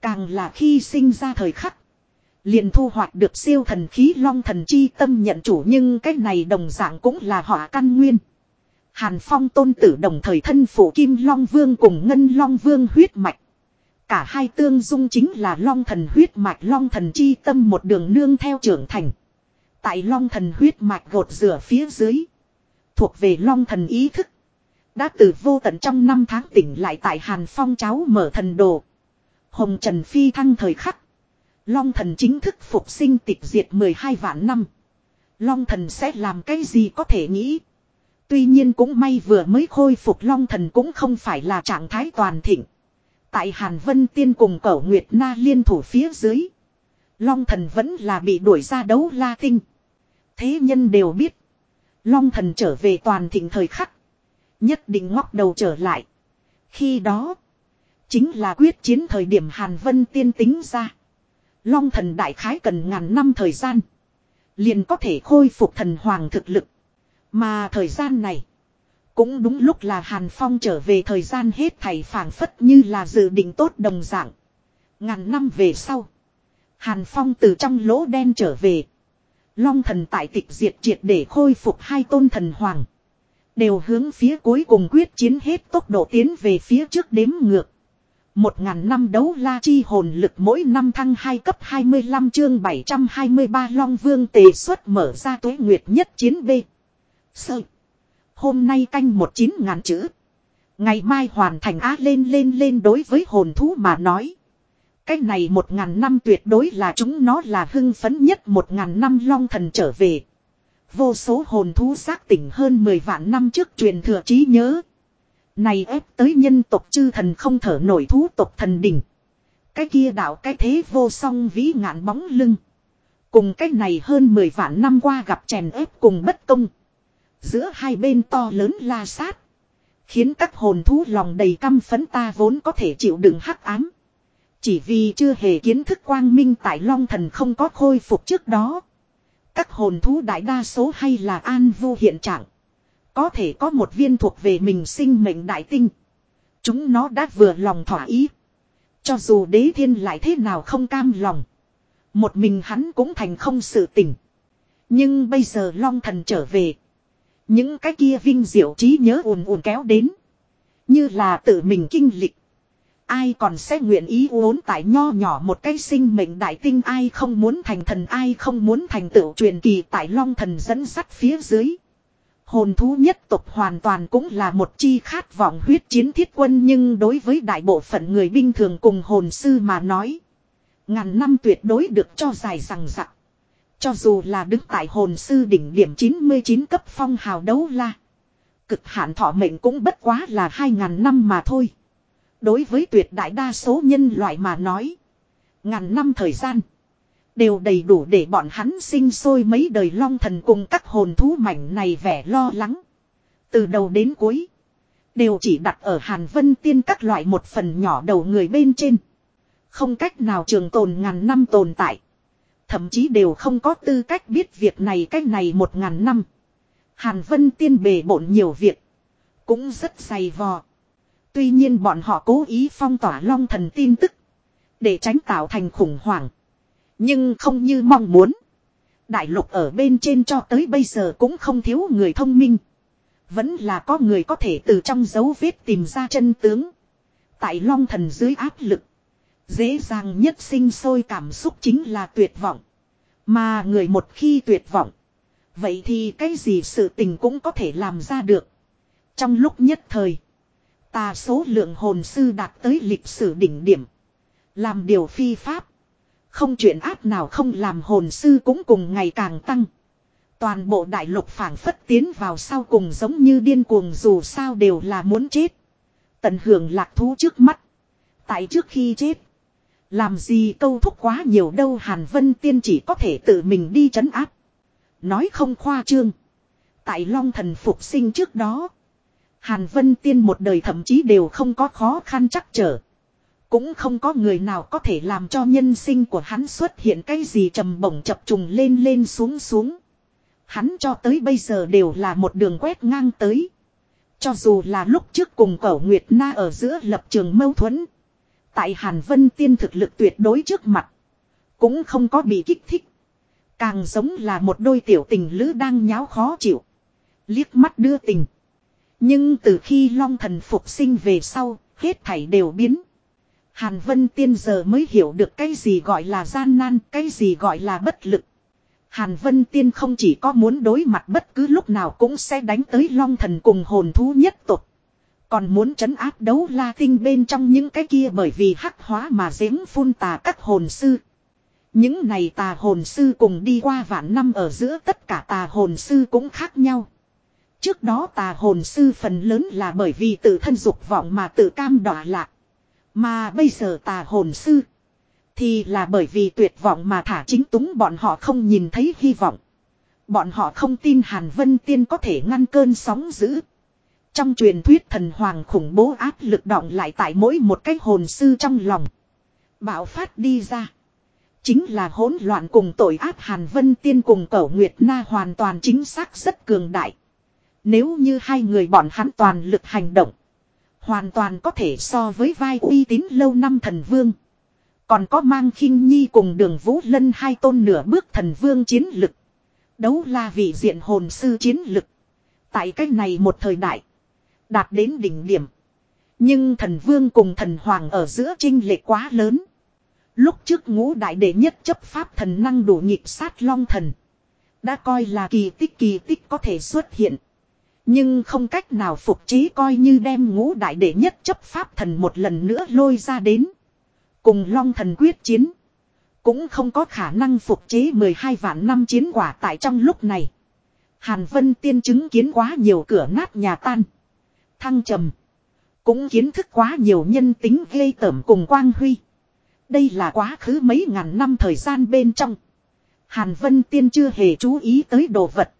Càng là khi sinh ra thời khắc. Liền thu hoạch được siêu thần khí long thần chi tâm nhận chủ nhưng cái này đồng dạng cũng là họa căn nguyên. Hàn Phong tôn tử đồng thời thân phụ Kim Long Vương cùng Ngân Long Vương huyết mạch. Cả hai tương dung chính là Long thần huyết mạch Long thần chi tâm một đường nương theo trưởng thành. Tại Long thần huyết mạch gột rửa phía dưới. Thuộc về Long thần ý thức. Đã từ vô tận trong năm tháng tỉnh lại tại Hàn Phong cháu mở thần đồ. Hồng Trần Phi thăng thời khắc. Long thần chính thức phục sinh tịch diệt 12 vạn năm. Long thần sẽ làm cái gì có thể nghĩ. Tuy nhiên cũng may vừa mới khôi phục long thần cũng không phải là trạng thái toàn thịnh. Tại Hàn Vân Tiên cùng Cẩu Nguyệt Na liên thủ phía dưới. Long thần vẫn là bị đuổi ra đấu la tinh. Thế nhân đều biết. Long thần trở về toàn thịnh thời khắc. Nhất định ngóc đầu trở lại. Khi đó. Chính là quyết chiến thời điểm Hàn Vân Tiên tính ra. Long thần đại khái cần ngàn năm thời gian. Liền có thể khôi phục thần hoàng thực lực. Mà thời gian này. Cũng đúng lúc là Hàn Phong trở về thời gian hết thầy phảng phất như là dự định tốt đồng dạng. Ngàn năm về sau. Hàn Phong từ trong lỗ đen trở về. Long thần tại tịch diệt triệt để khôi phục hai tôn thần hoàng. Đều hướng phía cuối cùng quyết chiến hết tốc độ tiến về phía trước đếm ngược. Một ngàn năm đấu la chi hồn lực mỗi năm thăng 2 cấp 25 chương 723 Long Vương tề xuất mở ra tuế nguyệt nhất chiến B. Sợi. Hôm nay canh một chín ngàn chữ. Ngày mai hoàn thành á lên lên lên đối với hồn thú mà nói. Cái này một ngàn năm tuyệt đối là chúng nó là hưng phấn nhất một ngàn năm long thần trở về. Vô số hồn thú xác tỉnh hơn 10 vạn năm trước truyền thừa trí nhớ. Này ép tới nhân tộc chư thần không thở nổi thú tộc thần đỉnh. Cái kia đạo cái thế vô song vĩ ngạn bóng lưng. Cùng cái này hơn 10 vạn năm qua gặp chèn ép cùng bất công. Giữa hai bên to lớn la sát. Khiến các hồn thú lòng đầy căm phấn ta vốn có thể chịu đựng hắc ám. Chỉ vì chưa hề kiến thức quang minh tại long thần không có khôi phục trước đó. Các hồn thú đại đa số hay là an vô hiện trạng. Có thể có một viên thuộc về mình sinh mệnh đại tinh. Chúng nó đã vừa lòng thỏa ý. Cho dù đế thiên lại thế nào không cam lòng. Một mình hắn cũng thành không sự tỉnh. Nhưng bây giờ long thần trở về. Những cái kia vinh diệu trí nhớ ùn ùn kéo đến. Như là tự mình kinh lịch. Ai còn sẽ nguyện ý uốn tại nho nhỏ một cái sinh mệnh đại tinh ai không muốn thành thần, ai không muốn thành tựu truyền kỳ tại long thần dẫn sắt phía dưới. Hồn thú nhất tộc hoàn toàn cũng là một chi khát vọng huyết chiến thiết quân, nhưng đối với đại bộ phận người binh thường cùng hồn sư mà nói. Ngàn năm tuyệt đối được cho dài rằng rặng. Cho dù là đứng tại hồn sư đỉnh điểm 99 cấp phong hào đấu la. Cực hạn thọ mệnh cũng bất quá là 2.000 năm mà thôi. Đối với tuyệt đại đa số nhân loại mà nói. Ngàn năm thời gian. Đều đầy đủ để bọn hắn sinh sôi mấy đời long thần cùng các hồn thú mảnh này vẻ lo lắng. Từ đầu đến cuối. Đều chỉ đặt ở Hàn Vân Tiên các loại một phần nhỏ đầu người bên trên. Không cách nào trường tồn ngàn năm tồn tại. Thậm chí đều không có tư cách biết việc này cách này một ngàn năm. Hàn Vân Tiên bề bộn nhiều việc. Cũng rất dày vò. Tuy nhiên bọn họ cố ý phong tỏa long thần tin tức. Để tránh tạo thành khủng hoảng. Nhưng không như mong muốn. Đại lục ở bên trên cho tới bây giờ cũng không thiếu người thông minh. Vẫn là có người có thể từ trong dấu vết tìm ra chân tướng. Tại long thần dưới áp lực. Dễ dàng nhất sinh sôi cảm xúc chính là tuyệt vọng. Mà người một khi tuyệt vọng. Vậy thì cái gì sự tình cũng có thể làm ra được. Trong lúc nhất thời. Tà số lượng hồn sư đạt tới lịch sử đỉnh điểm. Làm điều phi pháp. Không chuyện áp nào không làm hồn sư cũng cùng ngày càng tăng. Toàn bộ đại lục phảng phất tiến vào sau cùng giống như điên cuồng dù sao đều là muốn chết. Tận hưởng lạc thú trước mắt. Tại trước khi chết. Làm gì câu thúc quá nhiều đâu Hàn Vân Tiên chỉ có thể tự mình đi trấn áp. Nói không khoa trương. Tại Long Thần phục sinh trước đó. Hàn Vân Tiên một đời thậm chí đều không có khó khăn chắc trở. Cũng không có người nào có thể làm cho nhân sinh của hắn xuất hiện cái gì trầm bổng chập trùng lên lên xuống xuống. Hắn cho tới bây giờ đều là một đường quét ngang tới. Cho dù là lúc trước cùng cẩu Nguyệt Na ở giữa lập trường mâu thuẫn. Tại Hàn Vân Tiên thực lực tuyệt đối trước mặt. Cũng không có bị kích thích. Càng giống là một đôi tiểu tình lữ đang nháo khó chịu. Liếc mắt đưa tình. Nhưng từ khi Long Thần phục sinh về sau, hết thảy đều biến. Hàn Vân Tiên giờ mới hiểu được cái gì gọi là gian nan, cái gì gọi là bất lực. Hàn Vân Tiên không chỉ có muốn đối mặt bất cứ lúc nào cũng sẽ đánh tới Long Thần cùng hồn thú nhất tục. Còn muốn trấn áp đấu la tinh bên trong những cái kia bởi vì hắc hóa mà giếng phun tà các hồn sư. Những này tà hồn sư cùng đi qua vạn năm ở giữa tất cả tà hồn sư cũng khác nhau. Trước đó tà hồn sư phần lớn là bởi vì tự thân dục vọng mà tự cam đọa lạc. Mà bây giờ tà hồn sư. Thì là bởi vì tuyệt vọng mà thả chính túng bọn họ không nhìn thấy hy vọng. Bọn họ không tin Hàn Vân Tiên có thể ngăn cơn sóng dữ. Trong truyền thuyết thần hoàng khủng bố áp lực động lại tại mỗi một cái hồn sư trong lòng. Bạo phát đi ra. Chính là hỗn loạn cùng tội ác Hàn Vân Tiên cùng Cẩu Nguyệt Na hoàn toàn chính xác rất cường đại. Nếu như hai người bọn hắn toàn lực hành động. Hoàn toàn có thể so với vai uy tín lâu năm thần vương. Còn có mang khinh nhi cùng đường vũ lân hai tôn nửa bước thần vương chiến lực. Đấu la vị diện hồn sư chiến lực. Tại cách này một thời đại. Đạt đến đỉnh điểm. Nhưng thần vương cùng thần hoàng ở giữa trinh lệ quá lớn. Lúc trước ngũ đại đệ nhất chấp pháp thần năng đủ nhịp sát long thần. Đã coi là kỳ tích kỳ tích có thể xuất hiện. Nhưng không cách nào phục chế coi như đem ngũ đại đệ nhất chấp pháp thần một lần nữa lôi ra đến. Cùng long thần quyết chiến. Cũng không có khả năng phục chế 12 vạn năm chiến quả tại trong lúc này. Hàn Vân tiên chứng kiến quá nhiều cửa nát nhà tan. Thăng trầm. Cũng kiến thức quá nhiều nhân tính ghê tởm cùng quang huy. Đây là quá khứ mấy ngàn năm thời gian bên trong. Hàn Vân Tiên chưa hề chú ý tới đồ vật.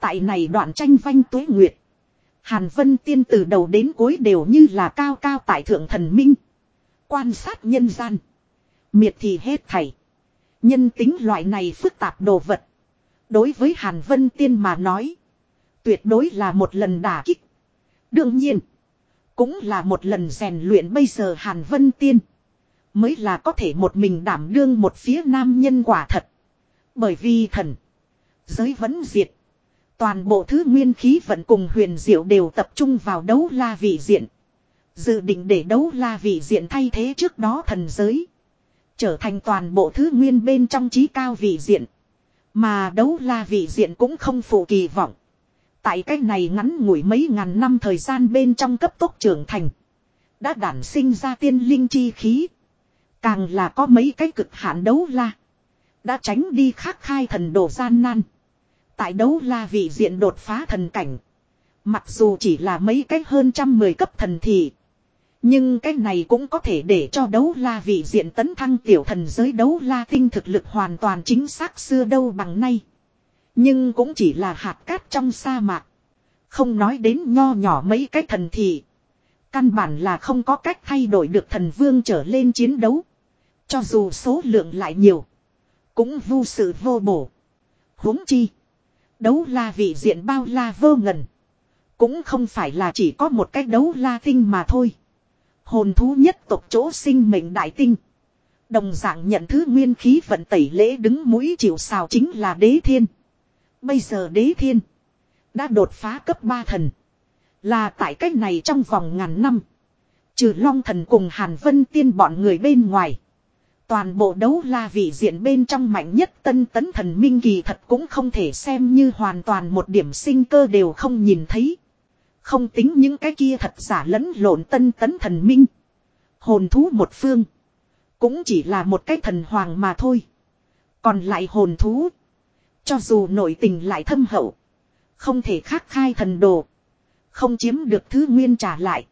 Tại này đoạn tranh vanh tuế nguyệt. Hàn Vân Tiên từ đầu đến cuối đều như là cao cao tại thượng thần minh. Quan sát nhân gian. Miệt thì hết thảy. Nhân tính loại này phức tạp đồ vật. Đối với Hàn Vân Tiên mà nói. Tuyệt đối là một lần đả kích. Đương nhiên. Cũng là một lần rèn luyện bây giờ Hàn Vân Tiên. Mới là có thể một mình đảm đương một phía nam nhân quả thật. Bởi vì thần. Giới vẫn diệt. Toàn bộ thứ nguyên khí vận cùng huyền diệu đều tập trung vào đấu la vị diện. Dự định để đấu la vị diện thay thế trước đó thần giới. Trở thành toàn bộ thứ nguyên bên trong trí cao vị diện. Mà đấu la vị diện cũng không phụ kỳ vọng. Tại cách này ngắn ngủi mấy ngàn năm thời gian bên trong cấp tốc trưởng thành. Đã đản sinh ra tiên linh chi khí. Càng là có mấy cái cực hạn đấu la. Đã tránh đi khắc khai thần đồ gian nan. Tại đấu la vị diện đột phá thần cảnh. Mặc dù chỉ là mấy cái hơn trăm mười cấp thần thị. Nhưng cái này cũng có thể để cho đấu la vị diện tấn thăng tiểu thần giới đấu la tinh thực lực hoàn toàn chính xác xưa đâu bằng nay. Nhưng cũng chỉ là hạt cát trong sa mạc. Không nói đến nho nhỏ mấy cái thần thị. Căn bản là không có cách thay đổi được thần vương trở lên chiến đấu. Cho dù số lượng lại nhiều. Cũng vô sự vô bổ. huống chi. Đấu la vị diện bao la vô ngần. Cũng không phải là chỉ có một cách đấu la tinh mà thôi. Hồn thú nhất tộc chỗ sinh mệnh đại tinh. Đồng dạng nhận thứ nguyên khí vận tẩy lễ đứng mũi chịu sào chính là đế thiên. Bây giờ đế thiên. Đã đột phá cấp 3 thần. Là tại cách này trong vòng ngàn năm. Trừ long thần cùng Hàn Vân tiên bọn người bên ngoài. Toàn bộ đấu la vị diện bên trong mạnh nhất tân tấn thần minh kỳ thật cũng không thể xem như hoàn toàn một điểm sinh cơ đều không nhìn thấy. Không tính những cái kia thật giả lẫn lộn tân tấn thần minh. Hồn thú một phương. Cũng chỉ là một cái thần hoàng mà thôi. Còn lại hồn thú. Cho dù nội tình lại thâm hậu. Không thể khắc khai thần đồ. Không chiếm được thứ nguyên trả lại.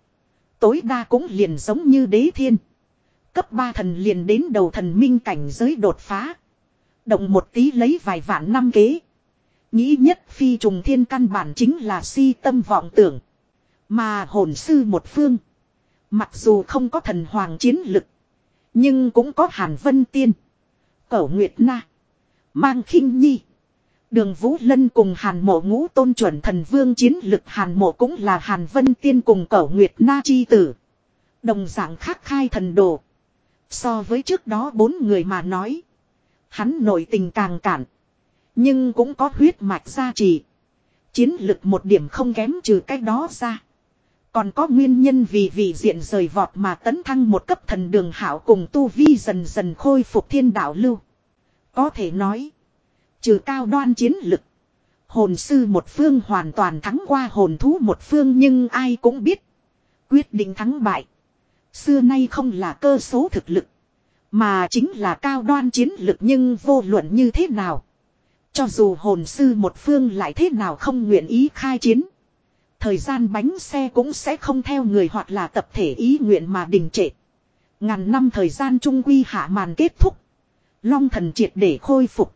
Tối đa cũng liền giống như đế thiên. Cấp 3 thần liền đến đầu thần minh cảnh giới đột phá. Động một tí lấy vài vạn năm kế. Nghĩ nhất phi trùng thiên căn bản chính là si tâm vọng tưởng. Mà hồn sư một phương. Mặc dù không có thần hoàng chiến lực. Nhưng cũng có hàn vân tiên. Cẩu Nguyệt Na. Mang khinh nhi. Đường Vũ Lân cùng Hàn Mộ ngũ tôn chuẩn thần vương chiến lực Hàn Mộ cũng là Hàn Vân Tiên cùng Cẩu Nguyệt Na Chi Tử. Đồng dạng khắc khai thần đồ. So với trước đó bốn người mà nói. Hắn nội tình càng cản. Nhưng cũng có huyết mạch gia trì. Chiến lực một điểm không kém trừ cách đó ra. Còn có nguyên nhân vì vị diện rời vọt mà tấn thăng một cấp thần đường hảo cùng tu vi dần dần khôi phục thiên đạo lưu. Có thể nói. Trừ cao đoan chiến lực. Hồn sư một phương hoàn toàn thắng qua hồn thú một phương nhưng ai cũng biết. Quyết định thắng bại. Xưa nay không là cơ số thực lực. Mà chính là cao đoan chiến lực nhưng vô luận như thế nào. Cho dù hồn sư một phương lại thế nào không nguyện ý khai chiến. Thời gian bánh xe cũng sẽ không theo người hoặc là tập thể ý nguyện mà đình trệ. Ngàn năm thời gian trung quy hạ màn kết thúc. Long thần triệt để khôi phục.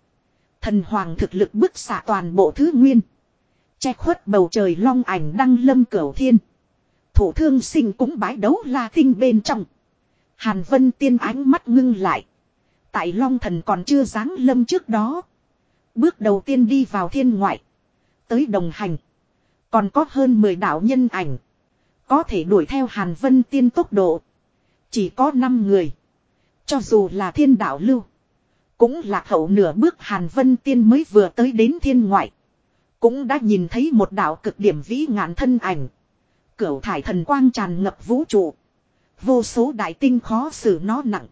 Thần hoàng thực lực bức xạ toàn bộ thứ nguyên. Che khuất bầu trời long ảnh đăng lâm cửu thiên. Thủ thương sinh cũng bái đấu la tinh bên trong. Hàn vân tiên ánh mắt ngưng lại. Tại long thần còn chưa dáng lâm trước đó. Bước đầu tiên đi vào thiên ngoại. Tới đồng hành. Còn có hơn 10 đạo nhân ảnh. Có thể đuổi theo Hàn Vân Tiên tốc độ. Chỉ có 5 người. Cho dù là thiên đạo lưu. Cũng lạc hậu nửa bước Hàn Vân Tiên mới vừa tới đến thiên ngoại. Cũng đã nhìn thấy một đạo cực điểm vĩ ngạn thân ảnh. Cửu thải thần quang tràn ngập vũ trụ. Vô số đại tinh khó xử nó nặng.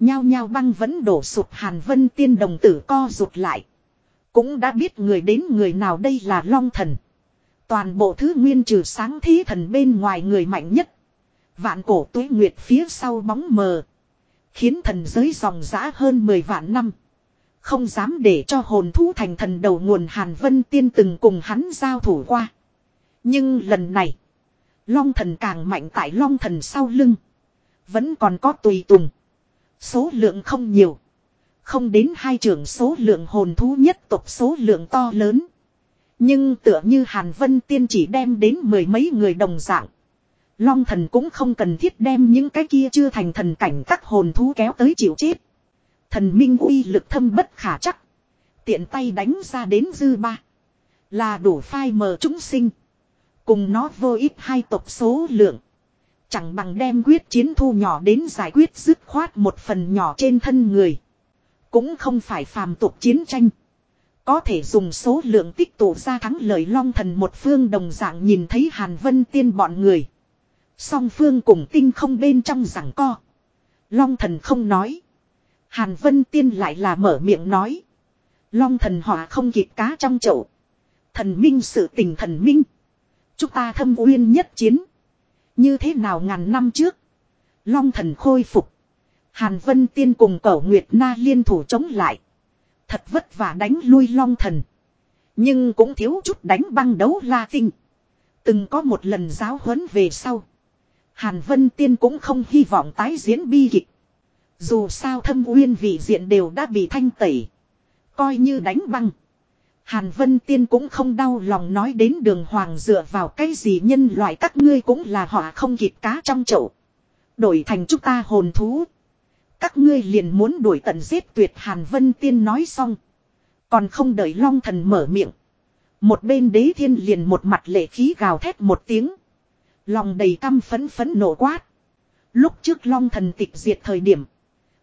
Nhao nhao băng vẫn đổ sụp Hàn Vân Tiên đồng tử co rụt lại. Cũng đã biết người đến người nào đây là Long Thần. Toàn bộ thứ nguyên trừ sáng thí thần bên ngoài người mạnh nhất. Vạn cổ tuế nguyệt phía sau bóng mờ. Khiến thần giới dòng giã hơn 10 vạn năm. Không dám để cho hồn thú thành thần đầu nguồn Hàn Vân Tiên từng cùng hắn giao thủ qua. Nhưng lần này. Long thần càng mạnh tại long thần sau lưng. Vẫn còn có tùy tùng. Số lượng không nhiều. Không đến hai trưởng số lượng hồn thú nhất tộc số lượng to lớn. Nhưng tựa như Hàn Vân Tiên chỉ đem đến mười mấy người đồng dạng. Long thần cũng không cần thiết đem những cái kia chưa thành thần cảnh các hồn thú kéo tới chịu chết. Thần minh uy lực thâm bất khả chắc. Tiện tay đánh ra đến dư ba. Là đủ phai mờ chúng sinh. Cùng nó vô ít hai tộc số lượng. Chẳng bằng đem quyết chiến thu nhỏ đến giải quyết dứt khoát một phần nhỏ trên thân người. Cũng không phải phàm tục chiến tranh. Có thể dùng số lượng tích tụ ra thắng lợi long thần một phương đồng dạng nhìn thấy Hàn Vân Tiên bọn người. Song phương cùng tinh không bên trong rằng co. Long thần không nói. Hàn Vân Tiên lại là mở miệng nói. Long thần họa không kịp cá trong chậu. Thần minh sự tình thần minh. Chúng ta thâm uyên nhất chiến. Như thế nào ngàn năm trước. Long thần khôi phục. Hàn Vân Tiên cùng Cẩu Nguyệt Na liên thủ chống lại. Thật vất vả đánh lui long thần. Nhưng cũng thiếu chút đánh băng đấu la tinh. Từng có một lần giáo huấn về sau. Hàn Vân Tiên cũng không hy vọng tái diễn bi kịch. Dù sao thâm uyên vị diện đều đã bị thanh tẩy. Coi như đánh băng. Hàn Vân Tiên cũng không đau lòng nói đến đường hoàng dựa vào cái gì nhân loại các ngươi cũng là họ không kịp cá trong chậu. Đổi thành chúng ta hồn thú. Các ngươi liền muốn đuổi tận giết tuyệt Hàn Vân Tiên nói xong. Còn không đợi Long Thần mở miệng. Một bên đế thiên liền một mặt lệ khí gào thét một tiếng. Lòng đầy căm phấn phấn nổ quát. Lúc trước long thần tịch diệt thời điểm.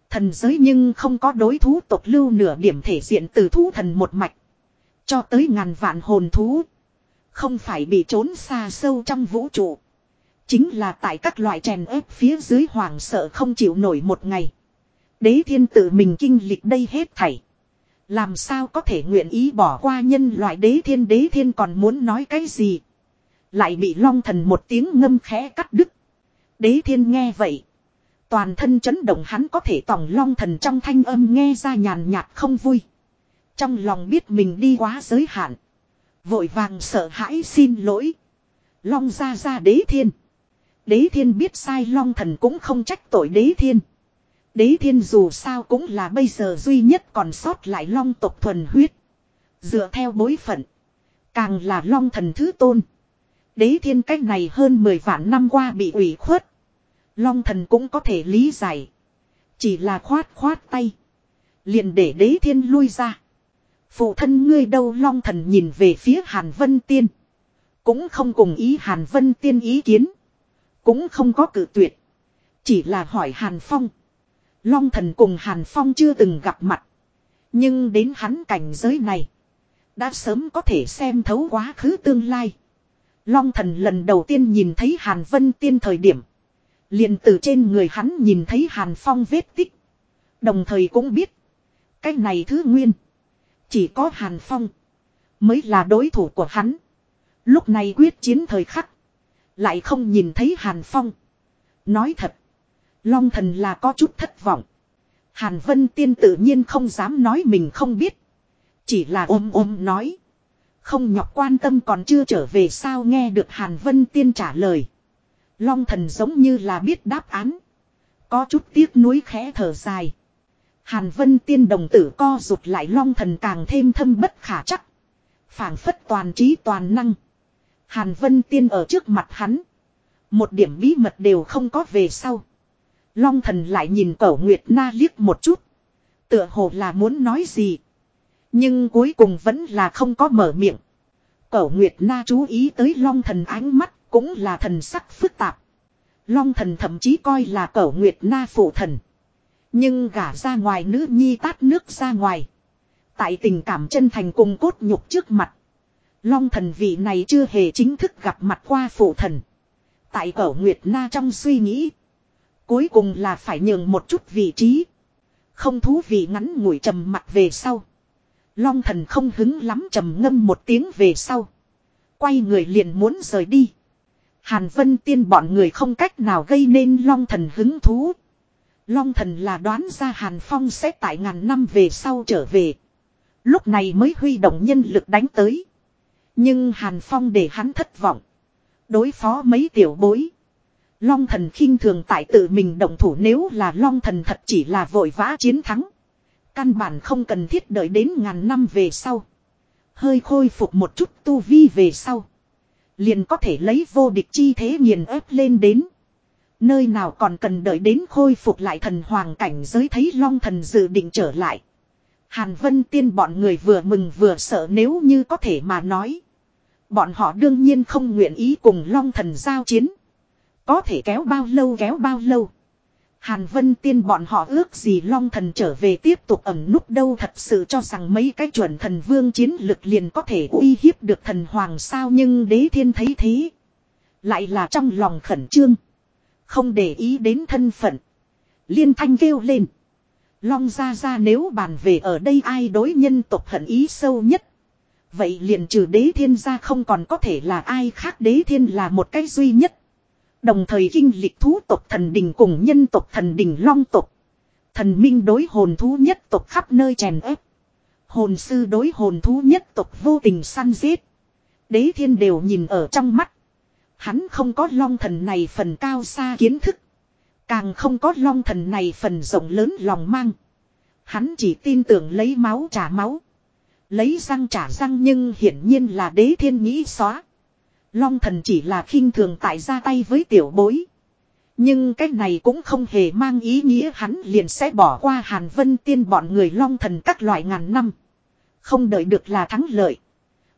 Thần giới nhưng không có đối thú tộc lưu nửa điểm thể diện từ thú thần một mạch. Cho tới ngàn vạn hồn thú. Không phải bị trốn xa sâu trong vũ trụ. Chính là tại các loại chèn ép phía dưới hoàng sợ không chịu nổi một ngày. Đế thiên tự mình kinh lịch đây hết thảy. Làm sao có thể nguyện ý bỏ qua nhân loại đế thiên đế thiên còn muốn nói cái gì. Lại bị long thần một tiếng ngâm khẽ cắt đứt. Đế thiên nghe vậy. Toàn thân chấn động hắn có thể tòng long thần trong thanh âm nghe ra nhàn nhạt không vui. Trong lòng biết mình đi quá giới hạn. Vội vàng sợ hãi xin lỗi. Long ra ra đế thiên. Đế thiên biết sai long thần cũng không trách tội đế thiên. Đế thiên dù sao cũng là bây giờ duy nhất còn sót lại long tộc thuần huyết. Dựa theo bối phận. Càng là long thần thứ tôn. Đế thiên cách này hơn 10 vạn năm qua bị ủy khuất. Long thần cũng có thể lý giải. Chỉ là khoát khoát tay. Liền để đế thiên lui ra. Phụ thân ngươi đâu long thần nhìn về phía Hàn Vân Tiên. Cũng không cùng ý Hàn Vân Tiên ý kiến. Cũng không có cử tuyệt. Chỉ là hỏi Hàn Phong. Long thần cùng Hàn Phong chưa từng gặp mặt. Nhưng đến hắn cảnh giới này. Đã sớm có thể xem thấu quá khứ tương lai. Long thần lần đầu tiên nhìn thấy Hàn Vân Tiên thời điểm. liền từ trên người hắn nhìn thấy Hàn Phong vết tích. Đồng thời cũng biết. Cái này thứ nguyên. Chỉ có Hàn Phong. Mới là đối thủ của hắn. Lúc này quyết chiến thời khắc. Lại không nhìn thấy Hàn Phong. Nói thật. Long thần là có chút thất vọng. Hàn Vân Tiên tự nhiên không dám nói mình không biết. Chỉ là ôm ôm nói. Không nhọc quan tâm còn chưa trở về sao nghe được Hàn Vân Tiên trả lời. Long thần giống như là biết đáp án. Có chút tiếc nuối khẽ thở dài. Hàn Vân Tiên đồng tử co rụt lại long thần càng thêm thâm bất khả chắc. phảng phất toàn trí toàn năng. Hàn Vân Tiên ở trước mặt hắn. Một điểm bí mật đều không có về sau. Long thần lại nhìn cẩu Nguyệt Na liếc một chút. Tựa hồ là muốn nói gì. Nhưng cuối cùng vẫn là không có mở miệng. Cẩu Nguyệt Na chú ý tới Long thần ánh mắt cũng là thần sắc phức tạp. Long thần thậm chí coi là cẩu Nguyệt Na phụ thần. Nhưng gả ra ngoài nữ nhi tát nước ra ngoài. Tại tình cảm chân thành cùng cốt nhục trước mặt. Long thần vị này chưa hề chính thức gặp mặt qua phụ thần. Tại cẩu Nguyệt Na trong suy nghĩ. Cuối cùng là phải nhường một chút vị trí. Không thú vị ngắn ngủi trầm mặt về sau. Long thần không hứng lắm trầm ngâm một tiếng về sau. Quay người liền muốn rời đi. Hàn Vân Tiên bọn người không cách nào gây nên long thần hứng thú. Long thần là đoán ra Hàn Phong sẽ tại ngàn năm về sau trở về. Lúc này mới huy động nhân lực đánh tới. Nhưng Hàn Phong để hắn thất vọng. Đối phó mấy tiểu bối. Long thần khinh thường tại tự mình động thủ nếu là long thần thật chỉ là vội vã chiến thắng. Căn bản không cần thiết đợi đến ngàn năm về sau. Hơi khôi phục một chút tu vi về sau. Liền có thể lấy vô địch chi thế nghiền ép lên đến. Nơi nào còn cần đợi đến khôi phục lại thần hoàng cảnh giới thấy long thần dự định trở lại. Hàn Vân Tiên bọn người vừa mừng vừa sợ nếu như có thể mà nói. Bọn họ đương nhiên không nguyện ý cùng long thần giao chiến. Có thể kéo bao lâu kéo bao lâu. Hàn Vân Tiên bọn họ ước gì Long Thần trở về tiếp tục ẩn núp đâu thật sự cho rằng mấy cái chuẩn thần vương chiến lực liền có thể uy hiếp được thần hoàng sao nhưng đế thiên thấy thế. Lại là trong lòng khẩn trương. Không để ý đến thân phận. Liên thanh kêu lên. Long ra ra nếu bàn về ở đây ai đối nhân tộc hận ý sâu nhất. Vậy liền trừ đế thiên ra không còn có thể là ai khác đế thiên là một cái duy nhất. Đồng thời kinh lịch thú tộc thần đình cùng nhân tộc thần đình long tộc. Thần minh đối hồn thú nhất tộc khắp nơi chèn ép. Hồn sư đối hồn thú nhất tộc vô tình săn giết. Đế thiên đều nhìn ở trong mắt. Hắn không có long thần này phần cao xa kiến thức. Càng không có long thần này phần rộng lớn lòng mang. Hắn chỉ tin tưởng lấy máu trả máu. Lấy răng trả răng nhưng hiển nhiên là đế thiên nghĩ xóa. Long thần chỉ là khinh thường tại ra tay với tiểu bối. Nhưng cái này cũng không hề mang ý nghĩa hắn liền sẽ bỏ qua Hàn Vân Tiên bọn người long thần các loại ngàn năm. Không đợi được là thắng lợi.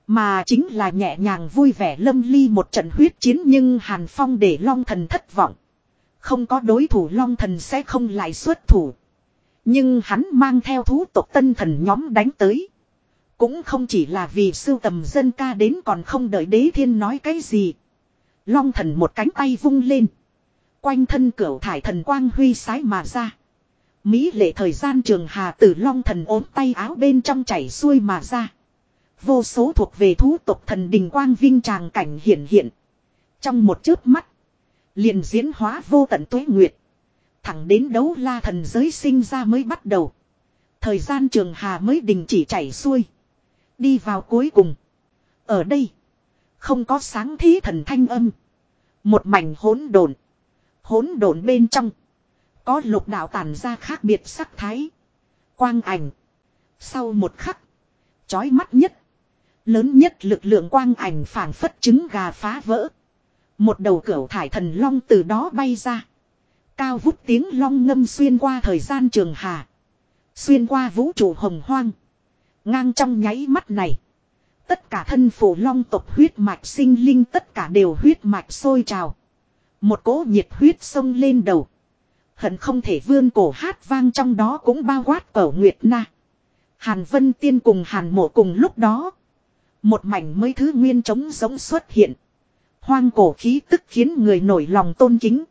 Mà chính là nhẹ nhàng vui vẻ lâm ly một trận huyết chiến nhưng Hàn Phong để Long Thần thất vọng. Không có đối thủ Long Thần sẽ không lại xuất thủ. Nhưng hắn mang theo thú tộc tân thần nhóm đánh tới. Cũng không chỉ là vì sưu tầm dân ca đến còn không đợi đế thiên nói cái gì. Long thần một cánh tay vung lên. Quanh thân cửa thải thần quang huy sái mà ra. Mỹ lệ thời gian trường hà từ long thần ốm tay áo bên trong chảy xuôi mà ra. Vô số thuộc về thú tộc thần đình quang vinh tràng cảnh hiện hiện. Trong một chớp mắt. liền diễn hóa vô tận tuế nguyệt. Thẳng đến đấu la thần giới sinh ra mới bắt đầu. Thời gian trường hà mới đình chỉ chảy xuôi. Đi vào cuối cùng. Ở đây. Không có sáng thí thần thanh âm. Một mảnh hỗn độn. Hỗn độn bên trong. Có lục đạo tản ra khác biệt sắc thái. Quang ảnh. Sau một khắc. Chói mắt nhất. Lớn nhất lực lượng quang ảnh phảng phất trứng gà phá vỡ. Một đầu cửu thải thần long từ đó bay ra. Cao vút tiếng long ngâm xuyên qua thời gian trường hà. Xuyên qua vũ trụ hồng hoang. Ngang trong nháy mắt này. Tất cả thân phủ long tộc huyết mạch sinh linh tất cả đều huyết mạch sôi trào. Một cỗ nhiệt huyết sông lên đầu. Hận không thể vươn cổ hát vang trong đó cũng bao quát cẩu Nguyệt Na. Hàn Vân Tiên cùng Hàn Mộ cùng lúc đó. Một mảnh mấy thứ nguyên trống giống xuất hiện. Hoang cổ khí tức khiến người nổi lòng tôn kính.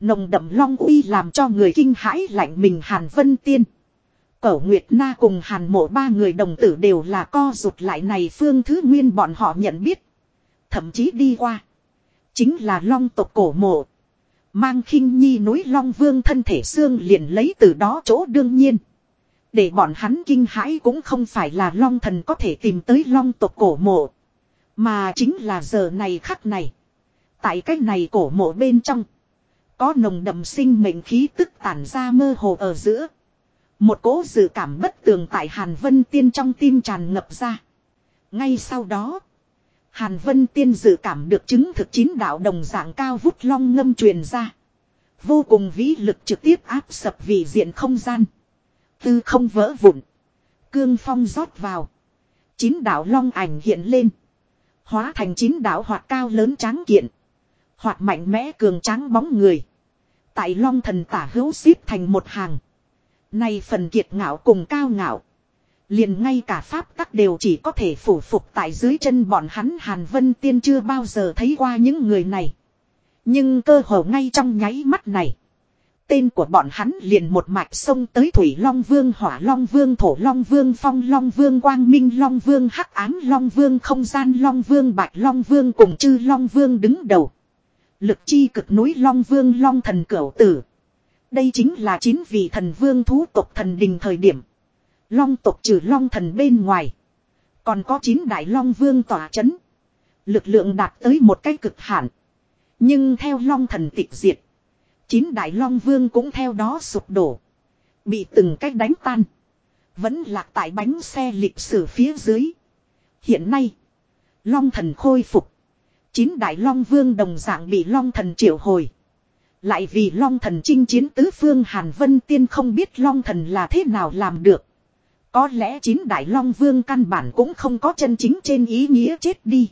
Nồng đậm long uy làm cho người kinh hãi lạnh mình Hàn Vân Tiên. Cẩu Nguyệt Na cùng Hàn Mộ ba người đồng tử đều là co rụt lại này phương thứ nguyên bọn họ nhận biết. Thậm chí đi qua. Chính là long tộc cổ mộ. Mang khinh nhi núi long vương thân thể xương liền lấy từ đó chỗ đương nhiên. Để bọn hắn kinh hãi cũng không phải là long thần có thể tìm tới long tộc cổ mộ. Mà chính là giờ này khắc này. Tại cái này cổ mộ bên trong. Có nồng đậm sinh mệnh khí tức tản ra mơ hồ ở giữa. Một cỗ dự cảm bất tường tại Hàn Vân Tiên trong tim tràn ngập ra. Ngay sau đó. Hàn Vân Tiên dự cảm được chứng thực chín đạo đồng dạng cao vút long ngâm truyền ra. Vô cùng vĩ lực trực tiếp áp sập vị diện không gian. Tư không vỡ vụn. Cương phong rót vào. Chín đạo long ảnh hiện lên. Hóa thành chín đạo hoạt cao lớn tráng kiện. Hoạt mạnh mẽ cường tráng bóng người. Tại long thần tả hữu xếp thành một hàng. Này phần kiệt ngạo cùng cao ngạo. Liền ngay cả pháp tắc đều chỉ có thể phủ phục tại dưới chân bọn hắn Hàn Vân Tiên chưa bao giờ thấy qua những người này. Nhưng cơ hồ ngay trong nháy mắt này. Tên của bọn hắn liền một mạch sông tới Thủy Long Vương, Hỏa Long Vương, Thổ Long Vương, Phong Long Vương, Quang Minh Long Vương, Hắc Ám Long Vương, Không Gian Long Vương, Bạch Long Vương cùng chư Long Vương đứng đầu. Lực chi cực núi Long Vương, Long Thần Cửu Tử. Đây chính là chín vị thần vương thú tộc thần đình thời điểm. Long tộc trừ long thần bên ngoài. Còn có chín đại long vương tỏa chấn. Lực lượng đạt tới một cái cực hạn. Nhưng theo long thần tịch diệt. Chín đại long vương cũng theo đó sụp đổ. Bị từng cách đánh tan. Vẫn lạc tại bánh xe lịch sử phía dưới. Hiện nay. Long thần khôi phục. Chín đại long vương đồng dạng bị long thần triệu hồi. Lại vì long thần chinh chiến tứ phương Hàn Vân Tiên không biết long thần là thế nào làm được. Có lẽ chín đại long vương căn bản cũng không có chân chính trên ý nghĩa chết đi.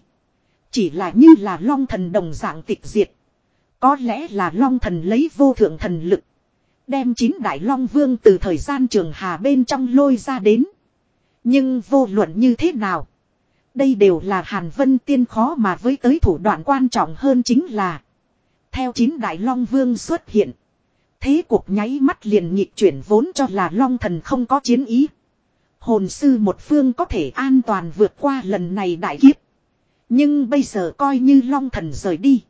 Chỉ là như là long thần đồng dạng tịch diệt. Có lẽ là long thần lấy vô thượng thần lực. Đem chín đại long vương từ thời gian trường hà bên trong lôi ra đến. Nhưng vô luận như thế nào. Đây đều là Hàn Vân Tiên khó mà với tới thủ đoạn quan trọng hơn chính là. Theo chín đại long vương xuất hiện. Thế cuộc nháy mắt liền nhịp chuyển vốn cho là long thần không có chiến ý. Hồn sư một phương có thể an toàn vượt qua lần này đại kiếp. Nhưng bây giờ coi như long thần rời đi.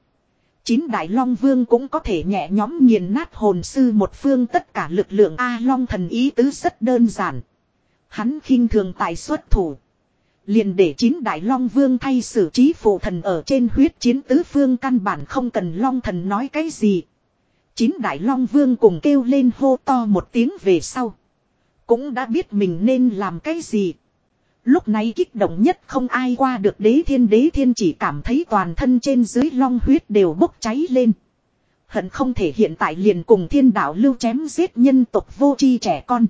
Chín đại long vương cũng có thể nhẹ nhóm nghiền nát hồn sư một phương tất cả lực lượng A long thần ý tứ rất đơn giản. Hắn khinh thường tài xuất thủ. Liền để chín đại long vương thay xử trí phụ thần ở trên huyết chiến tứ phương căn bản không cần long thần nói cái gì. Chín đại long vương cùng kêu lên hô to một tiếng về sau. Cũng đã biết mình nên làm cái gì. Lúc này kích động nhất không ai qua được đế thiên đế thiên chỉ cảm thấy toàn thân trên dưới long huyết đều bốc cháy lên. Hận không thể hiện tại liền cùng thiên đạo lưu chém giết nhân tộc vô chi trẻ con.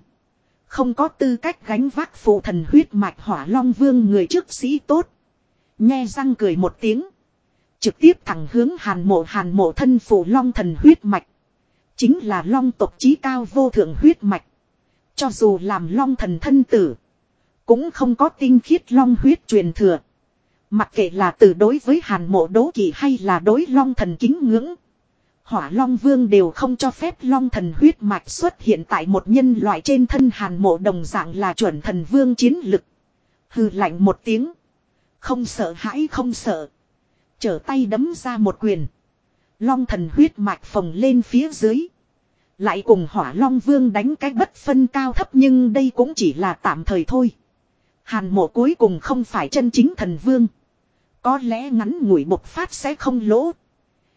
Không có tư cách gánh vác phụ thần huyết mạch hỏa long vương người trước sĩ tốt. Nhe răng cười một tiếng. Trực tiếp thẳng hướng hàn mộ hàn mộ thân phụ long thần huyết mạch. Chính là long tộc trí cao vô thượng huyết mạch. Cho dù làm long thần thân tử. Cũng không có tinh khiết long huyết truyền thừa. Mặc kệ là từ đối với hàn mộ đố kỵ hay là đối long thần kính ngưỡng. Hỏa long vương đều không cho phép long thần huyết mạch xuất hiện tại một nhân loại trên thân hàn mộ đồng dạng là chuẩn thần vương chiến lực. Hừ lạnh một tiếng. Không sợ hãi không sợ. Trở tay đấm ra một quyền. Long thần huyết mạch phồng lên phía dưới. Lại cùng hỏa long vương đánh cái bất phân cao thấp nhưng đây cũng chỉ là tạm thời thôi. Hàn mộ cuối cùng không phải chân chính thần vương. Có lẽ ngắn ngủi bộc phát sẽ không lỗ.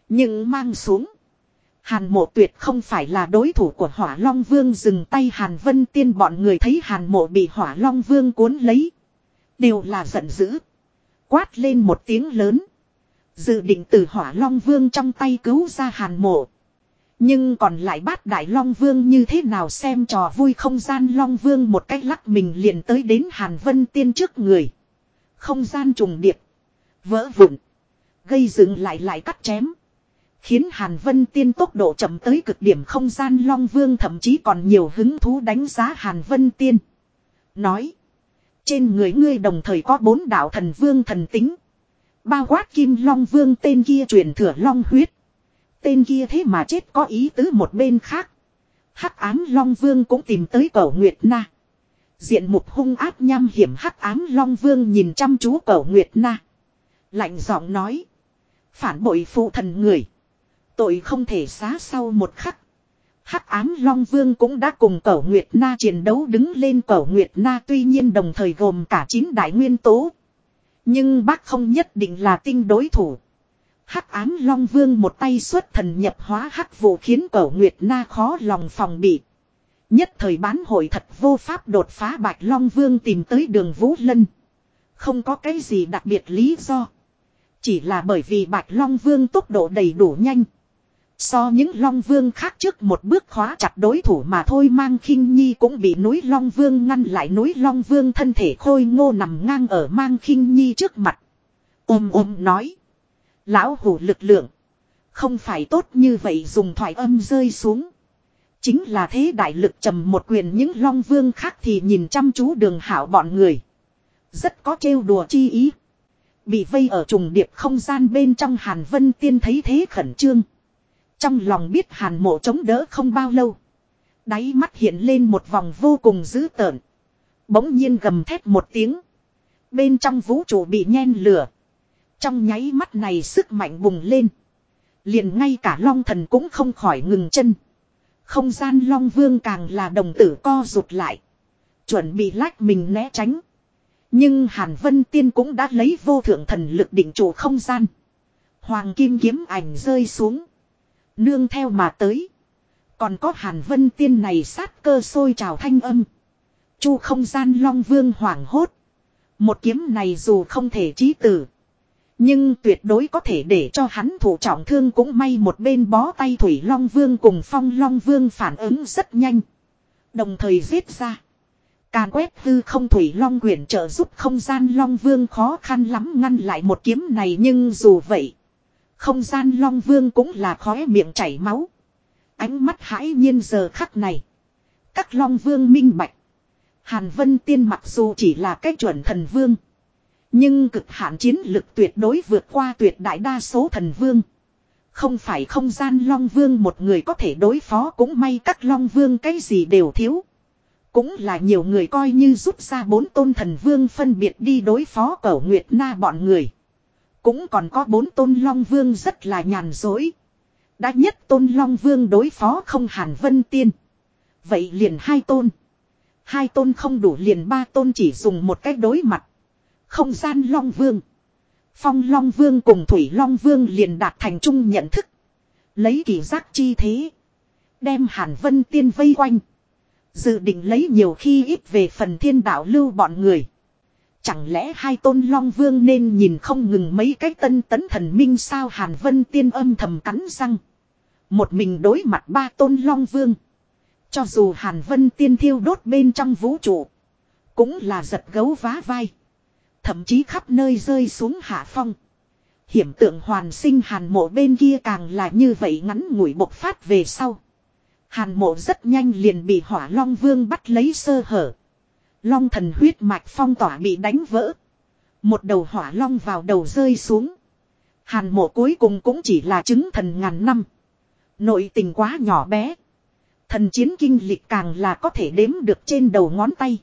Nhưng mang xuống. Hàn mộ tuyệt không phải là đối thủ của hỏa long vương dừng tay hàn vân tiên, bọn người thấy hàn mộ bị hỏa long vương cuốn lấy. Đều là giận dữ. Quát lên một tiếng lớn. Dự định từ hỏa long vương trong tay cứu ra hàn mộ. Nhưng còn lại bát đại long vương như thế nào xem trò vui không gian long vương một cách lắc mình liền tới đến hàn vân tiên trước người. Không gian trùng điệp. Vỡ vụn. Gây dựng lại lại cắt chém. Khiến Hàn Vân Tiên tốc độ chậm tới cực điểm không gian Long Vương thậm chí còn nhiều hứng thú đánh giá Hàn Vân Tiên. Nói. Trên người ngươi đồng thời có bốn đạo thần vương thần tính. Bao quát kim Long Vương tên kia truyền thừa Long huyết. Tên kia thế mà chết có ý tứ một bên khác. Hắc ám Long Vương cũng tìm tới cổ Nguyệt Na. Diện mục hung áp nham hiểm hắc ám Long Vương nhìn chăm chú cổ Nguyệt Na. Lạnh giọng nói. Phản bội phụ thần người. Tội không thể xá sau một khắc. Hắc ám Long Vương cũng đã cùng Cẩu Nguyệt Na chiến đấu đứng lên Cẩu Nguyệt Na tuy nhiên đồng thời gồm cả chín đại nguyên tố. Nhưng bác không nhất định là tinh đối thủ. Hắc ám Long Vương một tay xuất thần nhập hóa hắc vụ khiến Cẩu Nguyệt Na khó lòng phòng bị. Nhất thời bán hội thật vô pháp đột phá Bạch Long Vương tìm tới đường Vũ Lân. Không có cái gì đặc biệt lý do. Chỉ là bởi vì Bạch Long Vương tốc độ đầy đủ nhanh. So những Long Vương khác trước một bước khóa chặt đối thủ mà thôi mang khinh nhi cũng bị núi Long Vương ngăn lại núi Long Vương thân thể khôi ngô nằm ngang ở mang khinh nhi trước mặt. Ôm ôm nói. Lão hủ lực lượng. Không phải tốt như vậy dùng thoại âm rơi xuống. Chính là thế đại lực trầm một quyền những Long Vương khác thì nhìn chăm chú đường hảo bọn người. Rất có trêu đùa chi ý. Bị vây ở trùng điệp không gian bên trong Hàn Vân Tiên thấy thế khẩn trương. Trong lòng biết hàn mộ chống đỡ không bao lâu. Đáy mắt hiện lên một vòng vô cùng dữ tợn. Bỗng nhiên gầm thét một tiếng. Bên trong vũ trụ bị nhen lửa. Trong nháy mắt này sức mạnh bùng lên. Liền ngay cả long thần cũng không khỏi ngừng chân. Không gian long vương càng là đồng tử co rụt lại. Chuẩn bị lách mình né tránh. Nhưng Hàn Vân Tiên cũng đã lấy vô thượng thần lực định chủ không gian. Hoàng kim kiếm ảnh rơi xuống. Nương theo mà tới. Còn có hàn vân tiên này sát cơ sôi trào thanh âm. Chu không gian long vương hoảng hốt. Một kiếm này dù không thể trí tử. Nhưng tuyệt đối có thể để cho hắn thủ trọng thương cũng may một bên bó tay Thủy Long Vương cùng Phong Long Vương phản ứng rất nhanh. Đồng thời giết ra. Càn quét hư không Thủy Long quyển trợ giúp không gian Long Vương khó khăn lắm ngăn lại một kiếm này nhưng dù vậy. Không gian long vương cũng là khóe miệng chảy máu. Ánh mắt hãi nhiên giờ khắc này. Các long vương minh bạch. Hàn Vân Tiên mặc dù chỉ là cái chuẩn thần vương. Nhưng cực hạn chiến lực tuyệt đối vượt qua tuyệt đại đa số thần vương. Không phải không gian long vương một người có thể đối phó cũng may các long vương cái gì đều thiếu. Cũng là nhiều người coi như rút ra bốn tôn thần vương phân biệt đi đối phó cẩu nguyệt na bọn người. Cũng còn có bốn tôn long vương rất là nhàn dối. Đã nhất tôn long vương đối phó không hàn vân tiên. Vậy liền hai tôn. Hai tôn không đủ liền ba tôn chỉ dùng một cách đối mặt. Không gian long vương. Phong long vương cùng thủy long vương liền đạt thành chung nhận thức. Lấy kỳ giác chi thế. Đem hàn vân tiên vây quanh. Dự định lấy nhiều khi ít về phần thiên đạo lưu bọn người. Chẳng lẽ hai tôn long vương nên nhìn không ngừng mấy cái tân tấn thần minh sao Hàn Vân tiên âm thầm cắn răng. Một mình đối mặt ba tôn long vương. Cho dù Hàn Vân tiên thiêu đốt bên trong vũ trụ. Cũng là giật gấu vá vai. Thậm chí khắp nơi rơi xuống hạ phong. Hiểm tượng hoàn sinh hàn mộ bên kia càng là như vậy ngắn ngủi bộc phát về sau. Hàn mộ rất nhanh liền bị hỏa long vương bắt lấy sơ hở. Long thần huyết mạch phong tỏa bị đánh vỡ. Một đầu hỏa long vào đầu rơi xuống. Hàn mộ cuối cùng cũng chỉ là chứng thần ngàn năm. Nội tình quá nhỏ bé. Thần chiến kinh lịch càng là có thể đếm được trên đầu ngón tay.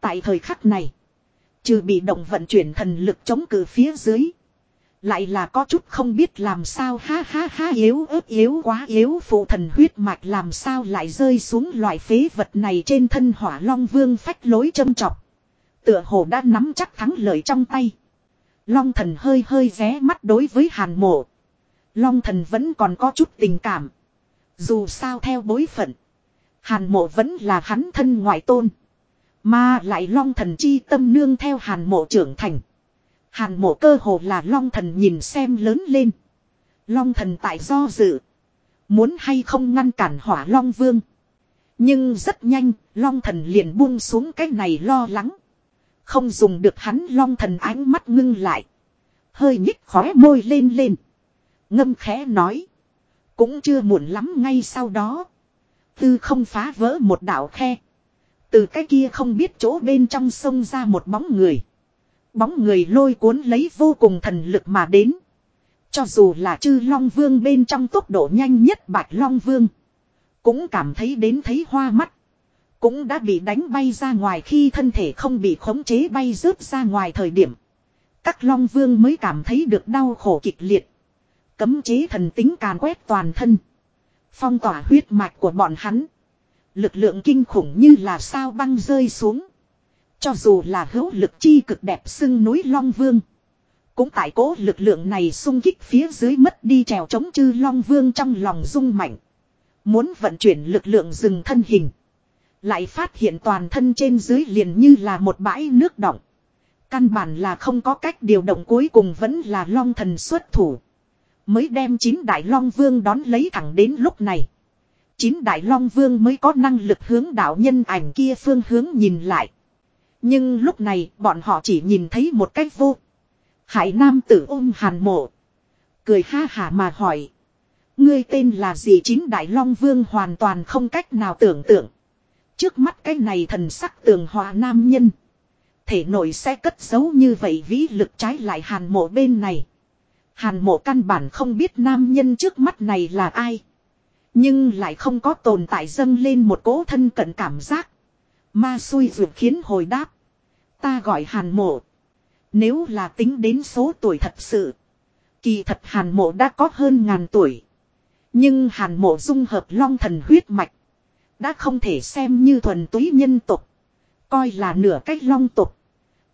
Tại thời khắc này. Trừ bị động vận chuyển thần lực chống cự phía dưới. Lại là có chút không biết làm sao ha ha ha, yếu ớt, yếu quá, yếu phụ thần huyết mạch làm sao lại rơi xuống loại phế vật này trên thân hỏa long vương phách lối châm chọc. Tựa hồ đã nắm chắc thắng lợi trong tay. Long thần hơi hơi ré mắt đối với hàn mộ. Long thần vẫn còn có chút tình cảm. Dù sao theo bối phận. Hàn mộ vẫn là hắn thân ngoại tôn. Mà lại long thần chi tâm nương theo hàn mộ trưởng thành. Hàn mộ cơ hồ là long thần nhìn xem lớn lên. Long thần tại do dự. Muốn hay không ngăn cản hỏa long vương. Nhưng rất nhanh, long thần liền buông xuống cái này lo lắng. Không dùng được hắn long thần ánh mắt ngưng lại. Hơi nhích khóe môi lên lên. Ngâm khẽ nói. Cũng chưa muộn lắm ngay sau đó. Tư không phá vỡ một đảo khe. Từ cái kia không biết chỗ bên trong sông ra một bóng người. Bóng người lôi cuốn lấy vô cùng thần lực mà đến. Cho dù là chư Long Vương bên trong tốc độ nhanh nhất Bạch Long Vương. Cũng cảm thấy đến thấy hoa mắt. Cũng đã bị đánh bay ra ngoài khi thân thể không bị khống chế bay rớt ra ngoài thời điểm. Các Long Vương mới cảm thấy được đau khổ kịch liệt. Cấm chế thần tính càn quét toàn thân. Phong tỏa huyết mạch của bọn hắn. Lực lượng kinh khủng như là sao băng rơi xuống. Cho dù là hữu lực chi cực đẹp xưng núi Long Vương. Cũng tại cố lực lượng này xung kích phía dưới mất đi trèo chống chư Long Vương trong lòng rung mạnh. Muốn vận chuyển lực lượng dừng thân hình. Lại phát hiện toàn thân trên dưới liền như là một bãi nước động. Căn bản là không có cách điều động cuối cùng vẫn là Long thần xuất thủ. Mới đem chín Đại Long Vương đón lấy thẳng đến lúc này. Chín Đại Long Vương mới có năng lực hướng đạo nhân ảnh kia phương hướng nhìn lại. Nhưng lúc này, bọn họ chỉ nhìn thấy một cách vô. Hải Nam tử ôm hàn mộ. Cười ha hả mà hỏi. Ngươi tên là gì chín Đại Long Vương hoàn toàn không cách nào tưởng tượng. Trước mắt cái này thần sắc tường hòa nam nhân. Thể nội sẽ cất giấu như vậy vĩ lực trái lại hàn mộ bên này. Hàn mộ căn bản không biết nam nhân trước mắt này là ai. Nhưng lại không có tồn tại dâng lên một cỗ thân cận cảm giác. Ma xui vượt khiến hồi đáp. Ta gọi hàn mộ. Nếu là tính đến số tuổi thật sự. Kỳ thật hàn mộ đã có hơn ngàn tuổi. Nhưng hàn mộ dung hợp long thần huyết mạch. Đã không thể xem như thuần túy nhân tục. Coi là nửa cách long tục.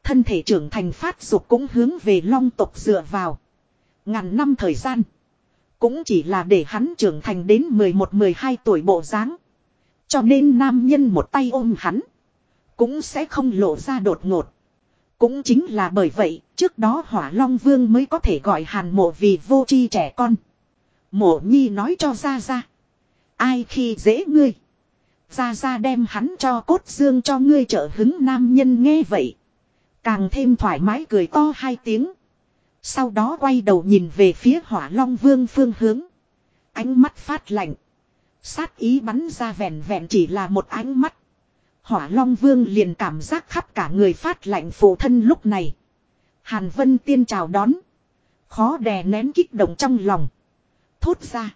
Thân thể trưởng thành phát dục cũng hướng về long tục dựa vào. Ngàn năm thời gian. Cũng chỉ là để hắn trưởng thành đến 11-12 tuổi bộ dáng. Cho nên nam nhân một tay ôm hắn. Cũng sẽ không lộ ra đột ngột. Cũng chính là bởi vậy, trước đó hỏa long vương mới có thể gọi hàn mộ vì vô chi trẻ con. Mộ nhi nói cho gia gia. Ai khi dễ ngươi. gia gia đem hắn cho cốt dương cho ngươi trợ hứng nam nhân nghe vậy. Càng thêm thoải mái cười to hai tiếng. Sau đó quay đầu nhìn về phía hỏa long vương phương hướng. Ánh mắt phát lạnh. Sát ý bắn ra vẹn vẹn chỉ là một ánh mắt. Hỏa long vương liền cảm giác khắp cả người phát lạnh phụ thân lúc này. Hàn vân tiên chào đón. Khó đè nén kích động trong lòng. Thốt ra.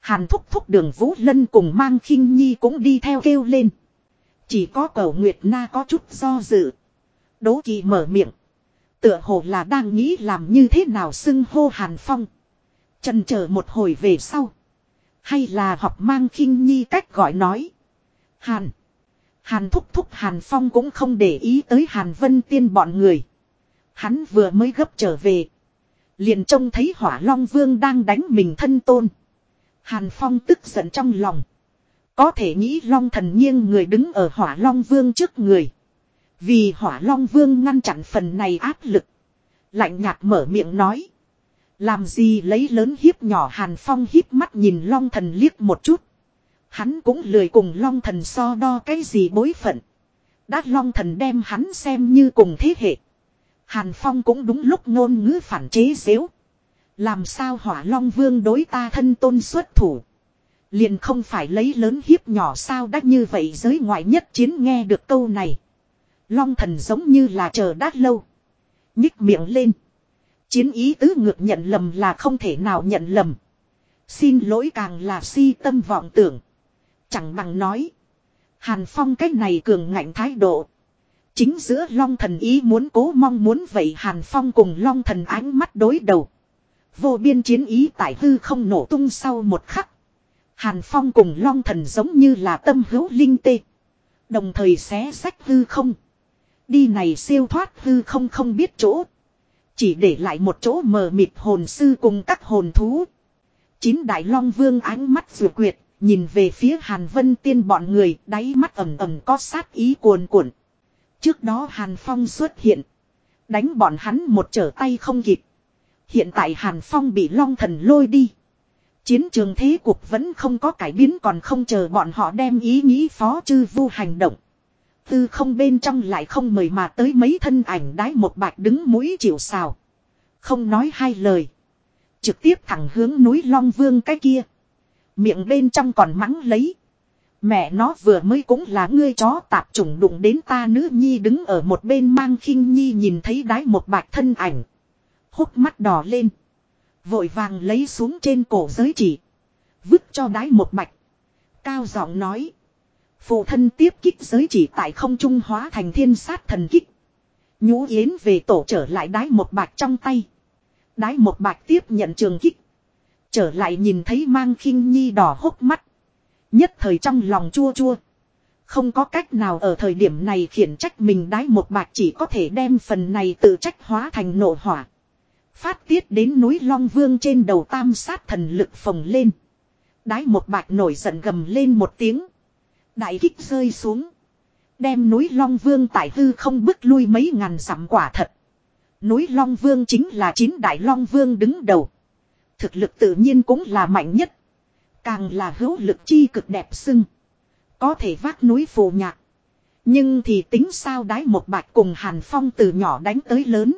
Hàn thúc thúc đường Vũ Lân cùng mang khinh nhi cũng đi theo kêu lên. Chỉ có cầu Nguyệt Na có chút do dự. Đố kỳ mở miệng. Tựa hồ là đang nghĩ làm như thế nào xưng hô Hàn Phong. Trần chờ một hồi về sau. Hay là học mang khinh nhi cách gọi nói. Hàn. Hàn thúc thúc Hàn Phong cũng không để ý tới Hàn Vân Tiên bọn người. Hắn vừa mới gấp trở về. Liền trông thấy hỏa long vương đang đánh mình thân tôn. Hàn Phong tức giận trong lòng. Có thể nghĩ long thần nghiêng người đứng ở hỏa long vương trước người. Vì hỏa long vương ngăn chặn phần này áp lực. Lạnh nhạt mở miệng nói. Làm gì lấy lớn hiếp nhỏ Hàn Phong hiếp mắt nhìn long thần liếc một chút. Hắn cũng lười cùng long thần so đo cái gì bối phận. Đã long thần đem hắn xem như cùng thế hệ. Hàn Phong cũng đúng lúc ngôn ngữ phản chế xếu. Làm sao hỏa long vương đối ta thân tôn xuất thủ. Liền không phải lấy lớn hiếp nhỏ sao đắt như vậy giới ngoại nhất chiến nghe được câu này. Long thần giống như là chờ đát lâu. Nhích miệng lên. Chiến ý tứ ngược nhận lầm là không thể nào nhận lầm. Xin lỗi càng là si tâm vọng tưởng. Chẳng bằng nói. Hàn Phong cách này cường ngạnh thái độ. Chính giữa Long thần ý muốn cố mong muốn vậy Hàn Phong cùng Long thần ánh mắt đối đầu. Vô biên chiến ý tại hư không nổ tung sau một khắc. Hàn Phong cùng Long thần giống như là tâm hữu linh tê. Đồng thời xé sách hư không. Đi này siêu thoát hư không không biết chỗ. Chỉ để lại một chỗ mờ mịt hồn sư cùng các hồn thú. Chín đại long vương ánh mắt rượu quyệt, nhìn về phía Hàn Vân Tiên bọn người, đáy mắt ẩm ẩm có sát ý cuồn cuộn. Trước đó Hàn Phong xuất hiện. Đánh bọn hắn một trở tay không kịp. Hiện tại Hàn Phong bị long thần lôi đi. Chiến trường thế cục vẫn không có cải biến còn không chờ bọn họ đem ý nghĩ phó chư vu hành động. Tư không bên trong lại không mời mà tới mấy thân ảnh đái một bạch đứng mũi chịu sào Không nói hai lời. Trực tiếp thẳng hướng núi Long Vương cái kia. Miệng bên trong còn mắng lấy. Mẹ nó vừa mới cũng là ngươi chó tạp trùng đụng đến ta nữ nhi đứng ở một bên mang khinh nhi nhìn thấy đái một bạch thân ảnh. Hốc mắt đỏ lên. Vội vàng lấy xuống trên cổ giới chỉ. Vứt cho đái một bạch. Cao giọng nói. Phụ thân tiếp kích giới chỉ tại không trung hóa thành thiên sát thần kích. Nhũ yến về tổ trở lại đái một bạch trong tay. Đái một bạch tiếp nhận trường kích. Trở lại nhìn thấy mang khinh nhi đỏ hốc mắt. Nhất thời trong lòng chua chua. Không có cách nào ở thời điểm này khiển trách mình đái một bạch chỉ có thể đem phần này tự trách hóa thành nộ hỏa. Phát tiết đến núi Long Vương trên đầu tam sát thần lực phồng lên. Đái một bạch nổi giận gầm lên một tiếng. Đại kích rơi xuống. Đem núi Long Vương tại hư không bước lui mấy ngàn dặm quả thật. Núi Long Vương chính là chín đại Long Vương đứng đầu. Thực lực tự nhiên cũng là mạnh nhất. Càng là hữu lực chi cực đẹp xưng, Có thể vác núi phù nhạc. Nhưng thì tính sao đái một bạch cùng Hàn Phong từ nhỏ đánh tới lớn.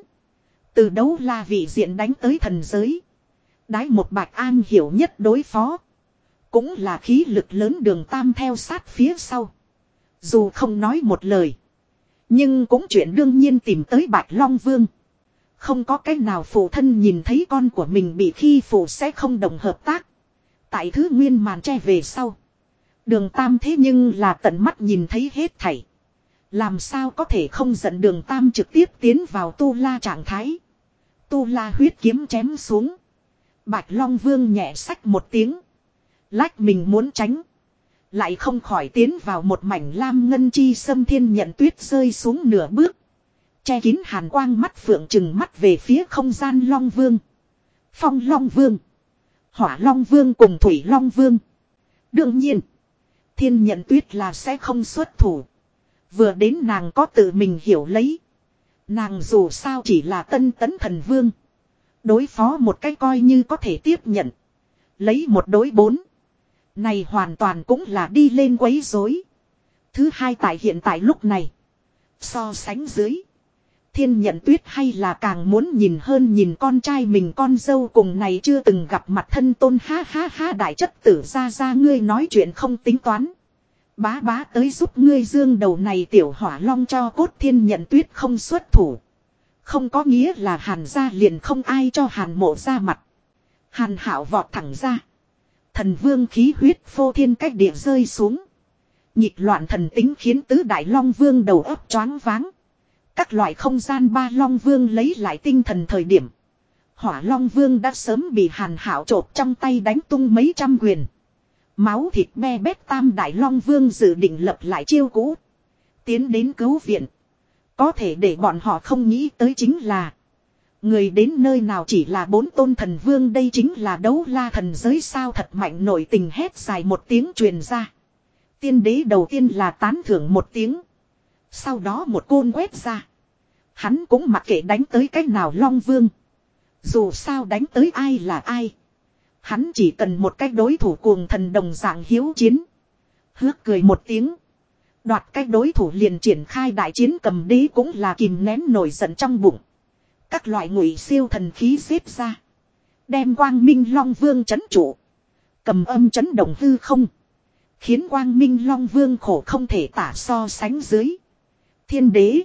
Từ đấu la vị diện đánh tới thần giới. Đái một bạch an hiểu nhất đối phó. Cũng là khí lực lớn đường tam theo sát phía sau. Dù không nói một lời. Nhưng cũng chuyện đương nhiên tìm tới Bạch Long Vương. Không có cách nào phụ thân nhìn thấy con của mình bị khi phụ sẽ không đồng hợp tác. Tại thứ nguyên màn che về sau. Đường Tam thế nhưng là tận mắt nhìn thấy hết thảy. Làm sao có thể không dẫn đường Tam trực tiếp tiến vào tu la trạng thái. Tu la huyết kiếm chém xuống. Bạch Long Vương nhẹ sách một tiếng. Lách mình muốn tránh. Lại không khỏi tiến vào một mảnh lam ngân chi sâm thiên nhận tuyết rơi xuống nửa bước. Che kín hàn quang mắt phượng chừng mắt về phía không gian Long Vương. Phong Long Vương. Hỏa Long Vương cùng Thủy Long Vương. Đương nhiên. Thiên nhận tuyết là sẽ không xuất thủ. Vừa đến nàng có tự mình hiểu lấy. Nàng dù sao chỉ là tân tấn thần vương. Đối phó một cái coi như có thể tiếp nhận. Lấy một đối bốn. Này hoàn toàn cũng là đi lên quấy rối. Thứ hai tại hiện tại lúc này. So sánh dưới. Thiên nhận tuyết hay là càng muốn nhìn hơn nhìn con trai mình con dâu cùng này chưa từng gặp mặt thân tôn ha ha ha đại chất tử ra ra ngươi nói chuyện không tính toán. Bá bá tới giúp ngươi dương đầu này tiểu hỏa long cho cốt thiên nhận tuyết không xuất thủ. Không có nghĩa là hàn ra liền không ai cho hàn mộ ra mặt. Hàn hảo vọt thẳng ra. Thần vương khí huyết phô thiên cách địa rơi xuống. Nhịp loạn thần tính khiến tứ đại long vương đầu óc choáng váng. Các loại không gian ba long vương lấy lại tinh thần thời điểm. Hỏa long vương đã sớm bị hàn hảo trộp trong tay đánh tung mấy trăm quyền. Máu thịt me bét tam đại long vương dự định lập lại chiêu cũ. Tiến đến cứu viện. Có thể để bọn họ không nghĩ tới chính là. Người đến nơi nào chỉ là bốn tôn thần vương đây chính là đấu la thần giới sao thật mạnh nổi tình hét dài một tiếng truyền ra. Tiên đế đầu tiên là tán thưởng một tiếng. Sau đó một côn quét ra. Hắn cũng mặc kệ đánh tới cách nào long vương. Dù sao đánh tới ai là ai. Hắn chỉ cần một cách đối thủ cuồng thần đồng dạng hiếu chiến. Hước cười một tiếng. Đoạt cách đối thủ liền triển khai đại chiến cầm đế cũng là kìm nén nổi giận trong bụng. Các loại ngụy siêu thần khí xếp ra. Đem quang minh long vương chấn trụ. Cầm âm chấn động hư không. Khiến quang minh long vương khổ không thể tả so sánh dưới. Thiên đế.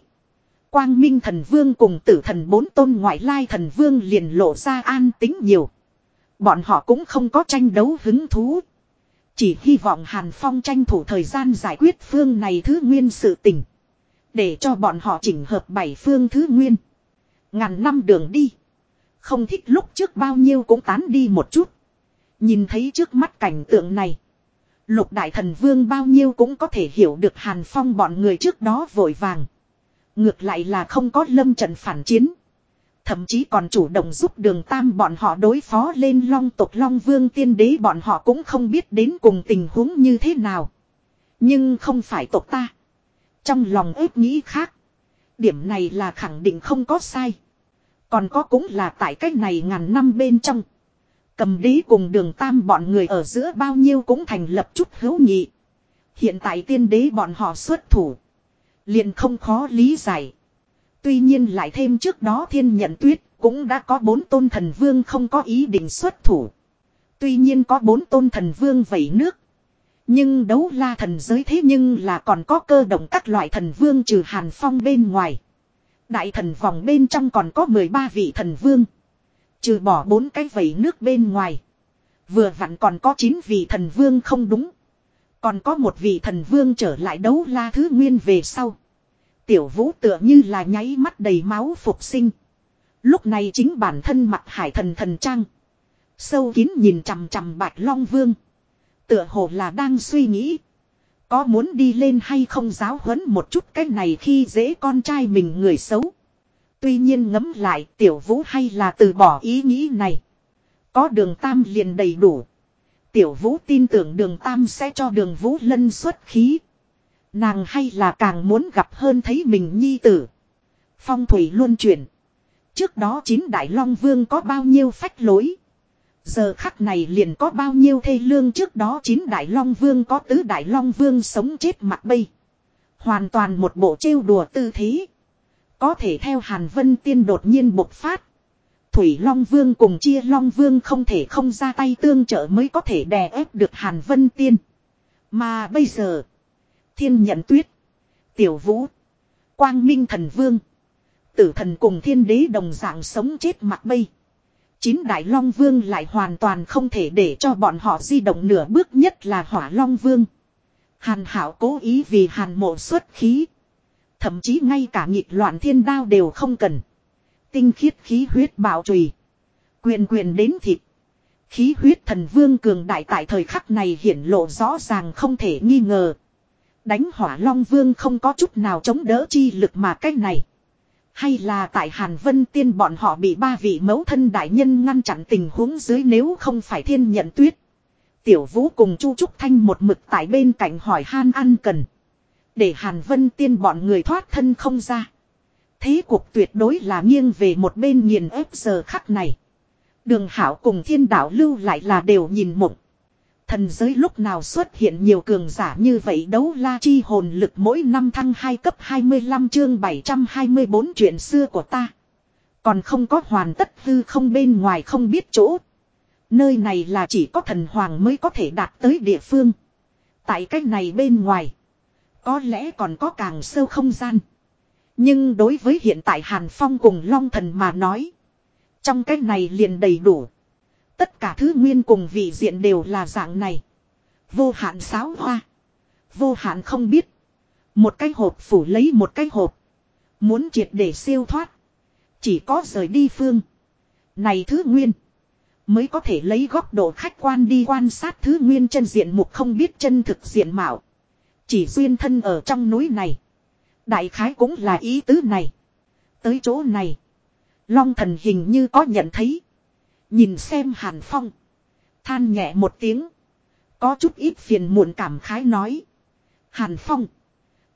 Quang minh thần vương cùng tử thần bốn tôn ngoại lai thần vương liền lộ ra an tính nhiều. Bọn họ cũng không có tranh đấu hứng thú. Chỉ hy vọng Hàn Phong tranh thủ thời gian giải quyết phương này thứ nguyên sự tình. Để cho bọn họ chỉnh hợp bảy phương thứ nguyên. Ngàn năm đường đi. Không thích lúc trước bao nhiêu cũng tán đi một chút. Nhìn thấy trước mắt cảnh tượng này. Lục đại thần vương bao nhiêu cũng có thể hiểu được Hàn Phong bọn người trước đó vội vàng. Ngược lại là không có lâm trận phản chiến. Thậm chí còn chủ động giúp đường tam bọn họ đối phó lên long tộc long vương tiên đế bọn họ cũng không biết đến cùng tình huống như thế nào. Nhưng không phải tộc ta. Trong lòng ếp nghĩ khác. Điểm này là khẳng định không có sai. Còn có cũng là tại cách này ngàn năm bên trong. Cầm đế cùng đường tam bọn người ở giữa bao nhiêu cũng thành lập chút hữu nhị. Hiện tại tiên đế bọn họ xuất thủ. Liền không khó lý giải. Tuy nhiên lại thêm trước đó thiên nhận tuyết cũng đã có bốn tôn thần vương không có ý định xuất thủ. Tuy nhiên có bốn tôn thần vương vẩy nước. Nhưng đấu la thần giới thế nhưng là còn có cơ động các loại thần vương trừ hàn phong bên ngoài. Đại thần vòng bên trong còn có 13 vị thần vương. Trừ bỏ bốn cái vẩy nước bên ngoài. Vừa vặn còn có chín vị thần vương không đúng. Còn có một vị thần vương trở lại đấu la thứ nguyên về sau. Tiểu vũ tựa như là nháy mắt đầy máu phục sinh. Lúc này chính bản thân mặt hải thần thần trang. Sâu kín nhìn chằm chằm bạch long vương. Tựa hồ là đang suy nghĩ. Có muốn đi lên hay không giáo huấn một chút cái này khi dễ con trai mình người xấu. Tuy nhiên ngấm lại tiểu vũ hay là từ bỏ ý nghĩ này. Có đường tam liền đầy đủ. Tiểu vũ tin tưởng đường tam sẽ cho đường vũ lân xuất khí. Nàng hay là càng muốn gặp hơn thấy mình nhi tử. Phong thủy luôn chuyển. Trước đó chín đại long vương có bao nhiêu phách lối. Giờ khắc này liền có bao nhiêu thê lương trước đó chín đại long vương có tứ đại long vương sống chết mặt bay. Hoàn toàn một bộ trêu đùa tư thế. Có thể theo Hàn Vân Tiên đột nhiên bộc phát. Thủy Long Vương cùng Chia Long Vương không thể không ra tay tương trợ mới có thể đè ép được Hàn Vân Tiên. Mà bây giờ, Thiên Nhận Tuyết, Tiểu Vũ, Quang Minh Thần Vương, Tử Thần cùng Thiên Đế đồng dạng sống chết mặc bay. Chín Đại Long Vương lại hoàn toàn không thể để cho bọn họ di động nửa bước nhất là Hỏa Long Vương. Hàn Hảo cố ý vì Hàn mộ xuất khí. Thậm chí ngay cả nghịch loạn thiên đao đều không cần. Tinh khiết khí huyết bảo trùy. Quyền quyền đến thịt. Khí huyết thần vương cường đại tại thời khắc này hiển lộ rõ ràng không thể nghi ngờ. Đánh hỏa long vương không có chút nào chống đỡ chi lực mà cách này. Hay là tại Hàn Vân Tiên bọn họ bị ba vị mẫu thân đại nhân ngăn chặn tình huống dưới nếu không phải thiên nhận tuyết. Tiểu vũ cùng Chu Trúc Thanh một mực tại bên cạnh hỏi han ăn cần. Để Hàn Vân Tiên bọn người thoát thân không ra. Thế cuộc tuyệt đối là nghiêng về một bên nghiền ép giờ khắc này. Đường Hảo cùng thiên đạo lưu lại là đều nhìn mộng. Thần giới lúc nào xuất hiện nhiều cường giả như vậy đấu la chi hồn lực mỗi năm thăng 2 cấp 25 chương 724 chuyện xưa của ta. Còn không có hoàn tất hư không bên ngoài không biết chỗ. Nơi này là chỉ có thần hoàng mới có thể đạt tới địa phương. Tại cách này bên ngoài. Có lẽ còn có càng sâu không gian. Nhưng đối với hiện tại Hàn Phong cùng Long Thần mà nói. Trong cách này liền đầy đủ. Tất cả thứ nguyên cùng vị diện đều là dạng này. Vô hạn sáo hoa. Vô hạn không biết. Một cái hộp phủ lấy một cái hộp. Muốn triệt để siêu thoát. Chỉ có rời đi phương. Này thứ nguyên. Mới có thể lấy góc độ khách quan đi quan sát thứ nguyên chân diện mục không biết chân thực diện mạo. Chỉ duyên thân ở trong núi này. Đại khái cũng là ý tứ này. Tới chỗ này. Long thần hình như có nhận thấy. Nhìn xem Hàn Phong. Than nhẹ một tiếng. Có chút ít phiền muộn cảm khái nói. Hàn Phong.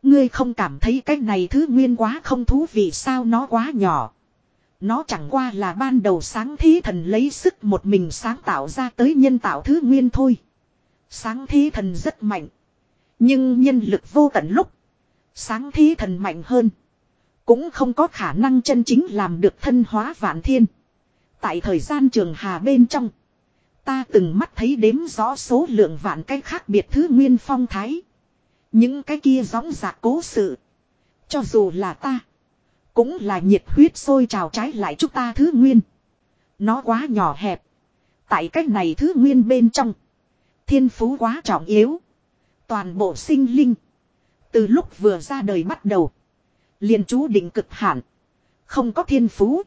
Ngươi không cảm thấy cái này thứ nguyên quá không thú vị sao nó quá nhỏ. Nó chẳng qua là ban đầu sáng thế thần lấy sức một mình sáng tạo ra tới nhân tạo thứ nguyên thôi. Sáng thế thần rất mạnh. Nhưng nhân lực vô tận lúc. Sáng thế thần mạnh hơn. Cũng không có khả năng chân chính làm được thân hóa vạn thiên. Tại thời gian trường hà bên trong. Ta từng mắt thấy đếm rõ số lượng vạn cái khác biệt thứ nguyên phong thái. Những cái kia gióng giạc cố sự. Cho dù là ta. Cũng là nhiệt huyết sôi trào trái lại chúng ta thứ nguyên. Nó quá nhỏ hẹp. Tại cách này thứ nguyên bên trong. Thiên phú quá trọng yếu. Toàn bộ sinh linh. Từ lúc vừa ra đời bắt đầu. liền chú định cực hạn. Không có thiên phú.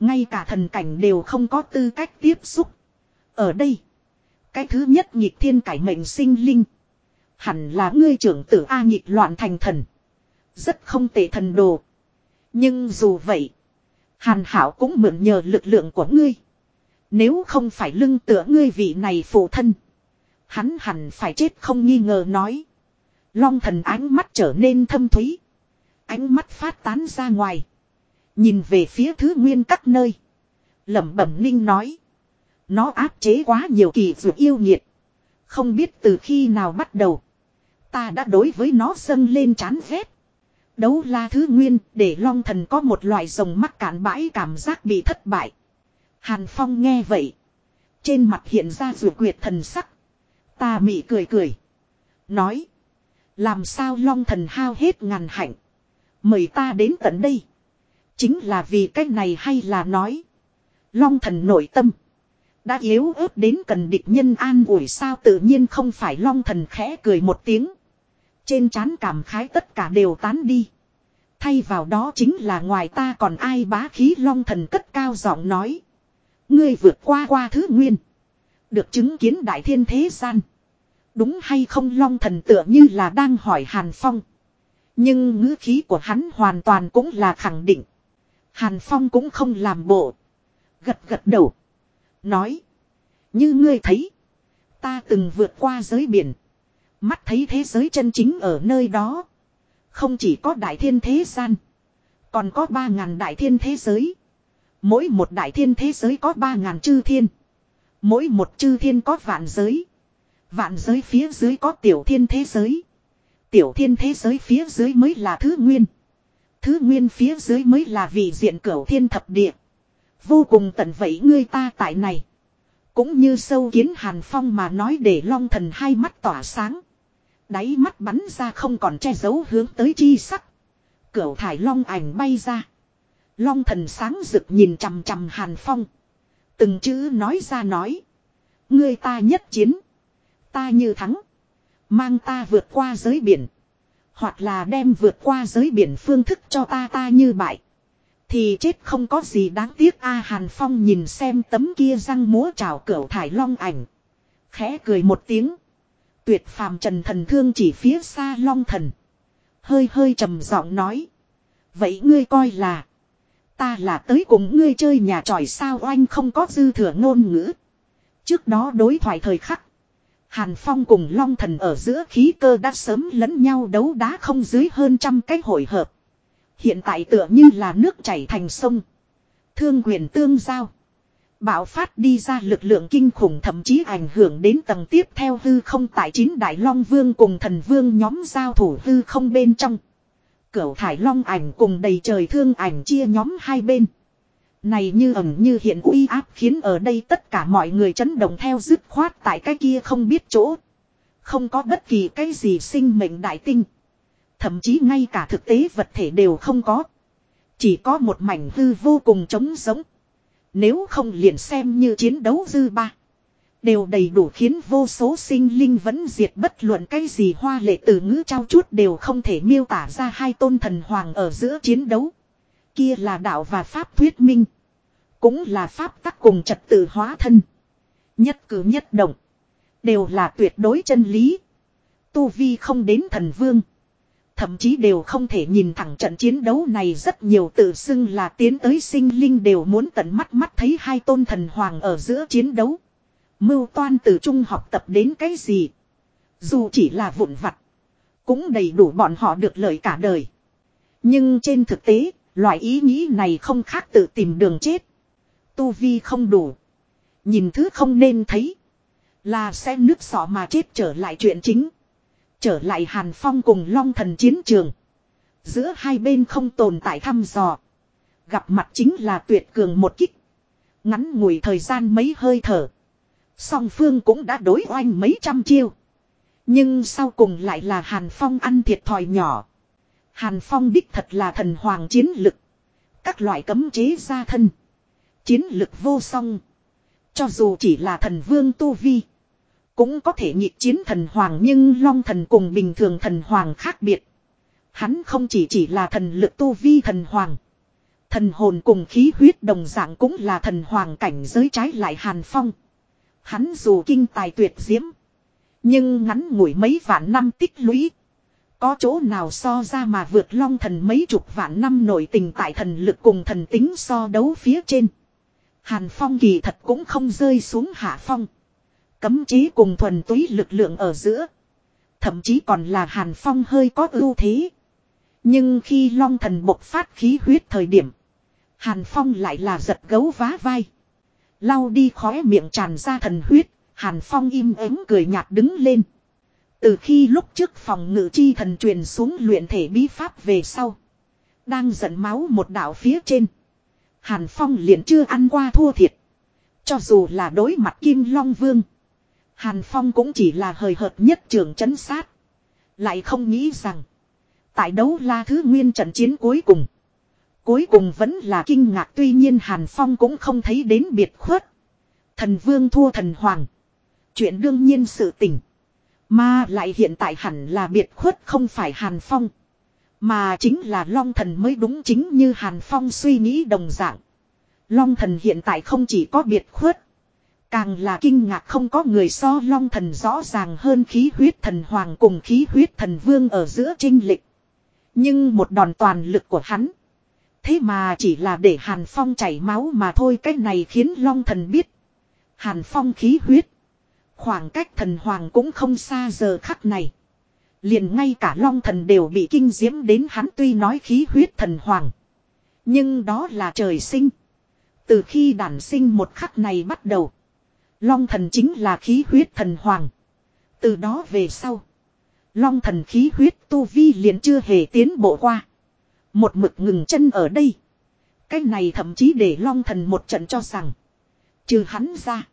Ngay cả thần cảnh đều không có tư cách tiếp xúc. Ở đây. Cái thứ nhất nhịp thiên cải mệnh sinh linh. Hẳn là ngươi trưởng tử A nhịp loạn thành thần. Rất không tệ thần đồ. Nhưng dù vậy. Hàn hảo cũng mượn nhờ lực lượng của ngươi. Nếu không phải lưng tựa ngươi vị này phụ thân. Hắn hẳn phải chết không nghi ngờ nói. Long thần ánh mắt trở nên thâm thúy. Ánh mắt phát tán ra ngoài. Nhìn về phía thứ nguyên các nơi. lẩm bẩm ninh nói. Nó áp chế quá nhiều kỳ dụ yêu nghiệt Không biết từ khi nào bắt đầu. Ta đã đối với nó dâng lên chán ghét. Đấu la thứ nguyên, để long thần có một loại rồng mắc cạn bãi cảm giác bị thất bại. Hàn Phong nghe vậy. Trên mặt hiện ra rượu quyệt thần sắc. Ta mị cười cười. Nói. Làm sao long thần hao hết ngàn hạnh. Mời ta đến tận đây. Chính là vì cách này hay là nói. Long thần nội tâm. Đã yếu ớt đến cần địch nhân an ủi sao tự nhiên không phải long thần khẽ cười một tiếng. Trên trán cảm khái tất cả đều tán đi. Thay vào đó chính là ngoài ta còn ai bá khí long thần cất cao giọng nói. Ngươi vượt qua qua thứ nguyên. Được chứng kiến đại thiên thế gian. Đúng hay không long thần tựa như là đang hỏi Hàn Phong. Nhưng ngữ khí của hắn hoàn toàn cũng là khẳng định. Hàn Phong cũng không làm bộ. Gật gật đầu. Nói. Như ngươi thấy. Ta từng vượt qua giới biển. Mắt thấy thế giới chân chính ở nơi đó. Không chỉ có đại thiên thế gian. Còn có ba ngàn đại thiên thế giới. Mỗi một đại thiên thế giới có ba ngàn chư thiên. Mỗi một chư thiên có vạn giới. Vạn giới phía dưới có tiểu thiên thế giới. Tiểu thiên thế giới phía dưới mới là thứ nguyên. Thứ nguyên phía dưới mới là vị diện cửu thiên thập địa. Vô cùng tận vậy ngươi ta tại này. Cũng như sâu kiến hàn phong mà nói để long thần hai mắt tỏa sáng. Đáy mắt bắn ra không còn che giấu hướng tới chi sắc. Cửu thải long ảnh bay ra. Long thần sáng rực nhìn chằm chằm hàn phong. Từng chữ nói ra nói. Ngươi ta nhất chiến. Ta như thắng. Mang ta vượt qua giới biển. Hoặc là đem vượt qua giới biển phương thức cho ta ta như bại. Thì chết không có gì đáng tiếc a Hàn Phong nhìn xem tấm kia răng múa trào cửu thải long ảnh. Khẽ cười một tiếng. Tuyệt phàm trần thần thương chỉ phía xa long thần. Hơi hơi trầm giọng nói. Vậy ngươi coi là. Ta là tới cùng ngươi chơi nhà tròi sao oanh không có dư thừa ngôn ngữ. Trước đó đối thoại thời khắc. Hàn Phong cùng Long Thần ở giữa khí cơ đã sớm lẫn nhau đấu đá không dưới hơn trăm cái hội hợp. Hiện tại tựa như là nước chảy thành sông. Thương quyền tương giao. Bạo phát đi ra lực lượng kinh khủng thậm chí ảnh hưởng đến tầng tiếp theo hư không tại chín đại long vương cùng thần vương nhóm giao thủ hư không bên trong. Cửu thải long ảnh cùng đầy trời thương ảnh chia nhóm hai bên. Này như ẩn như hiện uy áp khiến ở đây tất cả mọi người chấn động theo dứt khoát tại cái kia không biết chỗ. Không có bất kỳ cái gì sinh mệnh đại tinh. Thậm chí ngay cả thực tế vật thể đều không có. Chỉ có một mảnh hư vô cùng trống giống. Nếu không liền xem như chiến đấu dư ba. Đều đầy đủ khiến vô số sinh linh vẫn diệt bất luận cái gì hoa lệ từ ngữ trao chuốt đều không thể miêu tả ra hai tôn thần hoàng ở giữa chiến đấu. Kia là đạo và pháp thuyết minh. Cũng là pháp tắc cùng trật tự hóa thân. Nhất cử nhất động. Đều là tuyệt đối chân lý. Tu Vi không đến thần vương. Thậm chí đều không thể nhìn thẳng trận chiến đấu này rất nhiều tự xưng là tiến tới sinh linh đều muốn tận mắt mắt thấy hai tôn thần hoàng ở giữa chiến đấu. Mưu toan từ trung học tập đến cái gì. Dù chỉ là vụn vặt. Cũng đầy đủ bọn họ được lợi cả đời. Nhưng trên thực tế, loại ý nghĩ này không khác tự tìm đường chết. Tu vi không đủ. Nhìn thứ không nên thấy. Là sẽ nước sọ mà chết trở lại chuyện chính. Trở lại Hàn Phong cùng Long thần chiến trường. Giữa hai bên không tồn tại thăm dò. Gặp mặt chính là tuyệt cường một kích. Ngắn ngủi thời gian mấy hơi thở. Song phương cũng đã đối oanh mấy trăm chiêu. Nhưng sau cùng lại là Hàn Phong ăn thiệt thòi nhỏ. Hàn Phong đích thật là thần hoàng chiến lực. Các loại cấm chế gia thân. Chiến lực vô song. Cho dù chỉ là thần vương Tu Vi. Cũng có thể nhịp chiến thần hoàng nhưng long thần cùng bình thường thần hoàng khác biệt. Hắn không chỉ chỉ là thần lực Tu Vi thần hoàng. Thần hồn cùng khí huyết đồng dạng cũng là thần hoàng cảnh giới trái lại Hàn Phong. Hắn dù kinh tài tuyệt diễm. Nhưng ngắn ngủi mấy vạn năm tích lũy. Có chỗ nào so ra mà vượt long thần mấy chục vạn năm nổi tình tại thần lực cùng thần tính so đấu phía trên. Hàn Phong kỳ thật cũng không rơi xuống hạ phong. Cấm chế cùng thuần túy lực lượng ở giữa. Thậm chí còn là Hàn Phong hơi có ưu thế. Nhưng khi long thần bộc phát khí huyết thời điểm. Hàn Phong lại là giật gấu vá vai. Lau đi khóe miệng tràn ra thần huyết. Hàn Phong im ắng cười nhạt đứng lên. Từ khi lúc trước phòng ngự chi thần truyền xuống luyện thể bí pháp về sau. Đang giận máu một đạo phía trên. Hàn Phong liền chưa ăn qua thua thiệt. Cho dù là đối mặt Kim Long Vương. Hàn Phong cũng chỉ là hời hợt nhất trường chấn sát. Lại không nghĩ rằng. Tại đấu la thứ nguyên trận chiến cuối cùng. Cuối cùng vẫn là kinh ngạc tuy nhiên Hàn Phong cũng không thấy đến biệt khuất. Thần Vương thua thần Hoàng. Chuyện đương nhiên sự tình. Mà lại hiện tại hẳn là biệt khuất không phải Hàn Phong. Mà chính là Long Thần mới đúng chính như Hàn Phong suy nghĩ đồng dạng. Long Thần hiện tại không chỉ có biệt khuất. Càng là kinh ngạc không có người so Long Thần rõ ràng hơn khí huyết thần hoàng cùng khí huyết thần vương ở giữa trinh lịch. Nhưng một đòn toàn lực của hắn. Thế mà chỉ là để Hàn Phong chảy máu mà thôi, cái này khiến Long Thần biết. Hàn Phong khí huyết. Khoảng cách thần hoàng cũng không xa giờ khắc này. Liền ngay cả long thần đều bị kinh diễm đến hắn tuy nói khí huyết thần hoàng. Nhưng đó là trời sinh. Từ khi đản sinh một khắc này bắt đầu. Long thần chính là khí huyết thần hoàng. Từ đó về sau. Long thần khí huyết tu vi liền chưa hề tiến bộ qua. Một mực ngừng chân ở đây. Cái này thậm chí để long thần một trận cho rằng. Trừ hắn ra.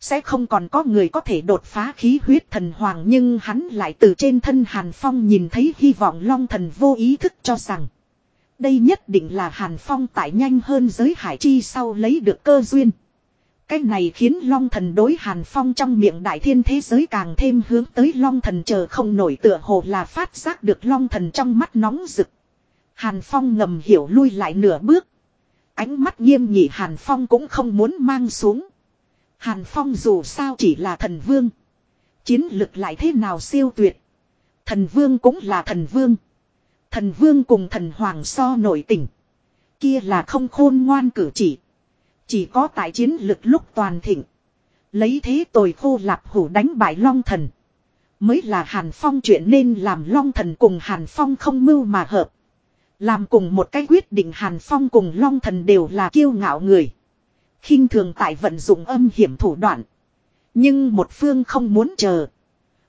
Sẽ không còn có người có thể đột phá khí huyết thần hoàng nhưng hắn lại từ trên thân Hàn Phong nhìn thấy hy vọng Long thần vô ý thức cho rằng. Đây nhất định là Hàn Phong tại nhanh hơn giới hải chi sau lấy được cơ duyên. Cái này khiến Long thần đối Hàn Phong trong miệng đại thiên thế giới càng thêm hướng tới Long thần chờ không nổi tựa hồ là phát giác được Long thần trong mắt nóng rực. Hàn Phong ngầm hiểu lui lại nửa bước. Ánh mắt nghiêm nhị Hàn Phong cũng không muốn mang xuống. Hàn Phong dù sao chỉ là thần vương. Chiến lực lại thế nào siêu tuyệt. Thần vương cũng là thần vương. Thần vương cùng thần hoàng so nổi tỉnh. Kia là không khôn ngoan cử chỉ. Chỉ có tại chiến lực lúc toàn thịnh. Lấy thế tồi khô lạp hủ đánh bại long thần. Mới là Hàn Phong chuyện nên làm long thần cùng Hàn Phong không mưu mà hợp. Làm cùng một cái quyết định Hàn Phong cùng long thần đều là kiêu ngạo người khinh thường tại vận dụng âm hiểm thủ đoạn. Nhưng một phương không muốn chờ.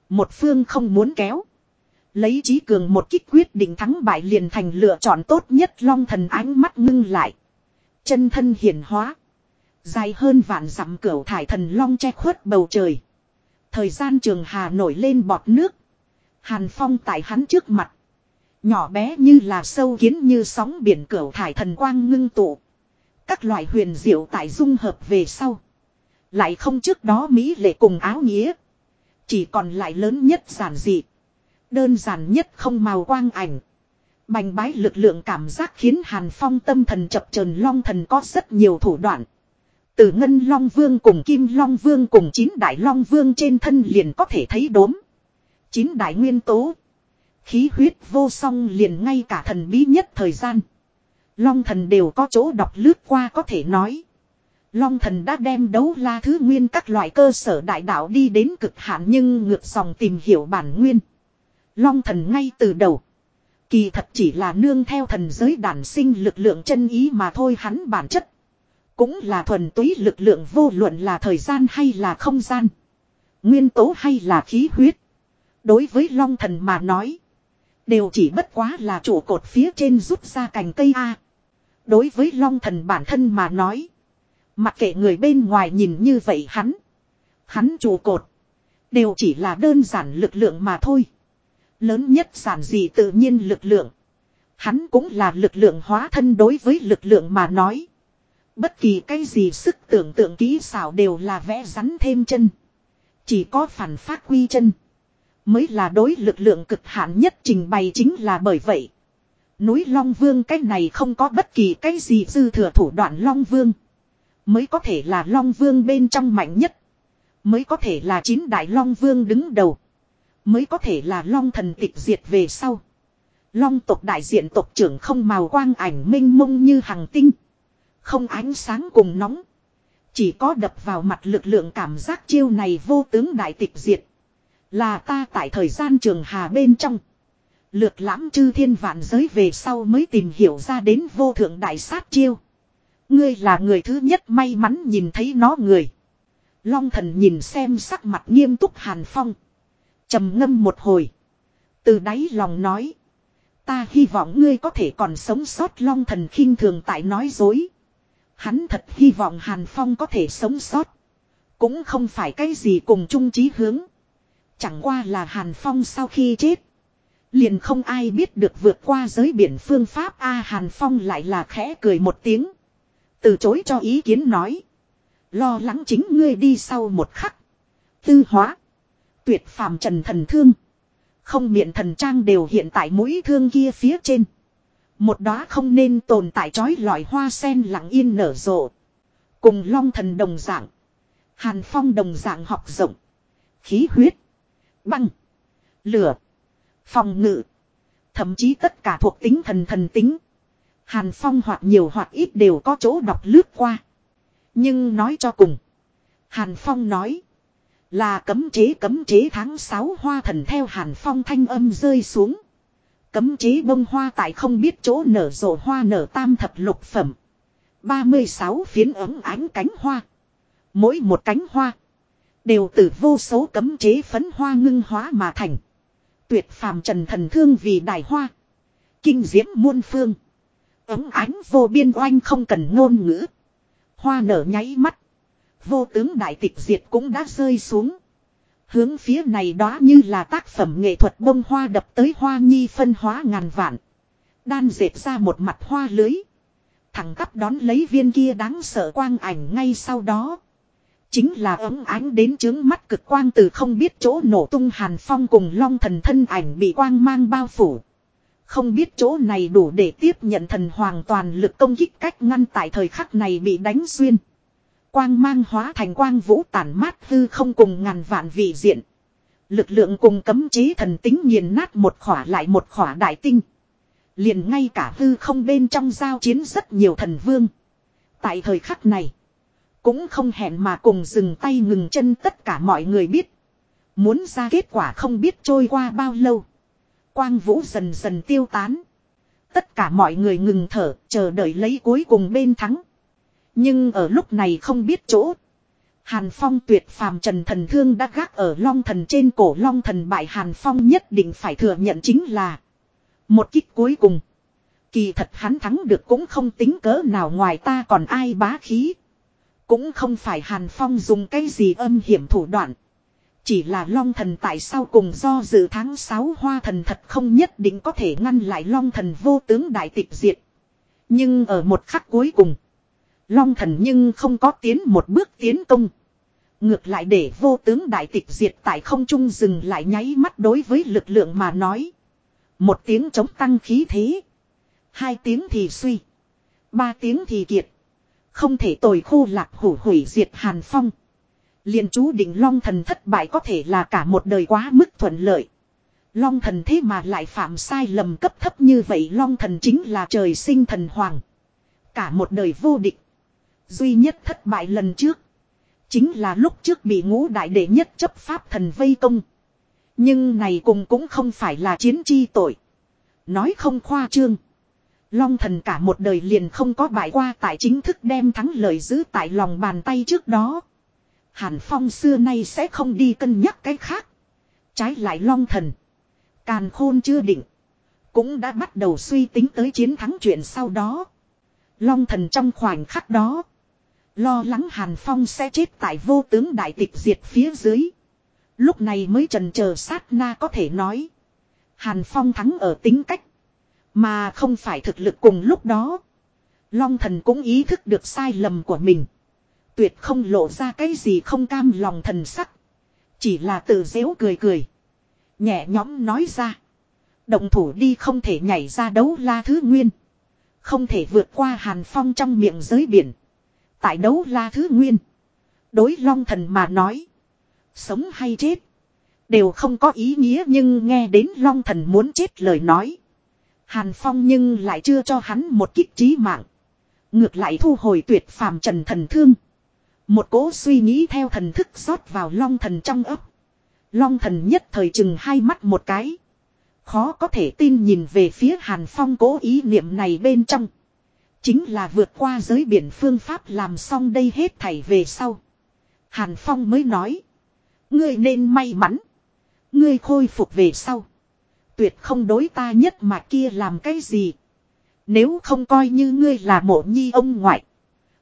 Một phương không muốn kéo. Lấy trí cường một kích quyết định thắng bại liền thành lựa chọn tốt nhất long thần ánh mắt ngưng lại. Chân thân hiển hóa. Dài hơn vạn dặm cửu thải thần long che khuất bầu trời. Thời gian trường hà nổi lên bọt nước. Hàn phong tại hắn trước mặt. Nhỏ bé như là sâu kiến như sóng biển cửu thải thần quang ngưng tụ. Các loại huyền diệu tại dung hợp về sau. Lại không trước đó Mỹ lệ cùng áo nghĩa. Chỉ còn lại lớn nhất giản dị. Đơn giản nhất không màu quang ảnh. Bành bái lực lượng cảm giác khiến Hàn Phong tâm thần chập chờn long thần có rất nhiều thủ đoạn. Từ Ngân Long Vương cùng Kim Long Vương cùng chín Đại Long Vương trên thân liền có thể thấy đốm. Chín đại nguyên tố. Khí huyết vô song liền ngay cả thần bí nhất thời gian. Long thần đều có chỗ đọc lướt qua có thể nói. Long thần đã đem đấu la thứ nguyên các loại cơ sở đại đạo đi đến cực hạn nhưng ngược dòng tìm hiểu bản nguyên. Long thần ngay từ đầu. Kỳ thật chỉ là nương theo thần giới đản sinh lực lượng chân ý mà thôi hắn bản chất. Cũng là thuần túy lực lượng vô luận là thời gian hay là không gian. Nguyên tố hay là khí huyết. Đối với long thần mà nói. Đều chỉ bất quá là trụ cột phía trên rút ra cành cây A. Đối với long thần bản thân mà nói. Mặc kệ người bên ngoài nhìn như vậy hắn. Hắn trụ cột. Đều chỉ là đơn giản lực lượng mà thôi. Lớn nhất giản dị tự nhiên lực lượng. Hắn cũng là lực lượng hóa thân đối với lực lượng mà nói. Bất kỳ cái gì sức tưởng tượng kỹ xảo đều là vẽ rắn thêm chân. Chỉ có phản phát quy chân. Mới là đối lực lượng cực hạn nhất trình bày chính là bởi vậy. Núi Long Vương cái này không có bất kỳ cái gì dư thừa thủ đoạn Long Vương. Mới có thể là Long Vương bên trong mạnh nhất. Mới có thể là chín đại Long Vương đứng đầu. Mới có thể là Long thần tịch diệt về sau. Long tộc đại diện tộc trưởng không màu quang ảnh minh mông như hàng tinh. Không ánh sáng cùng nóng. Chỉ có đập vào mặt lực lượng cảm giác chiêu này vô tướng đại tịch diệt. Là ta tại thời gian trường hà bên trong. Lượt lãm chư thiên vạn giới về sau mới tìm hiểu ra đến vô thượng đại sát chiêu. Ngươi là người thứ nhất may mắn nhìn thấy nó người. Long thần nhìn xem sắc mặt nghiêm túc hàn phong. trầm ngâm một hồi. Từ đáy lòng nói. Ta hy vọng ngươi có thể còn sống sót long thần khinh thường tại nói dối. Hắn thật hy vọng hàn phong có thể sống sót. Cũng không phải cái gì cùng chung chí hướng. Chẳng qua là hàn phong sau khi chết. Liền không ai biết được vượt qua giới biển phương pháp A Hàn Phong lại là khẽ cười một tiếng. Từ chối cho ý kiến nói. Lo lắng chính ngươi đi sau một khắc. Tư hóa. Tuyệt phàm trần thần thương. Không miệng thần trang đều hiện tại mũi thương kia phía trên. Một đóa không nên tồn tại trói lọi hoa sen lặng yên nở rộ. Cùng long thần đồng dạng. Hàn phong đồng dạng học rộng. Khí huyết. Băng. Lửa. Phòng ngự. Thậm chí tất cả thuộc tính thần thần tính. Hàn Phong hoặc nhiều hoặc ít đều có chỗ đọc lướt qua. Nhưng nói cho cùng. Hàn Phong nói. Là cấm chế cấm chế tháng 6 hoa thần theo Hàn Phong thanh âm rơi xuống. Cấm chế bông hoa tại không biết chỗ nở rộ hoa nở tam thập lục phẩm. 36 phiến ấm ánh cánh hoa. Mỗi một cánh hoa. Đều từ vô số cấm chế phấn hoa ngưng hóa mà thành. Tuyệt phàm trần thần thương vì đài hoa. Kinh diễm muôn phương. Ấm ánh vô biên oanh không cần ngôn ngữ. Hoa nở nháy mắt. Vô tướng đại tịch diệt cũng đã rơi xuống. Hướng phía này đó như là tác phẩm nghệ thuật bông hoa đập tới hoa nhi phân hóa ngàn vạn. Đan dệt ra một mặt hoa lưới. Thẳng tắp đón lấy viên kia đáng sợ quang ảnh ngay sau đó. Chính là ấm ánh đến trướng mắt cực quang từ không biết chỗ nổ tung hàn phong cùng long thần thân ảnh bị quang mang bao phủ. Không biết chỗ này đủ để tiếp nhận thần hoàn toàn lực công kích cách ngăn tại thời khắc này bị đánh xuyên. Quang mang hóa thành quang vũ tản mát hư không cùng ngàn vạn vị diện. Lực lượng cùng cấm chế thần tính nghiền nát một khỏa lại một khỏa đại tinh. Liền ngay cả hư không bên trong giao chiến rất nhiều thần vương. Tại thời khắc này. Cũng không hẹn mà cùng dừng tay ngừng chân tất cả mọi người biết. Muốn ra kết quả không biết trôi qua bao lâu. Quang vũ dần dần tiêu tán. Tất cả mọi người ngừng thở, chờ đợi lấy cuối cùng bên thắng. Nhưng ở lúc này không biết chỗ. Hàn Phong tuyệt phàm trần thần thương đã gác ở long thần trên cổ long thần bại Hàn Phong nhất định phải thừa nhận chính là. Một kích cuối cùng. Kỳ thật hắn thắng được cũng không tính cỡ nào ngoài ta còn ai bá khí. Cũng không phải Hàn Phong dùng cái gì âm hiểm thủ đoạn. Chỉ là long thần tại sao cùng do dự tháng 6 hoa thần thật không nhất định có thể ngăn lại long thần vô tướng đại tịch diệt. Nhưng ở một khắc cuối cùng. Long thần nhưng không có tiến một bước tiến công. Ngược lại để vô tướng đại tịch diệt tại không trung dừng lại nháy mắt đối với lực lượng mà nói. Một tiếng chống tăng khí thế. Hai tiếng thì suy. Ba tiếng thì kiệt. Không thể tồi khô lạc hủ hủy diệt hàn phong. liền chú định long thần thất bại có thể là cả một đời quá mức thuận lợi. Long thần thế mà lại phạm sai lầm cấp thấp như vậy, long thần chính là trời sinh thần hoàng. Cả một đời vô địch. Duy nhất thất bại lần trước. Chính là lúc trước bị ngũ đại đệ nhất chấp pháp thần vây công. Nhưng này cùng cũng không phải là chiến chi tội. Nói không khoa trương. Long thần cả một đời liền không có bại qua tại chính thức đem thắng lợi giữ tại lòng bàn tay trước đó. Hàn Phong xưa nay sẽ không đi cân nhắc cái khác. Trái lại long thần. Càn khôn chưa định. Cũng đã bắt đầu suy tính tới chiến thắng chuyện sau đó. Long thần trong khoảnh khắc đó. Lo lắng Hàn Phong sẽ chết tại vô tướng đại tịch diệt phía dưới. Lúc này mới trần chờ sát na có thể nói. Hàn Phong thắng ở tính cách. Mà không phải thực lực cùng lúc đó. Long thần cũng ý thức được sai lầm của mình. Tuyệt không lộ ra cái gì không cam lòng thần sắc. Chỉ là tự dễu cười cười. Nhẹ nhõm nói ra. Động thủ đi không thể nhảy ra đấu la thứ nguyên. Không thể vượt qua hàn phong trong miệng giới biển. Tại đấu la thứ nguyên. Đối long thần mà nói. Sống hay chết. Đều không có ý nghĩa nhưng nghe đến long thần muốn chết lời nói. Hàn phong nhưng lại chưa cho hắn một kích trí mạng. Ngược lại thu hồi tuyệt phàm trần thần thương. Một cố suy nghĩ theo thần thức rót vào long thần trong ấp. Long thần nhất thời chừng hai mắt một cái. Khó có thể tin nhìn về phía Hàn Phong cố ý niệm này bên trong. Chính là vượt qua giới biển phương pháp làm xong đây hết thảy về sau. Hàn Phong mới nói. Ngươi nên may mắn. Ngươi khôi phục về sau. Tuyệt không đối ta nhất mà kia làm cái gì. Nếu không coi như ngươi là mộ nhi ông ngoại.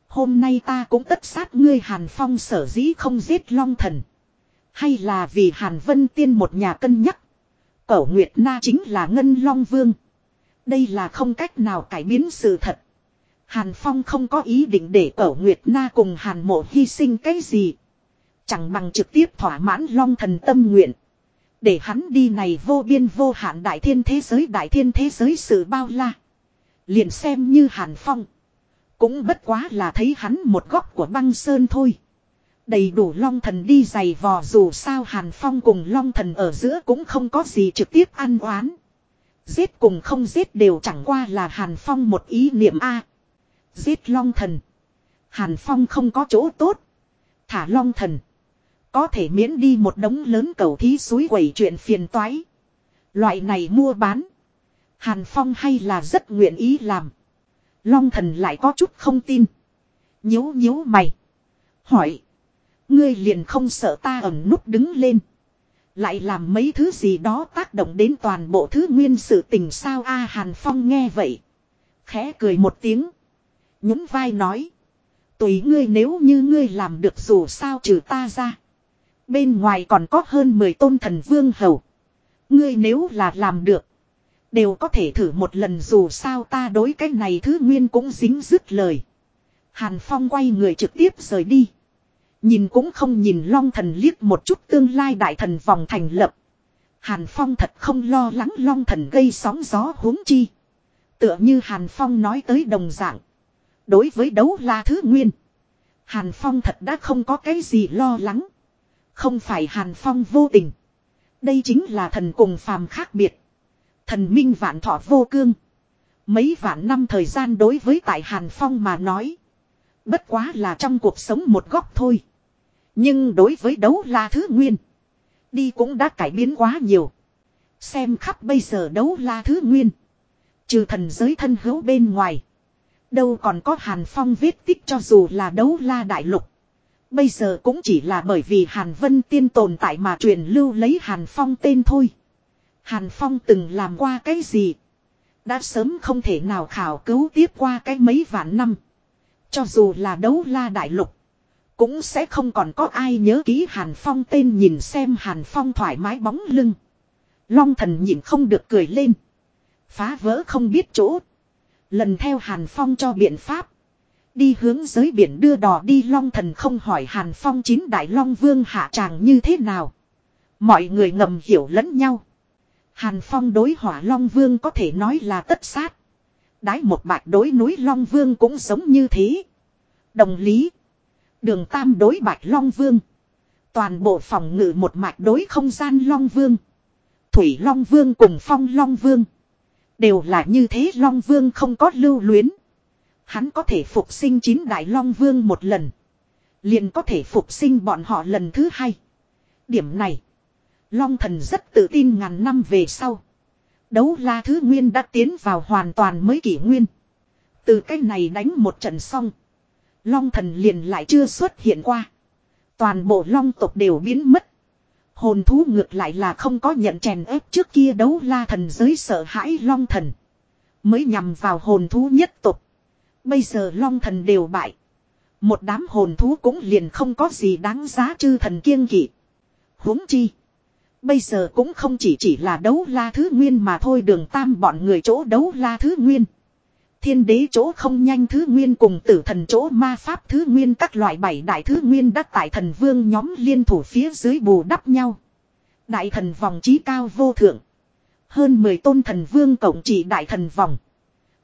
Hôm nay ta cũng tất sát ngươi Hàn Phong sở dĩ không giết Long Thần. Hay là vì Hàn Vân Tiên một nhà cân nhắc. Cẩu Nguyệt Na chính là Ngân Long Vương. Đây là không cách nào cải biến sự thật. Hàn Phong không có ý định để Cẩu Nguyệt Na cùng Hàn Mộ hy sinh cái gì. Chẳng bằng trực tiếp thỏa mãn Long Thần tâm nguyện. Để hắn đi này vô biên vô hạn đại thiên thế giới, đại thiên thế giới sự bao la. Liền xem như Hàn Phong. Cũng bất quá là thấy hắn một góc của băng sơn thôi. Đầy đủ long thần đi giày vò, dù sao Hàn Phong cùng long thần ở giữa cũng không có gì trực tiếp ăn oán. Giết cùng không giết đều chẳng qua là Hàn Phong một ý niệm A. Giết long thần. Hàn Phong không có chỗ tốt. Thả long thần. Có thể miễn đi một đống lớn cầu thí suối quẩy chuyện phiền toái. Loại này mua bán. Hàn Phong hay là rất nguyện ý làm. Long thần lại có chút không tin. Nhíu nhíu mày. Hỏi. Ngươi liền không sợ ta ẩn nút đứng lên. Lại làm mấy thứ gì đó tác động đến toàn bộ thứ nguyên sự tình sao a, Hàn Phong nghe vậy. Khẽ cười một tiếng. Nhún vai nói. Tùy ngươi nếu như ngươi làm được dù sao trừ ta ra. Bên ngoài còn có hơn 10 tôn thần vương hầu. Ngươi nếu là làm được. Đều có thể thử một lần dù sao ta đối cái này thứ nguyên cũng dính dứt lời. Hàn Phong quay người trực tiếp rời đi. Nhìn cũng không nhìn long thần liếc một chút tương lai đại thần vòng thành lập. Hàn Phong thật không lo lắng long thần gây sóng gió huống chi. Tựa như Hàn Phong nói tới đồng dạng. Đối với đấu la thứ nguyên. Hàn Phong thật đã không có cái gì lo lắng. Không phải Hàn Phong vô tình. Đây chính là thần cùng phàm khác biệt. Thần minh vạn thọ vô cương. Mấy vạn năm thời gian đối với tại Hàn Phong mà nói. Bất quá là trong cuộc sống một góc thôi. Nhưng đối với đấu la thứ nguyên. Đi cũng đã cải biến quá nhiều. Xem khắp bây giờ đấu la thứ nguyên. Trừ thần giới thân hữu bên ngoài. Đâu còn có Hàn Phong viết tích cho dù là đấu la đại lục. Bây giờ cũng chỉ là bởi vì Hàn Vân Tiên tồn tại mà truyền lưu lấy Hàn Phong tên thôi. Hàn Phong từng làm qua cái gì? Đã sớm không thể nào khảo cứu tiếp qua cái mấy vạn năm. Cho dù là đấu la đại lục. Cũng sẽ không còn có ai nhớ ký Hàn Phong tên nhìn xem Hàn Phong thoải mái bóng lưng. Long thần nhìn không được cười lên. Phá vỡ không biết chỗ. Lần theo Hàn Phong cho biện pháp. Đi hướng giới biển đưa đò đi Long thần không hỏi Hàn Phong chín đại Long Vương hạ tràng như thế nào. Mọi người ngầm hiểu lẫn nhau. Hàn Phong đối hỏa Long Vương có thể nói là tất sát. Đái một bạch đối núi Long Vương cũng giống như thế. Đồng lý. Đường Tam đối bạch Long Vương. Toàn bộ phòng ngự một mạch đối không gian Long Vương. Thủy Long Vương cùng Phong Long Vương. Đều là như thế Long Vương không có lưu luyến. Hắn có thể phục sinh chín đại Long Vương một lần. Liền có thể phục sinh bọn họ lần thứ hai. Điểm này. Long thần rất tự tin ngàn năm về sau. Đấu la thứ nguyên đã tiến vào hoàn toàn mới kỷ nguyên. Từ cách này đánh một trận xong. Long thần liền lại chưa xuất hiện qua. Toàn bộ long tộc đều biến mất. Hồn thú ngược lại là không có nhận chèn ép trước kia đấu la thần giới sợ hãi long thần. Mới nhằm vào hồn thú nhất tục. Bây giờ long thần đều bại. Một đám hồn thú cũng liền không có gì đáng giá chư thần kiêng kỵ. huống chi. Bây giờ cũng không chỉ chỉ là đấu la thứ nguyên mà thôi đường tam bọn người chỗ đấu la thứ nguyên. Thiên đế chỗ không nhanh thứ nguyên cùng tử thần chỗ ma pháp thứ nguyên các loại bảy đại thứ nguyên đắc tại thần vương nhóm liên thủ phía dưới bù đắp nhau. Đại thần vòng trí cao vô thượng. Hơn 10 tôn thần vương cộng trị đại thần vòng.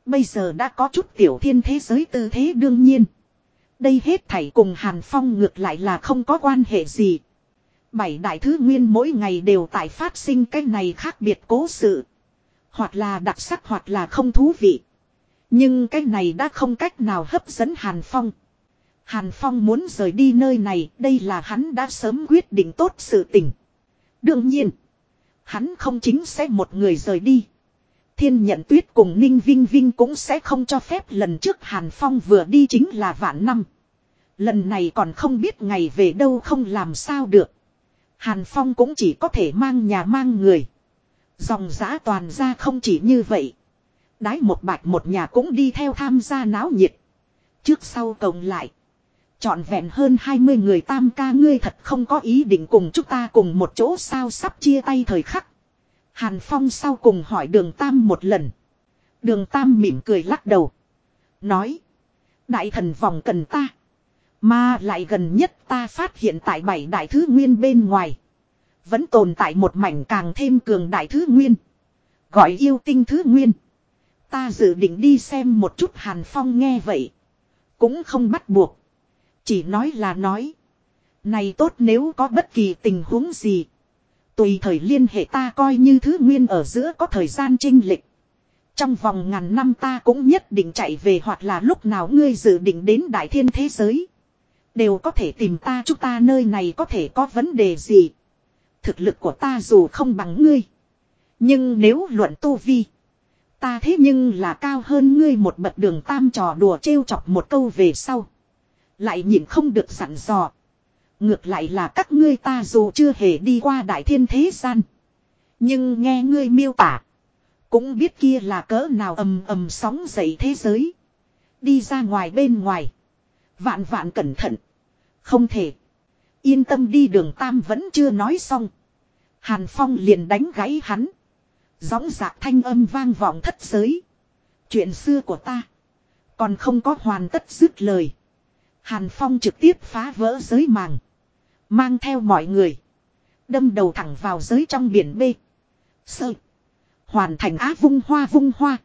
Bây giờ đã có chút tiểu thiên thế giới tư thế đương nhiên. Đây hết thảy cùng Hàn Phong ngược lại là không có quan hệ gì. Bảy đại thứ nguyên mỗi ngày đều tại phát sinh cái này khác biệt cố sự. Hoặc là đặc sắc hoặc là không thú vị. Nhưng cái này đã không cách nào hấp dẫn Hàn Phong. Hàn Phong muốn rời đi nơi này, đây là hắn đã sớm quyết định tốt sự tình. Đương nhiên, hắn không chính sẽ một người rời đi. Thiên nhận tuyết cùng Ninh Vinh Vinh cũng sẽ không cho phép lần trước Hàn Phong vừa đi chính là vạn năm. Lần này còn không biết ngày về đâu không làm sao được. Hàn Phong cũng chỉ có thể mang nhà mang người. Dòng giã toàn ra không chỉ như vậy. Đái một bạch một nhà cũng đi theo tham gia náo nhiệt. Trước sau cộng lại. Chọn vẹn hơn 20 người tam ca ngươi thật không có ý định cùng chúng ta cùng một chỗ sao sắp chia tay thời khắc. Hàn Phong sau cùng hỏi đường tam một lần. Đường tam mỉm cười lắc đầu. Nói. Đại thần vòng cần ta. Mà lại gần nhất ta phát hiện tại bảy đại thứ nguyên bên ngoài. Vẫn tồn tại một mảnh càng thêm cường đại thứ nguyên. Gọi yêu tinh thứ nguyên. Ta dự định đi xem một chút Hàn Phong nghe vậy. Cũng không bắt buộc. Chỉ nói là nói. Này tốt nếu có bất kỳ tình huống gì. Tùy thời liên hệ ta coi như thứ nguyên ở giữa có thời gian trinh lịch. Trong vòng ngàn năm ta cũng nhất định chạy về hoặc là lúc nào ngươi dự định đến đại thiên thế giới. Đều có thể tìm ta, chúng ta nơi này có thể có vấn đề gì. Thực lực của ta dù không bằng ngươi. Nhưng nếu luận tu vi. Ta thế nhưng là cao hơn ngươi một bậc đường tam trò đùa trêu chọc một câu về sau. Lại nhìn không được sẵn dò. Ngược lại là các ngươi ta dù chưa hề đi qua đại thiên thế gian. Nhưng nghe ngươi miêu tả. Cũng biết kia là cỡ nào ầm ầm sóng dậy thế giới. Đi ra ngoài bên ngoài. Vạn vạn cẩn thận. Không thể. Yên tâm đi đường Tam vẫn chưa nói xong. Hàn Phong liền đánh gãy hắn. Gióng giạc thanh âm vang vọng thất giới. Chuyện xưa của ta. Còn không có hoàn tất dứt lời. Hàn Phong trực tiếp phá vỡ giới màng. Mang theo mọi người. Đâm đầu thẳng vào giới trong biển B. Sơ. Hoàn thành á vung hoa vung hoa.